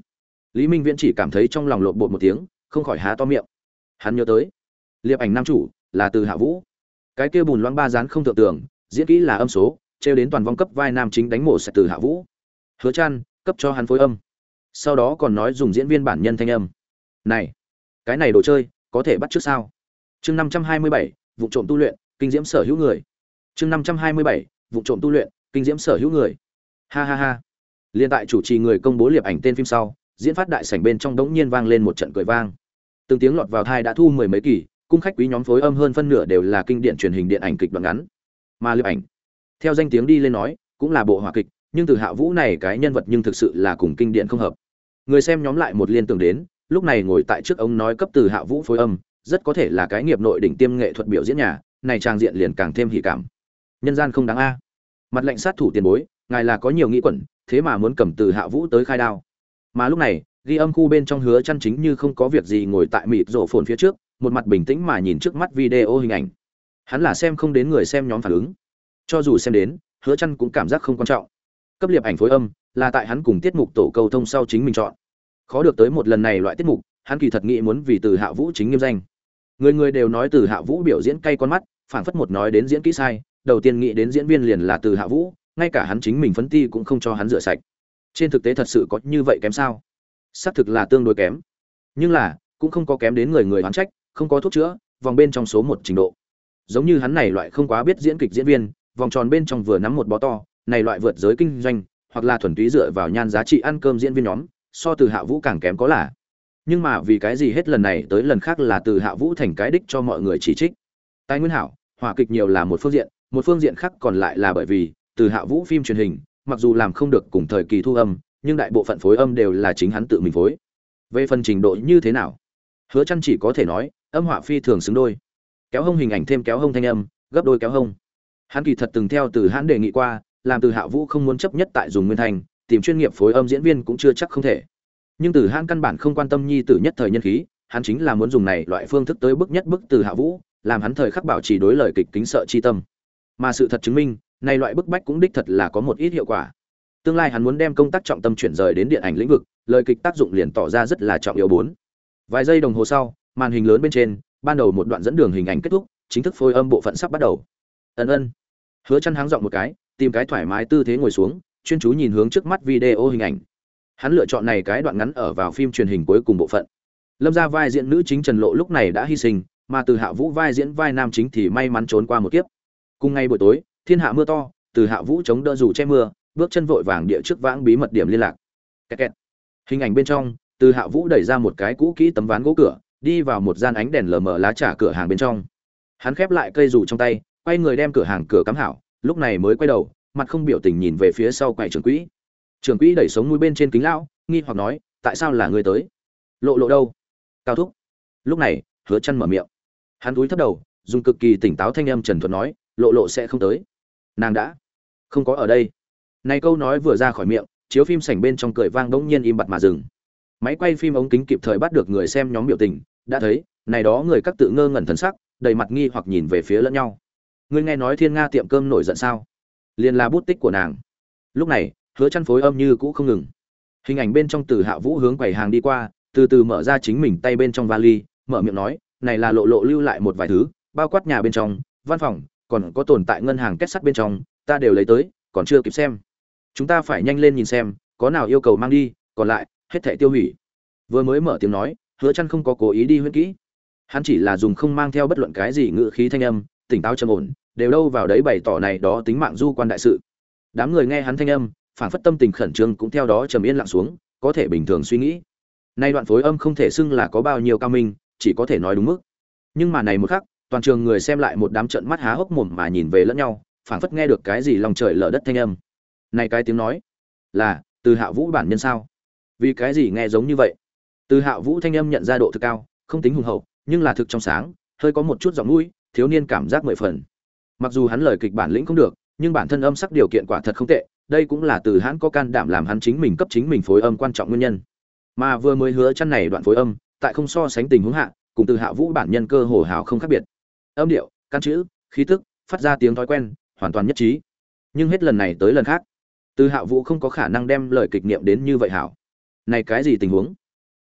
Lý minh viễn chỉ cảm thấy trong lòng lộn bột một tiếng, không khỏi há to miệng. Hắn nhớ tới, liệp ảnh nam chủ là từ hạ vũ. Cái kia bùn loang ba dán không tưởng tượng diễn kỹ là âm số, trêu đến toàn vong cấp vai nam chính đánh mổ sạch từ hạ vũ. Hứa chăn cấp cho hắn phối âm. Sau đó còn nói dùng diễn viên bản nhân thanh âm. Này, cái này đồ chơi có thể bắt trước sao? Chương năm trăm hai mươi bảy, vụ trộm tu luyện, kinh diễm sở hữu người. Chương năm trăm hai mươi bảy, vụ trộm tu luyện, kinh diễm sở hữu người. Ha ha ha. Liên tại chủ trì người công bố liệp ảnh tên phim sau, diễn phát đại sảnh bên trong đống nhiên vang lên một trận cười vang. Từng tiếng lọt vào thai đã thu mười mấy kỳ, cung khách quý nhóm phối âm hơn phân nửa đều là kinh điển truyền hình điện ảnh kịch đoạn ngắn. Mà liệp ảnh, theo danh tiếng đi lên nói, cũng là bộ hỏa kịch, nhưng từ hạ vũ này cái nhân vật nhưng thực sự là cùng kinh điển không hợp. Người xem nhóm lại một liên tưởng đến lúc này ngồi tại trước ông nói cấp từ hạ vũ phối âm, rất có thể là cái nghiệp nội đỉnh tiêm nghệ thuật biểu diễn nhà, này trang diện liền càng thêm hỉ cảm. Nhân gian không đáng a. Mặt lệnh sát thủ tiền bối, ngài là có nhiều nghĩ quẩn, thế mà muốn cầm từ hạ vũ tới khai đao. Mà lúc này, ghi âm khu bên trong hứa chăn chính như không có việc gì ngồi tại mịt rổ phồn phía trước, một mặt bình tĩnh mà nhìn trước mắt video hình ảnh. Hắn là xem không đến người xem nhóm phản ứng. Cho dù xem đến, hứa chăn cũng cảm giác không quan trọng. Cấp liệp ảnh phối âm, là tại hắn cùng tiết mục tổ cầu thông sau chính mình chọn khó được tới một lần này loại tiết mục, hắn kỳ thật nghĩ muốn vì từ hạ vũ chính nghiêm danh. Người người đều nói từ hạ vũ biểu diễn cay con mắt phản phất một nói đến diễn kỹ sai, đầu tiên nghĩ đến diễn viên liền là từ hạ vũ, ngay cả hắn chính mình phấn ti cũng không cho hắn rửa sạch. Trên thực tế thật sự có như vậy kém sao? Xác thực là tương đối kém. Nhưng là, cũng không có kém đến người người hoán trách, không có thuốc chữa, vòng bên trong số một trình độ. Giống như hắn này loại không quá biết diễn kịch diễn viên, vòng tròn bên trong vừa nắm một bó to, này loại vượt giới kinh doanh, hoặc là thuần túy dựa vào nhan giá trị ăn cơm diễn viên nhóm so từ hạ vũ càng kém có là. Nhưng mà vì cái gì hết lần này tới lần khác là từ hạ vũ thành cái đích cho mọi người chỉ trích? Tài nguyên hảo, hỏa kịch nhiều là một phương diện, một phương diện khác còn lại là bởi vì, từ hạ vũ phim truyền hình, mặc dù làm không được cùng thời kỳ thu âm, nhưng đại bộ phận phối âm đều là chính hắn tự mình phối. Về phần trình độ như thế nào? Hứa chăn chỉ có thể nói, âm họa phi thường xứng đôi. Kéo hông hình ảnh thêm kéo hông thanh âm, gấp đôi kéo hông. Hắn kỳ thật từng theo từ hắn đề nghị qua, làm từ hạ vũ không muốn chấp nhất tại dùng nguyên thành tìm chuyên nghiệp phối âm diễn viên cũng chưa chắc không thể. Nhưng từ hãn căn bản không quan tâm nhi tử nhất thời nhân khí, hắn chính là muốn dùng này loại phương thức tới bức nhất bức từ hạ vũ, làm hắn thời khắc bảo trì đối lời kịch kính sợ chi tâm. Mà sự thật chứng minh, này loại bức bách cũng đích thật là có một ít hiệu quả. Tương lai hắn muốn đem công tác trọng tâm chuyển rời đến điện ảnh lĩnh vực, lời kịch tác dụng liền tỏ ra rất là trọng yếu bốn. Vài giây đồng hồ sau, màn hình lớn bên trên, ban đầu một đoạn dẫn đường hình ảnh kết thúc, chính thức phôi âm bộ phận sắp bắt đầu. Ân ân. Hứa chăn háng giọng một cái, tìm cái thoải mái tư thế ngồi xuống chuyên chú nhìn hướng trước mắt video hình ảnh. Hắn lựa chọn này cái đoạn ngắn ở vào phim truyền hình cuối cùng bộ phận. Lâm gia vai diễn nữ chính trần lộ lúc này đã hy sinh, mà từ hạ vũ vai diễn vai nam chính thì may mắn trốn qua một kiếp. Cùng ngày buổi tối, thiên hạ mưa to, từ hạ vũ chống đỡ dù che mưa, bước chân vội vàng địa trước vãng bí mật điểm liên lạc. Kẹt kẹt. hình ảnh bên trong, từ hạ vũ đẩy ra một cái cũ kỹ tấm ván gỗ cửa, đi vào một gian ánh đèn lờ mờ lá trà cửa hàng bên trong. Hắn khép lại cây dù trong tay, quay người đem cửa hàng cửa cắm hảo, lúc này mới quay đầu mặt không biểu tình nhìn về phía sau quầy trưởng quỹ. Trưởng quỹ đẩy sống mũi bên trên kính lão, nghi hoặc nói, tại sao là ngươi tới? Lộ lộ đâu? Cao thúc. Lúc này, hứa chăn mở miệng. Hắn cúi thấp đầu, dùng cực kỳ tỉnh táo thanh âm trần thuật nói, lộ lộ sẽ không tới. Nàng đã không có ở đây. Này câu nói vừa ra khỏi miệng, chiếu phim sảnh bên trong cười vang đống nhiên im bặt mà dừng. Máy quay phim ống kính kịp thời bắt được người xem nhóm biểu tình, đã thấy, này đó người các tự ngơ ngẩn thần sắc, đầy mặt nghi hoặc nhìn về phía lẫn nhau. Ngươi nghe nói thiên nga tiệm cơm nổi giận sao? Liền là bút tích của nàng. Lúc này, hứa chăn phối âm như cũ không ngừng. Hình ảnh bên trong từ hạ vũ hướng quầy hàng đi qua, từ từ mở ra chính mình tay bên trong vali, mở miệng nói, này là lộ lộ lưu lại một vài thứ, bao quát nhà bên trong, văn phòng, còn có tồn tại ngân hàng kết sắt bên trong, ta đều lấy tới, còn chưa kịp xem. Chúng ta phải nhanh lên nhìn xem, có nào yêu cầu mang đi, còn lại, hết thảy tiêu hủy. Vừa mới mở tiếng nói, hứa chăn không có cố ý đi huyễn kỹ. Hắn chỉ là dùng không mang theo bất luận cái gì ngữ khí thanh âm tỉnh táo trầm ổn, đều đâu vào đấy bày tỏ này đó tính mạng du quan đại sự. Đám người nghe hắn thanh âm phản phất tâm tình khẩn trương cũng theo đó trầm yên lặng xuống, có thể bình thường suy nghĩ. Nay đoạn phối âm không thể xưng là có bao nhiêu cao minh, chỉ có thể nói đúng mức. Nhưng mà này một khắc, toàn trường người xem lại một đám trận mắt há hốc mồm mà nhìn về lẫn nhau phản phất nghe được cái gì lòng trời lở đất thanh âm. Này cái tiếng nói, là, từ hạ vũ bản nhân sao? Vì cái gì nghe giống như vậy? Từ hạ vũ thanh âm nhận ra độ thực cao, không tính hùng hậu, nhưng là thực trong sáng, hơi có một chút giọng mũi thiếu niên cảm giác mười phần. Mặc dù hắn lời kịch bản lĩnh không được, nhưng bản thân âm sắc điều kiện quả thật không tệ, đây cũng là từ hắn có can đảm làm hắn chính mình cấp chính mình phối âm quan trọng nguyên nhân. Mà vừa mới hứa chăn này đoạn phối âm, tại không so sánh tình huống hạ, cùng từ hạ vũ bản nhân cơ hồ hào không khác biệt. Âm điệu căn chữ, khí tức, phát ra tiếng thói quen, hoàn toàn nhất trí. Nhưng hết lần này tới lần khác, từ hạ vũ không có khả năng đem lời kịch niệm đến như vậy hảo. Này cái gì tình huống?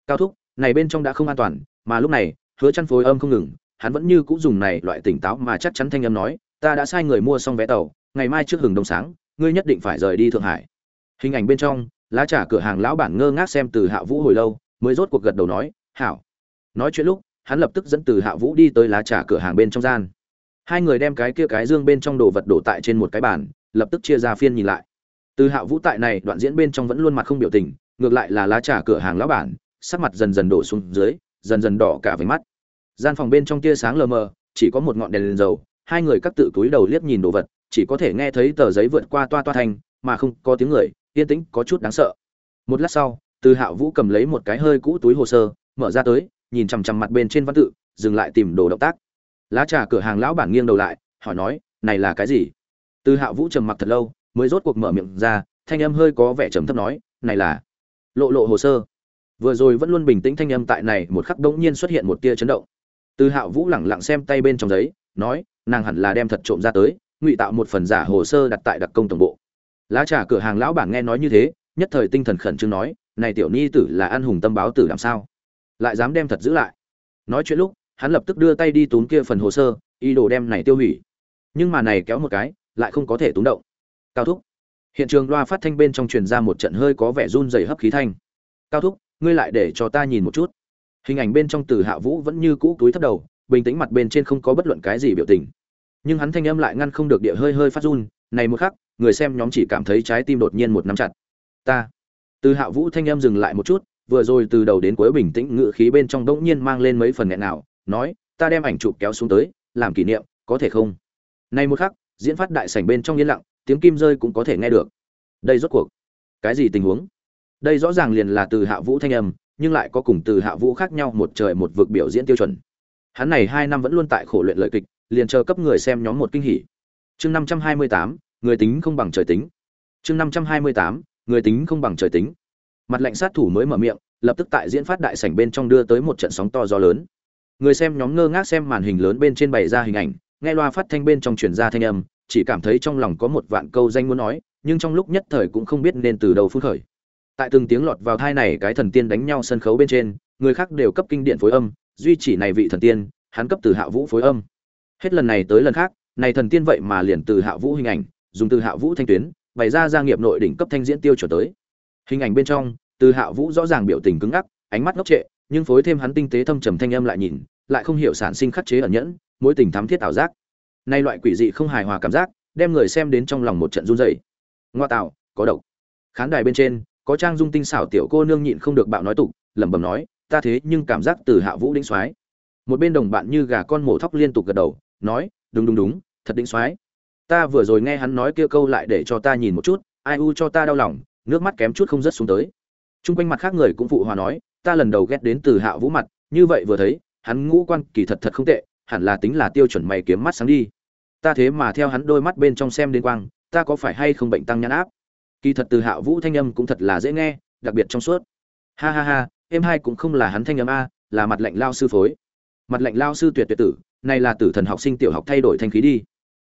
Cao thúc, này bên trong đã không an toàn, mà lúc này, hứa chăn phối âm không ngừng hắn vẫn như cũ dùng này loại tỉnh táo mà chắc chắn thanh âm nói, ta đã sai người mua xong vé tàu, ngày mai trước hừng đông sáng, ngươi nhất định phải rời đi thượng hải. Hình ảnh bên trong, lá trà cửa hàng lão bản ngơ ngác xem từ hạ vũ hồi lâu, mới rốt cuộc gật đầu nói, hảo. Nói chuyện lúc, hắn lập tức dẫn từ hạ vũ đi tới lá trà cửa hàng bên trong gian. Hai người đem cái kia cái dương bên trong đồ vật đổ tại trên một cái bàn, lập tức chia ra phiên nhìn lại. Từ hạ vũ tại này đoạn diễn bên trong vẫn luôn mặt không biểu tình, ngược lại là lá trà cửa hàng lão bản, sắc mặt dần dần đổ xuống dưới, dần dần đỏ cả với mắt gian phòng bên trong tia sáng lờ mờ chỉ có một ngọn đèn, đèn dầu hai người các tự túi đầu liếc nhìn đồ vật chỉ có thể nghe thấy tờ giấy vượt qua toa toa thành mà không có tiếng người yên tĩnh có chút đáng sợ. Một lát sau từ Hạo vũ cầm lấy một cái hơi cũ túi hồ sơ mở ra tới nhìn chằm chằm mặt bên trên văn tự dừng lại tìm đồ động tác. Lá trà cửa hàng lão bản nghiêng đầu lại hỏi nói này là cái gì? Từ Hạo vũ trầm mặc thật lâu mới rốt cuộc mở miệng ra thanh âm hơi có vẻ trầm thấp nói này là lộ lộ hồ sơ. Vừa rồi vẫn luôn bình tĩnh thanh âm tại này một khắc đống nhiên xuất hiện một tia chấn động từ Hạo vũ lẳng lặng xem tay bên trong giấy, nói, nàng hẳn là đem thật trộm ra tới, ngụy tạo một phần giả hồ sơ đặt tại đặc công tổng bộ. Lá trà cửa hàng lão bản nghe nói như thế, nhất thời tinh thần khẩn trương nói, này tiểu nhi tử là an hùng tâm báo tử làm sao? Lại dám đem thật giữ lại? Nói chuyện lúc, hắn lập tức đưa tay đi túm kia phần hồ sơ, ý đồ đem này tiêu hủy. Nhưng mà này kéo một cái, lại không có thể túm động. Cao thúc. Hiện trường loa phát thanh bên trong truyền ra một trận hơi có vẻ run rẩy hấp khí thanh. Cao thúc, ngươi lại để cho ta nhìn một chút hình ảnh bên trong từ hạ vũ vẫn như cũ túi thấp đầu, bình tĩnh mặt bên trên không có bất luận cái gì biểu tình. Nhưng hắn thanh âm lại ngăn không được địa hơi hơi phát run, này một khắc, người xem nhóm chỉ cảm thấy trái tim đột nhiên một nắm chặt. Ta. Từ hạ vũ thanh âm dừng lại một chút, vừa rồi từ đầu đến cuối bình tĩnh ngự khí bên trong đống nhiên mang lên mấy phần nghẹn nào nói, ta đem ảnh chụp kéo xuống tới, làm kỷ niệm, có thể không? Này một khắc, diễn phát đại sảnh bên trong yên lặng, tiếng kim rơi cũng có thể nghe được. Đây rốt cuộc, cái gì tình huống? Đây rõ ràng liền là từ hạ vũ thanh âm nhưng lại có cùng từ hạ vũ khác nhau một trời một vực biểu diễn tiêu chuẩn. Hắn này hai năm vẫn luôn tại khổ luyện lời kịch, liền chờ cấp người xem nhóm một kinh hỉ. Chương năm trăm hai mươi tám, người tính không bằng trời tính. Chương năm trăm hai mươi tám, người tính không bằng trời tính. Mặt lệnh sát thủ mới mở miệng, lập tức tại diễn phát đại sảnh bên trong đưa tới một trận sóng to gió lớn. Người xem nhóm ngơ ngác xem màn hình lớn bên trên bày ra hình ảnh, nghe loa phát thanh bên trong truyền ra thanh âm, chỉ cảm thấy trong lòng có một vạn câu danh muốn nói, nhưng trong lúc nhất thời cũng không biết nên từ đầu phút khởi tại từng tiếng lọt vào thai này cái thần tiên đánh nhau sân khấu bên trên, người khác đều cấp kinh điện phối âm, duy chỉ này vị thần tiên, hắn cấp từ hạ vũ phối âm. Hết lần này tới lần khác, này thần tiên vậy mà liền từ hạ vũ hình ảnh, dùng từ hạ vũ thanh tuyến, bày ra gia nghiệp nội đỉnh cấp thanh diễn tiêu chuẩn tới. Hình ảnh bên trong, từ hạ vũ rõ ràng biểu tình cứng ngắc, ánh mắt ngốc trệ, nhưng phối thêm hắn tinh tế thâm trầm thanh âm lại nhìn, lại không hiểu sản sinh khắc chế ẩn nhẫn, mối tình thắm thiết ảo giác. Nay loại quỷ dị không hài hòa cảm giác, đem người xem đến trong lòng một trận run rẩy. Ngoa tạo, có độc. Khán đài bên trên có trang dung tinh xảo tiểu cô nương nhịn không được bạo nói tục, lẩm bẩm nói, ta thế nhưng cảm giác từ hạ vũ đĩnh soái. Một bên đồng bạn như gà con mổ thóc liên tục gật đầu, nói, đúng đúng đúng, thật đĩnh soái. Ta vừa rồi nghe hắn nói kia câu lại để cho ta nhìn một chút, ai u cho ta đau lòng, nước mắt kém chút không rớt xuống tới. Chung quanh mặt khác người cũng phụ hòa nói, ta lần đầu ghét đến từ hạ vũ mặt, như vậy vừa thấy, hắn ngũ quan kỳ thật thật không tệ, hẳn là tính là tiêu chuẩn mày kiếm mắt sáng đi. Ta thế mà theo hắn đôi mắt bên trong xem đến quang, ta có phải hay không bệnh tăng nhãn áp? Kỳ thật từ hạ vũ thanh âm cũng thật là dễ nghe, đặc biệt trong suốt. Ha ha ha, em hai cũng không là hắn thanh âm a, là mặt lệnh lao sư phối. Mặt lệnh lao sư tuyệt tuyệt tử, này là tử thần học sinh tiểu học thay đổi thanh khí đi.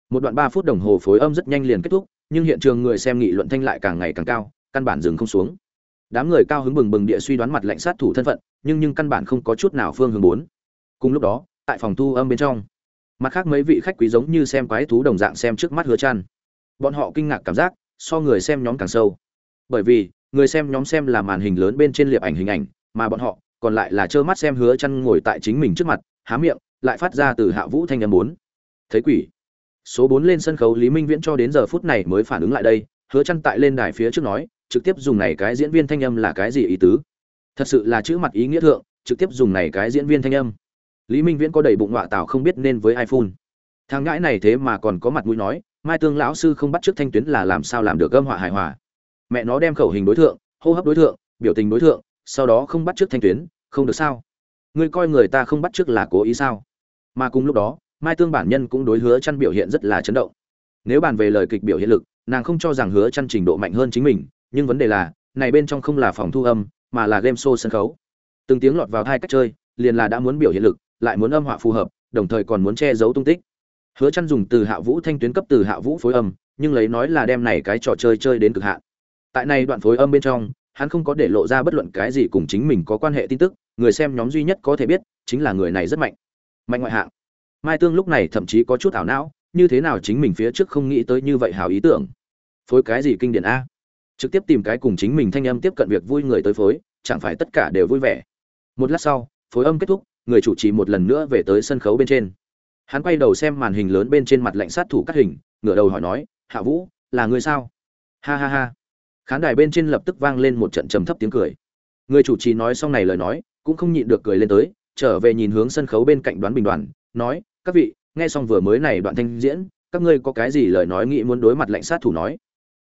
Một đoạn ba phút đồng hồ phối âm rất nhanh liền kết thúc, nhưng hiện trường người xem nghị luận thanh lại càng ngày càng cao, căn bản dừng không xuống. Đám người cao hứng bừng bừng địa suy đoán mặt lệnh sát thủ thân phận, nhưng nhưng căn bản không có chút nào phương hướng bốn. Cùng lúc đó, tại phòng thu âm bên trong, mặt khác mấy vị khách quý giống như xem quái thú đồng dạng xem trước mắt hứa chăn. Bọn họ kinh ngạc cảm giác so người xem nhóm càng sâu. Bởi vì, người xem nhóm xem là màn hình lớn bên trên liệp ảnh hình ảnh, mà bọn họ còn lại là trơ mắt xem hứa chăn ngồi tại chính mình trước mặt, há miệng, lại phát ra từ hạ vũ thanh âm bốn. Thấy quỷ. Số 4 lên sân khấu lý minh viễn cho đến giờ phút này mới phản ứng lại đây, hứa chăn tại lên đài phía trước nói, trực tiếp dùng này cái diễn viên thanh âm là cái gì ý tứ? Thật sự là chữ mặt ý nghĩa thượng, trực tiếp dùng này cái diễn viên thanh âm. Lý minh viễn có đầy bụng họa tạo không biết nên với ai phun thằng ngãi này thế mà còn có mặt mũi nói mai tương lão sư không bắt trước thanh tuyến là làm sao làm được âm họa hài hòa. Mẹ nó đem khẩu hình đối tượng hô hấp đối tượng biểu tình đối tượng sau đó không bắt trước thanh tuyến, không được sao? Ngươi coi người ta không bắt trước là cố ý sao? Mà cùng lúc đó, mai tương bản nhân cũng đối hứa chăn biểu hiện rất là chấn động. Nếu bàn về lời kịch biểu hiện lực, nàng không cho rằng hứa chăn trình độ mạnh hơn chính mình, nhưng vấn đề là, này bên trong không là phòng thu âm, mà là game show sân khấu. Từng tiếng lọt vào hai cách chơi, liền là đã muốn biểu hiện lực, lại muốn âm họa phù hợp, đồng thời còn muốn che giấu tung tích hứa chăn dùng từ hạ vũ thanh tuyến cấp từ hạ vũ phối âm, nhưng lấy nói là đem này cái trò chơi chơi đến cực hạn. Tại này đoạn phối âm bên trong, hắn không có để lộ ra bất luận cái gì cùng chính mình có quan hệ tin tức, người xem nhóm duy nhất có thể biết, chính là người này rất mạnh. Mạnh ngoại hạng. Mai tương lúc này thậm chí có chút ảo não, như thế nào chính mình phía trước không nghĩ tới như vậy hào ý tưởng. Phối cái gì kinh điển a? Trực tiếp tìm cái cùng chính mình thanh âm tiếp cận việc vui người tới phối, chẳng phải tất cả đều vui vẻ. Một lát sau, phối âm kết thúc, người chủ trì một lần nữa về tới sân khấu bên trên hắn quay đầu xem màn hình lớn bên trên mặt lạnh sát thủ cắt hình, ngửa đầu hỏi nói, hạ vũ, là người sao? Ha ha ha. Khán đài bên trên lập tức vang lên một trận trầm thấp tiếng cười. Người chủ trì nói xong này lời nói, cũng không nhịn được cười lên tới, trở về nhìn hướng sân khấu bên cạnh đoán bình đoàn, nói, các vị, nghe xong vừa mới này đoạn thanh diễn, các ngươi có cái gì lời nói nghĩ muốn đối mặt lạnh sát thủ nói?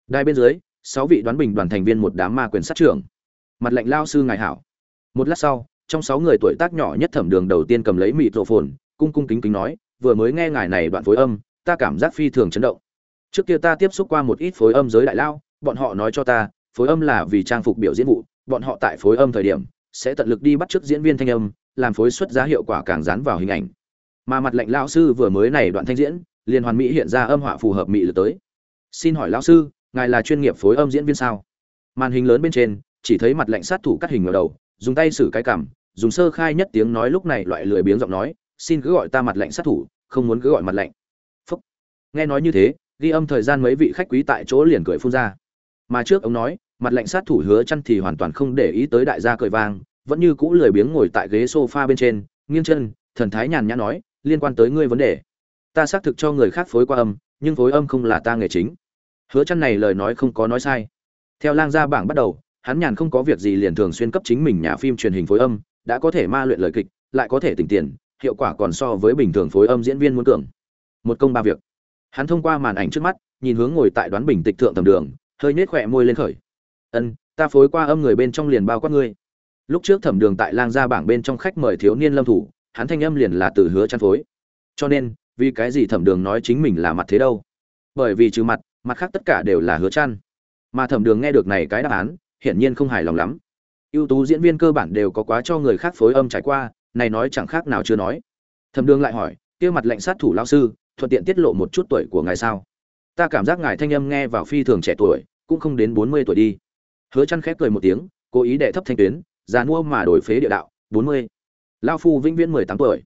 Đài bên dưới, sáu vị đoán bình đoàn thành viên một đám ma quyền sát trưởng. Mặt lạnh lao sư ngài hảo. Một lát sau, trong sáu người tuổi tác nhỏ nhất thẩm đường đầu tiên cầm lấy mịt rộ phồn, cung cung kính kính nói vừa mới nghe ngài này đoạn phối âm, ta cảm giác phi thường chấn động. Trước kia ta tiếp xúc qua một ít phối âm giới đại lao, bọn họ nói cho ta, phối âm là vì trang phục biểu diễn vụ, bọn họ tại phối âm thời điểm, sẽ tận lực đi bắt chước diễn viên thanh âm, làm phối xuất giá hiệu quả càng dán vào hình ảnh. Mà mặt lệnh lão sư vừa mới này đoạn thanh diễn liền hoàn mỹ hiện ra âm họa phù hợp mỹ lực tới. Xin hỏi lão sư, ngài là chuyên nghiệp phối âm diễn viên sao? Màn hình lớn bên trên, chỉ thấy mặt lệnh sát thủ cắt hình ở đầu, dùng tay xử cái cảm, dùng sơ khai nhất tiếng nói lúc này loại lười biếng giọng nói xin cứ gọi ta mặt lệnh sát thủ, không muốn cứ gọi mặt lệnh phúc. Nghe nói như thế, ghi âm thời gian mấy vị khách quý tại chỗ liền cười phun ra. Mà trước ông nói, mặt lệnh sát thủ hứa chăn thì hoàn toàn không để ý tới đại gia cười vang, vẫn như cũ lười biếng ngồi tại ghế sofa bên trên, nghiêng chân, thần thái nhàn nhã nói, liên quan tới ngươi vấn đề. Ta xác thực cho người khác phối qua âm, nhưng phối âm không là ta nghề chính. Hứa chăn này lời nói không có nói sai. Theo lang gia bảng bắt đầu, hắn nhàn không có việc gì liền thường xuyên cấp chính mình nhà phim truyền hình phối âm, đã có thể ma luyện lời kịch, lại có thể tỉnh tiền hiệu quả còn so với bình thường phối âm diễn viên muốn cường. Một công ba việc. Hắn thông qua màn ảnh trước mắt, nhìn hướng ngồi tại đoán bình tịch thượng tầm đường, hơi nhếch khỏe môi lên khởi. Ân, ta phối qua âm người bên trong liền bao quát ngươi. Lúc trước thẩm đường tại lang gia bảng bên trong khách mời thiếu niên lâm thủ, hắn thanh âm liền là từ hứa chăn phối. Cho nên, vì cái gì thẩm đường nói chính mình là mặt thế đâu? Bởi vì trừ mặt mặt khác tất cả đều là hứa chăn. Mà thẩm đường nghe được này cái đáp án, hiển nhiên không hài lòng lắm. Ưu tú diễn viên cơ bản đều có quá cho người khác phối âm trải qua này nói chẳng khác nào chưa nói. Thẩm đường lại hỏi, kia mặt lệnh sát thủ lão sư, thuận tiện tiết lộ một chút tuổi của ngài sao? Ta cảm giác ngài thanh âm nghe vào phi thường trẻ tuổi, cũng không đến bốn mươi tuổi đi. Hứa chăn khép cười một tiếng, cố ý đệ thấp thanh tuyến, già mua mà đổi phế địa đạo, bốn mươi. Lao phu vĩnh viễn mười tám tuổi.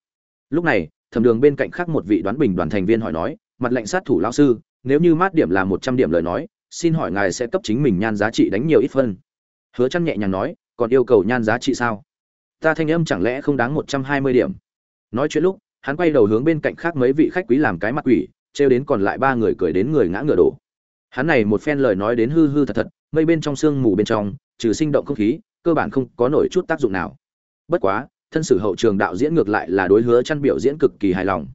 Lúc này, thẩm đường bên cạnh khác một vị đoán bình đoàn thành viên hỏi nói, mặt lệnh sát thủ lão sư, nếu như mát điểm là một trăm điểm lời nói, xin hỏi ngài sẽ cấp chính mình nhan giá trị đánh nhiều ít phân? Hứa chăn nhẹ nhàng nói, còn yêu cầu nhan giá trị sao? Ta thanh âm chẳng lẽ không đáng một trăm hai mươi điểm? Nói chuyện lúc, hắn quay đầu hướng bên cạnh khác mấy vị khách quý làm cái mặt quỷ, trêu đến còn lại ba người cười đến người ngã ngửa đổ. Hắn này một phen lời nói đến hư hư thật thật, mây bên trong sương mù bên trong, trừ sinh động không khí, cơ bản không có nổi chút tác dụng nào. Bất quá, thân sử hậu trường đạo diễn ngược lại là đối hứa chăn biểu diễn cực kỳ hài lòng.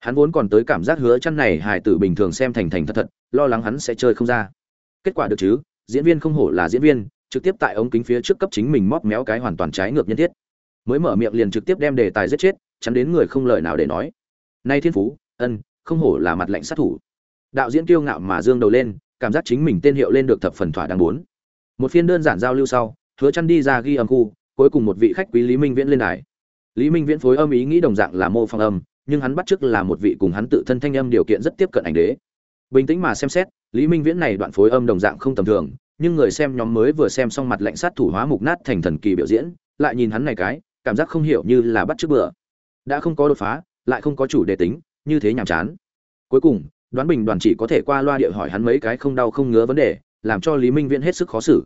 Hắn vốn còn tới cảm giác hứa chăn này hài tử bình thường xem thành thành thật thật, lo lắng hắn sẽ chơi không ra. Kết quả được chứ, diễn viên không hổ là diễn viên trực tiếp tại ống kính phía trước cấp chính mình móp méo cái hoàn toàn trái ngược nhân thiết. Mới mở miệng liền trực tiếp đem đề tài giết chết, chắn đến người không lời nào để nói. Nay thiên phú, ân, không hổ là mặt lạnh sát thủ. Đạo diễn kiêu ngạo mà dương đầu lên, cảm giác chính mình tên hiệu lên được thập phần thỏa đáng bốn. Một phiên đơn giản giao lưu sau, hứa chăn đi ra ghi âm khu, cuối cùng một vị khách quý lý minh viễn lên đài. Lý minh viễn phối âm ý nghĩ đồng dạng là mô phỏng âm, nhưng hắn bắt chước là một vị cùng hắn tự thân thanh âm điều kiện rất tiếp cận ảnh đế. Bình tĩnh mà xem xét, lý minh viễn này đoạn phối âm đồng dạng không tầm thường nhưng người xem nhóm mới vừa xem xong mặt lạnh sát thủ hóa mục nát thành thần kỳ biểu diễn, lại nhìn hắn này cái, cảm giác không hiểu như là bắt chước bữa đã không có đột phá, lại không có chủ đề tính, như thế nhàm chán. Cuối cùng, đoán bình đoàn chỉ có thể qua loa địa hỏi hắn mấy cái không đau không ngứa vấn đề, làm cho lý minh viễn hết sức khó xử.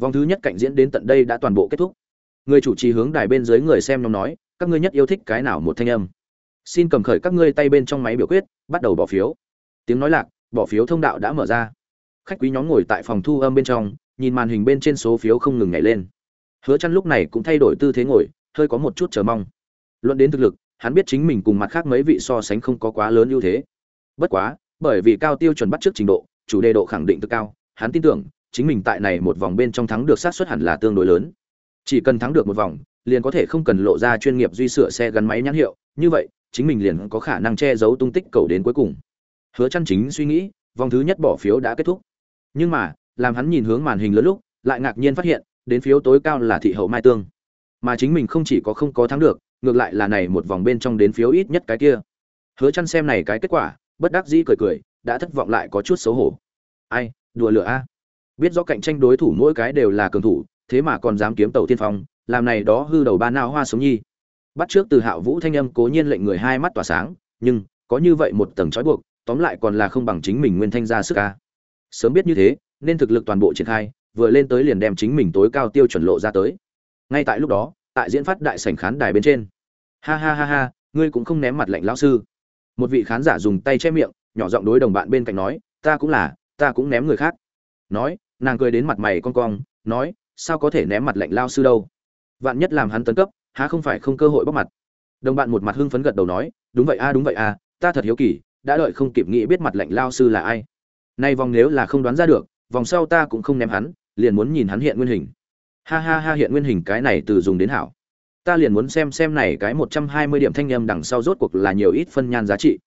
Vòng thứ nhất cạnh diễn đến tận đây đã toàn bộ kết thúc. Người chủ trì hướng đài bên dưới người xem nhóm nói, các ngươi nhất yêu thích cái nào một thanh âm? Xin cầm khởi các ngươi tay bên trong máy biểu quyết, bắt đầu bỏ phiếu. Tiếng nói lạc, bỏ phiếu thông đạo đã mở ra khách quý nhóm ngồi tại phòng thu âm bên trong, nhìn màn hình bên trên số phiếu không ngừng nhảy lên. Hứa chăn lúc này cũng thay đổi tư thế ngồi, hơi có một chút chờ mong. Luận đến thực lực, hắn biết chính mình cùng mặt khác mấy vị so sánh không có quá lớn ưu thế. Bất quá, bởi vì cao tiêu chuẩn bắt trước trình độ, chủ đề độ khẳng định cực cao, hắn tin tưởng, chính mình tại này một vòng bên trong thắng được sát suất hẳn là tương đối lớn. Chỉ cần thắng được một vòng, liền có thể không cần lộ ra chuyên nghiệp duy sửa xe gắn máy nhãn hiệu, như vậy, chính mình liền có khả năng che giấu tung tích cầu đến cuối cùng. Hứa chăn chính suy nghĩ, vòng thứ nhất bỏ phiếu đã kết thúc nhưng mà, làm hắn nhìn hướng màn hình lớn lúc, lại ngạc nhiên phát hiện, đến phiếu tối cao là thị hậu mai tương. Mà chính mình không chỉ có không có thắng được, ngược lại là này một vòng bên trong đến phiếu ít nhất cái kia. Hứa chăn xem này cái kết quả, bất đắc dĩ cười cười, đã thất vọng lại có chút xấu hổ. Ai, đùa lửa a? Biết rõ cạnh tranh đối thủ mỗi cái đều là cường thủ, thế mà còn dám kiếm tàu tiên phong, làm này đó hư đầu ba nao hoa sống nhi. Bắt trước từ hạo vũ thanh âm cố nhiên lệnh người hai mắt tỏa sáng, nhưng, có như vậy một tầng trói buộc, tóm lại còn là không bằng chính mình nguyên thanh ra sức a sớm biết như thế, nên thực lực toàn bộ triển khai, vừa lên tới liền đem chính mình tối cao tiêu chuẩn lộ ra tới. Ngay tại lúc đó, tại diễn phát đại sảnh khán đài bên trên. Ha ha ha ha, ngươi cũng không ném mặt lạnh lão sư. Một vị khán giả dùng tay che miệng, nhỏ giọng đối đồng bạn bên cạnh nói, ta cũng là, ta cũng ném người khác. Nói, nàng cười đến mặt mày con cong, nói, sao có thể ném mặt lạnh lao sư đâu? Vạn nhất làm hắn tấn cấp, há không phải không cơ hội bóc mặt? Đồng bạn một mặt hưng phấn gật đầu nói, đúng vậy a, đúng vậy a, ta thật hiếu kỳ, đã đợi không kịp nghĩ biết mặt lạnh lao sư là ai nay vòng nếu là không đoán ra được, vòng sau ta cũng không ném hắn, liền muốn nhìn hắn hiện nguyên hình. Ha ha ha, hiện nguyên hình cái này từ dùng đến hảo. Ta liền muốn xem xem này cái một trăm hai mươi điểm thanh âm đằng sau rốt cuộc là nhiều ít phân nhan giá trị.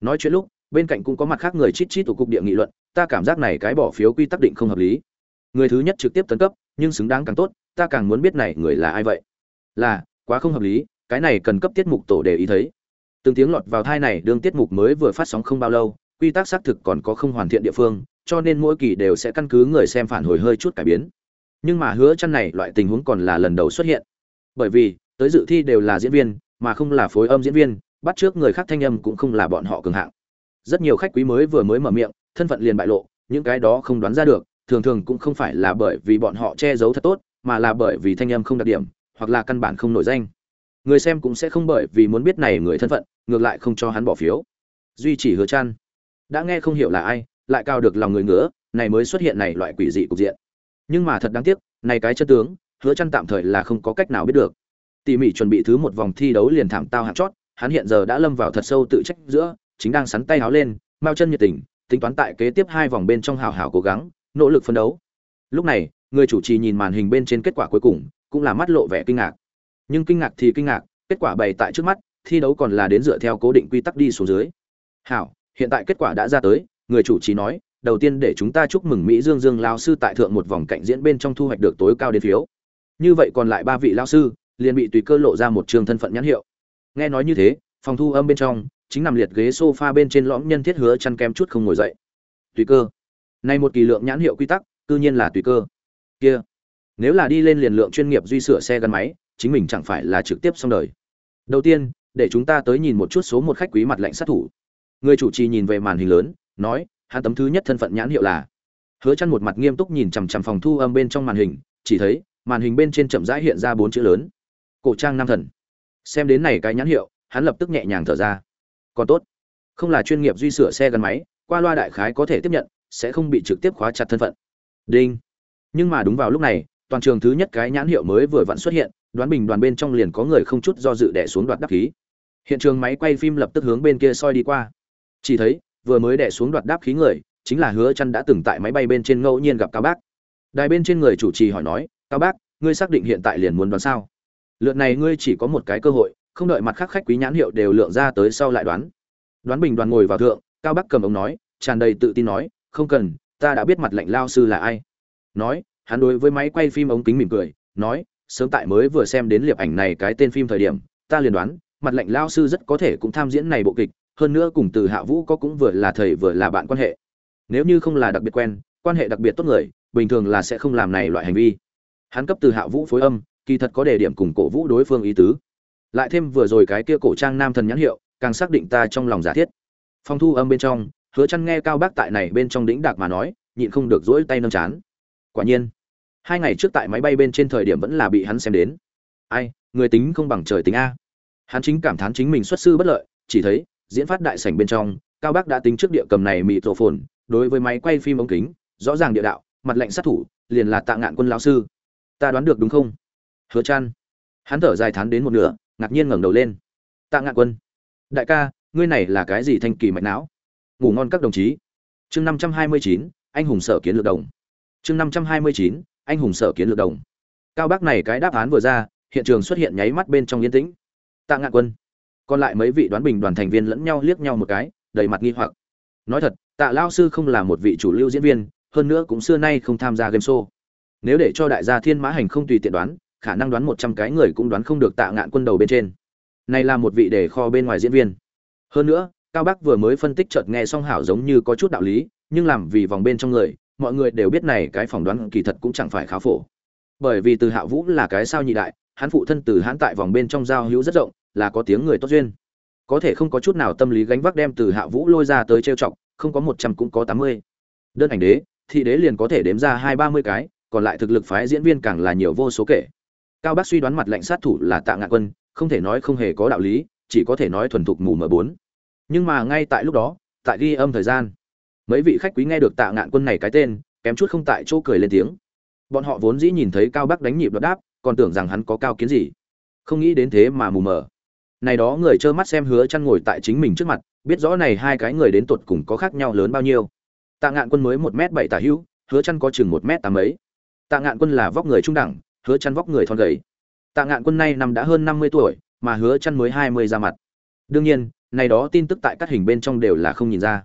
Nói chuyện lúc, bên cạnh cũng có mặt khác người chít chít tụ cục địa nghị luận, ta cảm giác này cái bỏ phiếu quy tắc định không hợp lý. Người thứ nhất trực tiếp tấn cấp, nhưng xứng đáng càng tốt, ta càng muốn biết này người là ai vậy. Là, quá không hợp lý, cái này cần cấp tiết mục tổ để ý thấy. Từng tiếng lọt vào thai này, đương tiết mục mới vừa phát sóng không bao lâu quy tắc xác thực còn có không hoàn thiện địa phương, cho nên mỗi kỳ đều sẽ căn cứ người xem phản hồi hơi chút cải biến. Nhưng mà hứa chăn này loại tình huống còn là lần đầu xuất hiện. Bởi vì, tới dự thi đều là diễn viên, mà không là phối âm diễn viên, bắt trước người khác thanh âm cũng không là bọn họ cường hạng. Rất nhiều khách quý mới vừa mới mở miệng, thân phận liền bại lộ, những cái đó không đoán ra được, thường thường cũng không phải là bởi vì bọn họ che giấu thật tốt, mà là bởi vì thanh âm không đặc điểm, hoặc là căn bản không nổi danh. Người xem cũng sẽ không bởi vì muốn biết này người thân phận, ngược lại không cho hắn bỏ phiếu. Duy chỉ hứa chăn đã nghe không hiểu là ai, lại cao được lòng người ngứa, này mới xuất hiện này loại quỷ dị cục diện. Nhưng mà thật đáng tiếc, này cái chân tướng, hứa chăn tạm thời là không có cách nào biết được. Tỉ mỉ chuẩn bị thứ một vòng thi đấu liền thảm tao hạng chót, hắn hiện giờ đã lâm vào thật sâu tự trách giữa, chính đang sắn tay háo lên mao chân nhiệt tình, tính toán tại kế tiếp hai vòng bên trong hào hào cố gắng, nỗ lực phấn đấu. Lúc này, người chủ trì nhìn màn hình bên trên kết quả cuối cùng, cũng là mắt lộ vẻ kinh ngạc. Nhưng kinh ngạc thì kinh ngạc, kết quả bày tại trước mắt, thi đấu còn là đến dựa theo cố định quy tắc đi xuống dưới. Hảo hiện tại kết quả đã ra tới, người chủ trì nói, đầu tiên để chúng ta chúc mừng mỹ dương dương lao sư tại thượng một vòng cạnh diễn bên trong thu hoạch được tối cao đến phiếu. Như vậy còn lại ba vị lao sư, liền bị tùy cơ lộ ra một trường thân phận nhãn hiệu. Nghe nói như thế, phòng thu âm bên trong, chính nằm liệt ghế sofa bên trên lõm nhân thiết hứa chăn kem chút không ngồi dậy. Tùy cơ. Này một kỳ lượng nhãn hiệu quy tắc, cư nhiên là tùy cơ. Kia. Nếu là đi lên liền lượng chuyên nghiệp duy sửa xe gắn máy, chính mình chẳng phải là trực tiếp xong đời. Đầu tiên, để chúng ta tới nhìn một chút số một khách quý mặt lạnh sát thủ người chủ trì nhìn về màn hình lớn, nói, hắn tấm thứ nhất thân phận nhãn hiệu là. Hứa chăn một mặt nghiêm túc nhìn chằm chằm phòng thu âm bên trong màn hình, chỉ thấy, màn hình bên trên chậm rãi hiện ra bốn chữ lớn. Cổ trang nam thần. Xem đến này cái nhãn hiệu, hắn lập tức nhẹ nhàng thở ra. Còn tốt. Không là chuyên nghiệp duy sửa xe gắn máy, qua loa đại khái có thể tiếp nhận, sẽ không bị trực tiếp khóa chặt thân phận. Đinh. Nhưng mà đúng vào lúc này, toàn trường thứ nhất cái nhãn hiệu mới vừa vặn xuất hiện, đoán bình đoàn bên trong liền có người không chút do dự đẻ xuống đoạt đắc khí. Hiện trường máy quay phim lập tức hướng bên kia soi đi qua chỉ thấy, vừa mới đẻ xuống đoạt đáp khí người, chính là hứa chăn đã từng tại máy bay bên trên ngẫu nhiên gặp cao bác. Đài bên trên người chủ trì hỏi nói, cao bác, ngươi xác định hiện tại liền muốn đoán sao? Lượt này ngươi chỉ có một cái cơ hội, không đợi mặt khác khách quý nhãn hiệu đều lượng ra tới sau lại đoán. Đoán bình đoàn ngồi vào thượng, cao bác cầm ống nói, tràn đầy tự tin nói, không cần, ta đã biết mặt lệnh lao sư là ai. Nói, hắn đối với máy quay phim ống kính mỉm cười, nói, sớm tại mới vừa xem đến liệp ảnh này cái tên phim thời điểm, ta liền đoán, mặt lệnh lao sư rất có thể cũng tham diễn này bộ kịch hơn nữa cùng từ hạ vũ có cũng vừa là thầy vừa là bạn quan hệ. Nếu như không là đặc biệt quen, quan hệ đặc biệt tốt người, bình thường là sẽ không làm này loại hành vi. Hắn cấp từ hạ vũ phối âm, kỳ thật có đề điểm cùng cổ vũ đối phương ý tứ. Lại thêm vừa rồi cái kia cổ trang nam thần nhãn hiệu, càng xác định ta trong lòng giả thiết. Phong thu âm bên trong, hứa chăn nghe cao bác tại này bên trong đỉnh đạc mà nói, nhịn không được dỗi tay nâng chán. Quả nhiên, hai ngày trước tại máy bay bên trên thời điểm vẫn là bị hắn xem đến. Ai, người tính không bằng trời tính a. Hắn chính cảm thán chính mình xuất sư bất lợi, chỉ thấy diễn phát đại sảnh bên trong, cao bác đã tính trước địa cầm này mịt rổ phồn đối với máy quay phim ống kính, rõ ràng địa đạo, mặt lệnh sát thủ, liền là tạ ngạn quân lão sư. Ta đoán được đúng không? Hứa Chân. hắn thở dài thán đến một nửa, ngạc nhiên ngẩng đầu lên. Tạ ngạn quân. Đại ca, ngươi này là cái gì thanh kỳ mạch não? Ngủ ngon các đồng chí. Chương năm trăm hai mươi chín, anh hùng sở kiến lược đồng. Chương năm trăm hai mươi chín, anh hùng sở kiến lược đồng. Cao bác này cái đáp án vừa ra, hiện trường xuất hiện nháy mắt bên trong yên tĩnh. Tạ ngạn quân còn lại mấy vị đoán bình đoàn thành viên lẫn nhau liếc nhau một cái, đầy mặt nghi hoặc. Nói thật, tạ lao sư không là một vị chủ lưu diễn viên, hơn nữa cũng xưa nay không tham gia game show. Nếu để cho đại gia thiên mã hành không tùy tiện đoán, khả năng đoán một trăm cái người cũng đoán không được tạ ngạn quân đầu bên trên. Này là một vị đề kho bên ngoài diễn viên. Hơn nữa, cao bắc vừa mới phân tích chợt nghe song hảo giống như có chút đạo lý, nhưng làm vì vòng bên trong người, mọi người đều biết này cái phỏng đoán kỳ thật cũng chẳng phải khá phổ. Bởi vì từ hạ vũ là cái sao nhị đại, hắn phụ thân từ hắn tại vòng bên trong giao hữu rất rộng là có tiếng người tốt duyên. Có thể không có chút nào tâm lý gánh vác đem từ hạ vũ lôi ra tới trêu chọc, không có một trăm cũng có tám mươi. Đơn ảnh đế, thị đế liền có thể đếm ra hai ba mươi cái, còn lại thực lực phái diễn viên càng là nhiều vô số kể. Cao bác suy đoán mặt lệnh sát thủ là tạ ngạn quân, không thể nói không hề có đạo lý, chỉ có thể nói thuần thục mù mờ bốn. Nhưng mà ngay tại lúc đó, tại ghi âm thời gian, mấy vị khách quý nghe được tạ ngạn quân này cái tên, kém chút không tại chỗ cười lên tiếng. Bọn họ vốn dĩ nhìn thấy cao bắc đánh nhịp đột đáp, còn tưởng rằng hắn có cao kiến gì. Không nghĩ đến thế mà mù mờ này đó người trơ mắt xem hứa chăn ngồi tại chính mình trước mặt, biết rõ này hai cái người đến tuột cùng có khác nhau lớn bao nhiêu. Tạ ngạn quân mới một m bảy tả hữu, hứa chăn có chừng một m tám mấy. Tạ ngạn quân là vóc người trung đẳng, hứa chăn vóc người thon gầy. Tạ ngạn quân nay năm đã hơn 50 tuổi, mà hứa chăn mới 20 ra mặt. Đương nhiên, này đó tin tức tại các hình bên trong đều là không nhìn ra.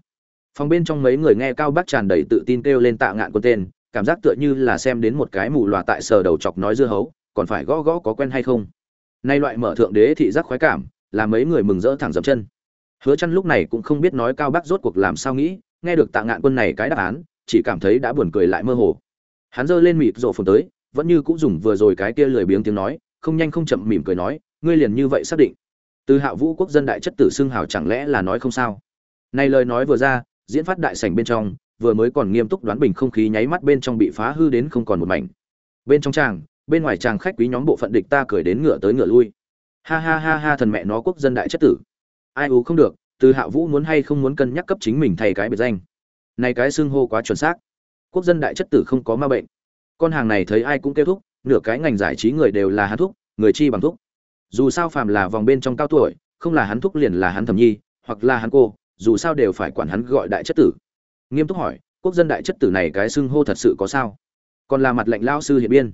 Phòng bên trong mấy người nghe cao bác tràn đầy tự tin kêu lên tạ ngạn quân tên, cảm giác tựa như là xem đến một cái mù lòa tại sờ đầu chọc nói dưa hấu, còn phải gõ gõ có quen hay không nay loại mở thượng đế thị giác khoái cảm là mấy người mừng rỡ thẳng dậm chân. Hứa chăn lúc này cũng không biết nói cao bác rốt cuộc làm sao nghĩ, nghe được tạ ngạn quân này cái đáp án, chỉ cảm thấy đã buồn cười lại mơ hồ. Hắn giơ lên mịt rộ phồn tới, vẫn như cũng dùng vừa rồi cái kia lười biếng tiếng nói, không nhanh không chậm mỉm cười nói, ngươi liền như vậy xác định? Từ hạ vũ quốc dân đại chất tử xưng hào chẳng lẽ là nói không sao? Này lời nói vừa ra, diễn phát đại sảnh bên trong, vừa mới còn nghiêm túc đoán bình không khí nháy mắt bên trong bị phá hư đến không còn một mảnh. Bên trong tràng bên ngoài chàng khách quý nhóm bộ phận địch ta cười đến ngựa tới ngựa lui. Ha ha ha ha, thần mẹ nó quốc dân đại chất tử. Ai u không được, từ hạ vũ muốn hay không muốn cân nhắc cấp chính mình thay cái biệt danh. Này cái xưng hô quá chuẩn xác. Quốc dân đại chất tử không có ma bệnh. Con hàng này thấy ai cũng kêu thúc, nửa cái ngành giải trí người đều là hắn thúc, người chi bằng thúc. Dù sao phàm là vòng bên trong cao tuổi, không là hắn thúc liền là hắn thẩm nhi, hoặc là hắn cô, dù sao đều phải quản hắn gọi đại chất tử. Nghiêm túc hỏi, quốc dân đại chất tử này cái xưng hô thật sự có sao? Còn là mặt lệnh lao sư hiện biên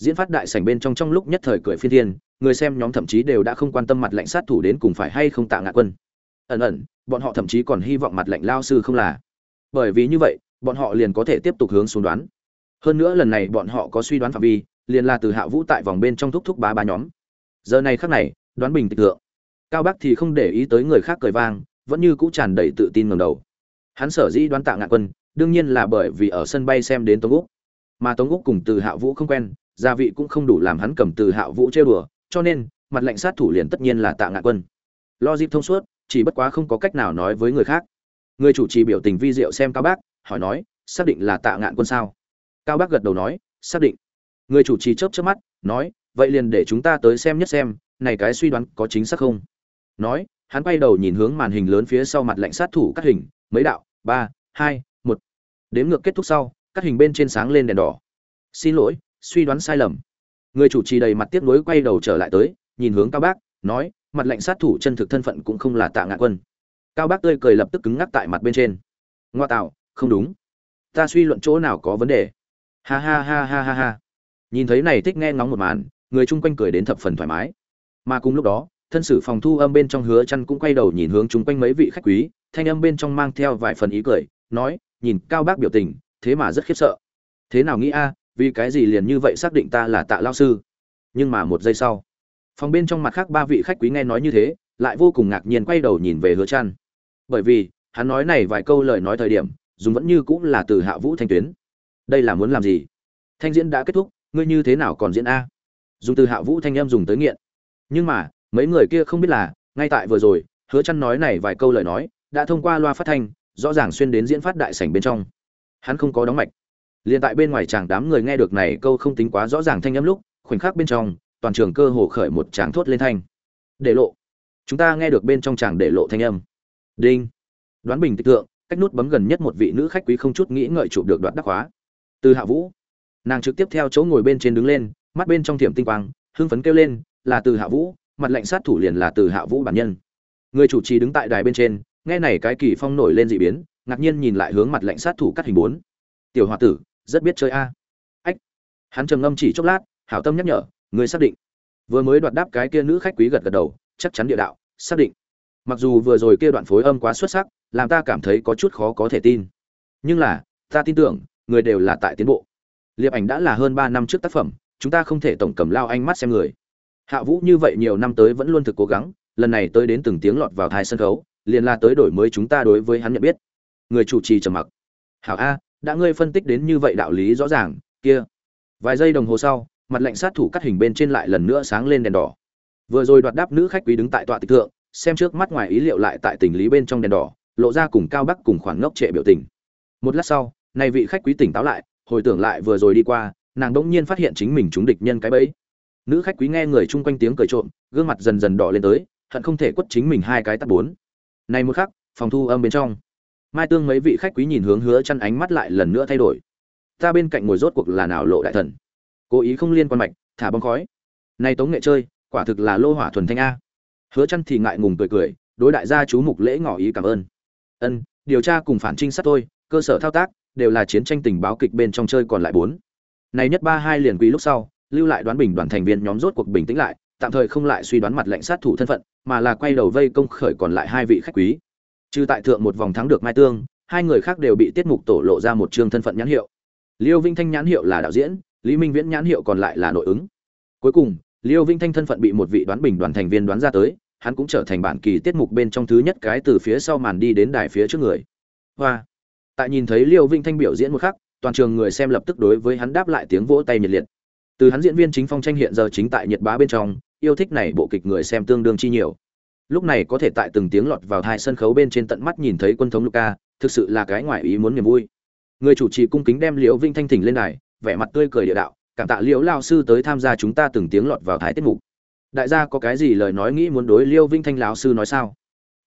diễn phát đại sảnh bên trong trong lúc nhất thời cười phi thiên, người xem nhóm thậm chí đều đã không quan tâm mặt lệnh sát thủ đến cùng phải hay không tạ ngạ quân. Ẩn ẩn, bọn họ thậm chí còn hy vọng mặt lệnh lao sư không là. Bởi vì như vậy, bọn họ liền có thể tiếp tục hướng xuống đoán. Hơn nữa lần này bọn họ có suy đoán phạm vi, liền là từ hạ vũ tại vòng bên trong thúc thúc ba ba nhóm. Giờ này khác này, đoán bình tịch tượng cao bắc thì không để ý tới người khác cười vang, vẫn như cũ tràn đầy tự tin ngầm đầu. Hắn sở dĩ đoán tạ ngạn quân, đương nhiên là bởi vì ở sân bay xem đến tống úc. Mà tống úc cùng từ hạ vũ không quen gia vị cũng không đủ làm hắn cầm từ hạo vũ chơi đùa, cho nên mặt lệnh sát thủ liền tất nhiên là tạ ngạn quân. Lo dịp thông suốt chỉ bất quá không có cách nào nói với người khác. Người chủ trì biểu tình vi diệu xem cao bác hỏi nói xác định là tạ ngạn quân sao? Cao bác gật đầu nói xác định. Người chủ trì chớp chớp mắt nói vậy liền để chúng ta tới xem nhất xem này cái suy đoán có chính xác không? Nói hắn quay đầu nhìn hướng màn hình lớn phía sau mặt lệnh sát thủ cắt hình mấy đạo ba hai một. Đếm ngược kết thúc sau cắt hình bên trên sáng lên đèn đỏ. Xin lỗi suy đoán sai lầm. Người chủ trì đầy mặt tiếc nuối quay đầu trở lại tới, nhìn hướng cao bác, nói, mặt lệnh sát thủ chân thực thân phận cũng không là tạ ngạn quân. Cao bác tươi cười lập tức cứng ngắc tại mặt bên trên. Ngoa tạo, không đúng. Ta suy luận chỗ nào có vấn đề? Ha ha ha ha ha ha. Nhìn thấy này thích nghe ngóng một màn, người chung quanh cười đến thập phần thoải mái. Mà cùng lúc đó, thân sử phòng thu âm bên trong hứa chăn cũng quay đầu nhìn hướng chung quanh mấy vị khách quý, thanh âm bên trong mang theo vài phần ý cười, nói, nhìn cao bác biểu tình, thế mà rất khiếp sợ. Thế nào nghĩ a vì cái gì liền như vậy xác định ta là tạ lao sư? Nhưng mà một giây sau, phòng bên trong mặt khác ba vị khách quý nghe nói như thế, lại vô cùng ngạc nhiên quay đầu nhìn về hứa trăn. Bởi vì, hắn nói này vài câu lời nói thời điểm, dùng vẫn như cũng là từ hạ vũ thanh tuyến. Đây là muốn làm gì? Thanh diễn đã kết thúc, ngươi như thế nào còn diễn a? Dùng từ hạ vũ thanh em dùng tới nghiện. Nhưng mà, mấy người kia không biết là, ngay tại vừa rồi, hứa chăn nói này vài câu lời nói, đã thông qua loa phát thanh, rõ ràng xuyên đến diễn phát đại sảnh bên trong. Hắn không có đóng mạch liền tại bên ngoài chàng đám người nghe được này câu không tính quá rõ ràng thanh âm lúc, khoảnh khắc bên trong, toàn trường cơ hồ khởi một tràng thốt lên thanh. Để lộ. Chúng ta nghe được bên trong chàng để lộ thanh âm. Đinh. Đoán bình tịch tượng, cách nút bấm gần nhất một vị nữ khách quý không chút nghĩ ngợi chụp được đoạt đắc khóa từ hạ vũ. Nàng trực tiếp theo chỗ ngồi bên trên đứng lên, mắt bên trong thiểm tinh quang, hưng phấn kêu lên, là từ hạ vũ, mặt lệnh sát thủ liền là từ hạ vũ bản nhân. Người chủ trì đứng tại đài bên trên, nghe này cái kỳ phong nổi lên dị biến, ngạc nhiên nhìn lại hướng mặt lệnh sát thủ cắt hình bốn. Tiểu hòa tử rất biết chơi a. Ách. Hắn trầm ngâm chỉ chốc lát, hảo tâm nhắc nhở, người xác định. Vừa mới đoạt đáp cái kia nữ khách quý gật gật đầu, chắc chắn địa đạo, xác định. Mặc dù vừa rồi kia đoạn phối âm quá xuất sắc, làm ta cảm thấy có chút khó có thể tin. Nhưng là, ta tin tưởng, người đều là tại tiến bộ. Liệp ảnh đã là hơn ba năm trước tác phẩm, chúng ta không thể tổng cầm lao ánh mắt xem người. Hạ vũ như vậy nhiều năm tới vẫn luôn thực cố gắng, lần này tới đến từng tiếng lọt vào thai sân khấu, liền là tới đổi mới chúng ta đối với hắn nhận biết. Người chủ trì trầm mặc. Hảo a đã ngươi phân tích đến như vậy đạo lý rõ ràng, kia. Vài giây đồng hồ sau, mặt lệnh sát thủ cắt hình bên trên lại lần nữa sáng lên đèn đỏ. Vừa rồi đoạt đáp nữ khách quý đứng tại tọa tịch thượng, xem trước mắt ngoài ý liệu lại tại tình lý bên trong đèn đỏ, lộ ra cùng cao bắc cùng khoảng ngốc trệ biểu tình. Một lát sau, nay vị khách quý tỉnh táo lại, hồi tưởng lại vừa rồi đi qua, nàng đỗng nhiên phát hiện chính mình trúng địch nhân cái bẫy. Nữ khách quý nghe người chung quanh tiếng cười trộm, gương mặt dần dần đỏ lên tới, hận không thể quất chính mình hai cái tắt bốn. Này một khắc, phòng thu âm bên trong mai tương mấy vị khách quý nhìn hướng hứa chăn ánh mắt lại lần nữa thay đổi. Ta bên cạnh ngồi rốt cuộc là nào lộ đại thần? Cố ý không liên quan mạch, thả bóng khói. Này tống nghệ chơi, quả thực là lô hỏa thuần thanh a. Hứa chăn thì ngại ngùng cười cười, đối đại gia chú mục lễ ngỏ ý cảm ơn. Ân, điều tra cùng phản trinh sát tôi cơ sở thao tác, đều là chiến tranh tình báo kịch bên trong chơi còn lại bốn. Này nhất ba hai liền quý lúc sau, lưu lại đoán bình đoàn thành viên nhóm rốt cuộc bình tĩnh lại, tạm thời không lại suy đoán mặt lệnh sát thủ thân phận, mà là quay đầu vây công khởi còn lại hai vị khách quý trừ tại thượng một vòng thắng được mai tương, hai người khác đều bị tiết mục tổ lộ ra một chương thân phận nhãn hiệu. Liêu vinh thanh nhãn hiệu là đạo diễn, lý minh viễn nhãn hiệu còn lại là nội ứng. Cuối cùng, liêu vinh thanh thân phận bị một vị đoán bình đoàn thành viên đoán ra tới, hắn cũng trở thành bản kỳ tiết mục bên trong thứ nhất cái từ phía sau màn đi đến đài phía trước người. Hoa. Tại nhìn thấy liêu vinh thanh biểu diễn một khắc, toàn trường người xem lập tức đối với hắn đáp lại tiếng vỗ tay nhiệt liệt. Từ hắn diễn viên chính phong tranh hiện giờ chính tại nhiệt bá bên trong, yêu thích này bộ kịch người xem tương đương chi nhiều lúc này có thể tại từng tiếng lọt vào hai sân khấu bên trên tận mắt nhìn thấy quân thống luca thực sự là cái ngoại ý muốn niềm vui. Người chủ trì cung kính đem liễu vinh thanh thỉnh lên đài, vẻ mặt tươi cười địa đạo, cảm tạ liễu Lão sư tới tham gia chúng ta từng tiếng lọt vào thái tiết mục. Đại gia có cái gì lời nói nghĩ muốn đối Liễu vinh thanh lão sư nói sao?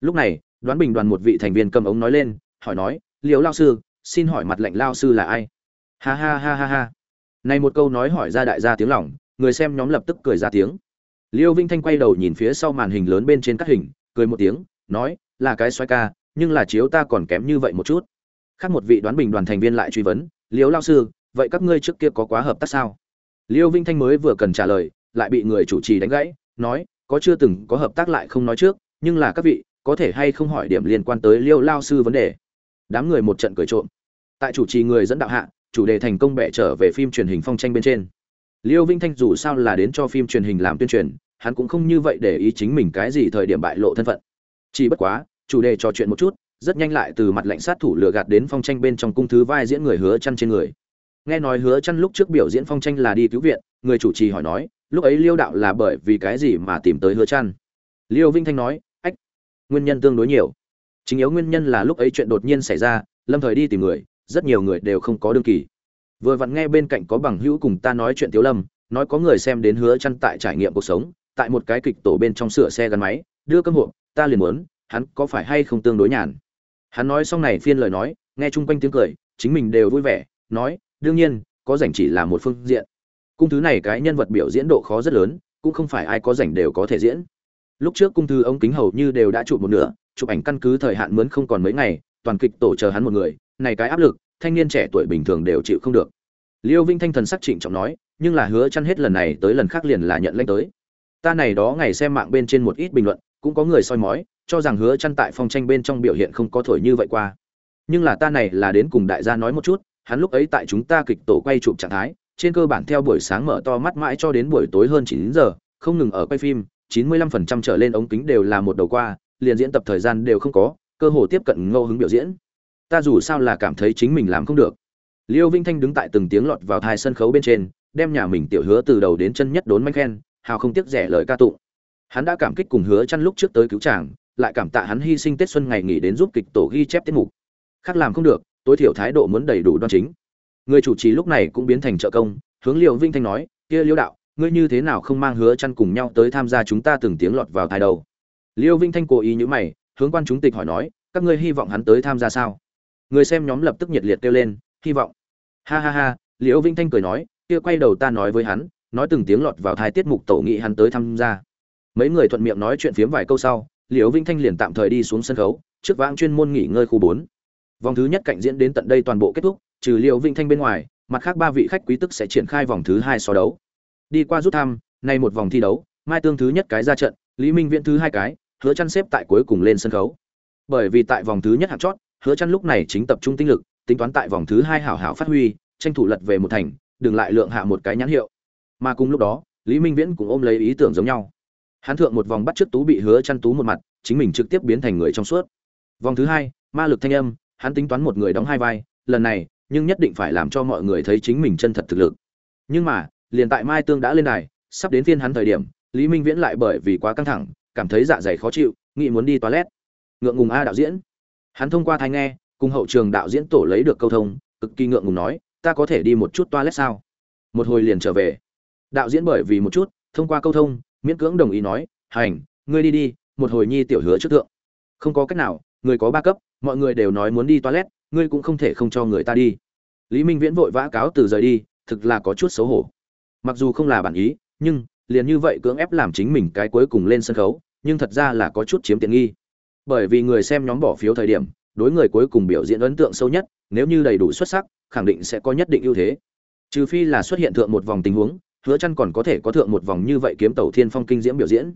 Lúc này, đoán bình đoàn một vị thành viên cầm ống nói lên, hỏi nói, liễu Lão sư, xin hỏi mặt lệnh Lão sư là ai? Ha ha ha ha ha. Này một câu nói hỏi ra đại gia tiếng lòng, người xem nhóm lập tức cười ra tiếng liêu vinh thanh quay đầu nhìn phía sau màn hình lớn bên trên các hình, cười một tiếng, nói, là cái xoay ca, nhưng là chiếu ta còn kém như vậy một chút. Khác một vị đoán bình đoàn thành viên lại truy vấn, Liêu lao sư, vậy các ngươi trước kia có quá hợp tác sao? Liêu vinh thanh mới vừa cần trả lời, lại bị người chủ trì đánh gãy, nói, có chưa từng có hợp tác lại không nói trước, nhưng là các vị, có thể hay không hỏi điểm liên quan tới liêu lao sư vấn đề? Đám người một trận cười trộm. Tại chủ trì người dẫn đạo hạ, chủ đề thành công bẻ trở về phim truyền hình phong tranh bên trên. Liêu vinh thanh dù sao là đến cho phim truyền hình làm tuyên truyền hắn cũng không như vậy để ý chính mình cái gì thời điểm bại lộ thân phận. Chỉ bất quá, chủ đề trò chuyện một chút, rất nhanh lại từ mặt lệnh sát thủ lừa gạt đến phong tranh bên trong cung thứ vai diễn người hứa chăn trên người. Nghe nói hứa chăn lúc trước biểu diễn phong tranh là đi cứu viện, người chủ trì hỏi nói, lúc ấy liêu đạo là bởi vì cái gì mà tìm tới hứa chăn? Liêu vinh thanh nói, ách, nguyên nhân tương đối nhiều. Chính yếu nguyên nhân là lúc ấy chuyện đột nhiên xảy ra, lâm thời đi tìm người, rất nhiều người đều không có đương kỳ. Vừa vặn nghe bên cạnh có bằng hữu cùng ta nói chuyện tiếu lâm, nói có người xem đến hứa chăn tại trải nghiệm cuộc sống tại một cái kịch tổ bên trong sửa xe gắn máy, đưa cơm hộp, ta liền muốn, hắn có phải hay không tương đối nhàn? Hắn nói xong này phiên lời nói, nghe chung quanh tiếng cười, chính mình đều vui vẻ, nói, đương nhiên, có rảnh chỉ là một phương diện. Cung thứ này cái nhân vật biểu diễn độ khó rất lớn, cũng không phải ai có rảnh đều có thể diễn. Lúc trước cung thư ống kính hầu như đều đã chụp một nửa, chụp ảnh căn cứ thời hạn mướn không còn mấy ngày, toàn kịch tổ chờ hắn một người, này cái áp lực, thanh niên trẻ tuổi bình thường đều chịu không được. Liêu vinh thanh thần sắc trịnh trọng nói, nhưng là hứa chăn hết lần này tới lần khác liền là nhận lãnh tới ta này đó ngày xem mạng bên trên một ít bình luận, cũng có người soi mói, cho rằng hứa chăn tại phong tranh bên trong biểu hiện không có thổi như vậy qua. Nhưng là ta này là đến cùng đại gia nói một chút, hắn lúc ấy tại chúng ta kịch tổ quay chụp trạng thái, trên cơ bản theo buổi sáng mở to mắt mãi cho đến buổi tối hơn 9 giờ, không ngừng ở quay phim 95% trở lên ống kính đều là một đầu qua, liền diễn tập thời gian đều không có, cơ hồ tiếp cận ngô hứng biểu diễn. Ta dù sao là cảm thấy chính mình làm không được. Liêu vinh thanh đứng tại từng tiếng lọt vào thai sân khấu bên trên, đem nhà mình tiểu hứa từ đầu đến chân nhất đốn manh khen hào không tiếc rẻ lời ca tụng. Hắn đã cảm kích cùng hứa chăn lúc trước tới cứu chàng, lại cảm tạ hắn hy sinh tết xuân ngày nghỉ đến giúp kịch tổ ghi chép tiết mục. Khác làm không được, tối thiểu thái độ muốn đầy đủ đoan chính. Người chủ trì lúc này cũng biến thành trợ công, hướng liệu vinh thanh nói, kia liêu đạo, ngươi như thế nào không mang hứa chăn cùng nhau tới tham gia chúng ta từng tiếng lọt vào thái đầu? Liêu vinh thanh cố ý như mày, hướng quan chúng tịch hỏi nói, các ngươi hy vọng hắn tới tham gia sao? Người xem nhóm lập tức nhiệt liệt kêu lên, hy vọng. Ha ha ha liễu vinh thanh cười nói, kia quay đầu ta nói với hắn nói từng tiếng lọt vào thái tiết mục tổ nghị hắn tới tham gia. Mấy người thuận miệng nói chuyện phiếm vài câu sau, liễu vĩnh thanh liền tạm thời đi xuống sân khấu, trước vãng chuyên môn nghỉ ngơi khu bốn. Vòng thứ nhất cạnh diễn đến tận đây toàn bộ kết thúc, trừ liễu vĩnh thanh bên ngoài, mặt khác ba vị khách quý tức sẽ triển khai vòng thứ hai so đấu. Đi qua rút thăm, nay một vòng thi đấu, mai tương thứ nhất cái ra trận, lý minh viễn thứ hai cái, hứa chăn xếp tại cuối cùng lên sân khấu. Bởi vì tại vòng thứ nhất hạt chót, hứa chăn lúc này chính tập trung tinh lực, tính toán tại vòng thứ hai hảo hảo phát huy, tranh thủ lật về một thành, đừng lại lượng hạ một cái nhãn hiệu mà cùng lúc đó, lý minh viễn cũng ôm lấy ý tưởng giống nhau. Hắn thượng một vòng bắt trước tú bị hứa chăn tú một mặt, chính mình trực tiếp biến thành người trong suốt. Vòng thứ hai, ma lực thanh âm, hắn tính toán một người đóng hai vai, lần này, nhưng nhất định phải làm cho mọi người thấy chính mình chân thật thực lực. Nhưng mà, liền tại mai tương đã lên đài, sắp đến phiên hắn thời điểm, lý minh viễn lại bởi vì quá căng thẳng, cảm thấy dạ dày khó chịu, nghĩ muốn đi toilet. Ngượng ngùng a đạo diễn. Hắn thông qua thai nghe, cùng hậu trường đạo diễn tổ lấy được câu thông, cực kỳ ngượng ngùng nói, ta có thể đi một chút toilet sao? Một hồi liền trở về đạo diễn bởi vì một chút, thông qua câu thông, miễn cưỡng đồng ý nói, hành, ngươi đi đi, một hồi nhi tiểu hứa trước thượng. Không có cách nào, người có ba cấp, mọi người đều nói muốn đi toilet, ngươi cũng không thể không cho người ta đi. Lý minh viễn vội vã cáo từ rời đi, thực là có chút xấu hổ. Mặc dù không là bản ý, nhưng liền như vậy cưỡng ép làm chính mình cái cuối cùng lên sân khấu, nhưng thật ra là có chút chiếm tiện nghi. Bởi vì người xem nhóm bỏ phiếu thời điểm, đối người cuối cùng biểu diễn ấn tượng sâu nhất, nếu như đầy đủ xuất sắc, khẳng định sẽ có nhất định ưu thế. Trừ phi là xuất hiện thượng một vòng tình huống hứa chăn còn có thể có thượng một vòng như vậy kiếm tẩu thiên phong kinh diễm biểu diễn.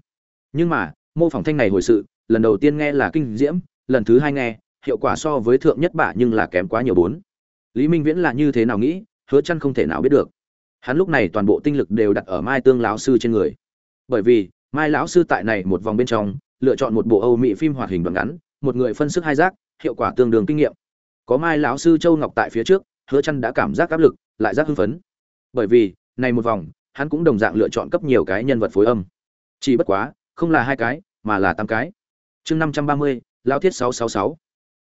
Nhưng mà, mô phỏng thanh này hồi sự, lần đầu tiên nghe là kinh diễm, lần thứ hai nghe, hiệu quả so với thượng nhất bạ nhưng là kém quá nhiều bốn. Lý minh viễn là như thế nào nghĩ, hứa chăn không thể nào biết được. Hắn lúc này toàn bộ tinh lực đều đặt ở mai tương lão sư trên người. Bởi vì, mai lão sư tại này một vòng bên trong, lựa chọn một bộ âu mỹ phim hoạt hình đoạn ngắn, một người phân sức hai giác, hiệu quả tương đương kinh nghiệm. Có mai lão sư châu ngọc tại phía trước, hứa chăn đã cảm giác áp lực, lại giác hưng phấn. Bởi vì, này một vòng hắn cũng đồng dạng lựa chọn cấp nhiều cái nhân vật phối âm. Chỉ bất quá không là hai cái mà là tám cái. Chương 530, lão thiết 666.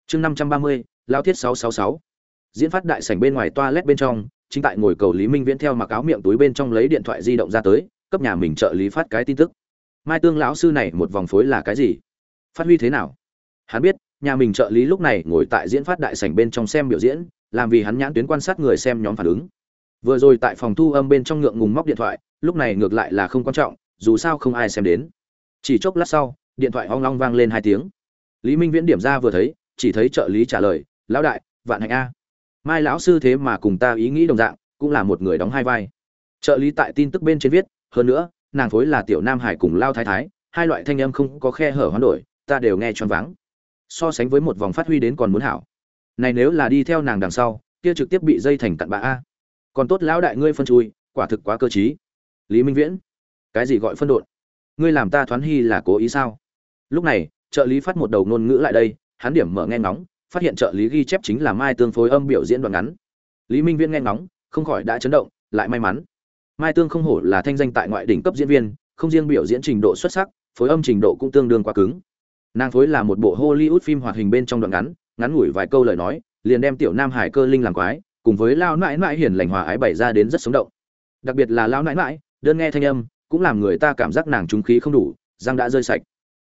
chương 530, lão thiết 666. diễn phát đại sảnh bên ngoài toilet bên trong chính tại ngồi cầu lý minh viễn theo mặc áo miệng túi bên trong lấy điện thoại di động ra tới cấp nhà mình trợ lý phát cái tin tức. Mai tương lão sư này một vòng phối là cái gì? Phát huy thế nào? Hắn biết nhà mình trợ lý lúc này ngồi tại diễn phát đại sảnh bên trong xem biểu diễn làm vì hắn nhãn tuyến quan sát người xem nhóm phản ứng vừa rồi tại phòng thu âm bên trong ngượng ngùng móc điện thoại, lúc này ngược lại là không quan trọng, dù sao không ai xem đến. Chỉ chốc lát sau, điện thoại hoang long vang lên hai tiếng. Lý minh viễn điểm ra vừa thấy, chỉ thấy trợ lý trả lời, lão đại, vạn hạnh a. Mai lão sư thế mà cùng ta ý nghĩ đồng dạng, cũng là một người đóng hai vai. Trợ lý tại tin tức bên trên viết, hơn nữa, nàng phối là tiểu nam hải cùng lao thái thái, hai loại thanh âm không có khe hở hoán đổi, ta đều nghe choáng váng. So sánh với một vòng phát huy đến còn muốn hảo. Này nếu là đi theo nàng đằng sau, kia trực tiếp bị dây thành cặn bã a còn tốt lão đại ngươi phân chui, quả thực quá cơ trí. Lý minh viễn, cái gì gọi phân đột ngươi làm ta thoán hy là cố ý sao? Lúc này, trợ lý phát một đầu ngôn ngữ lại đây, hắn điểm mở nghe ngóng, phát hiện trợ lý ghi chép chính là mai tương phối âm biểu diễn đoạn ngắn. Lý minh viễn nghe ngóng, không khỏi đã chấn động, lại may mắn. Mai tương không hổ là thanh danh tại ngoại đỉnh cấp diễn viên, không riêng biểu diễn trình độ xuất sắc, phối âm trình độ cũng tương đương quá cứng. Nàng phối là một bộ hollywood phim hoạt hình bên trong đoạn ngắn ngắn ngủi vài câu lời nói, liền đem tiểu nam hải cơ linh làm quái cùng với lao nãi nãi hiền lành hòa ái bày ra đến rất sống động. Đặc biệt là lao nãi nãi, đơn nghe thanh âm, cũng làm người ta cảm giác nàng trúng khí không đủ, răng đã rơi sạch.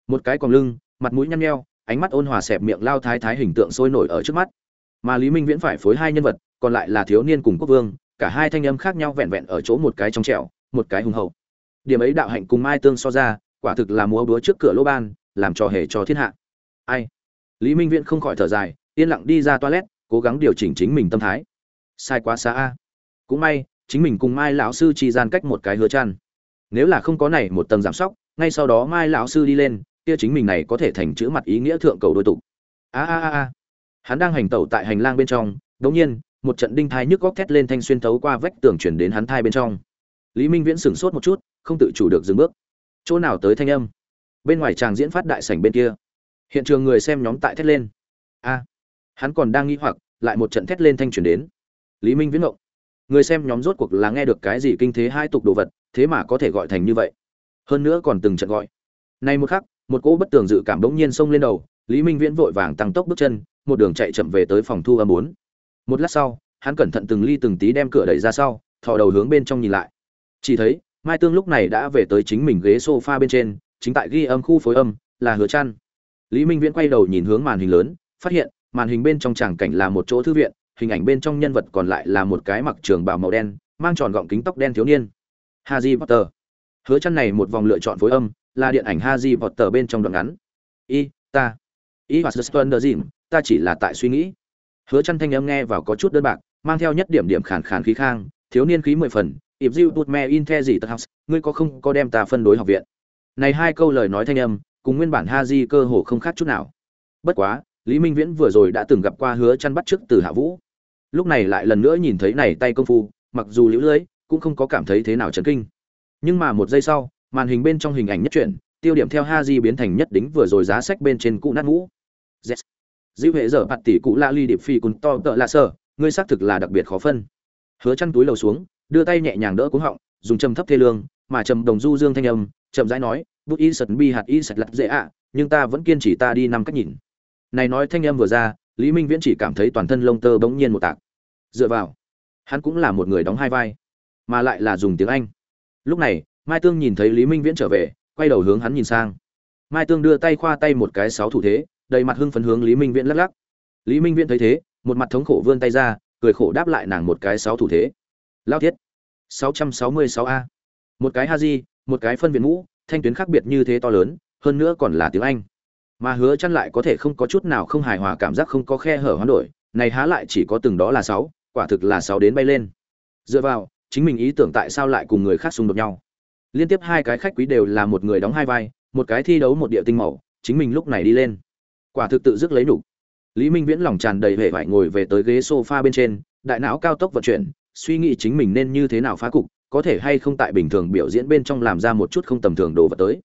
Một cái còn lưng, mặt mũi nhăn nheo, ánh mắt ôn hòa xẹp miệng lao thái thái hình tượng sôi nổi ở trước mắt. Mà lý minh viễn phải phối hai nhân vật, còn lại là thiếu niên cùng quốc vương, cả hai thanh âm khác nhau vẹn vẹn ở chỗ một cái trong trẻo, một cái hùng hậu. Điểm ấy đạo hạnh cùng mai tương so ra, quả thực là múa búa trước cửa lỗ ban, làm trò hề cho thiên hạ. Ai? Lý minh viễn không khỏi thở dài, yên lặng đi ra toilet, cố gắng điều chỉnh chính mình tâm thái sai quá xa a. Cũng may, chính mình cùng mai lão sư chỉ gian cách một cái hứa chăn. Nếu là không có này một tầng giảm sóc, ngay sau đó mai lão sư đi lên, kia chính mình này có thể thành chữ mặt ý nghĩa thượng cầu đôi tục. A a a a. Hắn đang hành tẩu tại hành lang bên trong đống nhiên, một trận đinh thai nhức góc thét lên thanh xuyên thấu qua vách tường chuyển đến hắn thai bên trong. Lý minh viễn sửng sốt một chút, không tự chủ được dừng bước. Chỗ nào tới thanh âm? Bên ngoài chàng diễn phát đại sảnh bên kia. Hiện trường người xem nhóm tại thét lên. A. Hắn còn đang nghĩ hoặc, lại một trận thét lên thanh chuyển đến lý minh viễn ngộng. Người xem nhóm rốt cuộc là nghe được cái gì kinh thế hai tục đồ vật, thế mà có thể gọi thành như vậy. Hơn nữa còn từng trận gọi. Nay một khắc, một cỗ bất tường dự cảm bỗng nhiên xông lên đầu, lý minh viễn vội vàng tăng tốc bước chân, một đường chạy chậm về tới phòng thu âm bốn. Một lát sau, hắn cẩn thận từng ly từng tí đem cửa đẩy ra sau, thò đầu hướng bên trong nhìn lại. Chỉ thấy, mai tương lúc này đã về tới chính mình ghế sofa bên trên, chính tại ghi âm khu phối âm, là hứa chăn lý minh viễn quay đầu nhìn hướng màn hình lớn, phát hiện màn hình bên trong tràng cảnh là một chỗ thư viện hình ảnh bên trong nhân vật còn lại là một cái mặc trường bào màu đen mang tròn gọng kính tóc đen thiếu niên. Harry Potter. Hứa chăn này một vòng lựa chọn phối âm là điện ảnh Harry Potter bên trong đoạn ngắn. Y ta. Y và Dìm, ta chỉ là tại suy nghĩ. Hứa chăn thanh âm nghe vào có chút đơn bạc mang theo nhất điểm điểm khàn khàn khí khang thiếu niên khí mười phần. If you put me in the gì house ngươi có không có đem ta phân đối học viện? Này hai câu lời nói thanh âm cùng nguyên bản Haji cơ hồ không khác chút nào. Bất quá lý minh viễn vừa rồi đã từng gặp qua hứa chăn bắt trước từ hạ vũ lúc này lại lần nữa nhìn thấy này tay công phu, mặc dù liễu lưới, cũng không có cảm thấy thế nào chấn kinh. Nhưng mà một giây sau, màn hình bên trong hình ảnh nhất chuyển, tiêu điểm theo Haji biến thành nhất đính vừa rồi giá sách bên trên cụ nát ngũ. Yes. dữ hệ dở bạt tỷ cụ la ly điệp phi cùng to tợ la sơ, ngươi xác thực là đặc biệt khó phân. Hứa chăn túi lầu xuống, đưa tay nhẹ nhàng đỡ cuống họng, dùng trầm thấp thê lương, mà trầm đồng du dương thanh âm, chậm rãi nói, bút y sật bi hạt y sật lặt dễ ạ, nhưng ta vẫn kiên trì ta đi năm cách nhìn. Này nói thanh âm vừa ra lý minh viễn chỉ cảm thấy toàn thân lông tơ bỗng nhiên một tạc. Dựa vào hắn cũng là một người đóng hai vai mà lại là dùng tiếng anh. Lúc này mai tương nhìn thấy lý minh viễn trở về quay đầu hướng hắn nhìn sang. Mai tương đưa tay khoa tay một cái sáu thủ thế đầy mặt hưng phấn hướng lý minh viễn lắc lắc. Lý minh viễn thấy thế một mặt thống khổ vươn tay ra cười khổ đáp lại nàng một cái sáu thủ thế. Lao thiết 666 a. Một cái ha di, một cái phân viện mũ thanh tuyến khác biệt như thế to lớn hơn nữa còn là tiếng anh mà hứa chăn lại có thể không có chút nào không hài hòa cảm giác không có khe hở hoán đổi này há lại chỉ có từng đó là sáu, quả thực là sáu đến bay lên. Dựa vào chính mình ý tưởng tại sao lại cùng người khác xung đột nhau. Liên tiếp hai cái khách quý đều là một người đóng hai vai một cái thi đấu một địa tinh màu chính mình lúc này đi lên. Quả thực tự dứt lấy đủ. lý minh viễn lòng tràn đầy vẻ vải ngồi về tới ghế sofa bên trên đại não cao tốc vận chuyển suy nghĩ chính mình nên như thế nào phá cục có thể hay không tại bình thường biểu diễn bên trong làm ra một chút không tầm thường đồ vật tới.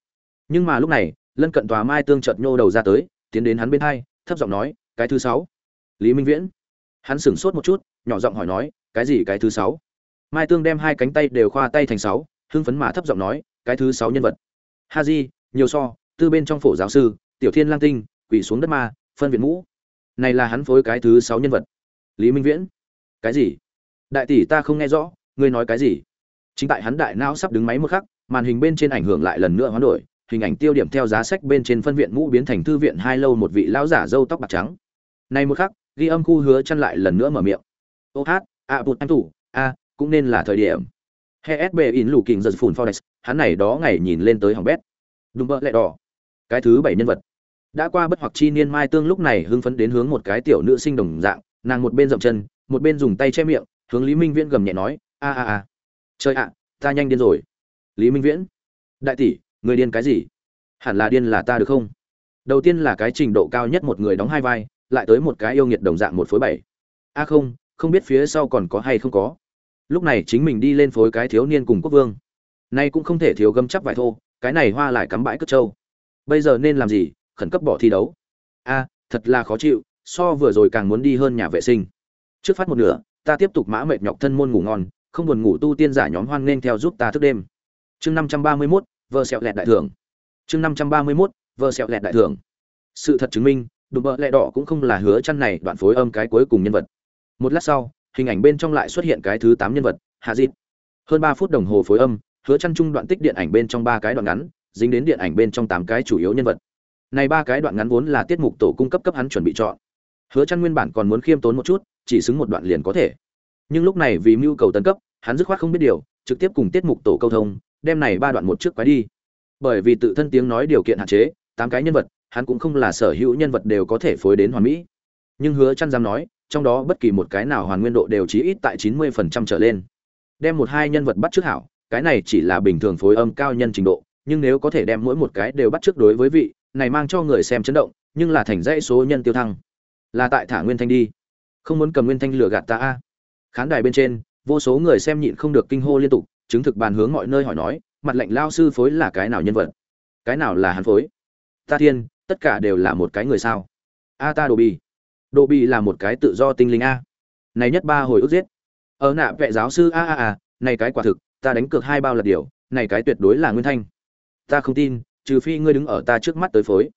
Nhưng mà lúc này lân cận tòa mai tương chợt nhô đầu ra tới, tiến đến hắn bên hai, thấp giọng nói, cái thứ sáu. Lý minh viễn. Hắn sửng sốt một chút, nhỏ giọng hỏi nói, cái gì cái thứ sáu? Mai tương đem hai cánh tay đều khoa tay thành sáu, hưng phấn mà thấp giọng nói, cái thứ sáu nhân vật. Ha di, nhiều so, tư bên trong phổ giáo sư, tiểu thiên lang tinh quỷ xuống đất ma, phân viện ngũ này là hắn phối cái thứ sáu nhân vật. Lý minh viễn. Cái gì? Đại tỷ ta không nghe rõ, ngươi nói cái gì? Chính tại hắn đại não sắp đứng máy một khắc, màn hình bên trên ảnh hưởng lại lần nữa hoán đổi hình ảnh tiêu điểm theo giá sách bên trên phân viện mũ biến thành thư viện hai lâu một vị lão giả râu tóc bạc trắng. Này một khắc, ghi âm khu hứa chăn lại lần nữa mở miệng. Ô hát a bụt anh thủ a, cũng nên là thời điểm. He sb in lù kình giật phùn forex, hắn này đó ngày nhìn lên tới hỏng bét. Đúng bợ lẹ đỏ. Cái thứ bảy nhân vật. Đã qua bất hoặc chi niên mai tương lúc này hưng phấn đến hướng một cái tiểu nữ sinh đồng dạng, nàng một bên dậm chân, một bên dùng tay che miệng, hướng lý minh viễn gầm nhẹ nói, a a a. Trời ạ, ta nhanh điên rồi. Lý minh viễn, đại tỷ người điên cái gì? Hẳn là điên là ta được không? Đầu tiên là cái trình độ cao nhất một người đóng hai vai, lại tới một cái yêu nghiệt đồng dạng một phối bảy. A không không biết phía sau còn có hay không có. Lúc này chính mình đi lên phối cái thiếu niên cùng quốc vương. Nay cũng không thể thiếu gấm chắc vải thô, cái này hoa lại cắm bãi cất trâu. Bây giờ nên làm gì? Khẩn cấp bỏ thi đấu. A, thật là khó chịu, so vừa rồi càng muốn đi hơn nhà vệ sinh. Trước phát một nửa, ta tiếp tục mã mệt nhọc thân môn ngủ ngon, không buồn ngủ tu tiên giả nhóm hoan nên theo giúp ta thức đêm. Chương năm trăm ba mươi mốt vờ sẹo lẹt đại thưởng. Chương năm trăm ba mươi mốt vờ sẹo lẹt đại thưởng. Sự thật chứng minh, đùm bợ lẹ đỏ cũng không là hứa chăn này đoạn phối âm cái cuối cùng nhân vật. Một lát sau, hình ảnh bên trong lại xuất hiện cái thứ tám nhân vật, hạ dịt. Hơn ba phút đồng hồ phối âm, hứa chăn chung đoạn tích điện ảnh bên trong ba cái đoạn ngắn, dính đến điện ảnh bên trong tám cái chủ yếu nhân vật. Này ba cái đoạn ngắn vốn là tiết mục tổ cung cấp cấp hắn chuẩn bị chọn. Hứa chăn nguyên bản còn muốn khiêm tốn một chút, chỉ xứng một đoạn liền có thể. Nhưng lúc này vì mưu cầu tấn cấp, hắn dứt khoát không biết điều, trực tiếp cùng tiết mục tổ câu thông đem này ba đoạn một trước quái đi. Bởi vì tự thân tiếng nói điều kiện hạn chế, tám cái nhân vật, hắn cũng không là sở hữu nhân vật đều có thể phối đến hoàn mỹ. Nhưng hứa chăn dám nói, trong đó bất kỳ một cái nào hoàn nguyên độ đều chí ít tại 90% trở lên. Đem một hai nhân vật bắt trước hảo, cái này chỉ là bình thường phối âm cao nhân trình độ, nhưng nếu có thể đem mỗi một cái đều bắt trước đối với vị, này mang cho người xem chấn động, nhưng là thành dãy số nhân tiêu thăng. Là tại thả nguyên thanh đi. Không muốn cầm nguyên thanh lừa gạt ta a. Khán đài bên trên, vô số người xem nhịn không được kinh hô liên tục chứng thực bàn hướng mọi nơi hỏi nói, mặt lệnh lao sư phối là cái nào nhân vật? Cái nào là hắn phối? Ta thiên, tất cả đều là một cái người sao? A ta đồ bì. Đồ bì là một cái tự do tinh linh a. Này nhất ba hồi ức giết. Ở nạ vệ giáo sư a a a, này cái quả thực, ta đánh cược hai bao là điều, này cái tuyệt đối là nguyên thanh. Ta không tin, trừ phi ngươi đứng ở ta trước mắt tới phối.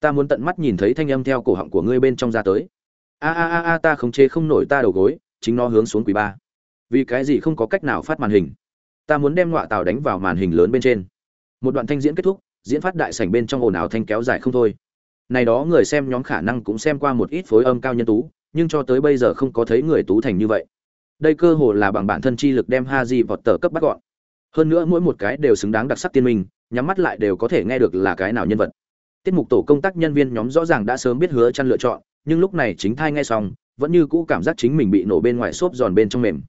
Ta muốn tận mắt nhìn thấy thanh âm theo cổ họng của ngươi bên trong ra tới. A a a a, ta không chế không nổi ta đầu gối, chính nó hướng xuống quý ba. Vì cái gì không có cách nào phát màn hình? Ta muốn đem ngọa tàu đánh vào màn hình lớn bên trên. Một đoạn thanh diễn kết thúc, diễn phát đại sảnh bên trong ồn ào thanh kéo dài không thôi. Này đó người xem nhóm khả năng cũng xem qua một ít phối âm cao nhân tú, nhưng cho tới bây giờ không có thấy người tú thành như vậy. Đây cơ hồ là bằng bản thân chi lực đem ha di vọt tờ cấp bắt gọn. Hơn nữa mỗi một cái đều xứng đáng đặc sắc tiên minh, nhắm mắt lại đều có thể nghe được là cái nào nhân vật. Tiết mục tổ công tác nhân viên nhóm rõ ràng đã sớm biết hứa chăn lựa chọn, nhưng lúc này chính thai nghe xong, vẫn như cũ cảm giác chính mình bị nổ bên ngoài xốp giòn bên trong mềm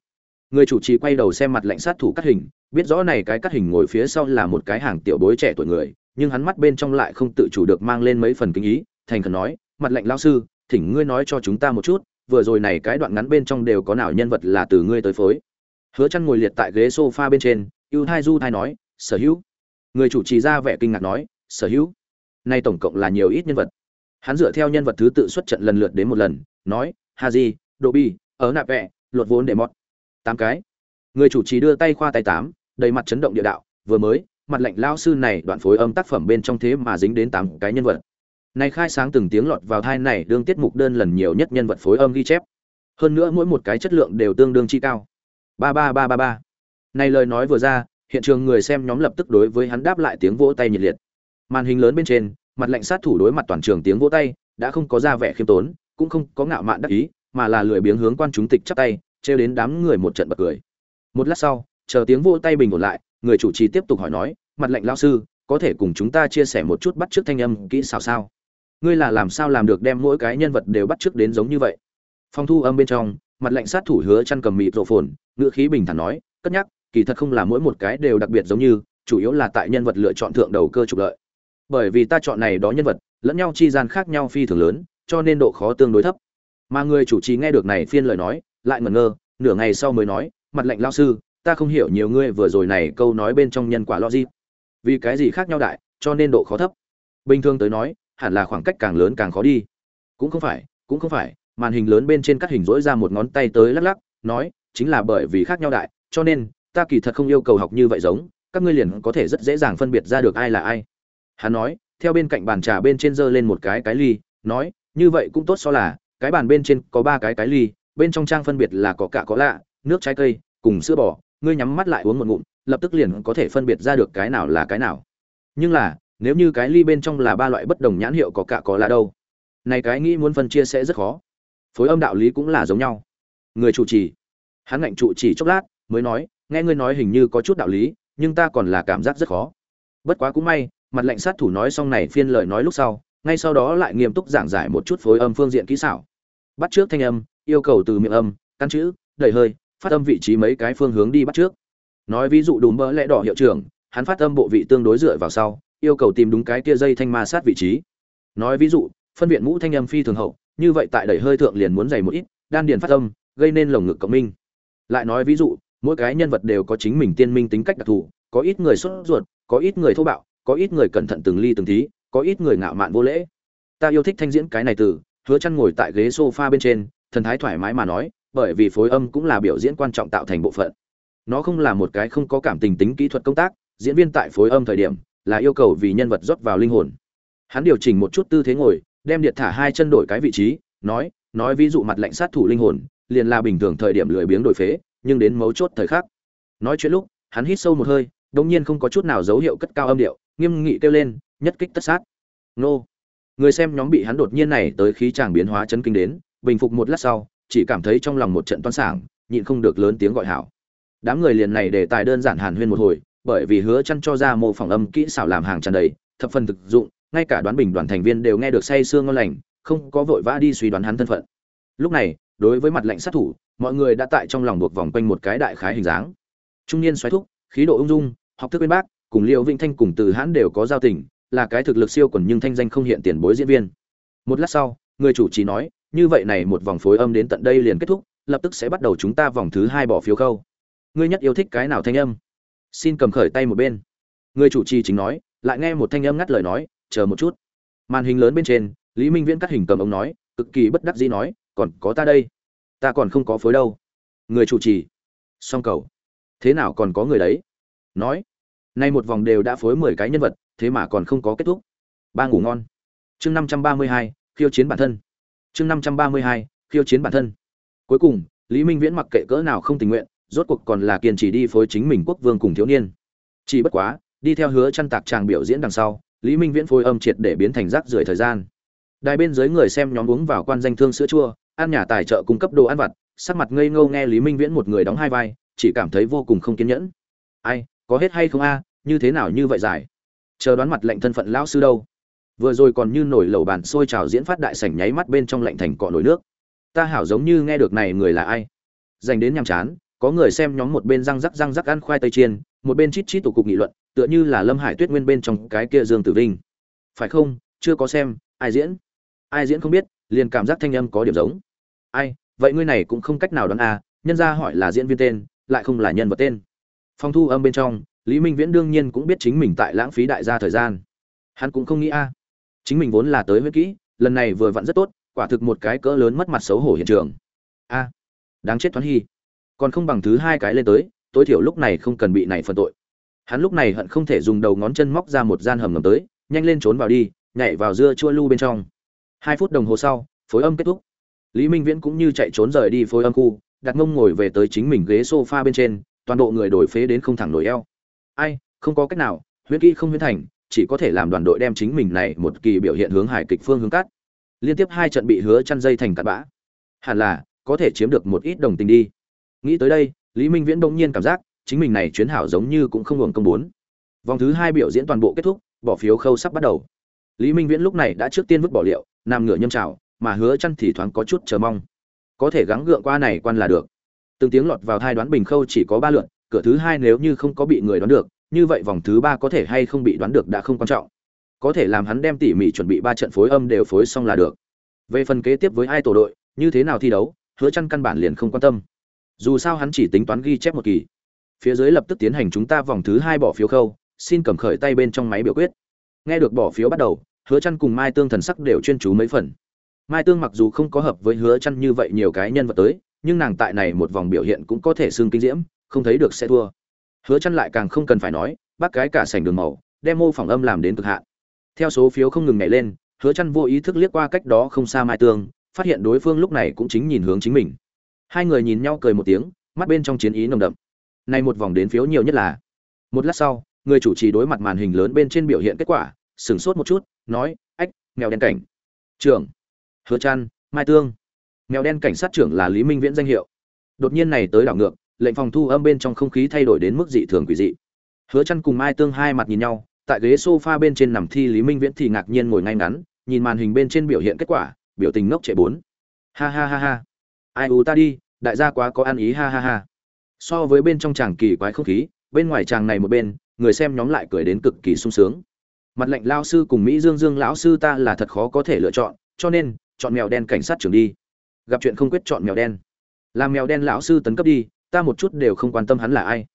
người chủ trì quay đầu xem mặt lạnh sát thủ cắt hình, biết rõ này cái cắt hình ngồi phía sau là một cái hàng tiểu bối trẻ tuổi người, nhưng hắn mắt bên trong lại không tự chủ được mang lên mấy phần kinh ý, thành khẩn nói, mặt lạnh lao sư, thỉnh ngươi nói cho chúng ta một chút, vừa rồi này cái đoạn ngắn bên trong đều có nào nhân vật là từ ngươi tới phối? Hứa chăn ngồi liệt tại ghế sofa bên trên, ưu thai du thai nói, sở hữu. Người chủ trì ra vẻ kinh ngạc nói, sở hữu? Nay tổng cộng là nhiều ít nhân vật. Hắn dựa theo nhân vật thứ tự xuất trận lần lượt đến một lần, nói haji dobi ở nạp vẹ, luật vốn để mọt tám cái. Người chủ trì đưa tay khoa tay tám, đầy mặt chấn động địa đạo, vừa mới, mặt lệnh lao sư này đoạn phối âm tác phẩm bên trong thế mà dính đến tám cái nhân vật. Này khai sáng từng tiếng lọt vào thai này, đương tiết mục đơn lần nhiều nhất nhân vật phối âm ghi chép. Hơn nữa mỗi một cái chất lượng đều tương đương chi cao. Ba ba ba ba ba. Này lời nói vừa ra, hiện trường người xem nhóm lập tức đối với hắn đáp lại tiếng vỗ tay nhiệt liệt. Màn hình lớn bên trên, mặt lệnh sát thủ đối mặt toàn trường tiếng vỗ tay, đã không có ra vẻ khiêm tốn, cũng không có ngạo mạn đắc ý, mà là lười biếng hướng quan chúng tịch chắp tay trêu đến đám người một trận bật cười. Một lát sau, chờ tiếng vỗ tay bình ổn lại, người chủ trì tiếp tục hỏi nói, mặt lệnh lão sư, có thể cùng chúng ta chia sẻ một chút bắt chước thanh âm kỹ xảo sao? Ngươi là làm sao làm được đem mỗi cái nhân vật đều bắt chước đến giống như vậy? Phong thu âm bên trong, mặt lệnh sát thủ hứa chăn cầm mịt rộ phồn, ngữ khí bình thản nói, cất nhắc, kỳ thật không là mỗi một cái đều đặc biệt giống như, chủ yếu là tại nhân vật lựa chọn thượng đầu cơ trục lợi. Bởi vì ta chọn này đó nhân vật, lẫn nhau chi gian khác nhau phi thường lớn, cho nên độ khó tương đối thấp. Mà người chủ trì nghe được này phiên lời nói lại ngẩn ngơ, nửa ngày sau mới nói, mặt lệnh lao sư, ta không hiểu nhiều ngươi vừa rồi này câu nói bên trong nhân quả logic. Vì cái gì khác nhau đại, cho nên độ khó thấp. Bình thường tới nói, hẳn là khoảng cách càng lớn càng khó đi. Cũng không phải, cũng không phải, màn hình lớn bên trên cắt hình rỗi ra một ngón tay tới lắc lắc, nói, chính là bởi vì khác nhau đại, cho nên, ta kỳ thật không yêu cầu học như vậy giống, các ngươi liền có thể rất dễ dàng phân biệt ra được ai là ai. Hắn nói, theo bên cạnh bàn trà bên trên giơ lên một cái cái ly, nói, như vậy cũng tốt so là, cái bàn bên trên có ba cái cái ly bên trong trang phân biệt là có cả có lạ, nước trái cây, cùng sữa bò, ngươi nhắm mắt lại uống một ngụm, lập tức liền có thể phân biệt ra được cái nào là cái nào. Nhưng là, nếu như cái ly bên trong là ba loại bất đồng nhãn hiệu có cả có lạ đâu, này cái nghĩ muốn phân chia sẽ rất khó. Phối âm đạo lý cũng là giống nhau. Người chủ trì, hắn ngạnh trụ chỉ chốc lát, mới nói, nghe ngươi nói hình như có chút đạo lý, nhưng ta còn là cảm giác rất khó. Bất quá cũng may, mặt lệnh sát thủ nói xong này phiên lời nói lúc sau, ngay sau đó lại nghiêm túc giảng giải một chút phối âm phương diện kỹ xảo. Bắt trước thanh âm yêu cầu từ miệng âm, căn chữ, đẩy hơi, phát âm vị trí mấy cái phương hướng đi bắt trước. Nói ví dụ đùm bỡ lẽ đỏ hiệu trưởng, hắn phát âm bộ vị tương đối dựa vào sau, yêu cầu tìm đúng cái kia dây thanh ma sát vị trí. Nói ví dụ, phân viện mũ thanh âm phi thường hậu, như vậy tại đẩy hơi thượng liền muốn dày một ít, đan điền phát âm, gây nên lồng ngực cộng minh. Lại nói ví dụ, mỗi cái nhân vật đều có chính mình tiên minh tính cách đặc thù, có ít người sốt ruột, có ít người thô bạo, có ít người cẩn thận từng ly từng tí, có ít người ngạo mạn vô lễ. Ta yêu thích thanh diễn cái này từ, hứa chăn ngồi tại ghế sofa bên trên thần thái thoải mái mà nói, bởi vì phối âm cũng là biểu diễn quan trọng tạo thành bộ phận. Nó không là một cái không có cảm tình tính kỹ thuật công tác, diễn viên tại phối âm thời điểm là yêu cầu vì nhân vật rót vào linh hồn. Hắn điều chỉnh một chút tư thế ngồi, đem điện thả hai chân đổi cái vị trí, nói nói ví dụ mặt lạnh sát thủ linh hồn, liền là bình thường thời điểm lười biếng đổi phế, nhưng đến mấu chốt thời khắc. Nói chuyện lúc, hắn hít sâu một hơi đống nhiên không có chút nào dấu hiệu cất cao âm điệu, nghiêm nghị kêu lên, nhất kích tất sát. Nô. Người xem nhóm bị hắn đột nhiên này tới khí chàng biến hóa chấn kinh đến bình phục một lát sau, chỉ cảm thấy trong lòng một trận toan sảng, nhịn không được lớn tiếng gọi hảo. Đám người liền này để tài đơn giản hàn huyên một hồi, bởi vì hứa chăn cho ra mô phỏng âm kỹ xảo làm hàng tràn đầy, thập phần thực dụng, ngay cả đoán bình đoàn thành viên đều nghe được say sương ngon lành, không có vội vã đi suy đoán hắn thân phận. Lúc này, đối với mặt lệnh sát thủ, mọi người đã tại trong lòng buộc vòng quanh một cái đại khái hình dáng. Trung niên xoáy thúc, khí độ ung dung, học thức bên bác, cùng liêu vĩnh thanh cùng từ hãn đều có giao tình, là cái thực lực siêu quần nhưng thanh danh không hiện tiền bối diễn viên. Một lát sau, người chủ trì nói như vậy này một vòng phối âm đến tận đây liền kết thúc, lập tức sẽ bắt đầu chúng ta vòng thứ hai bỏ phiếu khâu. Ngươi nhất yêu thích cái nào thanh âm? Xin cầm khởi tay một bên. Người chủ trì chính nói, lại nghe một thanh âm ngắt lời nói, chờ một chút. Màn hình lớn bên trên, lý minh viễn cắt hình cầm ông nói, cực kỳ bất đắc dĩ nói, còn có ta đây. Ta còn không có phối đâu. Người chủ trì. Song cầu. Thế nào còn có người đấy? Nói. Nay một vòng đều đã phối mười cái nhân vật, thế mà còn không có kết thúc. Ba ngủ ngon. Chương năm trăm ba mươi hai, khiêu chiến bản thân chương năm trăm ba mươi hai, khiêu chiến bản thân. Cuối cùng, lý minh viễn mặc kệ cỡ nào không tình nguyện, rốt cuộc còn là kiên trì đi phối chính mình quốc vương cùng thiếu niên. Chỉ bất quá, đi theo hứa chăn tạc tràng biểu diễn đằng sau, lý minh viễn phối âm triệt để biến thành rác rưởi thời gian. Đài bên dưới người xem nhóm uống vào quan danh thương sữa chua, ăn nhà tài trợ cung cấp đồ ăn vặt, sắc mặt ngây ngô nghe lý minh viễn một người đóng hai vai, chỉ cảm thấy vô cùng không kiên nhẫn. Ai, có hết hay không a, như thế nào như vậy giải? Chờ đoán mặt lệnh thân phận lão sư đâu? Vừa rồi còn như nổi lẩu bàn sôi trào diễn phát đại sảnh nháy mắt bên trong lạnh thành cọ nổi nước. Ta hảo giống như nghe được này người là ai? Dành đến nhàm chán, có người xem nhóm một bên răng rắc răng rắc ăn khoai tây chiên, một bên chít chít tụ cục nghị luận, tựa như là lâm hải tuyết nguyên bên trong cái kia dương tử vinh. Phải không? Chưa có xem, ai diễn? Ai diễn không biết, liền cảm giác thanh âm có điểm giống. Ai, vậy ngươi này cũng không cách nào đoán a nhân ra hỏi là diễn viên tên, lại không là nhân vật tên. Phong thu âm bên trong, lý minh viễn đương nhiên cũng biết chính mình tại lãng phí đại gia thời gian. Hắn cũng không nghĩ a chính mình vốn là tới huyết kỹ, lần này vừa vặn rất tốt, quả thực một cái cỡ lớn mất mặt xấu hổ hiện trường. A, đáng chết thoáng hy. Còn không bằng thứ hai cái lên tới, tối thiểu lúc này không cần bị này phân tội. Hắn lúc này hận không thể dùng đầu ngón chân móc ra một gian hầm ngầm tới, nhanh lên trốn vào đi, nhảy vào dưa chua lu bên trong. Hai phút đồng hồ sau, phối âm kết thúc. Lý minh viễn cũng như chạy trốn rời đi phối âm khu, đặt mông ngồi về tới chính mình ghế sofa bên trên, toàn bộ người đổi phế đến không thẳng nổi eo. Ai, không có cách nào, huyễn kỹ không huyễn thành chỉ có thể làm đoàn đội đem chính mình này một kỳ biểu hiện hướng hải kịch phương hướng cắt. Liên tiếp hai trận bị hứa chăn dây thành cặn bã. Hẳn là, có thể chiếm được một ít đồng tình đi. Nghĩ tới đây, lý minh viễn đông nhiên cảm giác, chính mình này chuyến hảo giống như cũng không ngừng công bốn. Vòng thứ hai biểu diễn toàn bộ kết thúc, bỏ phiếu khâu sắp bắt đầu. Lý minh viễn lúc này đã trước tiên vứt bỏ liệu, nằm ngửa nhâm trào mà hứa chăn thì thoáng có chút chờ mong. Có thể gắng gượng qua này quan là được. Từng tiếng lọt vào thai đoán bình khâu chỉ có ba lượt, cửa thứ hai nếu như không có bị người đoán được như vậy vòng thứ ba có thể hay không bị đoán được đã không quan trọng. Có thể làm hắn đem tỉ mỉ chuẩn bị ba trận phối âm đều phối xong là được. Về phần kế tiếp với ai tổ đội, như thế nào thi đấu, hứa chăn căn bản liền không quan tâm. Dù sao hắn chỉ tính toán ghi chép một kỳ. Phía dưới lập tức tiến hành chúng ta vòng thứ hai bỏ phiếu khâu, xin cầm khởi tay bên trong máy biểu quyết. Nghe được bỏ phiếu bắt đầu, hứa chăn cùng mai tương thần sắc đều chuyên chú mấy phần. Mai tương mặc dù không có hợp với hứa chăn như vậy nhiều cái nhân vật tới, nhưng nàng tại này một vòng biểu hiện cũng có thể xương kinh diễm, không thấy được sẽ thua hứa chăn lại càng không cần phải nói bác cái cả sảnh đường màu, đem mô phỏng âm làm đến cực hạn. Theo số phiếu không ngừng nhảy lên, hứa chăn vô ý thức liếc qua cách đó không xa mai tương phát hiện đối phương lúc này cũng chính nhìn hướng chính mình. Hai người nhìn nhau cười một tiếng, mắt bên trong chiến ý nồng đậm. Nay một vòng đến phiếu nhiều nhất là, một lát sau, người chủ trì đối mặt màn hình lớn bên trên biểu hiện kết quả, sửng sốt một chút, nói, ách, mèo đen cảnh. Trưởng. Hứa trăn mai tương mèo đen cảnh sát trưởng là lý minh viễn danh hiệu. Đột nhiên này tới đảo ngược lệnh phòng thu âm bên trong không khí thay đổi đến mức dị thường quỷ dị. Hứa chăn cùng mai tương hai mặt nhìn nhau, tại ghế sofa bên trên nằm thi lý minh viễn thì ngạc nhiên ngồi ngay ngắn, nhìn màn hình bên trên biểu hiện kết quả, biểu tình ngốc trẻ bốn. Ha ha ha ha. Ai u ta đi, đại gia quá có ăn ý, ha ha ha. So với bên trong chàng kỳ quái không khí, bên ngoài chàng này một bên, người xem nhóm lại cười đến cực kỳ sung sướng. Mặt lệnh lao sư cùng mỹ dương dương lão sư ta là thật khó có thể lựa chọn, cho nên, chọn mèo đen cảnh sát trưởng đi. Gặp chuyện không quyết chọn mèo đen. Làm mèo đen lão sư tấn cấp đi ta một chút đều không quan tâm hắn là ai.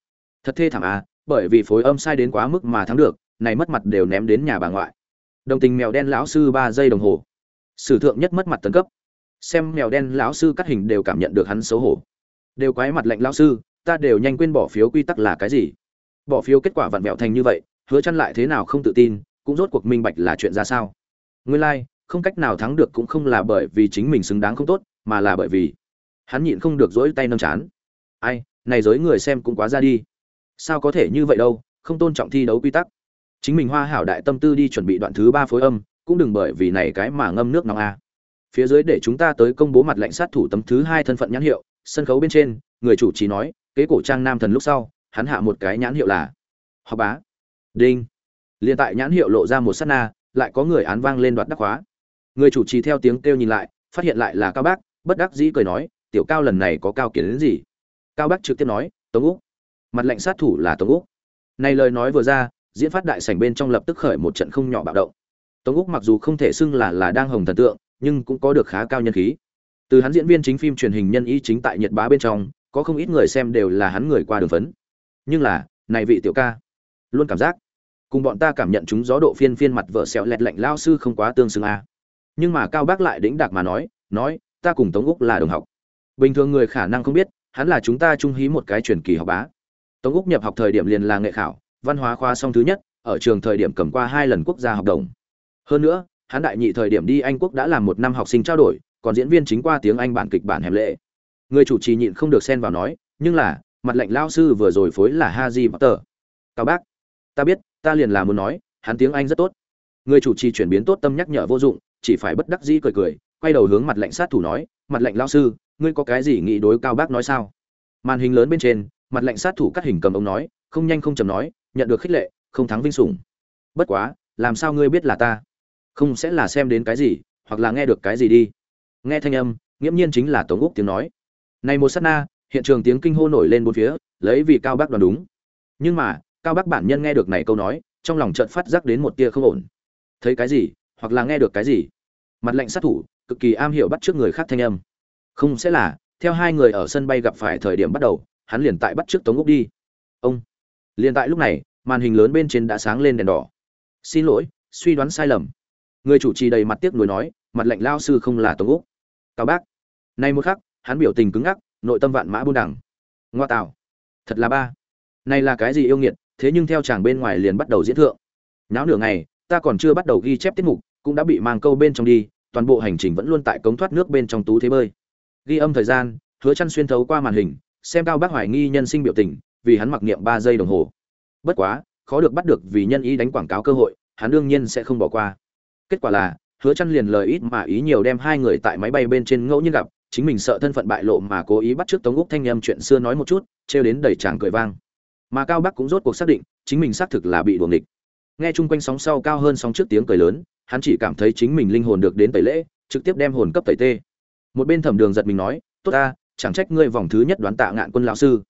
Thật thê thảm à bởi vì phối âm sai đến quá mức mà thắng được này mất mặt đều ném đến nhà bà ngoại. Đồng tình mèo đen lão sư ba giây đồng hồ. Sử thượng nhất mất mặt tấn cấp. Xem mèo đen lão sư cắt hình đều cảm nhận được hắn xấu hổ. Đều quái mặt lệnh lão sư ta đều nhanh quên bỏ phiếu quy tắc là cái gì. Bỏ phiếu kết quả vặn vẹo thành như vậy hứa chăn lại thế nào không tự tin cũng rốt cuộc minh bạch là chuyện ra sao. Nguyên lai like, không cách nào thắng được cũng không là bởi vì chính mình xứng đáng không tốt mà là bởi vì hắn nhịn không được dỗi tay nâng chán ai, này giới người xem cũng quá ra đi. Sao có thể như vậy đâu, không tôn trọng thi đấu quy tắc. Chính mình hoa hảo đại tâm tư đi chuẩn bị đoạn thứ ba phối âm, cũng đừng bởi vì này cái mà ngâm nước nóng a. Phía dưới để chúng ta tới công bố mặt lệnh sát thủ tấm thứ hai thân phận nhãn hiệu, sân khấu bên trên, người chủ trì nói, kế cổ trang nam thần lúc sau, hắn hạ một cái nhãn hiệu là học bá. Đinh. Liền tại nhãn hiệu lộ ra một sát na, lại có người án vang lên đoạt đắc khóa. Người chủ trì theo tiếng kêu nhìn lại, phát hiện lại là cao bác, bất đắc dĩ cười nói, tiểu cao lần này có cao kiến đến gì? Cao bác trực tiếp nói, tống úc. Mặt lệnh sát thủ là tống úc. Này lời nói vừa ra, diễn phát đại sảnh bên trong lập tức khởi một trận không nhỏ bạo động. Tống úc mặc dù không thể xưng là là đang hồng thần tượng, nhưng cũng có được khá cao nhân khí. Từ hắn diễn viên chính phim truyền hình nhân ý chính tại nhật bá bên trong, có không ít người xem đều là hắn người qua đường phấn. Nhưng là, này vị tiểu ca, luôn cảm giác, cùng bọn ta cảm nhận chúng gió độ phiên phiên mặt vợ sẹo lẹt lạnh lao sư không quá tương xứng a. À. nhưng mà cao bác lại đĩnh đạc mà nói nói, ta cùng tống úc là đồng học. Bình thường người khả năng không biết hắn là chúng ta trung hí một cái truyền kỳ học bá. Tống úc nhập học thời điểm liền là nghệ khảo, văn hóa khoa song thứ nhất, ở trường thời điểm cầm qua hai lần quốc gia học đồng. Hơn nữa, hắn đại nhị thời điểm đi anh quốc đã làm một năm học sinh trao đổi, còn diễn viên chính qua tiếng anh bản kịch bản hẻm lệ. Người chủ trì nhịn không được xen vào nói, nhưng là, mặt lệnh lao sư vừa rồi phối là haji tờ cao bác, ta biết, ta liền là muốn nói, hắn tiếng anh rất tốt. Người chủ trì chuyển biến tốt tâm nhắc nhở vô dụng, chỉ phải bất đắc dĩ cười cười, quay đầu hướng mặt lệnh sát thủ nói, mặt lệnh lao sư ngươi có cái gì nghĩ đối cao bác nói sao? Màn hình lớn bên trên, mặt lệnh sát thủ cắt hình cầm ông nói, không nhanh không chầm nói, nhận được khích lệ, không thắng vinh sủng. Bất quá, làm sao ngươi biết là ta? Không sẽ là xem đến cái gì, hoặc là nghe được cái gì đi. Nghe thanh âm, nghiễm nhiên chính là tống úc tiếng nói. Này một sát na, hiện trường tiếng kinh hô nổi lên bốn phía, lấy vì cao bác đoán đúng. Nhưng mà, cao bác bản nhân nghe được này câu nói, trong lòng chợt phát giác đến một tia không ổn. Thấy cái gì, hoặc là nghe được cái gì? Mặt lệnh sát thủ, cực kỳ am hiểu bắt trước người khác thanh âm không sẽ là, theo hai người ở sân bay gặp phải thời điểm bắt đầu, hắn liền tại bắt trước tống úc đi. Ông. Liền tại lúc này, màn hình lớn bên trên đã sáng lên đèn đỏ. Xin lỗi, suy đoán sai lầm. Người chủ trì đầy mặt tiếc nuối nói, mặt lệnh lao sư không là tống úc. Cao bác. Nay một khắc, hắn biểu tình cứng ngắc, nội tâm vạn mã buôn đẳng. Ngoa tạo thật là ba. Này là cái gì yêu nghiệt, thế nhưng theo chàng bên ngoài liền bắt đầu diễn thượng. Náo nửa ngày, ta còn chưa bắt đầu ghi chép tiết mục, cũng đã bị mang câu bên trong đi, toàn bộ hành trình vẫn luôn tại cống thoát nước bên trong tú thế bơi ghi âm thời gian, hứa chăn xuyên thấu qua màn hình, xem cao bác hoài nghi nhân sinh biểu tình, vì hắn mặc niệm 3 giây đồng hồ. Bất quá, khó được bắt được vì nhân ý đánh quảng cáo cơ hội, hắn đương nhiên sẽ không bỏ qua. Kết quả là, hứa chăn liền lời ít mà ý nhiều đem hai người tại máy bay bên trên ngẫu nhiên gặp, chính mình sợ thân phận bại lộ mà cố ý bắt trước tống úc thanh âm chuyện xưa nói một chút treo đến đầy tràng cười vang. Mà cao bắc cũng rốt cuộc xác định, chính mình xác thực là bị đuồng địch nghe chung quanh sóng sau cao hơn sóng trước tiếng cười lớn, hắn chỉ cảm thấy chính mình linh hồn được đến tẩy lễ, trực tiếp đem hồn cấp tẩy tê một bên thẩm đường giật mình nói, tốt ta, chẳng trách ngươi vòng thứ nhất đoán tạ ngạn quân lão sư.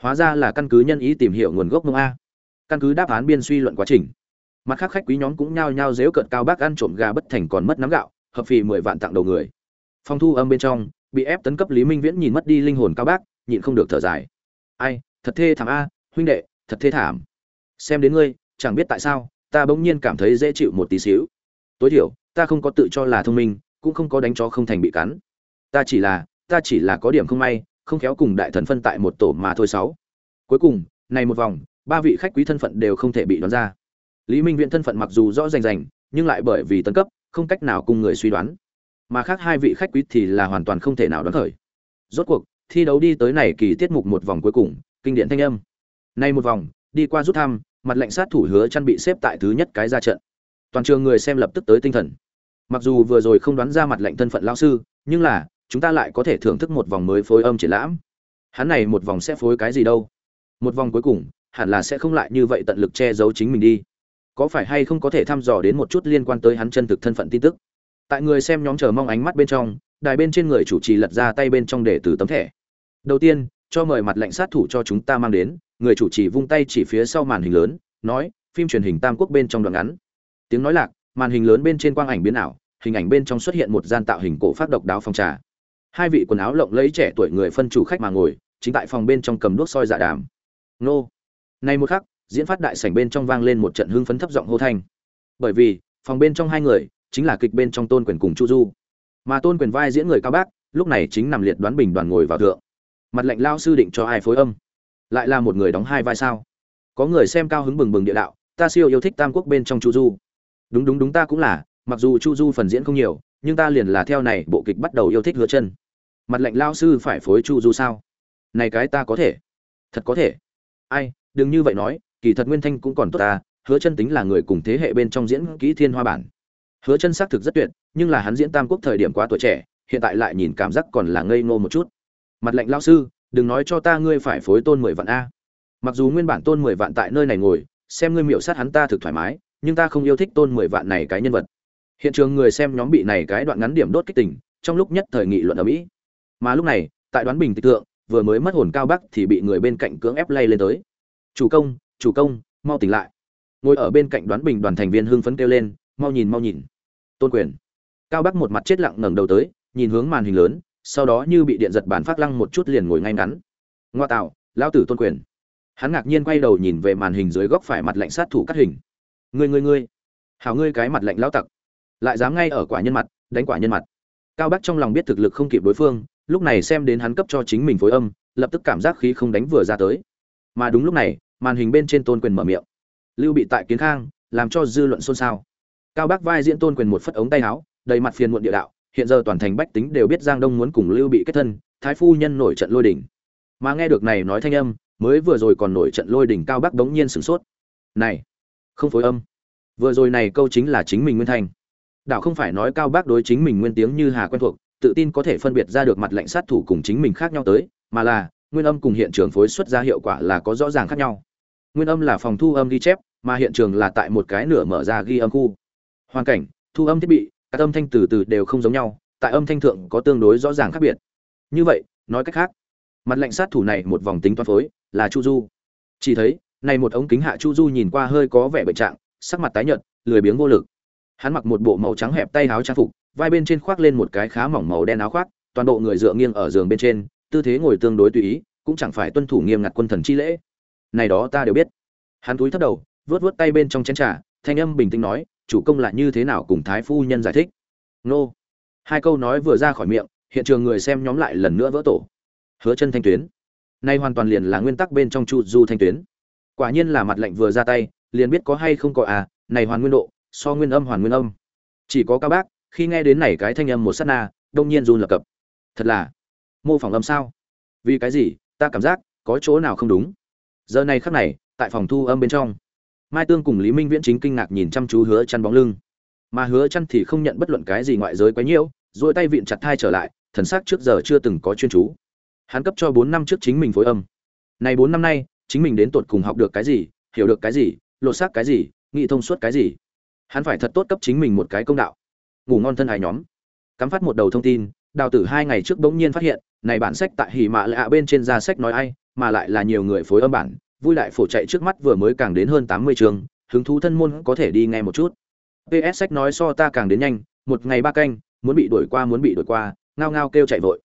Hóa ra là căn cứ nhân ý tìm hiểu nguồn gốc mông a. Căn cứ đáp án biên suy luận quá trình. Mặt khác khách quý nhóm cũng nhao nhao dếu cợt cao bác ăn trộm gà bất thành còn mất nắm gạo, hợp phì mười vạn tặng đầu người. Phong thu âm bên trong, bị ép tấn cấp lý minh viễn nhìn mất đi linh hồn cao bác, nhịn không được thở dài. Ai, thật thê thảm a, huynh đệ, thật thê thảm. Xem đến ngươi, chẳng biết tại sao, ta bỗng nhiên cảm thấy dễ chịu một tí xíu. Tối thiểu, ta không có tự cho là thông minh, cũng không có đánh chó không thành bị cắn ta chỉ là, ta chỉ là có điểm không may, không khéo cùng đại thần phân tại một tổ mà thôi sáu. Cuối cùng, này một vòng, ba vị khách quý thân phận đều không thể bị đoán ra. Lý minh viễn thân phận mặc dù rõ rành rành, nhưng lại bởi vì tấn cấp, không cách nào cùng người suy đoán. Mà khác hai vị khách quý thì là hoàn toàn không thể nào đoán khởi. Rốt cuộc, thi đấu đi tới này kỳ tiết mục một vòng cuối cùng, kinh điển thanh âm. Nay một vòng, đi qua rút thăm, mặt lệnh sát thủ hứa chăn bị xếp tại thứ nhất cái ra trận. Toàn trường người xem lập tức tới tinh thần. Mặc dù vừa rồi không đoán ra mặt lệnh thân phận lão sư, nhưng là chúng ta lại có thể thưởng thức một vòng mới phối âm triển lãm. Hắn này một vòng sẽ phối cái gì đâu? Một vòng cuối cùng, hẳn là sẽ không lại như vậy tận lực che giấu chính mình đi. Có phải hay không có thể thăm dò đến một chút liên quan tới hắn chân thực thân phận tin tức? Tại người xem nhóm chờ mong ánh mắt bên trong, đài bên trên người chủ trì lật ra tay bên trong để từ tấm thẻ. Đầu tiên, cho mời mặt lệnh sát thủ cho chúng ta mang đến, người chủ trì vung tay chỉ phía sau màn hình lớn, nói, phim truyền hình tam quốc bên trong đoạn ngắn. Tiếng nói lạc, màn hình lớn bên trên quang ảnh biến ảo, hình ảnh bên trong xuất hiện một gian tạo hình cổ phát độc đáo phòng trà hai vị quần áo lộng lẫy trẻ tuổi người phân chủ khách mà ngồi, chính tại phòng bên trong cầm đuốc soi dạ đàm. Nô. Nay một khắc, diễn phát đại sảnh bên trong vang lên một trận hưng phấn thấp giọng hô thanh. Bởi vì, phòng bên trong hai người, chính là kịch bên trong tôn quyền cùng chu du. Mà tôn quyền vai diễn người cao bác, lúc này chính nằm liệt đoán bình đoàn ngồi vào thượng. Mặt lệnh lao sư định cho ai phối âm? Lại là một người đóng hai vai sao? Có người xem cao hứng bừng bừng địa đạo, ta siêu yêu thích tam quốc bên trong chu du. Đúng đúng đúng ta cũng là, mặc dù chu du phần diễn không nhiều, nhưng ta liền là theo này bộ kịch bắt đầu yêu thích hứa chân mặt lệnh lao sư phải phối chu du sao? Này cái ta có thể. Thật có thể. Ai, đừng như vậy nói, kỳ thật nguyên thanh cũng còn tốt ta, hứa chân tính là người cùng thế hệ bên trong diễn kỹ thiên hoa bản. Hứa chân xác thực rất tuyệt, nhưng là hắn diễn tam quốc thời điểm quá tuổi trẻ, hiện tại lại nhìn cảm giác còn là ngây ngô một chút. Mặt lệnh lao sư, đừng nói cho ta ngươi phải phối tôn mười vạn a. Mặc dù nguyên bản tôn mười vạn tại nơi này ngồi, xem ngươi miểu sát hắn ta thực thoải mái, nhưng ta không yêu thích tôn mười vạn này cái nhân vật. Hiện trường người xem nhóm bị này cái đoạn ngắn điểm đốt kích tình, trong lúc nhất thời nghị luận ở mỹ mà lúc này, tại đoán bình tịch tượng, vừa mới mất hồn cao bắc thì bị người bên cạnh cưỡng ép lay lên tới. Chủ công chủ công, mau tỉnh lại. Ngồi ở bên cạnh đoán bình đoàn thành viên hưng phấn kêu lên, mau nhìn mau nhìn. Tôn quyền. Cao bắc một mặt chết lặng ngẩng đầu tới, nhìn hướng màn hình lớn, sau đó như bị điện giật bản phát lăng một chút liền ngồi ngay ngắn. Ngoa tạo, lão tử tôn quyền. Hắn ngạc nhiên quay đầu nhìn về màn hình dưới góc phải mặt lạnh sát thủ cắt hình. Ngươi ngươi ngươi. Hảo ngươi cái mặt lạnh lão tặc. Lại dám ngay ở quả nhân mặt, đánh quả nhân mặt. Cao bắc trong lòng biết thực lực không kịp đối phương lúc này xem đến hắn cấp cho chính mình phối âm, lập tức cảm giác khí không đánh vừa ra tới. Mà đúng lúc này, màn hình bên trên tôn quyền mở miệng. Lưu bị tại kiến khang, làm cho dư luận xôn xao. Cao bắc vai diễn tôn quyền một phất ống tay áo, đầy mặt phiền muộn địa đạo, hiện giờ toàn thành bách tính đều biết giang đông muốn cùng lưu bị kết thân, thái phu nhân nổi trận lôi đỉnh mà nghe được này nói thanh âm, mới vừa rồi còn nổi trận lôi đỉnh cao bắc đống nhiên sửng sốt. Này, không phối âm. Vừa rồi này câu chính là chính mình nguyên thành. Đạo không phải nói cao bác đối chính mình nguyên tiếng như hà quen thuộc tự tin có thể phân biệt ra được mặt lệnh sát thủ cùng chính mình khác nhau tới, mà là, nguyên âm cùng hiện trường phối xuất ra hiệu quả là có rõ ràng khác nhau. Nguyên âm là phòng thu âm ghi chép, mà hiện trường là tại một cái nửa mở ra ghi âm khu. Hoàn cảnh, thu âm thiết bị, các âm thanh từ từ đều không giống nhau, tại âm thanh thượng có tương đối rõ ràng khác biệt. Như vậy, nói cách khác, mặt lệnh sát thủ này một vòng tính toán phối, là chu du. Chỉ thấy, này một ống kính hạ chu du nhìn qua hơi có vẻ bệnh trạng, sắc mặt tái nhợt, lười biếng vô lực. Hắn mặc một bộ màu trắng hẹp tay áo trang phục vai bên trên khoác lên một cái khá mỏng màu đen áo khoác, toàn bộ người dựa nghiêng ở giường bên trên, tư thế ngồi tương đối tùy ý, cũng chẳng phải tuân thủ nghiêm ngặt quân thần chi lễ. Này đó ta đều biết. Hắn túi thấp đầu vớt vớt tay bên trong chén trà, thanh âm bình tĩnh nói, chủ công là như thế nào cùng thái phu nhân giải thích? Nô. Hai câu nói vừa ra khỏi miệng, hiện trường người xem nhóm lại lần nữa vỡ tổ. Hứa chân thanh tuyến. Nay hoàn toàn liền là nguyên tắc bên trong chu du thanh tuyến. Quả nhiên là mặt lệnh vừa ra tay, liền biết có hay không có à này hoàn nguyên độ, so nguyên âm hoàn nguyên âm. Chỉ có các bác khi nghe đến này cái thanh âm một sát na, đông nhiên run lập cập. Thật là, mô phỏng âm sao? Vì cái gì? Ta cảm giác có chỗ nào không đúng. Giờ này khắc này, tại phòng thu âm bên trong, mai tương cùng lý minh viễn chính kinh ngạc nhìn chăm chú hứa chăn bóng lưng. Mà hứa chăn thì không nhận bất luận cái gì ngoại giới quấy nhiễu, rồi tay vịn chặt thai trở lại, thần sắc trước giờ chưa từng có chuyên chú. Hắn cấp cho 4 năm trước chính mình phối âm. Này 4 năm nay, chính mình đến tột cùng học được cái gì, hiểu được cái gì, lột xác cái gì, nghị thông suốt cái gì. Hắn phải thật tốt cấp chính mình một cái công đạo ngủ ngon thân hài nhóm. Cắm phát một đầu thông tin, đào tử hai ngày trước bỗng nhiên phát hiện, này bản sách tại hỉ mạ lạ bên trên ra sách nói ai, mà lại là nhiều người phối âm bản, vui lại phổ chạy trước mắt vừa mới càng đến hơn tám mươi chương hứng thú thân môn có thể đi nghe một chút. Ps sách nói so ta càng đến nhanh, một ngày ba canh, muốn bị đuổi qua muốn bị đuổi qua, ngao ngao kêu chạy vội.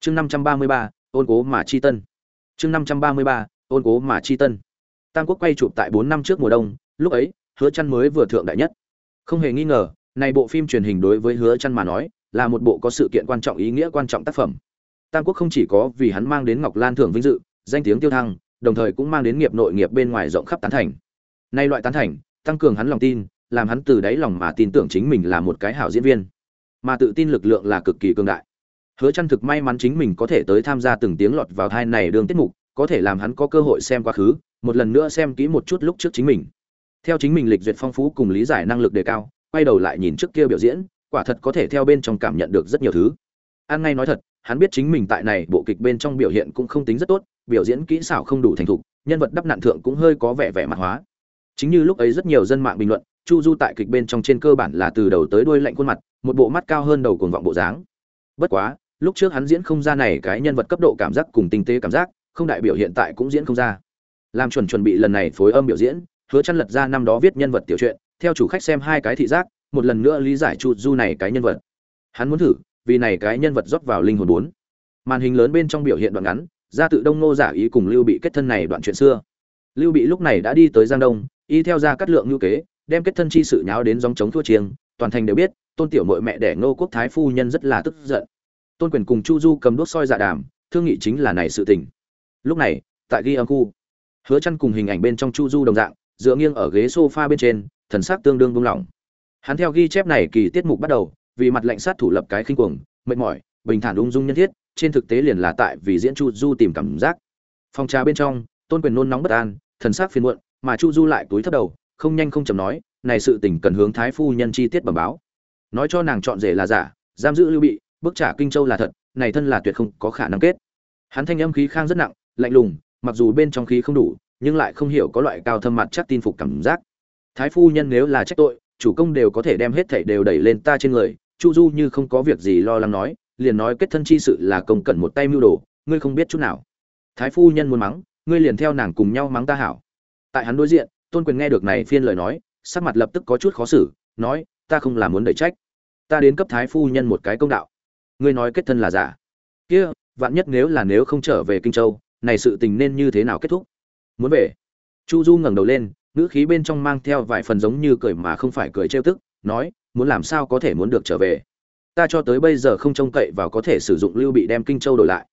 Chương năm trăm ba mươi ba, ôn cố mà chi tân. Chương năm trăm ba mươi ba, ôn cố mà chi tân. Tam quốc quay chụp tại bốn năm trước mùa đông, lúc ấy, hứa chăn mới vừa thượng đại nhất. Không hề nghi ngờ này bộ phim truyền hình đối với hứa Chân mà nói, là một bộ có sự kiện quan trọng ý nghĩa quan trọng tác phẩm. Tam quốc không chỉ có vì hắn mang đến ngọc lan thưởng vinh dự, danh tiếng tiêu thăng, đồng thời cũng mang đến nghiệp nội nghiệp bên ngoài rộng khắp tán thành. Nay loại tán thành, tăng cường hắn lòng tin, làm hắn từ đáy lòng mà tin tưởng chính mình là một cái hảo diễn viên. Mà tự tin lực lượng là cực kỳ cường đại. Hứa Chân thực may mắn chính mình có thể tới tham gia từng tiếng lọt vào thai này đường tiết mục, có thể làm hắn có cơ hội xem quá khứ, một lần nữa xem kỹ một chút lúc trước chính mình. Theo chính mình lịch duyệt phong phú cùng lý giải năng lực đề cao quay đầu lại nhìn trước kia biểu diễn, quả thật có thể theo bên trong cảm nhận được rất nhiều thứ. An ngay nói thật, hắn biết chính mình tại này bộ kịch bên trong biểu hiện cũng không tính rất tốt, biểu diễn kỹ xảo không đủ thành thục, nhân vật đắp nạn thượng cũng hơi có vẻ vẻ mặt hóa. Chính như lúc ấy rất nhiều dân mạng bình luận, chu du tại kịch bên trong trên cơ bản là từ đầu tới đuôi lạnh khuôn mặt, một bộ mắt cao hơn đầu cuồng vọng bộ dáng. Bất quá, lúc trước hắn diễn không ra này cái nhân vật cấp độ cảm giác cùng tinh tế cảm giác, không đại biểu hiện tại cũng diễn không ra. Làm chuẩn chuẩn bị lần này phối âm biểu diễn, hứa chăn lật ra năm đó viết nhân vật tiểu truyện theo chủ khách xem hai cái thị giác, một lần nữa lý giải chu du này cái nhân vật. Hắn muốn thử, vì này cái nhân vật rót vào linh hồn bốn. Màn hình lớn bên trong biểu hiện đoạn ngắn, ra tự đông nô giả ý cùng lưu bị kết thân này đoạn chuyện xưa. Lưu bị lúc này đã đi tới giang đông, y theo ra cắt lượng ngưu kế, đem kết thân chi sự nháo đến dòng chống thua chiêng, toàn thành đều biết, tôn tiểu mội mẹ đẻ ngô quốc thái phu nhân rất là tức giận. Tôn quyền cùng chu du cầm đuốc soi dạ đàm, thương nghị chính là này sự tình. Lúc này, tại ghi âm khu, hứa chăn cùng hình ảnh bên trong chu du đồng dạng, dựa nghiêng ở ghế sofa bên trên thần sắc tương đương buông lỏng. Hắn theo ghi chép này kỳ tiết mục bắt đầu, vì mặt lệnh sát thủ lập cái khinh cuồng, mệt mỏi, bình thản ung dung nhân thiết, trên thực tế liền là tại vì diễn chu du tìm cảm giác. Phòng trà bên trong, tôn quyền nôn nóng bất an, thần sắc phiền muộn, mà chu du lại túi thấp đầu, không nhanh không chậm nói, này sự tình cần hướng thái phu nhân chi tiết bẩm báo. Nói cho nàng chọn rể là giả, giam giữ lưu bị, bức trả kinh châu là thật, này thân là tuyệt không có khả năng kết. Hắn thanh âm khí khang rất nặng, lạnh lùng, mặc dù bên trong khí không đủ, nhưng lại không hiểu có loại cao thâm mặt chắc tin phục cảm giác thái phu nhân nếu là trách tội, chủ công đều có thể đem hết thảy đều đẩy lên ta trên người. Chu du như không có việc gì lo lắng nói, liền nói kết thân chi sự là công cẩn một tay mưu đồ, ngươi không biết chút nào. Thái phu nhân muốn mắng, ngươi liền theo nàng cùng nhau mắng ta hảo. Tại hắn đối diện, tôn quyền nghe được này phiên lời nói, sắc mặt lập tức có chút khó xử, nói, ta không làm muốn đẩy trách. Ta đến cấp thái phu nhân một cái công đạo. Ngươi nói kết thân là giả. Kia, vạn nhất nếu là nếu không trở về kinh châu, này sự tình nên như thế nào kết thúc? Muốn về. Chu du ngẩng đầu lên ngữ khí bên trong mang theo vài phần giống như cười mà không phải cười trêu tức, nói, muốn làm sao có thể muốn được trở về? Ta cho tới bây giờ không trông cậy vào có thể sử dụng lưu bị đem kinh châu đổi lại.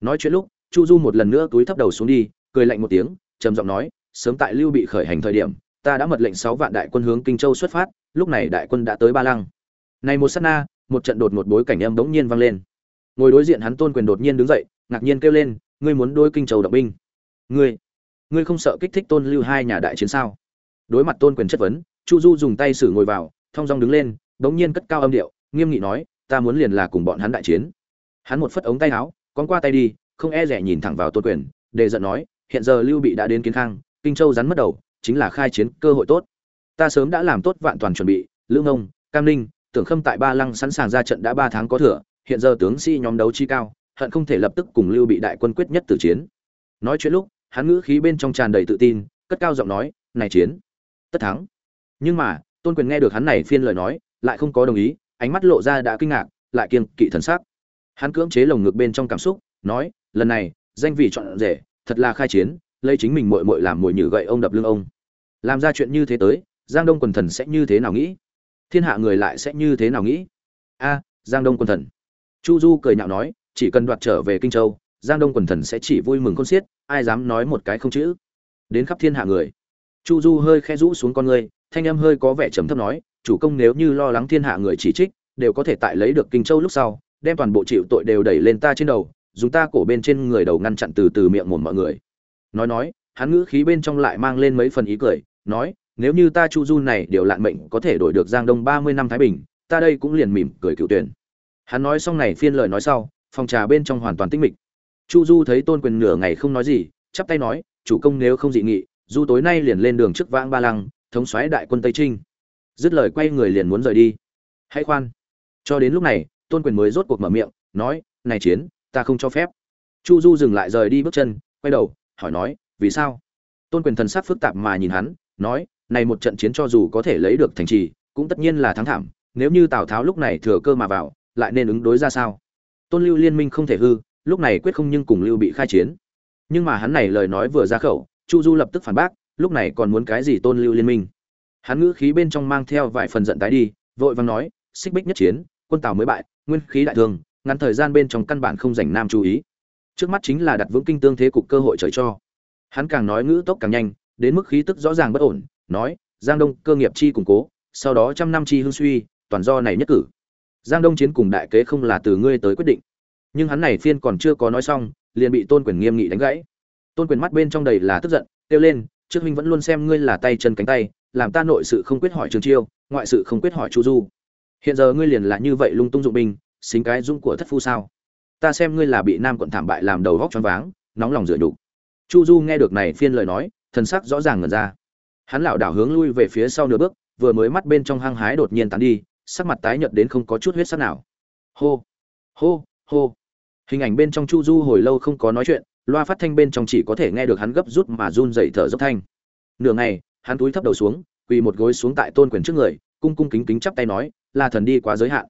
Nói chuyện lúc, chu du một lần nữa túi thấp đầu xuống đi, cười lạnh một tiếng, trầm giọng nói, sớm tại lưu bị khởi hành thời điểm, ta đã mật lệnh sáu vạn đại quân hướng kinh châu xuất phát, lúc này đại quân đã tới ba lăng. Này một sát na, một trận đột một bối cảnh âm bỗng nhiên vang lên. Ngồi đối diện hắn tôn quyền đột nhiên đứng dậy, ngạc nhiên kêu lên, ngươi muốn đối kinh châu động binh? Ngươi? Ngươi không sợ kích thích tôn lưu hai nhà đại chiến sao? Đối mặt tôn quyền chất vấn, chu du dùng tay xử ngồi vào, thong dong đứng lên bỗng nhiên cất cao âm điệu, nghiêm nghị nói, ta muốn liền là cùng bọn hắn đại chiến. Hắn một phất ống tay áo, con qua tay đi, không e rẻ nhìn thẳng vào tôn quyền đề giận nói, hiện giờ lưu bị đã đến kiến khang, kinh châu rắn mất đầu, chính là khai chiến cơ hội tốt. Ta sớm đã làm tốt vạn toàn chuẩn bị, lữ ngông, cam ninh, tưởng khâm tại ba lăng sẵn sàng ra trận đã ba tháng có thừa, hiện giờ tướng sĩ nhóm đấu chi cao, hận không thể lập tức cùng lưu bị đại quân quyết nhất tử chiến. Nói chuyện lúc hắn ngữ khí bên trong tràn đầy tự tin, cất cao giọng nói, này chiến, tất thắng. Nhưng mà, tôn quyền nghe được hắn này phiên lời nói, lại không có đồng ý, ánh mắt lộ ra đã kinh ngạc, lại kiêng kỵ thần sắc. Hắn cưỡng chế lồng ngực bên trong cảm xúc, nói, lần này, danh vị chọn rể, thật là khai chiến, lấy chính mình muội muội làm mồi nhử gậy ông đập lưng ông. Làm ra chuyện như thế tới, giang đông quần thần sẽ như thế nào nghĩ? Thiên hạ người lại sẽ như thế nào nghĩ? A, giang đông quần thần. Chu du cười nhạo nói, chỉ cần đoạt trở về kinh châu giang đông quần thần sẽ chỉ vui mừng con xiết ai dám nói một cái không chữ. Đến khắp thiên hạ người. Chu du hơi khe rũ xuống con người, thanh âm hơi có vẻ trầm thấp nói chủ công nếu như lo lắng thiên hạ người chỉ trích đều có thể tại lấy được kinh châu lúc sau đem toàn bộ chịu tội đều đẩy lên ta trên đầu dùng ta cổ bên trên người đầu ngăn chặn từ từ miệng mồm mọi người. Nói nói hắn ngữ khí bên trong lại mang lên mấy phần ý cười nói nếu như ta chu du này điều lạn mệnh có thể đổi được giang đông ba mươi năm thái bình ta đây cũng liền mỉm cười cựu tuyển. Hắn nói xong này phiên lời nói sau phòng trà bên trong hoàn toàn tinh mịch chu du thấy tôn quyền nửa ngày không nói gì, chắp tay nói, chủ công nếu không dị nghị, du tối nay liền lên đường trước vãng ba lăng, thống xoáy đại quân tây trinh. Dứt lời quay người liền muốn rời đi. Hãy khoan. Cho đến lúc này, tôn quyền mới rốt cuộc mở miệng, nói, này chiến, ta không cho phép. Chu du dừng lại rời đi bước chân, quay đầu, hỏi nói, vì sao? Tôn quyền thần sắc phức tạp mà nhìn hắn, nói, này một trận chiến cho dù có thể lấy được thành trì, cũng tất nhiên là thắng thảm, nếu như tào tháo lúc này thừa cơ mà vào, lại nên ứng đối ra sao? Tôn lưu liên minh không thể hư lúc này quyết không nhưng cùng lưu bị khai chiến. Nhưng mà hắn này lời nói vừa ra khẩu, chu du lập tức phản bác, lúc này còn muốn cái gì tôn lưu liên minh. Hắn ngữ khí bên trong mang theo vài phần giận tái đi, vội vàng nói, xích bích nhất chiến, quân tào mới bại, nguyên khí đại thương, ngắn thời gian bên trong căn bản không dành nam chú ý. Trước mắt chính là đặt vững kinh tương thế cục cơ hội trời cho. Hắn càng nói ngữ tốc càng nhanh, đến mức khí tức rõ ràng bất ổn, nói, giang đông cơ nghiệp chi củng cố, sau đó trăm năm chi hương suy, toàn do này nhất cử. Giang đông chiến cùng đại kế không là từ ngươi tới quyết định nhưng hắn này phiên còn chưa có nói xong, liền bị tôn quyền nghiêm nghị đánh gãy. Tôn quyền mắt bên trong đầy là tức giận, kêu lên, trước huynh vẫn luôn xem ngươi là tay chân cánh tay, làm ta nội sự không quyết hỏi trường chiêu, ngoại sự không quyết hỏi chu du. Hiện giờ ngươi liền là như vậy lung tung dụng binh, xính cái dung của thất phu sao? Ta xem ngươi là bị nam quận thảm bại làm đầu góc choáng váng, nóng lòng dựa nhục. Chu du nghe được này phiên lời nói, thần sắc rõ ràng ngẩn ra. Hắn lảo đảo hướng lui về phía sau nửa bước, vừa mới mắt bên trong hăng hái đột nhiên tán đi, sắc mặt tái nhợt đến không có chút huyết sắc nào. Hô hô hô hình ảnh bên trong chu du hồi lâu không có nói chuyện, loa phát thanh bên trong chỉ có thể nghe được hắn gấp rút mà run dậy thở dốc thanh. Nửa ngày, hắn túi thấp đầu xuống, quỳ một gối xuống tại tôn quyền trước người, cung cung kính kính chắp tay nói là thần đi quá giới hạn.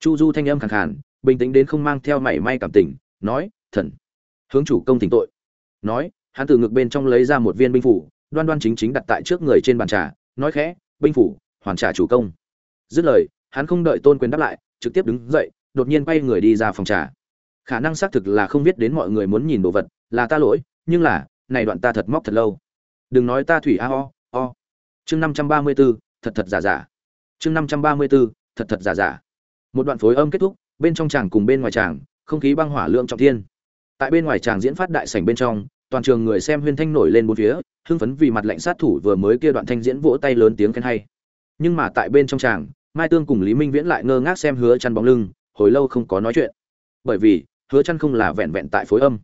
Chu du thanh âm khẳng khàn, bình tĩnh đến không mang theo mảy may cảm tình, nói, thần, hướng chủ công tỉnh tội. Nói, hắn từ ngực bên trong lấy ra một viên binh phủ, đoan đoan chính chính đặt tại trước người trên bàn trà, nói khẽ, binh phủ, hoàn trả chủ công. Dứt lời, hắn không đợi tôn quyền đáp lại, trực tiếp đứng dậy, đột nhiên quay người đi ra phòng trà khả năng xác thực là không biết đến mọi người muốn nhìn đồ vật, là ta lỗi, nhưng là, này đoạn ta thật móc thật lâu. Đừng nói ta thủy a o o. Chương năm trăm ba mươi b ố thật thật giả giả. Chương năm trăm ba mươi b ố thật thật giả giả. Một đoạn phối âm kết thúc, bên trong tràng cùng bên ngoài tràng không khí băng hỏa lượng trọng thiên. Tại bên ngoài tràng diễn phát đại sảnh bên trong, toàn trường người xem huyên thanh nổi lên bốn phía, hưng phấn vì mặt lệnh sát thủ vừa mới kia đoạn thanh diễn vỗ tay lớn tiếng khen hay. Nhưng mà tại bên trong tràng mai tương cùng lý minh viễn lại ngơ ngác xem hứa chăn bóng lưng, hồi lâu không có nói chuyện. Bởi vì hứa chăn không là vẹn vẹn tại phối âm.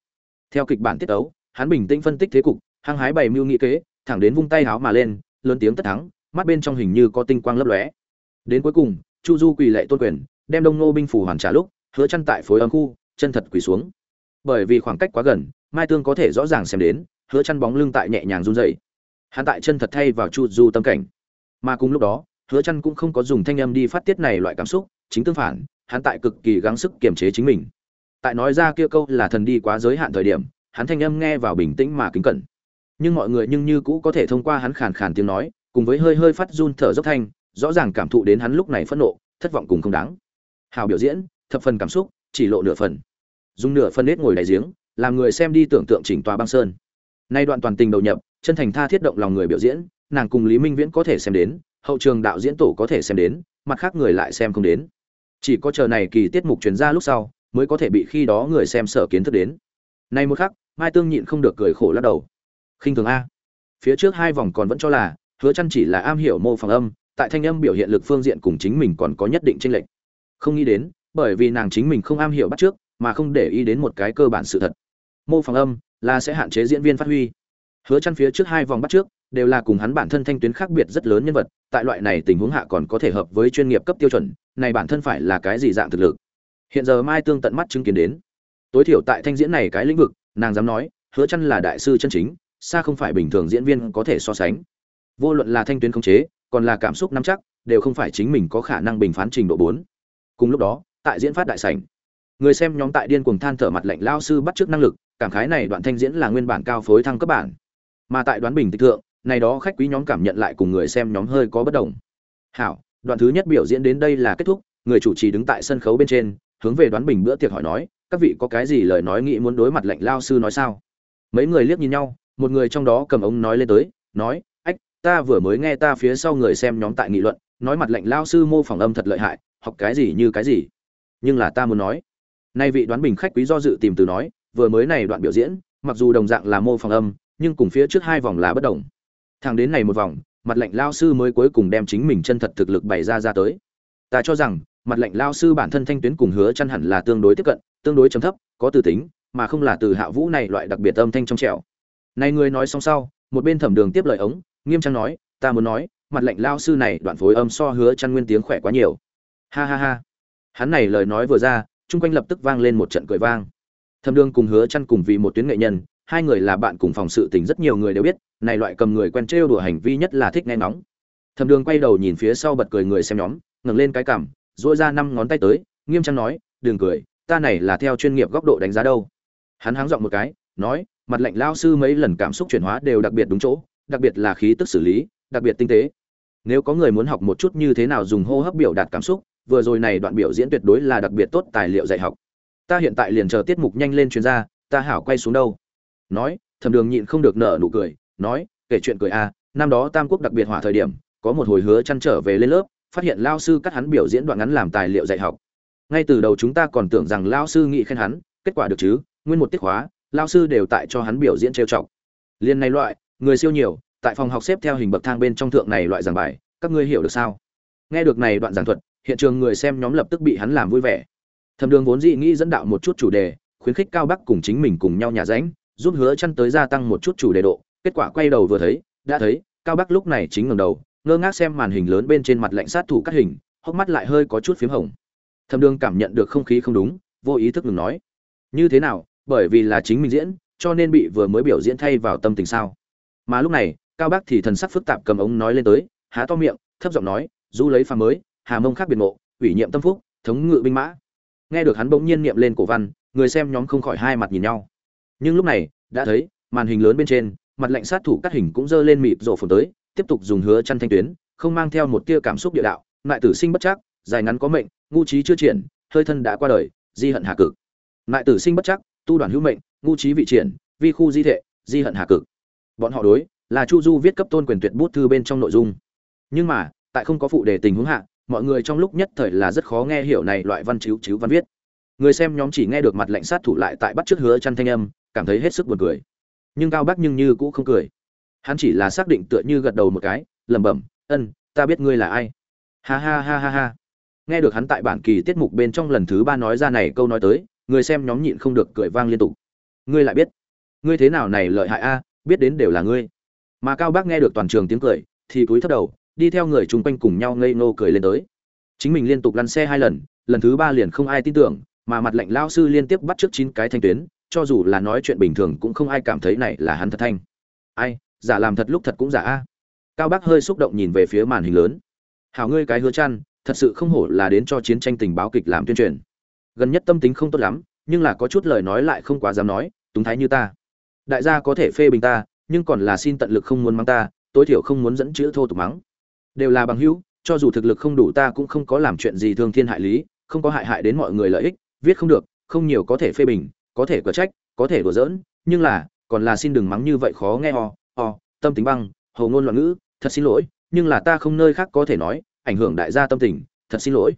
Theo kịch bản tiết tấu, hắn bình tĩnh phân tích thế cục, hăng hái bày mưu nghị kế, thẳng đến vung tay háo mà lên, lớn tiếng tất thắng, mắt bên trong hình như có tinh quang lấp lóe. Đến cuối cùng, chu du quỳ lệ tôn quyền, đem đông nô binh phủ hoàn trả lúc, hứa chăn tại phối âm khu, chân thật quỳ xuống. Bởi vì khoảng cách quá gần, mai tương có thể rõ ràng xem đến, hứa chăn bóng lưng tại nhẹ nhàng run rẩy. Hắn tại chân thật thay vào chu du tâm cảnh. Mà cùng lúc đó, hứa chăn cũng không có dùng thanh âm đi phát tiết này loại cảm xúc, chính tương phản, hắn tại cực kỳ gắng sức kiềm chế chính mình tại nói ra kia câu là thần đi quá giới hạn thời điểm, hắn thanh âm nghe vào bình tĩnh mà kính cẩn. Nhưng mọi người nhưng như cũ có thể thông qua hắn khàn khàn tiếng nói, cùng với hơi hơi phát run thở dốc thanh, rõ ràng cảm thụ đến hắn lúc này phẫn nộ, thất vọng cùng không đáng. Hào biểu diễn, thập phần cảm xúc, chỉ lộ nửa phần. Dùng nửa phần nết ngồi đại giếng, làm người xem đi tưởng tượng chỉnh tòa băng sơn. Nay đoạn toàn tình đầu nhập, chân thành tha thiết động lòng người biểu diễn, nàng cùng lý minh viễn có thể xem đến, hậu trường đạo diễn tổ có thể xem đến, mặt khác người lại xem không đến. Chỉ có chờ này kỳ tiết mục truyền ra lúc sau mới có thể bị khi đó người xem sở kiến thức đến. Nay một khắc, mai tương nhịn không được cười khổ lắc đầu. Khinh thường a. Phía trước hai vòng còn vẫn cho là, hứa chăn chỉ là am hiểu mô phỏng âm, tại thanh âm biểu hiện lực phương diện cùng chính mình còn có nhất định chênh lệch. Không nghĩ đến, bởi vì nàng chính mình không am hiểu bắt trước, mà không để ý đến một cái cơ bản sự thật. Mô phỏng âm, là sẽ hạn chế diễn viên phát huy. Hứa chăn phía trước hai vòng bắt trước, đều là cùng hắn bản thân thanh tuyến khác biệt rất lớn nhân vật, tại loại này tình huống hạ còn có thể hợp với chuyên nghiệp cấp tiêu chuẩn, này bản thân phải là cái gì dạng thực lực? Hiện giờ mai tương tận mắt chứng kiến đến. Tối thiểu tại thanh diễn này cái lĩnh vực, nàng dám nói, hứa chăn là đại sư chân chính, xa không phải bình thường diễn viên có thể so sánh. Vô luận là thanh tuyến khống chế, còn là cảm xúc nắm chắc, đều không phải chính mình có khả năng bình phán trình độ 4. cùng lúc đó, tại diễn phát đại sảnh, người xem nhóm tại điên cuồng than thở mặt lạnh lao sư bắt trước năng lực, cảm khái này đoạn thanh diễn là nguyên bản cao phối thăng cấp bản. Mà tại đoán bình tịch thượng, này đó khách quý nhóm cảm nhận lại cùng người xem nhóm hơi có bất đồng. Hảo, đoạn thứ nhất biểu diễn đến đây là kết thúc, người chủ trì đứng tại sân khấu bên trên hướng về đoán bình bữa tiệc hỏi nói, các vị có cái gì lời nói nghĩ muốn đối mặt lệnh lao sư nói sao? Mấy người liếc nhìn nhau, một người trong đó cầm ống nói lên tới, nói, ách, ta vừa mới nghe ta phía sau người xem nhóm tại nghị luận, nói mặt lệnh lao sư mô phỏng âm thật lợi hại, học cái gì như cái gì. Nhưng là ta muốn nói. Nay vị đoán bình khách quý do dự tìm từ nói, vừa mới này đoạn biểu diễn, mặc dù đồng dạng là mô phỏng âm, nhưng cùng phía trước hai vòng là bất đồng. Thằng đến này một vòng, mặt lệnh lao sư mới cuối cùng đem chính mình chân thật thực lực bày ra ra tới. Ta cho rằng mặt lệnh lao sư bản thân thanh tuyến cùng hứa chăn hẳn là tương đối tiếp cận, tương đối trầm thấp, có từ tính, mà không là từ hạ vũ này loại đặc biệt âm thanh trong trẻo. Này người nói xong sau, một bên thẩm đường tiếp lời ống, nghiêm trang nói, ta muốn nói, mặt lệnh lao sư này đoạn phối âm so hứa chăn nguyên tiếng khỏe quá nhiều. Ha ha ha. Hắn này lời nói vừa ra, chung quanh lập tức vang lên một trận cười vang. Thẩm đường cùng hứa chăn cùng vì một tuyến nghệ nhân, hai người là bạn cùng phòng sự tình rất nhiều người đều biết, này loại cầm người quen trêu đùa hành vi nhất là thích nghe nóng thẩm đường quay đầu nhìn phía sau bật cười người xem nhóm, ngẩng lên cái cằm duỗi ra năm ngón tay tới nghiêm trang nói đừng cười ta này là theo chuyên nghiệp góc độ đánh giá đâu. Hắn háng giọng một cái nói mặt lệnh lao sư mấy lần cảm xúc chuyển hóa đều đặc biệt đúng chỗ đặc biệt là khí tức xử lý đặc biệt tinh tế. Nếu có người muốn học một chút như thế nào dùng hô hấp biểu đạt cảm xúc vừa rồi này đoạn biểu diễn tuyệt đối là đặc biệt tốt tài liệu dạy học. Ta hiện tại liền chờ tiết mục nhanh lên chuyên gia ta hảo quay xuống đâu. Nói thẩm đường nhịn không được nở nụ cười nói kể chuyện cười a à, năm đó tam quốc đặc biệt hỏa thời điểm có một hồi hứa chăn trở về lên lớp phát hiện lao sư cắt hắn biểu diễn đoạn ngắn làm tài liệu dạy học. Ngay từ đầu chúng ta còn tưởng rằng lao sư nghĩ khen hắn kết quả được chứ nguyên một tiết hóa, lao sư đều tại cho hắn biểu diễn trêu chọc. Liên này loại người siêu nhiều tại phòng học xếp theo hình bậc thang bên trong thượng này loại giảng bài các ngươi hiểu được sao? Nghe được này đoạn giảng thuật hiện trường người xem nhóm lập tức bị hắn làm vui vẻ. Thầm đường vốn dị nghĩ dẫn đạo một chút chủ đề khuyến khích cao bắc cùng chính mình cùng nhau nhà ránh giúp hứa chăn tới gia tăng một chút chủ đề độ kết quả quay đầu vừa thấy đã thấy cao bắc lúc này chính ngẩng đầu ngơ ngác xem màn hình lớn bên trên mặt lạnh sát thủ cắt hình, hốc mắt lại hơi có chút phím hồng. Thâm đường cảm nhận được không khí không đúng, vô ý thức ngừng nói, như thế nào, bởi vì là chính mình diễn, cho nên bị vừa mới biểu diễn thay vào tâm tình sao? Mà lúc này, cao bác thì thần sắc phức tạp cầm ống nói lên tới, há to miệng, thấp giọng nói, du lấy phàm mới, hà mông khác biệt ngộ, ủy nhiệm tâm phúc, thống ngự binh mã. Nghe được hắn bỗng nhiên niệm lên cổ văn, người xem nhóm không khỏi hai mặt nhìn nhau. Nhưng lúc này, đã thấy, màn hình lớn bên trên, mặt lạnh sát thủ cắt hình cũng dơ lên mịt rổ phồn tới tiếp tục dùng hứa chăn thanh tuyến không mang theo một tia cảm xúc địa đạo lại tử sinh bất chắc dài ngắn có mệnh ngu trí chưa triển hơi thân đã qua đời di hận hạ cực. Lại tử sinh bất chắc tu đoàn hữu mệnh ngu trí vị triển vi khu di thể, di hận hạ cực. Bọn họ đối là chu du viết cấp tôn quyền tuyệt bút thư bên trong nội dung. Nhưng mà tại không có phụ đề tình huống hạ mọi người trong lúc nhất thời là rất khó nghe hiểu này loại văn chiếu chiếu văn viết. Người xem nhóm chỉ nghe được mặt lệnh sát thủ lại tại bắt trước hứa chăn thanh âm cảm thấy hết sức buồn cười. Nhưng cao bắc nhưng như cũng không cười hắn chỉ là xác định tựa như gật đầu một cái, lẩm bẩm, ân, ta biết ngươi là ai. Ha ha ha ha ha. Nghe được hắn tại bản kỳ tiết mục bên trong lần thứ ba nói ra này câu nói tới, người xem nhóm nhịn không được cười vang liên tục. Ngươi lại biết? Ngươi thế nào này lợi hại a, biết đến đều là ngươi. Mà cao bác nghe được toàn trường tiếng cười, thì cúi thấp đầu, đi theo người chung quanh cùng nhau ngây ngô cười lên tới. Chính mình liên tục lăn xe hai lần lần thứ ba liền không ai tin tưởng, mà mặt lệnh lao sư liên tiếp bắt trước chín cái thanh tuyến, cho dù là nói chuyện bình thường cũng không ai cảm thấy này là hắn thật thanh. Ai? Giả làm thật lúc thật cũng giả a. Cao bác hơi xúc động nhìn về phía màn hình lớn. Hảo ngươi cái hứa chăn, thật sự không hổ là đến cho chiến tranh tình báo kịch làm tuyên truyền. Gần nhất tâm tính không tốt lắm, nhưng là có chút lời nói lại không quá dám nói, túng thái như ta. Đại gia có thể phê bình ta, nhưng còn là xin tận lực không muốn mắng ta, tối thiểu không muốn dẫn chữ thô tục mắng. Đều là bằng hữu, cho dù thực lực không đủ ta cũng không có làm chuyện gì thương thiên hại lý, không có hại hại đến mọi người lợi ích, viết không được, không nhiều có thể phê bình, có thể có trách, có thể đùa giỡn, nhưng là, còn là xin đừng mắng như vậy khó nghe ho ho tâm tính băng hầu ngôn loạn ngữ, thật xin lỗi, nhưng là ta không nơi khác có thể nói, ảnh hưởng đại gia tâm tình, thật xin lỗi.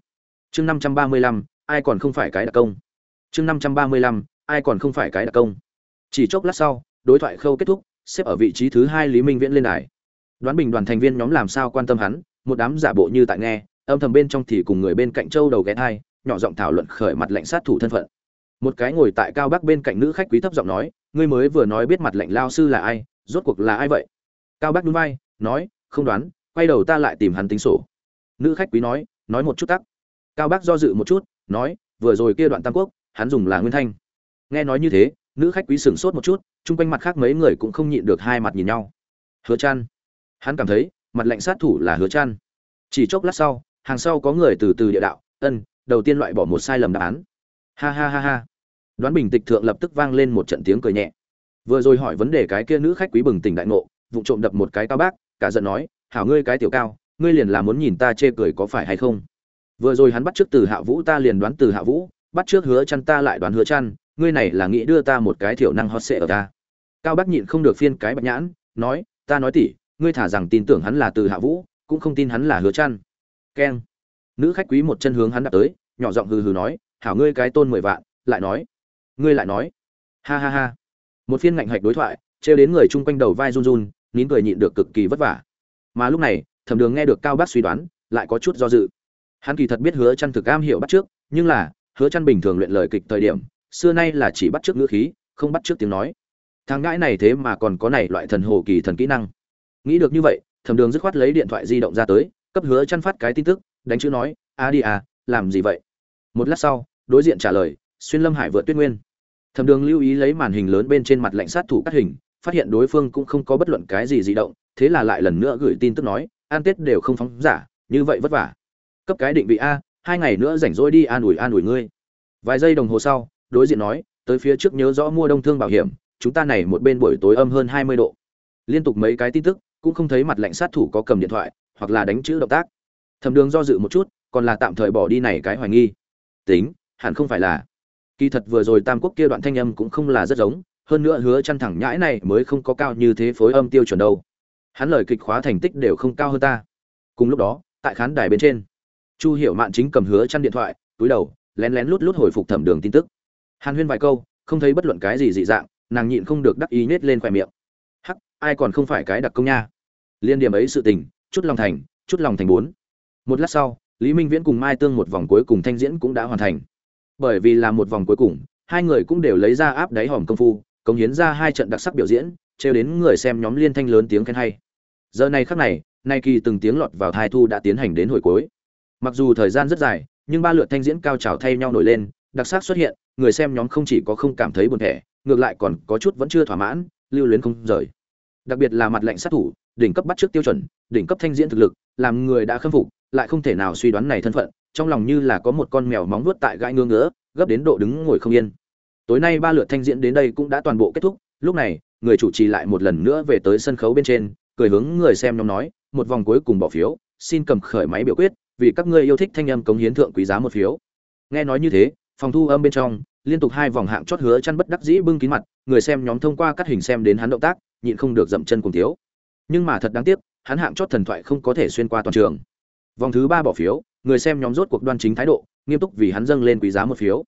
Chương năm trăm ba mươi lăm, ai còn không phải cái đặc công? Chương năm trăm ba mươi lăm, ai còn không phải cái đặc công? Chỉ chốc lát sau, đối thoại khâu kết thúc, xếp ở vị trí thứ hai lý minh viễn lên đài. Đoán bình đoàn thành viên nhóm làm sao quan tâm hắn, một đám giả bộ như tại nghe, âm thầm bên trong thì cùng người bên cạnh châu đầu ghé thai, nhỏ giọng thảo luận khởi mặt lệnh sát thủ thân phận. Một cái ngồi tại cao bắc bên cạnh nữ khách quý thấp giọng nói, ngươi mới vừa nói biết mặt lệnh lao sư là ai rốt cuộc là ai vậy? Cao bác núi vai, nói, không đoán, quay đầu ta lại tìm hắn tính sổ. Nữ khách quý nói nói một chút tắc. Cao bác do dự một chút, nói, vừa rồi kia đoạn tam quốc, hắn dùng là nguyên thanh. Nghe nói như thế, nữ khách quý sửng sốt một chút, chung quanh mặt khác mấy người cũng không nhịn được hai mặt nhìn nhau. Hứa chăn hắn cảm thấy, mặt lệnh sát thủ là hứa chăn chỉ chốc lát sau, hàng sau có người từ từ địa đạo, ân, đầu tiên loại bỏ một sai lầm đáp án. Ha ha ha ha. Đoán bình tịch thượng lập tức vang lên một trận tiếng cười nhẹ vừa rồi hỏi vấn đề cái kia nữ khách quý bừng tỉnh đại ngộ vụ trộm đập một cái cao bác, cả giận nói, hảo ngươi cái tiểu cao, ngươi liền là muốn nhìn ta chê cười có phải hay không? Vừa rồi hắn bắt trước từ hạ vũ, ta liền đoán từ hạ vũ, bắt trước hứa chăn ta lại đoán hứa chăn, ngươi này là nghĩ đưa ta một cái thiểu năng hot sệ ở ta. Cao bác nhịn không được phiên cái bạch nhãn, nói, ta nói tỉ, ngươi thả rằng tin tưởng hắn là từ hạ vũ, cũng không tin hắn là hứa chăn. Keng. Nữ khách quý một chân hướng hắn đặt tới, nhỏ giọng hừ hừ nói, hảo ngươi cái tôn mười vạn, lại nói, ngươi lại nói. Ha ha ha một phiên ngạnh hạch đối thoại, trêu đến người chung quanh đầu vai run run, nín cười nhịn được cực kỳ vất vả. Mà lúc này, thẩm đường nghe được cao bác suy đoán, lại có chút do dự. Hắn kỳ thật biết hứa chăn thực am hiểu bắt trước, nhưng là, hứa chăn bình thường luyện lời kịch thời điểm, xưa nay là chỉ bắt trước ngữ khí, không bắt trước tiếng nói. Thằng ngãi này thế mà còn có này loại thần hồ kỳ thần kỹ năng. Nghĩ được như vậy, thẩm đường dứt khoát lấy điện thoại di động ra tới, cấp hứa chăn phát cái tin tức, đánh chữ nói, a đi à làm gì vậy? Một lát sau, đối diện trả lời, xuyên lâm hải vượt tuyết nguyên thẩm đường lưu ý lấy màn hình lớn bên trên mặt lạnh sát thủ cắt hình, phát hiện đối phương cũng không có bất luận cái gì di động, thế là lại lần nữa gửi tin tức nói, an tết đều không phóng giả, như vậy vất vả. Cấp cái định vị a, hai ngày nữa rảnh rỗi đi an ủi an ủi ngươi. Vài giây đồng hồ sau, đối diện nói, tới phía trước nhớ rõ mua đông thương bảo hiểm, chúng ta này một bên buổi tối âm hơn hai mươi độ. Liên tục mấy cái tin tức, cũng không thấy mặt lạnh sát thủ có cầm điện thoại, hoặc là đánh chữ động tác. Thẩm đường do dự một chút, còn là tạm thời bỏ đi này cái hoài nghi. Tính, hẳn không phải là kỳ thật vừa rồi tam quốc kia đoạn thanh âm cũng không là rất giống, hơn nữa hứa chăn thẳng nhãi này mới không có cao như thế phối âm tiêu chuẩn đâu. Hắn lời kịch khóa thành tích đều không cao hơn ta. Cùng lúc đó, tại khán đài bên trên, chu hiểu mạn chính cầm hứa chăn điện thoại, túi đầu, lén lén lút lút hồi phục thẩm đường tin tức. Hàn huyên vài câu, không thấy bất luận cái gì dị dạng, nàng nhịn không được đắc ý nết lên khoe miệng. Hắc, ai còn không phải cái đặc công nha. Liên điểm ấy sự tình, chút lòng thành, chút lòng thành bốn. Một lát sau, lý minh viễn cùng mai tương một vòng cuối cùng thanh diễn cũng đã hoàn thành bởi vì là một vòng cuối cùng, hai người cũng đều lấy ra áp đáy hòm công phu, cống hiến ra hai trận đặc sắc biểu diễn, trêu đến người xem nhóm liên thanh lớn tiếng khen hay. Giờ này khắc này nay kỳ từng tiếng lọt vào thai thu đã tiến hành đến hồi cuối. Mặc dù thời gian rất dài, nhưng ba lượt thanh diễn cao trào thay nhau nổi lên, đặc sắc xuất hiện, người xem nhóm không chỉ có không cảm thấy buồn thẻ, ngược lại còn có chút vẫn chưa thỏa mãn, lưu luyến không rời. Đặc biệt là mặt lệnh sát thủ, đỉnh cấp bắt trước tiêu chuẩn, đỉnh cấp thanh diễn thực lực, làm người đã khâm phục, lại không thể nào suy đoán này thân phận trong lòng như là có một con mèo móng vuốt tại gãi ngứa ngứa, gấp đến độ đứng ngồi không yên. Tối nay ba lượt thanh diễn đến đây cũng đã toàn bộ kết thúc, lúc này, người chủ trì lại một lần nữa về tới sân khấu bên trên, cười hướng người xem nhóm nói, một vòng cuối cùng bỏ phiếu, xin cầm khởi máy biểu quyết, vì các ngươi yêu thích thanh âm cống hiến thượng quý giá một phiếu. Nghe nói như thế, phòng thu âm bên trong, liên tục hai vòng hạng chót hứa chăn bất đắc dĩ bưng kín mặt, người xem nhóm thông qua các hình xem đến hắn động tác, nhịn không được dậm chân cùng thiếu nhưng mà thật đáng tiếc, hắn hạng chót thần thoại không có thể xuyên qua toàn trường. Vòng thứ ba bỏ phiếu người xem nhóm rốt cuộc đoan chính thái độ, nghiêm túc vì hắn dâng lên quý giá một phiếu.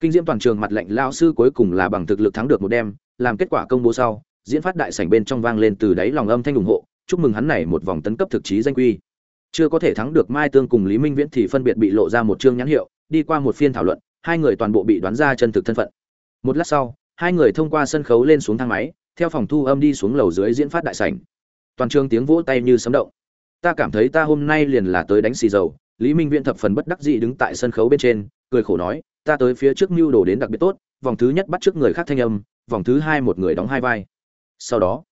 Kinh diễm toàn trường mặt lệnh lao sư cuối cùng là bằng thực lực thắng được một đêm, làm kết quả công bố sau, diễn phát đại sảnh bên trong vang lên từ đáy lòng âm thanh ủng hộ, chúc mừng hắn này một vòng tấn cấp thực chí danh quy. Chưa có thể thắng được mai tương cùng lý minh viễn thì phân biệt bị lộ ra một chương nhãn hiệu, đi qua một phiên thảo luận, hai người toàn bộ bị đoán ra chân thực thân phận. Một lát sau, hai người thông qua sân khấu lên xuống thang máy, theo phòng thu âm đi xuống lầu dưới diễn phát đại sảnh. Toàn trường tiếng vỗ tay như sấm động. Ta cảm thấy ta hôm nay liền là tới đánh xì dầu lý minh viễn thập phần bất đắc dĩ đứng tại sân khấu bên trên, cười khổ nói, ta tới phía trước mưu đồ đến đặc biệt tốt, vòng thứ nhất bắt trước người khác thanh âm, vòng thứ hai một người đóng hai vai. Sau đó,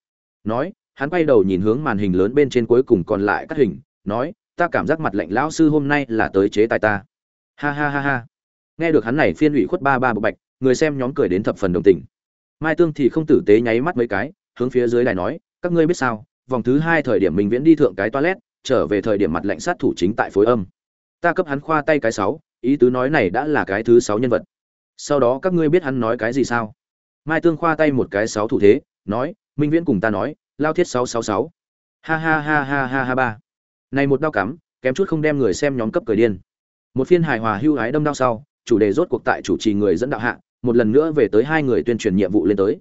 nói, hắn quay đầu nhìn hướng màn hình lớn bên trên cuối cùng còn lại các hình, nói, ta cảm giác mặt lạnh lão sư hôm nay là tới chế tài ta. Ha ha ha ha. Nghe được hắn này phiên ủy khuất ba ba bộ bạch, người xem nhóm cười đến thập phần đồng tình. Mai tương thì không tử tế nháy mắt mấy cái, hướng phía dưới đài nói, các ngươi biết sao, vòng thứ hai thời điểm mình viễn đi thượng cái toilet, trở về thời điểm mặt lạnh sát thủ chính tại phối âm ta cấp hắn khoa tay cái sáu, ý tứ nói này đã là cái thứ sáu nhân vật. Sau đó các ngươi biết hắn nói cái gì sao? Mai tương khoa tay một cái sáu thủ thế, nói, minh viễn cùng ta nói, lao thiết sáu sáu sáu. Ha ha ha ha ha ha ba. Này một đau cắm, kém chút không đem người xem nhóm cấp cười điên. Một phiên hài hòa hưu hái đâm đau sau, chủ đề rốt cuộc tại chủ trì người dẫn đạo hạ, một lần nữa về tới hai người tuyên truyền nhiệm vụ lên tới.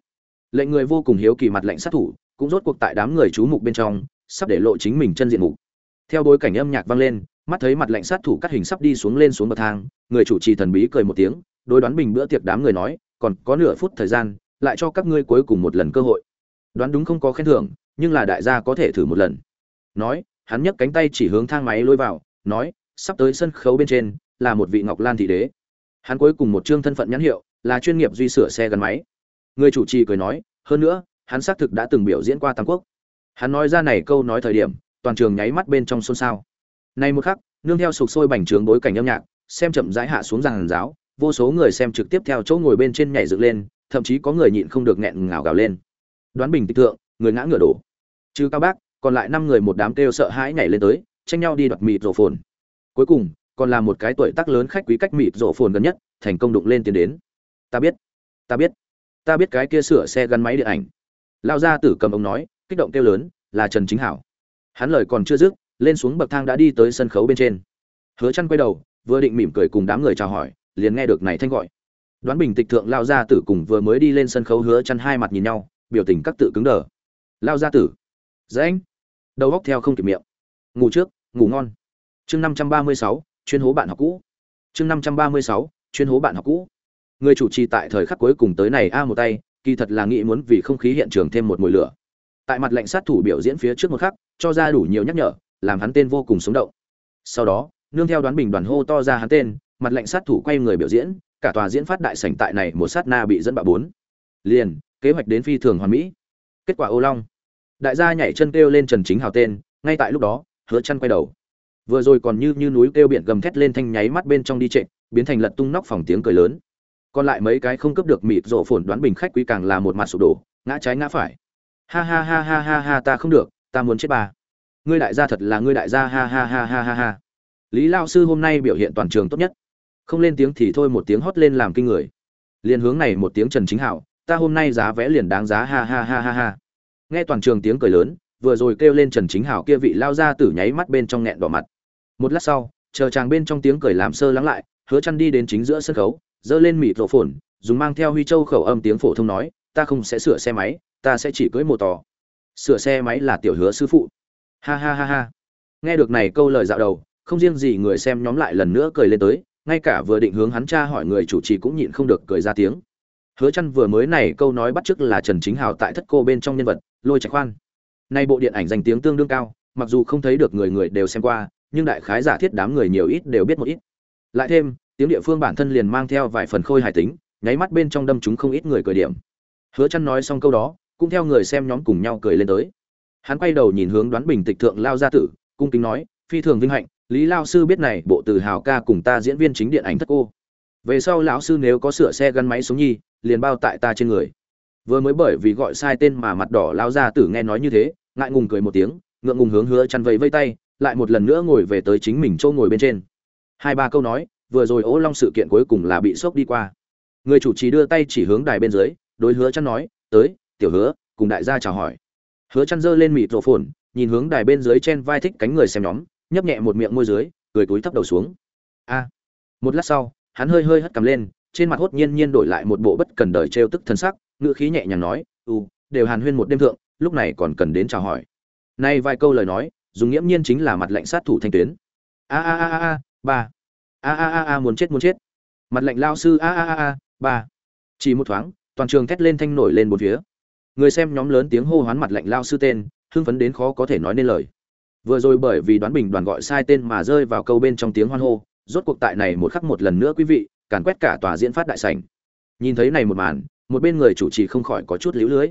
Lệnh người vô cùng hiếu kỳ mặt lệnh sát thủ, cũng rốt cuộc tại đám người chú mục bên trong, sắp để lộ chính mình chân diện mục. Theo bối cảnh âm nhạc vang lên mắt thấy mặt lệnh sát thủ cắt hình sắp đi xuống lên xuống bậc thang, người chủ trì thần bí cười một tiếng, đối đoán bình bữa tiệc đám người nói, còn có nửa phút thời gian, lại cho các ngươi cuối cùng một lần cơ hội. Đoán đúng không có khen thưởng, nhưng là đại gia có thể thử một lần. Nói, hắn nhấc cánh tay chỉ hướng thang máy lôi vào, nói, sắp tới sân khấu bên trên, là một vị ngọc lan thị đế. Hắn cuối cùng một chương thân phận nhãn hiệu, là chuyên nghiệp duy sửa xe gắn máy. Người chủ trì cười nói, hơn nữa, hắn xác thực đã từng biểu diễn qua tam quốc. Hắn nói ra này câu nói thời điểm, toàn trường nháy mắt bên trong xôn xao nay một khắc, nương theo sục sôi bành trướng bối cảnh âm nhạc, xem chậm rãi hạ xuống giàn giáo, vô số người xem trực tiếp theo chỗ ngồi bên trên nhảy dựng lên, thậm chí có người nhịn không được nghẹn ngào gào lên. Đoán bình tịch thượng, người ngã ngửa đổ. Trừ cao bác, còn lại năm người một đám kêu sợ hãi nhảy lên tới, tranh nhau đi đoạt mịt rổ phồn. Cuối cùng, còn là một cái tuổi tác lớn khách quý cách mịt rổ phồn gần nhất, thành công đụng lên tiến đến. Ta biết ta biết ta biết cái kia sửa xe gắn máy điện ảnh. Lao ra tử cầm ông nói, kích động kêu lớn, là trần chính hảo. Hắn lời còn chưa dứt lên xuống bậc thang đã đi tới sân khấu bên trên. Hứa chăn quay đầu, vừa định mỉm cười cùng đám người chào hỏi, liền nghe được này thanh gọi. Đoán bình tịch thượng lao gia tử cùng vừa mới đi lên sân khấu hứa chăn hai mặt nhìn nhau, biểu tình các tự cứng đờ. Lao gia tử. Dễ anh. Đầu góc theo không kịp miệng. Ngủ trước, ngủ ngon. Chương năm trăm ba mươi sáu, chuyên hố bạn học cũ. Chương năm trăm ba mươi sáu, chuyên hố bạn học cũ. Người chủ trì tại thời khắc cuối cùng tới này a một tay, kỳ thật là nghĩ muốn vì không khí hiện trường thêm một mùi lửa. Tại mặt lệnh sát thủ biểu diễn phía trước một khắc, cho ra đủ nhiều nhắc nhở làm hắn tên vô cùng sống động. Sau đó, nương theo đoán bình đoàn hô to ra hắn tên, mặt lệnh sát thủ quay người biểu diễn, cả tòa diễn phát đại sảnh tại này một sát na bị dẫn bạo bốn. Liền, kế hoạch đến phi thường hoàn mỹ. Kết quả ô long. Đại gia nhảy chân kêu lên trần chính hào tên, ngay tại lúc đó, hứa chăn quay đầu. Vừa rồi còn như như núi kêu biển gầm thét lên thanh nháy mắt bên trong đi trệ, biến thành lật tung nóc phòng tiếng cười lớn. Còn lại mấy cái không cấp được mịt rộ phồn đoán bình khách quý càng là một mặt sụp đổ, ngã trái ngã phải. Ha ha ha ha ha ha, ta không được, ta muốn chết bà ngươi đại gia thật là ngươi đại gia, ha ha ha ha ha ha. Lý lao sư hôm nay biểu hiện toàn trường tốt nhất. Không lên tiếng thì thôi một tiếng hót lên làm kinh người. Liền hướng này một tiếng trần chính hảo, ta hôm nay giá vé liền đáng giá, ha ha ha ha ha. Nghe toàn trường tiếng cười lớn, vừa rồi kêu lên trần chính hảo kia vị lao ra tử nháy mắt bên trong nghẹn đỏ mặt. Một lát sau, chờ chàng bên trong tiếng cười làm sơ lắng lại, hứa chăn đi đến chính giữa sân khấu dơ lên mịt lộ phồn, dùng mang theo huy châu khẩu âm tiếng phổ thông nói, ta không sẽ sửa xe máy, ta sẽ chỉ cưỡi mô tò sửa xe máy là tiểu hứa sư phụ ha ha ha ha. Nghe được này câu lời dạo đầu, không riêng gì người xem nhóm lại lần nữa cười lên tới, ngay cả vừa định hướng hắn cha hỏi người chủ trì cũng nhịn không được cười ra tiếng. Hứa chăn vừa mới này câu nói bắt chước là trần chính hào tại thất cô bên trong nhân vật, lôi trạch khoan. Nay bộ điện ảnh danh tiếng tương đương cao, mặc dù không thấy được người người đều xem qua, nhưng đại khái giả thiết đám người nhiều ít đều biết một ít. Lại thêm, tiếng địa phương bản thân liền mang theo vài phần khôi hài tính, nháy mắt bên trong đâm chúng không ít người cười điểm. Hứa chăn nói xong câu đó, cũng theo người xem nhóm cùng nhau cười lên tới hắn quay đầu nhìn hướng đoán bình tịch thượng lao gia tử, cung kính nói, phi thường vinh hạnh, lý lao sư biết này, bộ từ hào ca cùng ta diễn viên chính điện ảnh thất cô. Về sau lão sư nếu có sửa xe gắn máy xuống nhi, liền bao tại ta trên người. Vừa mới bởi vì gọi sai tên mà mặt đỏ lao gia tử nghe nói như thế, ngại ngùng cười một tiếng, ngượng ngùng hướng hứa chăn vẫy vây tay, lại một lần nữa ngồi về tới chính mình chỗ ngồi bên trên. Hai ba câu nói, vừa rồi ố long sự kiện cuối cùng là bị sốc đi qua. Người chủ trì đưa tay chỉ hướng đài bên dưới, đối hứa chăn nói, tới, tiểu hứa, cùng đại gia chào hỏi hứa chăn giơ lên mịt rổ phồn, nhìn hướng đài bên dưới chen vai thích cánh người xem nhóm, nhấp nhẹ một miệng môi dưới, cười túi thấp đầu xuống. A. Một lát sau, hắn hơi hơi hất cằm lên, trên mặt hốt nhiên nhiên đổi lại một bộ bất cần đời trêu tức thân sắc ngựa khí nhẹ nhàng nói, u, đều hàn huyên một đêm thượng, lúc này còn cần đến chào hỏi. Nay vài câu lời nói, dùng nghiễm nhiên chính là mặt lạnh sát thủ thanh tuyến. A a a a, ba. A a a a, muốn chết muốn chết. Mặt lạnh lao sư, a a a a, ba. Chỉ một thoáng, toàn trường thét lên thanh nổi lên một phía người xem nhóm lớn tiếng hô hoán mặt lạnh lao sư tên, hưng phấn đến khó có thể nói nên lời. Vừa rồi bởi vì đoán bình đoàn gọi sai tên mà rơi vào câu bên trong tiếng hoan hô, rốt cuộc tại này một khắc một lần nữa quý vị, càn quét cả tòa diễn phát đại sảnh. Nhìn thấy này một màn, một bên người chủ trì không khỏi có chút liễu lưới.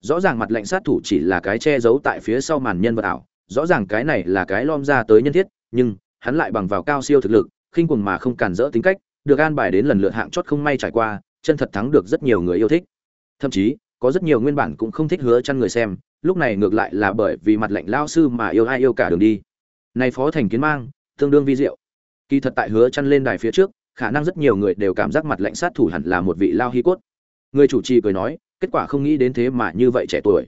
Rõ ràng mặt lạnh sát thủ chỉ là cái che giấu tại phía sau màn nhân vật ảo, rõ ràng cái này là cái lom ra tới nhân thiết, nhưng hắn lại bằng vào cao siêu thực lực, khinh quần mà không cản rỡ tính cách, được an bài đến lần lượt hạng chót không may trải qua, chân thật thắng được rất nhiều người yêu thích. Thậm chí có rất nhiều nguyên bản cũng không thích hứa chăn người xem, lúc này ngược lại là bởi vì mặt lạnh lao sư mà yêu ai yêu cả đường đi. Này phó thành kiến mang, tương đương vi diệu. Kỳ thật tại hứa chăn lên đài phía trước, khả năng rất nhiều người đều cảm giác mặt lạnh sát thủ hẳn là một vị lao hi cốt. Người chủ trì cười nói, kết quả không nghĩ đến thế mà như vậy trẻ tuổi.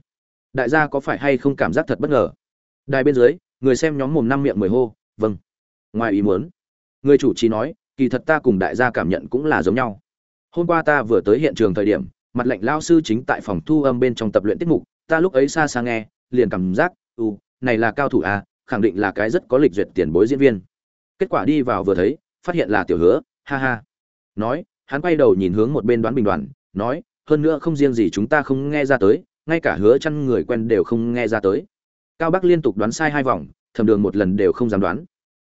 Đại gia có phải hay không cảm giác thật bất ngờ? Đài bên dưới, người xem nhóm mồm năm miệng mười hô vâng. Ngoài ý muốn, người chủ trì nói, kỳ thật ta cùng đại gia cảm nhận cũng là giống nhau. Hôm qua ta vừa tới hiện trường thời điểm mặt lệnh lao sư chính tại phòng thu âm bên trong tập luyện tiết mục, ta lúc ấy xa xa nghe, liền cảm giác u này là cao thủ à khẳng định là cái rất có lịch duyệt tiền bối diễn viên. Kết quả đi vào vừa thấy, phát hiện là tiểu hứa, ha ha. Nói, hắn quay đầu nhìn hướng một bên đoán bình đoàn nói, hơn nữa không riêng gì chúng ta không nghe ra tới, ngay cả hứa chăn người quen đều không nghe ra tới. Cao bắc liên tục đoán sai hai vòng thẩm đường một lần đều không dám đoán.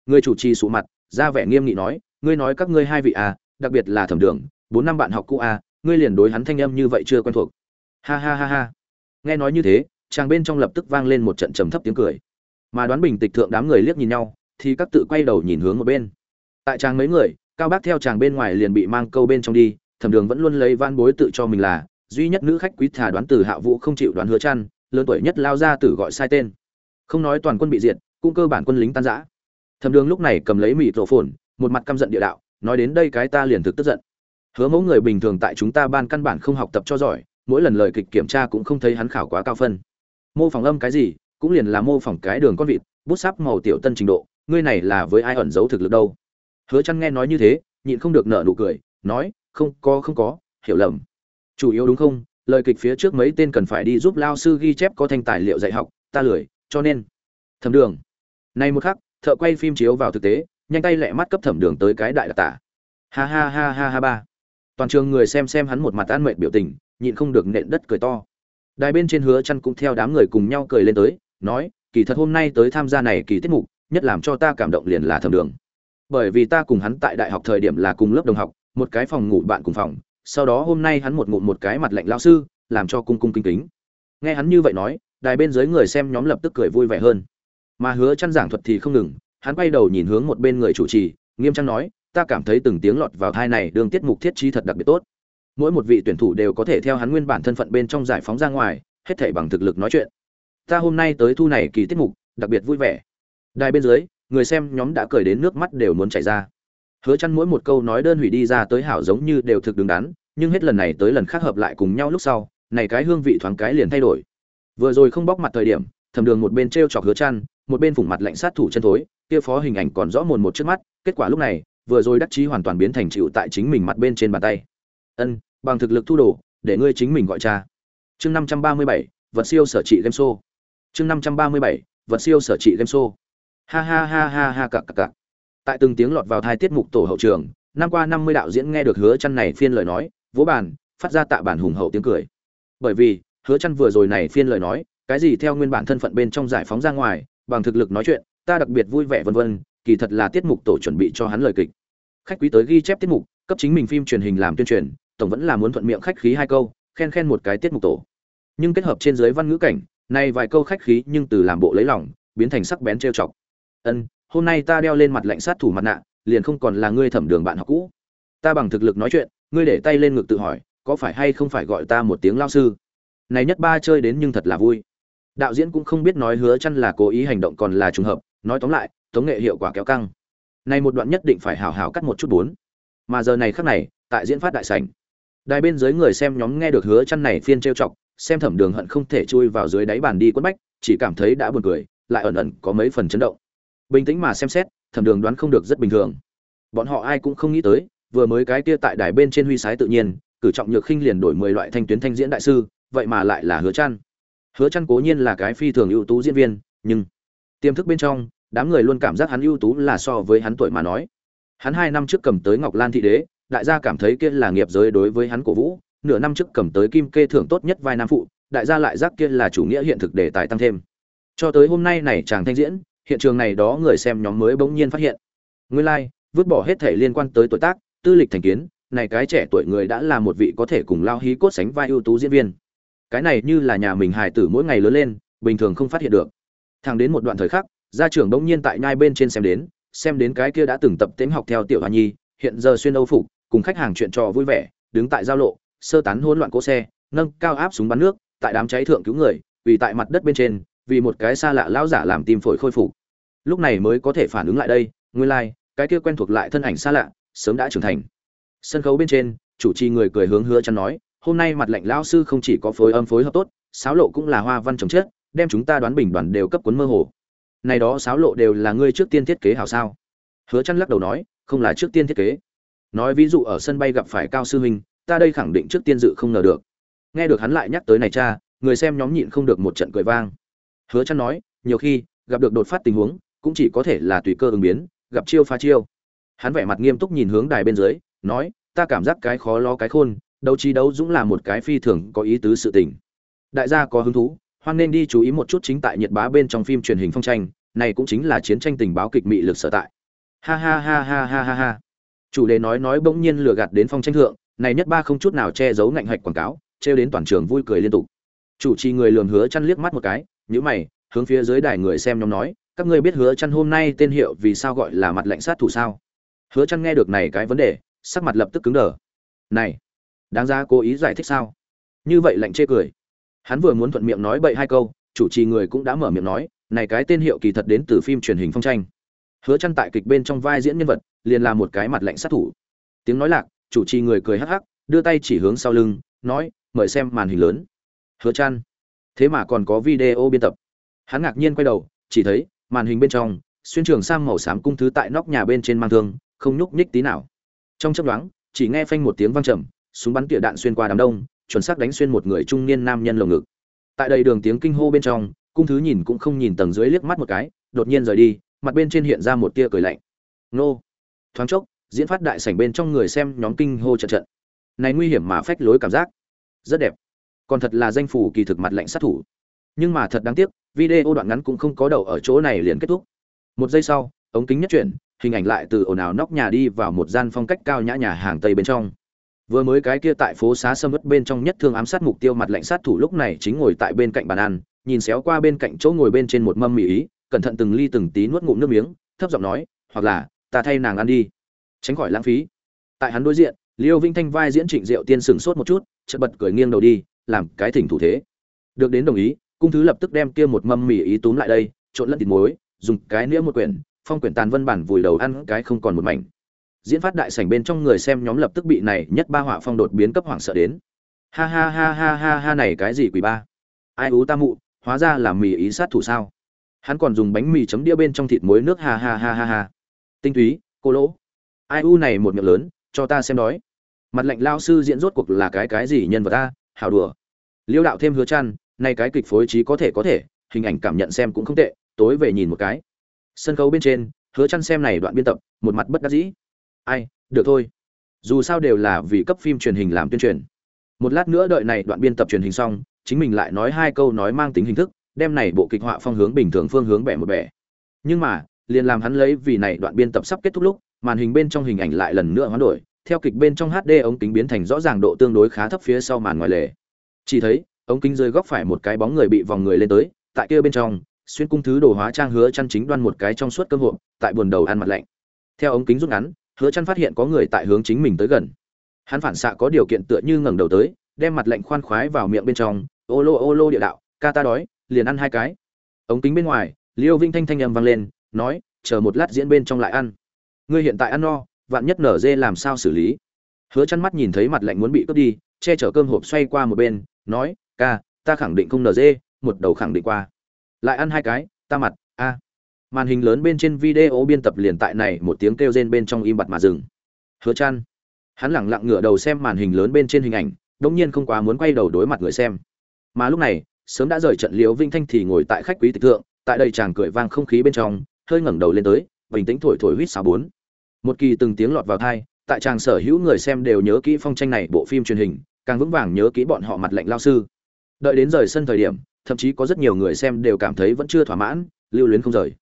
Người chủ trì sụ mặt, ra vẻ nghiêm nghị nói, ngươi nói các ngươi hai vị à đặc biệt là thẩm đường, bốn năm bạn học cũ à ngươi liền đối hắn thanh âm như vậy chưa quen thuộc. Ha ha ha ha. Nghe nói như thế, chàng bên trong lập tức vang lên một trận trầm thấp tiếng cười. Mà đoán bình tịch thượng đám người liếc nhìn nhau, thì các tự quay đầu nhìn hướng một bên. Tại chàng mấy người, cao bác theo chàng bên ngoài liền bị mang câu bên trong đi, thẩm đường vẫn luôn lấy van bối tự cho mình là, duy nhất nữ khách quý thả đoán từ hạ vũ không chịu đoán hứa chăn, lớn tuổi nhất lao ra tử gọi sai tên. Không nói toàn quân bị diệt, cũng cơ bản quân lính tan rã. Thẩm đường lúc này cầm lấy mịt rổ phồn, một mặt căm giận địa đạo, nói đến đây cái ta liền thực tức giận hứa mẫu người bình thường tại chúng ta ban căn bản không học tập cho giỏi, mỗi lần lời kịch kiểm tra cũng không thấy hắn khảo quá cao phân. Mô phỏng âm cái gì, cũng liền là mô phỏng cái đường con vịt, bút sáp màu tiểu tân trình độ, ngươi này là với ai ẩn giấu thực lực đâu? Hứa chăn nghe nói như thế, nhịn không được nở nụ cười, nói, không có không có, hiểu lầm. Chủ yếu đúng không, lời kịch phía trước mấy tên cần phải đi giúp lao sư ghi chép có thành tài liệu dạy học, ta lười, cho nên. Thẩm đường. Này một khắc, thợ quay phim chiếu vào thực tế, nhanh tay lẹ mắt cấp thẩm đường tới cái đại đặc tả. Ha ha ha ha ha ba toàn trường người xem xem hắn một mặt an mệt biểu tình, nhịn không được nện đất cười to. Đài bên trên hứa chăn cũng theo đám người cùng nhau cười lên tới, nói, kỳ thật hôm nay tới tham gia này kỳ tiết mục, nhất làm cho ta cảm động liền là thẩm đường. Bởi vì ta cùng hắn tại đại học thời điểm là cùng lớp đồng học, một cái phòng ngủ bạn cùng phòng, sau đó hôm nay hắn một ngụm một cái mặt lạnh lao sư, làm cho cung cung kính kính. Nghe hắn như vậy nói, đài bên dưới người xem nhóm lập tức cười vui vẻ hơn. Mà hứa chăn giảng thuật thì không ngừng, hắn quay đầu nhìn hướng một bên người chủ trì, nghiêm trang nói ta cảm thấy từng tiếng lọt vào thai này đường tiết mục thiết trí thật đặc biệt tốt. Mỗi một vị tuyển thủ đều có thể theo hắn nguyên bản thân phận bên trong giải phóng ra ngoài, hết thảy bằng thực lực nói chuyện. Ta hôm nay tới thu này kỳ tiết mục, đặc biệt vui vẻ. Đài bên dưới, người xem nhóm đã cười đến nước mắt đều muốn chảy ra. Hứa chăn mỗi một câu nói đơn hủy đi ra tới hảo giống như đều thực đứng đắn, nhưng hết lần này tới lần khác hợp lại cùng nhau lúc sau, này cái hương vị thoáng cái liền thay đổi. Vừa rồi không bóc mặt thời điểm, thầm đường một bên treo chọc hứa chăn, một bên phủng mặt lạnh sát thủ chân thối, kia phó hình ảnh còn rõ mồn một trước mắt, kết quả lúc này vừa rồi đắc chí hoàn toàn biến thành chịu tại chính mình mặt bên trên bàn tay. Ân, bằng thực lực thu đồ, để ngươi chính mình gọi cha. Chương năm trăm ba mươi bảy, vật siêu sở trị game show. Chương năm trăm ba mươi bảy, vật siêu sở trị game show. Ha ha ha ha ha cặc cặc cặc. Tại từng tiếng lọt vào thai tiết mục tổ hậu trường, năm qua năm mươi đạo diễn nghe được hứa chăn này phiên lời nói, vỗ bàn, phát ra tạ bản hùng hậu tiếng cười. Bởi vì, hứa chăn vừa rồi này phiên lời nói, cái gì theo nguyên bản thân phận bên trong giải phóng ra ngoài, bằng thực lực nói chuyện, ta đặc biệt vui vẻ vân vân kỳ thật là tiết mục tổ chuẩn bị cho hắn lời kịch. Khách quý tới ghi chép tiết mục, cấp chính mình phim truyền hình làm tuyên truyền, tổng vẫn là muốn thuận miệng khách khí hai câu, khen khen một cái tiết mục tổ. Nhưng kết hợp trên dưới văn ngữ cảnh này vài câu khách khí nhưng từ làm bộ lấy lòng, biến thành sắc bén trêu chọc. Ân, hôm nay ta đeo lên mặt lạnh sát thủ mặt nạ, liền không còn là ngươi thẩm đường bạn học cũ. Ta bằng thực lực nói chuyện, ngươi để tay lên ngực tự hỏi, có phải hay không phải gọi ta một tiếng lao sư? Này nhất ba chơi đến nhưng thật là vui. Đạo diễn cũng không biết nói hứa chăn là cố ý hành động còn là trùng hợp, nói tóm lại tống nghệ hiệu quả kéo căng. Nay một đoạn nhất định phải hào hào cắt một chút bốn. Mà giờ này khắc này, tại diễn phát đại sảnh, đài bên dưới người xem nhóm nghe được hứa chăn này phiên trêu chọc, xem thẩm đường hận không thể chui vào dưới đáy bàn đi quất bách, chỉ cảm thấy đã buồn cười, lại ẩn ẩn có mấy phần chấn động. Bình tĩnh mà xem xét, thẩm đường đoán không được rất bình thường. Bọn họ ai cũng không nghĩ tới, vừa mới cái kia tại đài bên trên huy sái tự nhiên, cử trọng nhược khinh liền đổi mười loại thanh tuyến thanh diễn đại sư, vậy mà lại là hứa chăn. Hứa chăn cố nhiên là cái phi thường ưu tú diễn viên, nhưng tiềm thức bên trong đám người luôn cảm giác hắn ưu tú là so với hắn tuổi mà nói. Hắn hai năm trước cầm tới ngọc lan thị đế đại gia cảm thấy kia là nghiệp giới đối với hắn cổ vũ nửa năm trước cầm tới kim kê thưởng tốt nhất vai nam phụ đại gia lại giác kia là chủ nghĩa hiện thực để tài tăng thêm. Cho tới hôm nay này chàng thanh diễn hiện trường này đó người xem nhóm mới bỗng nhiên phát hiện. Nguyên lai like, vứt bỏ hết thể liên quan tới tuổi tác tư lịch thành kiến này cái trẻ tuổi người đã là một vị có thể cùng lao hí cốt sánh vai ưu tú diễn viên. Cái này như là nhà mình hài tử mỗi ngày lớn lên bình thường không phát hiện được. Thẳng đến một đoạn thời khắc gia trưởng bỗng nhiên tại nhai bên trên xem đến xem đến cái kia đã từng tập tính học theo tiểu hoa nhi, hiện giờ xuyên âu phục, cùng khách hàng chuyện trò vui vẻ, đứng tại giao lộ, sơ tán hỗn loạn cỗ xe, nâng cao áp súng bắn nước, tại đám cháy thượng cứu người vì tại mặt đất bên trên, vì một cái xa lạ lão giả làm tim phổi khôi phục. Lúc này mới có thể phản ứng lại đây, nguyên lai, cái kia quen thuộc lại thân ảnh xa lạ, sớm đã trưởng thành. Sân khấu bên trên, chủ trì người cười hướng hứa chăn nói, hôm nay mặt lệnh lão sư không chỉ có phối âm phối hợp tốt sáo lộ cũng là hoa văn trồng chết đem chúng ta đoán bình đoàn đều cấp cuốn mơ hồ này đó sáo lộ đều là ngươi trước tiên thiết kế hảo sao? Hứa chăn lắc đầu nói, không là trước tiên thiết kế. Nói ví dụ ở sân bay gặp phải cao sư huynh, ta đây khẳng định trước tiên dự không ngờ được. Nghe được hắn lại nhắc tới này cha, người xem nhóm nhịn không được một trận cười vang. Hứa chăn nói, nhiều khi, gặp được đột phát tình huống, cũng chỉ có thể là tùy cơ ứng biến, gặp chiêu phá chiêu. Hắn vẻ mặt nghiêm túc nhìn hướng đài bên dưới, nói, ta cảm giác cái khó lo cái khôn, đấu trí đấu dũng là một cái phi thường có ý tứ sự tình. Đại gia có hứng thú hoan nên đi chú ý một chút chính tại nhiệt bá bên trong phim truyền hình phong tranh, này cũng chính là chiến tranh tình báo kịch mị lực sở tại. Ha ha ha ha ha ha ha. Chủ đề nói nói bỗng nhiên lừa gạt đến phong tranh thượng, này nhất ba không chút nào che giấu ngạnh hạch quảng cáo, trêu đến toàn trường vui cười liên tục. Chủ trì người lườm hứa chăn liếc mắt một cái, nhíu mày, hướng phía dưới đài người xem nhóm nói, các ngươi biết hứa chăn hôm nay tên hiệu vì sao gọi là mặt lạnh sát thủ sao? Hứa chăn nghe được này cái vấn đề, sắc mặt lập tức cứng đờ. Này, đáng ra cố ý giải thích sao? Như vậy lạnh chê cười hắn vừa muốn thuận miệng nói bậy hai câu, chủ trì người cũng đã mở miệng nói, này cái tên hiệu kỳ thật đến từ phim truyền hình phong tranh. Hứa chăn tại kịch bên trong vai diễn nhân vật, liền là một cái mặt lạnh sát thủ. Tiếng nói lạc, chủ trì người cười hắc hắc, đưa tay chỉ hướng sau lưng, nói, mời xem màn hình lớn. Hứa chăn. Thế mà còn có video biên tập. Hắn ngạc nhiên quay đầu, chỉ thấy, màn hình bên trong, xuyên trường sang màu xám cung thứ tại nóc nhà bên trên mang thương, không nhúc nhích tí nào. Trong chớp nhoáng, chỉ nghe phanh một tiếng vang trầm, súng bắn tỉa đạn xuyên qua đám đông chuẩn xác đánh xuyên một người trung niên nam nhân lồng ngực. Tại đây đường tiếng kinh hô bên trong, cung thứ nhìn cũng không nhìn tầng dưới liếc mắt một cái, đột nhiên rời đi, mặt bên trên hiện ra một tia cười lạnh. Nô. Thoáng chốc, diễn phát đại sảnh bên trong người xem nhóm kinh hô trận trận. Này nguy hiểm mà phách lối cảm giác. Rất đẹp. Còn thật là danh phủ kỳ thực mặt lạnh sát thủ. Nhưng mà thật đáng tiếc, video đoạn ngắn cũng không có đầu ở chỗ này liền kết thúc. Một giây sau, ống kính nhất chuyển, hình ảnh lại từ ồn ào nóc nhà đi vào một gian phong cách cao nhã nhà hàng tây bên trong vừa mới cái kia tại phố xá sâm ớt bên trong nhất thương ám sát mục tiêu mặt lạnh sát thủ lúc này chính ngồi tại bên cạnh bàn ăn, nhìn xéo qua bên cạnh chỗ ngồi bên trên một mâm mì ý, cẩn thận từng ly từng tí nuốt ngụm nước miếng, thấp giọng nói, hoặc là, ta thay nàng ăn đi. Tránh khỏi lãng phí. Tại hắn đối diện, liêu vinh thanh vai diễn trịnh diệu tiên sừng sốt một chút, chợt bật cười nghiêng đầu đi, làm cái thỉnh thủ thế. Được đến đồng ý, cung thứ lập tức đem kia một mâm mì ý túm lại đây, trộn lẫn thịt muối, dùng cái nĩa một quyển, phong quyển tàn vân bản vùi đầu ăn cái không còn một mảnh diễn phát đại sảnh bên trong người xem nhóm lập tức bị này nhất ba họa phong đột biến cấp hoảng sợ đến. Ha ha ha ha ha ha này cái gì quỷ ba? Ai ú ta mụ, hóa ra là mì ý sát thủ sao? Hắn còn dùng bánh mì chấm đĩa bên trong thịt muối nước ha ha ha ha ha. Tinh túy, cô lỗ. Ai u này một miệng lớn, cho ta xem đói. Mặt lệnh lao sư diễn rốt cuộc là cái cái gì nhân vật ta? Hào đùa. Liêu đạo thêm hứa chăn nay cái kịch phối trí có thể có thể, hình ảnh cảm nhận xem cũng không tệ, tối về nhìn một cái. Sân khấu bên trên, hứa chăn xem này đoạn biên tập, một mặt bất đắc dĩ ai, được thôi. Dù sao đều là vì cấp phim truyền hình làm tuyên truyền. Một lát nữa đợi này đoạn biên tập truyền hình xong, chính mình lại nói hai câu nói mang tính hình thức, đem này bộ kịch họa phong hướng bình thường phương hướng bẻ một bẻ. Nhưng mà, liền làm hắn lấy vì này đoạn biên tập sắp kết thúc lúc, màn hình bên trong hình ảnh lại lần nữa hoán đổi, theo kịch bên trong HD ống kính biến thành rõ ràng độ tương đối khá thấp phía sau màn ngoài lề. Chỉ thấy, ống kính rơi góc phải một cái bóng người bị vòng người lên tới, tại kia bên trong, xuyên cung thứ đồ hóa trang hứa chăn chính đoan một cái trong suốt cơ hội, tại buồn đầu ăn mặt lạnh. Theo ống kính rút ngắn hứa chăn phát hiện có người tại hướng chính mình tới gần. Hắn phản xạ có điều kiện tựa như ngẩng đầu tới, đem mặt lạnh khoan khoái vào miệng bên trong, ô lô ô lô địa đạo, ca ta đói, liền ăn hai cái. Ống kính bên ngoài, liêu vinh thanh thanh âm vang lên, nói, chờ một lát diễn bên trong lại ăn. Ngươi hiện tại ăn no, vạn nhất nở dê làm sao xử lý? Hứa chăn mắt nhìn thấy mặt lạnh muốn bị cướp đi, che chở cơm hộp xoay qua một bên, nói, ca, ta khẳng định không nở dê, một đầu khẳng định qua. Lại ăn hai cái, ta mặt, a màn hình lớn bên trên video biên tập liền tại này một tiếng kêu rên bên trong im bặt mà dừng. Hứa chăn hắn lẳng lặng ngửa đầu xem màn hình lớn bên trên hình ảnh, đống nhiên không quá muốn quay đầu đối mặt người xem. Mà lúc này, sớm đã rời trận liễu vinh thanh thì ngồi tại khách quý tịch thượng, tại đây chàng cười vang không khí bên trong, hơi ngẩng đầu lên tới, bình tĩnh thổi thổi huýt sáo bốn. Một kỳ từng tiếng lọt vào thai tại chàng sở hữu người xem đều nhớ kỹ phong tranh này bộ phim truyền hình, càng vững vàng nhớ kỹ bọn họ mặt lệnh lao sư. Đợi đến rời sân thời điểm, thậm chí có rất nhiều người xem đều cảm thấy vẫn chưa thỏa mãn, lưu luyến không rời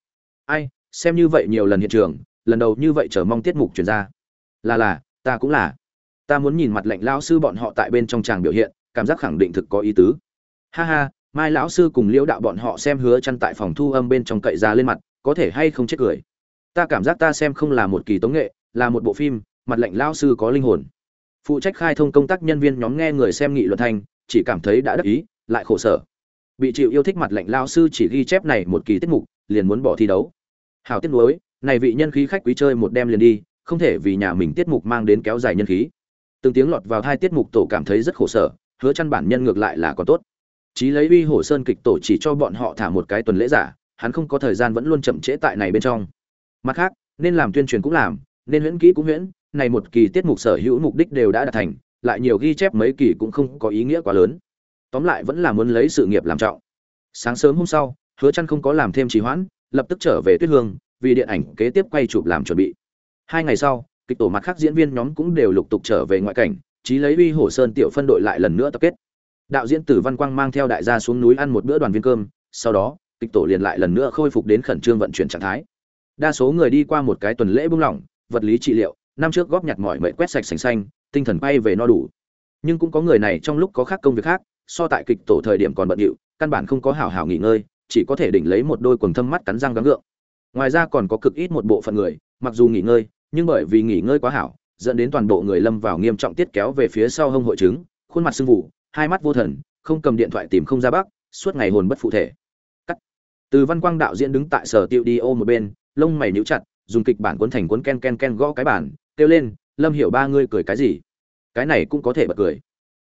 ai xem như vậy nhiều lần hiện trường lần đầu như vậy chờ mong tiết mục truyền ra. Là là ta cũng là. Ta muốn nhìn mặt lệnh lao sư bọn họ tại bên trong tràng biểu hiện cảm giác khẳng định thực có ý tứ. Ha ha mai lão sư cùng liễu đạo bọn họ xem hứa chăn tại phòng thu âm bên trong cậy ra lên mặt có thể hay không chết cười? Ta cảm giác ta xem không là một kỳ tống nghệ là một bộ phim mặt lệnh lao sư có linh hồn. Phụ trách khai thông công tác nhân viên nhóm nghe người xem nghị luận thành, chỉ cảm thấy đã đắc ý lại khổ sở. Bị chịu yêu thích mặt lệnh lao sư chỉ ghi chép này một kỳ tiết mục liền muốn bỏ thi đấu hảo tiết nuối, này vị nhân khí khách quý chơi một đêm liền đi, không thể vì nhà mình tiết mục mang đến kéo dài nhân khí. Từng tiếng lọt vào hai tiết mục tổ cảm thấy rất khổ sở, hứa chăn bản nhân ngược lại là còn tốt. Chí lấy uy hổ sơn kịch tổ chỉ cho bọn họ thả một cái tuần lễ giả, hắn không có thời gian vẫn luôn chậm trễ tại này bên trong. Mặt khác, nên làm tuyên truyền cũng làm, nên huyễn kỹ cũng huyễn, này một kỳ tiết mục sở hữu mục đích đều đã đạt thành, lại nhiều ghi chép mấy kỳ cũng không có ý nghĩa quá lớn. Tóm lại vẫn là muốn lấy sự nghiệp làm trọng. Sáng sớm hôm sau, hứa chăn không có làm thêm trì hoãn lập tức trở về tuyết hương, vì điện ảnh kế tiếp quay chụp làm chuẩn bị. Hai ngày sau, kịch tổ mặt khác diễn viên nhóm cũng đều lục tục trở về ngoại cảnh trí lấy uy hồ sơn tiểu phân đội lại lần nữa tập kết. Đạo diễn tử văn quang mang theo đại gia xuống núi ăn một bữa đoàn viên cơm, sau đó, kịch tổ liền lại lần nữa khôi phục đến khẩn trương vận chuyển trạng thái. Đa số người đi qua một cái tuần lễ buông lỏng, vật lý trị liệu, năm trước góp nhặt mọi mệnh quét sạch sành xanh, tinh thần bay về no đủ. Nhưng cũng có người này trong lúc có khác công việc khác, so tại kịch tổ thời điểm còn bận điệu, căn bản không có hảo hảo nghỉ ngơi chỉ có thể đỉnh lấy một đôi quần thâm mắt cắn răng gắng gượng. Ngoài ra còn có cực ít một bộ phận người, mặc dù nghỉ ngơi, nhưng bởi vì nghỉ ngơi quá hảo, dẫn đến toàn bộ người lâm vào nghiêm trọng tiết kéo về phía sau hông hội chứng, khuôn mặt sưng vụ hai mắt vô thần, không cầm điện thoại tìm không ra bắc suốt ngày hồn bất phụ thể. Cắt. Từ văn quang đạo diễn đứng tại sở tiêu đi ô một bên, lông mày nhíu chặt, dùng kịch bản cuốn thành cuốn ken ken ken gõ cái bản, kêu lên, lâm hiểu ba ngươi cười cái gì? Cái này cũng có thể bật cười.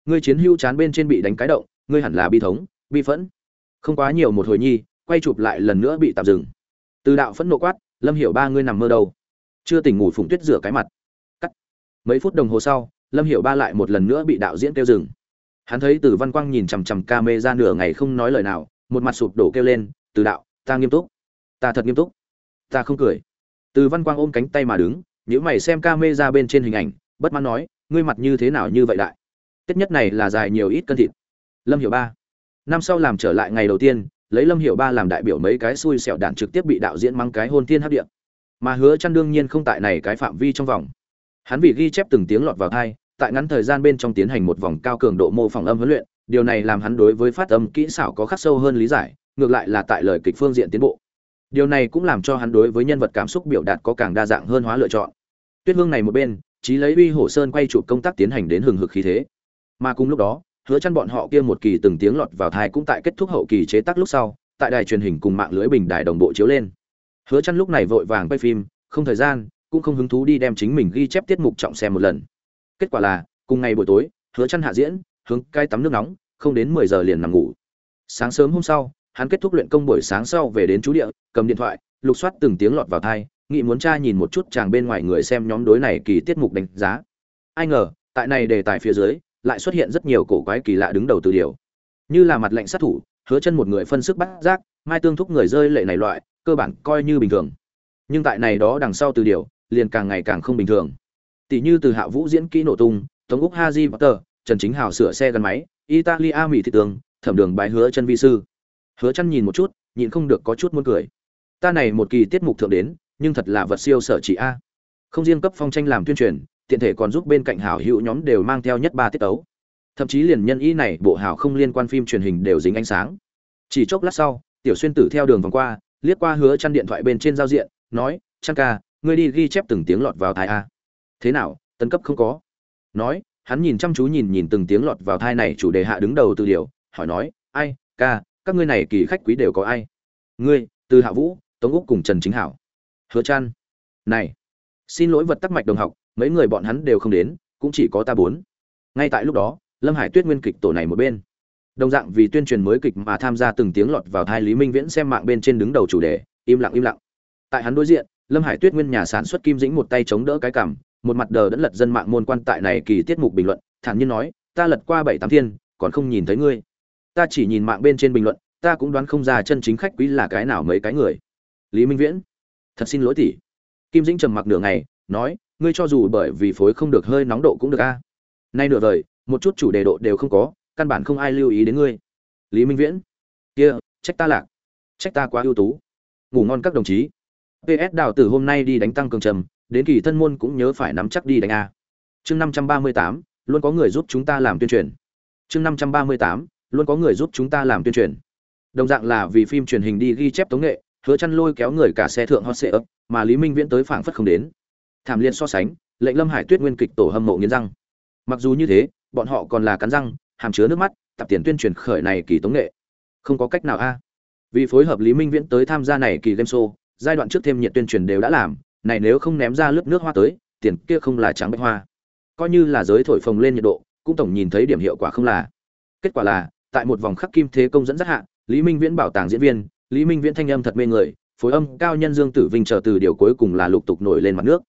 Ngươi chiến hưu chán bên trên bị đánh cái động, ngươi hẳn là bi thống, bi phẫn không quá nhiều một hồi nhi, quay chụp lại lần nữa bị tạm dừng. Từ đạo phẫn nộ quát, lâm hiểu ba ngươi nằm mơ đâu? Chưa tỉnh ngủ phùng tuyết rửa cái mặt. Cắt. Mấy phút đồng hồ sau, lâm hiểu ba lại một lần nữa bị đạo diễn kêu dừng. Hắn thấy từ văn quang nhìn chằm chằm ca mê ra nửa ngày không nói lời nào, một mặt sụp đổ kêu lên, từ đạo, ta nghiêm túc. Ta thật nghiêm túc. Ta không cười. Từ văn quang ôm cánh tay mà đứng nếu mày xem ca mê ra bên trên hình ảnh, bất mãn nói, ngươi mặt như thế nào như vậy đại? Tết nhất này là dài nhiều ít cân thịt. Lâm hiểu ba năm sau làm trở lại ngày đầu tiên, lấy lâm hiểu ba làm đại biểu mấy cái xui xẻo đạn trực tiếp bị đạo diễn mang cái hôn tiên hấp điện mà hứa chăn đương nhiên không tại này cái phạm vi trong vòng. Hắn vì ghi chép từng tiếng lọt vào thai, tại ngắn thời gian bên trong tiến hành một vòng cao cường độ mô phỏng âm huấn luyện, điều này làm hắn đối với phát âm kỹ xảo có khắc sâu hơn lý giải, ngược lại là tại lời kịch phương diện tiến bộ. Điều này cũng làm cho hắn đối với nhân vật cảm xúc biểu đạt có càng đa dạng hơn hóa lựa chọn. Tuyết hương này một bên trí lấy uy hổ sơn quay chụp công tác tiến hành đến hừng hực khí thế. Mà cùng lúc đó hứa chăn bọn họ kia một kỳ từng tiếng lọt vào thai cũng tại kết thúc hậu kỳ chế tác lúc sau, tại đài truyền hình cùng mạng lưới bình đài đồng bộ chiếu lên. Hứa chăn lúc này vội vàng quay phim, không thời gian, cũng không hứng thú đi đem chính mình ghi chép tiết mục trọng xem một lần. Kết quả là, cùng ngày buổi tối, hứa chăn hạ diễn, hướng cai tắm nước nóng, không đến 10 giờ liền nằm ngủ. Sáng sớm hôm sau, hắn kết thúc luyện công buổi sáng sau về đến chú địa, cầm điện thoại, lục soát từng tiếng lọt vào thai, nghĩ muốn tra nhìn một chút chàng bên ngoài người xem nhóm đối này kỳ tiết mục đánh giá. Ai ngờ, tại này đề tài phía dưới lại xuất hiện rất nhiều cổ quái kỳ lạ đứng đầu từ điều. Như là mặt lệnh sát thủ, hứa chân một người phân sức bắt giác, mai tương thúc người rơi lệ này loại, cơ bản coi như bình thường. Nhưng tại này đó đằng sau từ điều, liền càng ngày càng không bình thường. Tỷ như từ hạ vũ diễn kỹ nổ tung, tống úc haji potter, trần chính hào sửa xe gắn máy, italia mỹ thị tường, thẩm đường bài hứa chân vi sư. Hứa chân nhìn một chút, nhịn không được có chút muốn cười. Ta này một kỳ tiết mục thượng đến, nhưng thật là vật siêu sở chỉ a. Không riêng cấp phong tranh làm tuyên truyền tiện thể còn giúp bên cạnh hảo hữu nhóm đều mang theo nhất ba tiết tấu. Thậm chí liền nhân ý này, bộ hảo không liên quan phim truyền hình đều dính ánh sáng. Chỉ chốc lát sau, tiểu xuyên tử theo đường vòng qua, liếc qua hứa chăn điện thoại bên trên giao diện, nói, chăn ca, ngươi đi ghi chép từng tiếng lọt vào thai a. Thế nào Tấn cấp không có? Nói, hắn nhìn chăm chú nhìn nhìn từng tiếng lọt vào thai này chủ đề hạ đứng đầu từ điều hỏi nói, ai, ca, các ngươi này kỳ khách quý đều có ai? Ngươi, từ hạ vũ, tống úc cùng trần chính hảo. Hứa chăn. Này, xin lỗi vật tắc mạch đồng học mấy người bọn hắn đều không đến, cũng chỉ có ta bốn. Ngay tại lúc đó, lâm hải tuyết nguyên kịch tổ này một bên. Đồng dạng vì tuyên truyền mới kịch mà tham gia từng tiếng lọt vào thai lý minh viễn xem mạng bên trên đứng đầu chủ đề, im lặng im lặng. Tại hắn đối diện, lâm hải tuyết nguyên nhà sản xuất kim dĩnh một tay chống đỡ cái cảm một mặt đờ đẫn lật dân mạng môn quan tại này kỳ tiết mục bình luận, thản nhiên nói, ta lật qua bảy tám thiên, còn không nhìn thấy ngươi. Ta chỉ nhìn mạng bên trên bình luận, ta cũng đoán không ra chân chính khách quý là cái nào mấy cái người. Lý minh viễn, thật xin lỗi tỷ. Kim dĩnh trầm mặc nửa ngày, nói ngươi cho dù bởi vì phối không được hơi nóng độ cũng được a. Nay nửa vời, một chút chủ đề độ đều không có, căn bản không ai lưu ý đến ngươi. Lý minh viễn. Kia, trách ta lạc. Trách ta quá ưu tú. Ngủ ngon các đồng chí. Ps đào tử hôm nay đi đánh tăng cường trầm, đến kỳ thân môn cũng nhớ phải nắm chắc đi đánh a. Chương năm trăm ba mươi tám, luôn có người giúp chúng ta làm tuyên truyền. Chương năm trăm ba mươi tám, luôn có người giúp chúng ta làm tuyên truyền. Đồng dạng là vì phim truyền hình đi ghi chép tống nghệ, hứa chăn lôi kéo người cả xe thượng hot xe ấp, mà lý minh viễn tới phảng phất không đến thảm liên so sánh, lệnh lâm hải tuyết nguyên kịch tổ hâm mộ nghiến răng. Mặc dù như thế, bọn họ còn là cắn răng, hàm chứa nước mắt, tập tiền tuyên truyền khởi này kỳ tống nghệ. Không có cách nào a. Vì phối hợp lý minh viễn tới tham gia này kỳ game show, giai đoạn trước thêm nhiệt tuyên truyền đều đã làm, này nếu không ném ra lớp nước hoa tới, tiền kia không là trắng bạch hoa. Coi như là giới thổi phồng lên nhiệt độ, cũng tổng nhìn thấy điểm hiệu quả không là. Kết quả là, tại một vòng khắc kim thế công dẫn rất hạ, lý minh viễn bảo tàng diễn viên, lý minh viễn thanh âm thật mê người, phối âm cao nhân dương tử vinh chờ từ điều cuối cùng là lục tục nổi lên mặt nước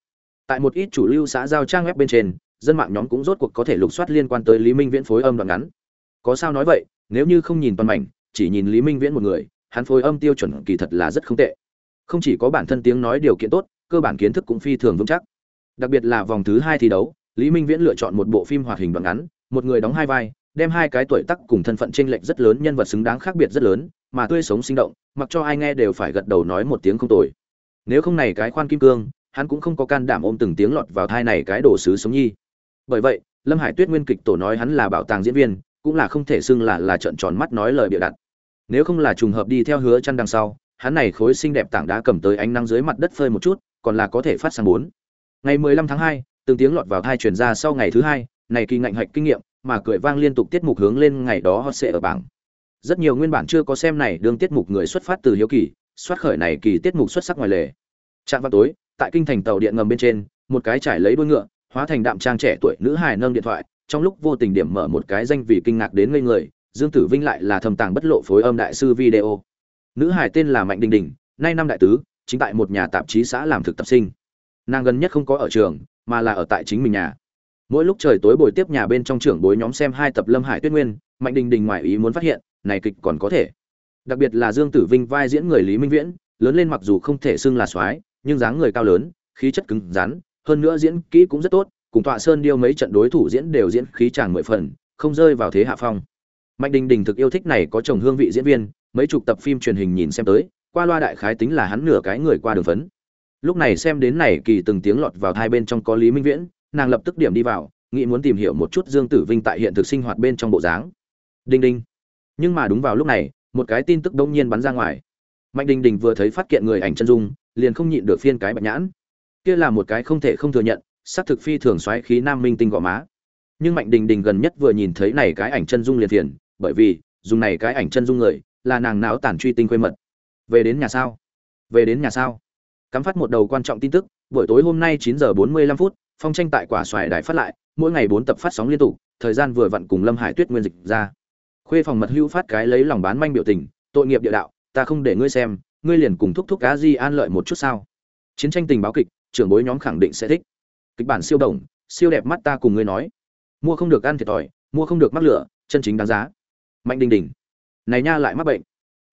tại một ít chủ lưu xã giao trang web bên trên, dân mạng nhóm cũng rốt cuộc có thể lục soát liên quan tới lý minh viễn phối âm đoạn ngắn. Có sao nói vậy, nếu như không nhìn toàn mảnh, chỉ nhìn lý minh viễn một người, hắn phối âm tiêu chuẩn kỳ thật là rất không tệ. Không chỉ có bản thân tiếng nói điều kiện tốt, cơ bản kiến thức cũng phi thường vững chắc. Đặc biệt là vòng thứ hai thi đấu, lý minh viễn lựa chọn một bộ phim hoạt hình đoạn ngắn, một người đóng hai vai, đem hai cái tuổi tác cùng thân phận chênh lệch rất lớn, nhân vật xứng đáng khác biệt rất lớn, mà tươi sống sinh động, mặc cho ai nghe đều phải gật đầu nói một tiếng không tồi. Nếu không này cái khoan kim cương hắn cũng không có can đảm ôm từng tiếng lọt vào thai này cái đồ sứ sống nhi. Bởi vậy lâm hải tuyết nguyên kịch tổ nói hắn là bảo tàng diễn viên cũng là không thể xưng là là trợn tròn mắt nói lời bịa đặt. Nếu không là trùng hợp đi theo hứa chăn đằng sau hắn này khối xinh đẹp tảng đá cầm tới ánh nắng dưới mặt đất phơi một chút còn là có thể phát sang bốn. Ngày 15 tháng 2, từng tiếng lọt vào thai truyền ra sau ngày thứ hai này kỳ ngạnh hạch kinh nghiệm mà cười vang liên tục tiết mục hướng lên ngày đó hot sẽ ở bảng. Rất nhiều nguyên bản chưa có xem này đương tiết mục người xuất phát từ hiếu kỳ xuất khởi này kỳ tiết mục xuất sắc ngoài lề. Trạng vào tối tại kinh thành tàu điện ngầm bên trên, một cái trải lấy đuôi ngựa, hóa thành đạm trang trẻ tuổi nữ hài nâng điện thoại, trong lúc vô tình điểm mở một cái danh vì kinh ngạc đến ngây người, dương tử vinh lại là thầm tàng bất lộ phối âm đại sư video. Nữ hài tên là mạnh đình đình, nay năm đại tứ, chính tại một nhà tạp chí xã làm thực tập sinh. Nàng gần nhất không có ở trường, mà là ở tại chính mình nhà. Mỗi lúc trời tối buổi tiếp nhà bên trong trưởng bối nhóm xem hai tập lâm hải tuyết nguyên, mạnh đình đình ngoài ý muốn phát hiện, này kịch còn có thể. Đặc biệt là dương tử vinh vai diễn người lý minh viễn, lớn lên mặc dù không thể xưng là soái nhưng dáng người cao lớn, khí chất cứng rắn, hơn nữa diễn kỹ cũng rất tốt, cùng tọa sơn điêu mấy trận đối thủ diễn đều diễn khí chàng mười phần, không rơi vào thế hạ phong. Mạnh đình đình thực yêu thích này có chồng hương vị diễn viên, mấy chục tập phim truyền hình nhìn xem tới, qua loa đại khái tính là hắn nửa cái người qua đường phấn. Lúc này xem đến này kỳ từng tiếng lọt vào hai bên trong có lý minh viễn, nàng lập tức điểm đi vào, nghĩ muốn tìm hiểu một chút dương tử vinh tại hiện thực sinh hoạt bên trong bộ dáng. Đinh đinh. Nhưng mà đúng vào lúc này, một cái tin tức đông nhiên bắn ra ngoài. Mạnh đình đình vừa thấy phát kiện người ảnh chân dung liền không nhịn được phiên cái bạch nhãn. Kia là một cái không thể không thừa nhận xác thực phi thường xoáy khí nam minh tinh gò má. Nhưng mạnh đình đình gần nhất vừa nhìn thấy này cái ảnh chân dung liền thiền, bởi vì dùng này cái ảnh chân dung người là nàng não tản truy tinh quê mật. Về đến nhà sao? Về đến nhà sao? Cắm phát một đầu quan trọng tin tức buổi tối hôm nay 9 giờ 45 phút phong tranh tại quả xoài đài phát lại mỗi ngày bốn tập phát sóng liên tục thời gian vừa vặn cùng lâm hải tuyết nguyên dịch ra. Khuê phòng mật hưu phát cái lấy lòng bán manh biểu tình tội nghiệp địa đạo ta không để ngươi xem ngươi liền cùng thúc thúc cá di an lợi một chút sao? Chiến tranh tình báo kịch, trưởng bối nhóm khẳng định sẽ thích. Kịch bản siêu đồng, siêu đẹp mắt ta cùng ngươi nói. Mua không được ăn thiệt thòi, mua không được mắc lửa, chân chính đáng giá. Mạnh đình đình. Này nha lại mắc bệnh.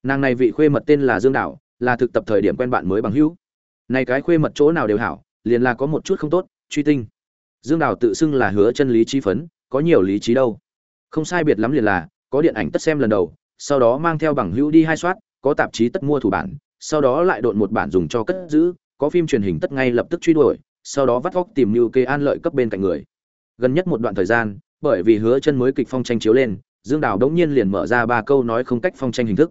Nàng này vị khuê mật tên là dương đảo, là thực tập thời điểm quen bạn mới bằng hữu. Này cái khuê mật chỗ nào đều hảo, liền là có một chút không tốt, truy tinh. Dương đảo tự xưng là hứa chân lý trí phấn, có nhiều lý trí đâu. Không sai biệt lắm liền là, có điện ảnh tất xem lần đầu, sau đó mang theo bằng hữu đi hai soát có tạp chí tất mua thủ bản, sau đó lại độn một bản dùng cho cất giữ, có phim truyền hình tất ngay lập tức truy đuổi, sau đó vắt vóc tìm như kê an lợi cấp bên cạnh người. Gần nhất một đoạn thời gian, bởi vì hứa chân mới kịch phong tranh chiếu lên, dương đào đống nhiên liền mở ra ba câu nói không cách phong tranh hình thức.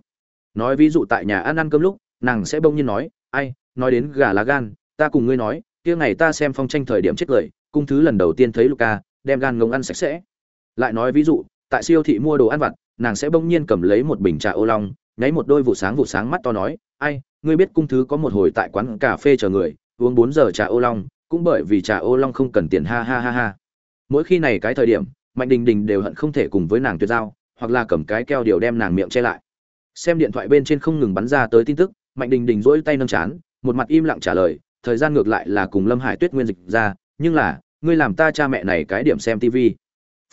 Nói ví dụ tại nhà ăn ăn cơm lúc, nàng sẽ bỗng nhiên nói, ai, nói đến gà lá gan, ta cùng ngươi nói, kia ngày ta xem phong tranh thời điểm chết cười cung thứ lần đầu tiên thấy luca đem gan ngông ăn sạch sẽ. Lại nói ví dụ, tại siêu thị mua đồ ăn vặt, nàng sẽ bỗng nhiên cầm lấy một bình trà ô long nháy một đôi vụ sáng vụ sáng mắt to nói, ai, ngươi biết cung thứ có một hồi tại quán cà phê chờ người, uống bốn giờ trà ô long, cũng bởi vì trà ô long không cần tiền, ha ha ha ha. Mỗi khi này cái thời điểm, mạnh đình đình đều hận không thể cùng với nàng tuyệt giao, hoặc là cầm cái keo điều đem nàng miệng che lại. Xem điện thoại bên trên không ngừng bắn ra tới tin tức, mạnh đình đình dỗi tay nâng chán, một mặt im lặng trả lời, thời gian ngược lại là cùng lâm hải tuyết nguyên dịch ra, nhưng là, ngươi làm ta cha mẹ này cái điểm xem tv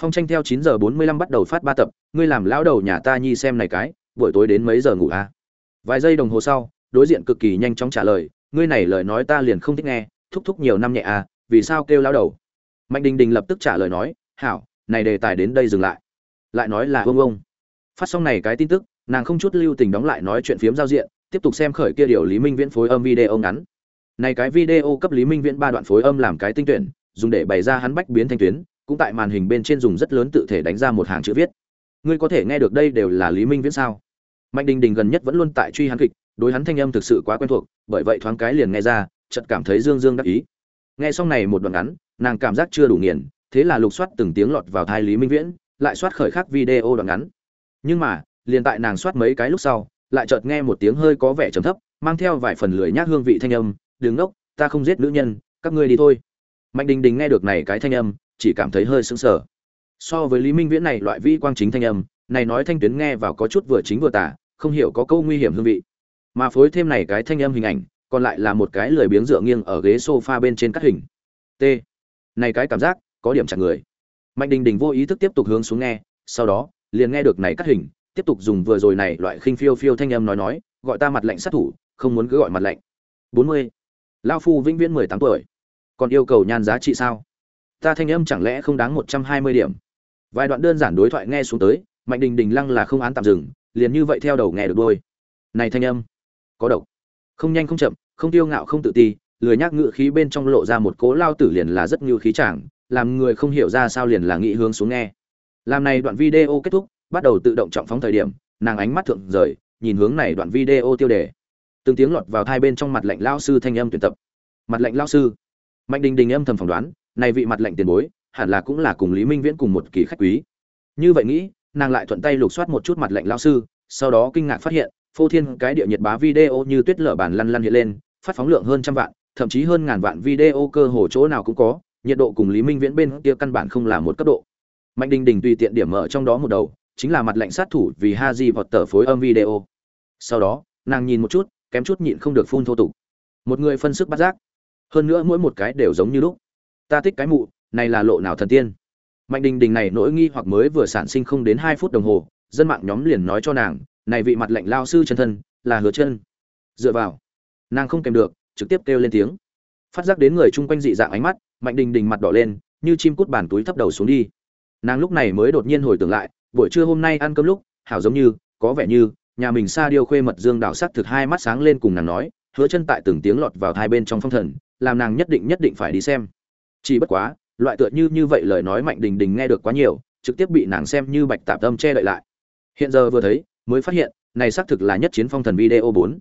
phong tranh theo chín giờ bốn mươi lăm bắt đầu phát ba tập, ngươi làm lão đầu nhà ta nhi xem này cái buổi tối đến mấy giờ ngủ à? vài giây đồng hồ sau, đối diện cực kỳ nhanh chóng trả lời, ngươi này lời nói ta liền không thích nghe, thúc thúc nhiều năm nhẹ à vì sao kêu lão đầu? Mạnh đình đình lập tức trả lời nói, hảo, này đề tài đến đây dừng lại. Lại nói là ông ông. Phát xong này cái tin tức, nàng không chút lưu tình đóng lại nói chuyện phiếm giao diện, tiếp tục xem khởi kia điều lý minh viễn phối âm video ngắn. Này cái video cấp lý minh viễn ba đoạn phối âm làm cái tinh tuyển, dùng để bày ra hắn bách biến thanh tuyến, cũng tại màn hình bên trên dùng rất lớn tự thể đánh ra một hàng chữ viết. Ngươi có thể nghe được đây đều là lý minh viễn sao? Mạnh đình đình gần nhất vẫn luôn tại truy hắn kịch, đối hắn thanh âm thực sự quá quen thuộc, bởi vậy thoáng cái liền nghe ra, chợt cảm thấy dương dương đắc ý. Nghe xong này một đoạn ngắn, nàng cảm giác chưa đủ nghiền, thế là lục soát từng tiếng lọt vào thai lý minh viễn, lại soát khởi khác video đoạn ngắn. Nhưng mà, liền tại nàng soát mấy cái lúc sau, lại chợt nghe một tiếng hơi có vẻ trầm thấp, mang theo vài phần lười nhác hương vị thanh âm đứng ngốc, ta không giết nữ nhân, các ngươi đi thôi. Mạnh đình đình nghe được này cái thanh âm, chỉ cảm thấy hơi sững sờ. So với lý minh viễn này loại vi quang chính thanh âm này nói thanh tuyến nghe vào có chút vừa chính vừa tả, không hiểu có câu nguy hiểm hương vị. Mà phối thêm này cái thanh âm hình ảnh, còn lại là một cái lười biếng dựa nghiêng ở ghế sofa bên trên cắt hình. T. Này cái cảm giác, có điểm chặt người. Mạnh đình đình vô ý thức tiếp tục hướng xuống nghe, sau đó, liền nghe được này cắt hình, tiếp tục dùng vừa rồi này loại khinh phiêu phiêu thanh âm nói nói, gọi ta mặt lạnh sát thủ, không muốn cứ gọi mặt lạnh. Bốn mươi. Lao phu vĩnh viễn mười tám tuổi. Còn yêu cầu nhan giá trị sao? Ta thanh âm chẳng lẽ không đáng một trăm hai mươi điểm? Vài đoạn đơn giản đối thoại nghe xuống tới mạnh đình đình lăng là không án tạm dừng, liền như vậy theo đầu nghe được đôi. Này thanh âm, có độc. Không nhanh không chậm, không tiêu ngạo không tự ti, lười nhác ngự khí bên trong lộ ra một cố lao tử liền là rất như khí chàng, làm người không hiểu ra sao liền là nghĩ hướng xuống nghe. Làm này đoạn video kết thúc, bắt đầu tự động trọng phóng thời điểm, nàng ánh mắt thượng rời, nhìn hướng này đoạn video tiêu đề. Từng tiếng lọt vào hai bên trong mặt lạnh lao sư thanh âm tuyển tập. Mặt lạnh lao sư. Mạnh đình đình âm thầm phỏng đoán, này vị mặt lạnh tiền bối, hẳn là cũng là cùng lý minh viễn cùng một kỳ khách quý. Như vậy nghĩ nàng lại thuận tay lục soát một chút mặt lạnh lao sư, sau đó kinh ngạc phát hiện, phô thiên cái địa nhiệt bá video như tuyết lở bàn lăn lăn hiện lên, phát phóng lượng hơn trăm vạn, thậm chí hơn ngàn vạn video cơ hồ chỗ nào cũng có, nhiệt độ cùng lý minh viễn bên kia căn bản không là một cấp độ. Mạnh đình đình tùy tiện điểm mở trong đó một đầu, chính là mặt lạnh sát thủ vì ha di vọt tờ phối âm video. Sau đó, nàng nhìn một chút, kém chút nhịn không được phun thô tục. Một người phân sức bắt giác. Hơn nữa mỗi một cái đều giống như lúc. Ta thích cái mụ, này là lộ nào thần tiên? Mạnh đình đình này nỗi nghi hoặc mới vừa sản sinh không đến hai phút đồng hồ, dân mạng nhóm liền nói cho nàng, này vị mặt lệnh lao sư chân thân, là hứa chân. Dựa vào, nàng không kèm được, trực tiếp kêu lên tiếng. Phát giác đến người chung quanh dị dạng ánh mắt, mạnh đình đình mặt đỏ lên, như chim cút bàn túi thấp đầu xuống đi. Nàng lúc này mới đột nhiên hồi tưởng lại, buổi trưa hôm nay ăn cơm lúc, hảo giống như, có vẻ như, nhà mình xa điêu khuê mật dương đào sắc thực hai mắt sáng lên cùng nàng nói, hứa chân tại từng tiếng lọt vào hai bên trong phong thần, làm nàng nhất định nhất định phải đi xem. Chỉ bất quá loại tựa như như vậy lời nói mạnh đình đình nghe được quá nhiều, trực tiếp bị nàng xem như bạch tạp tâm che đậy lại hiện giờ vừa thấy, mới phát hiện, này xác thực là nhất chiến phong thần video bốn.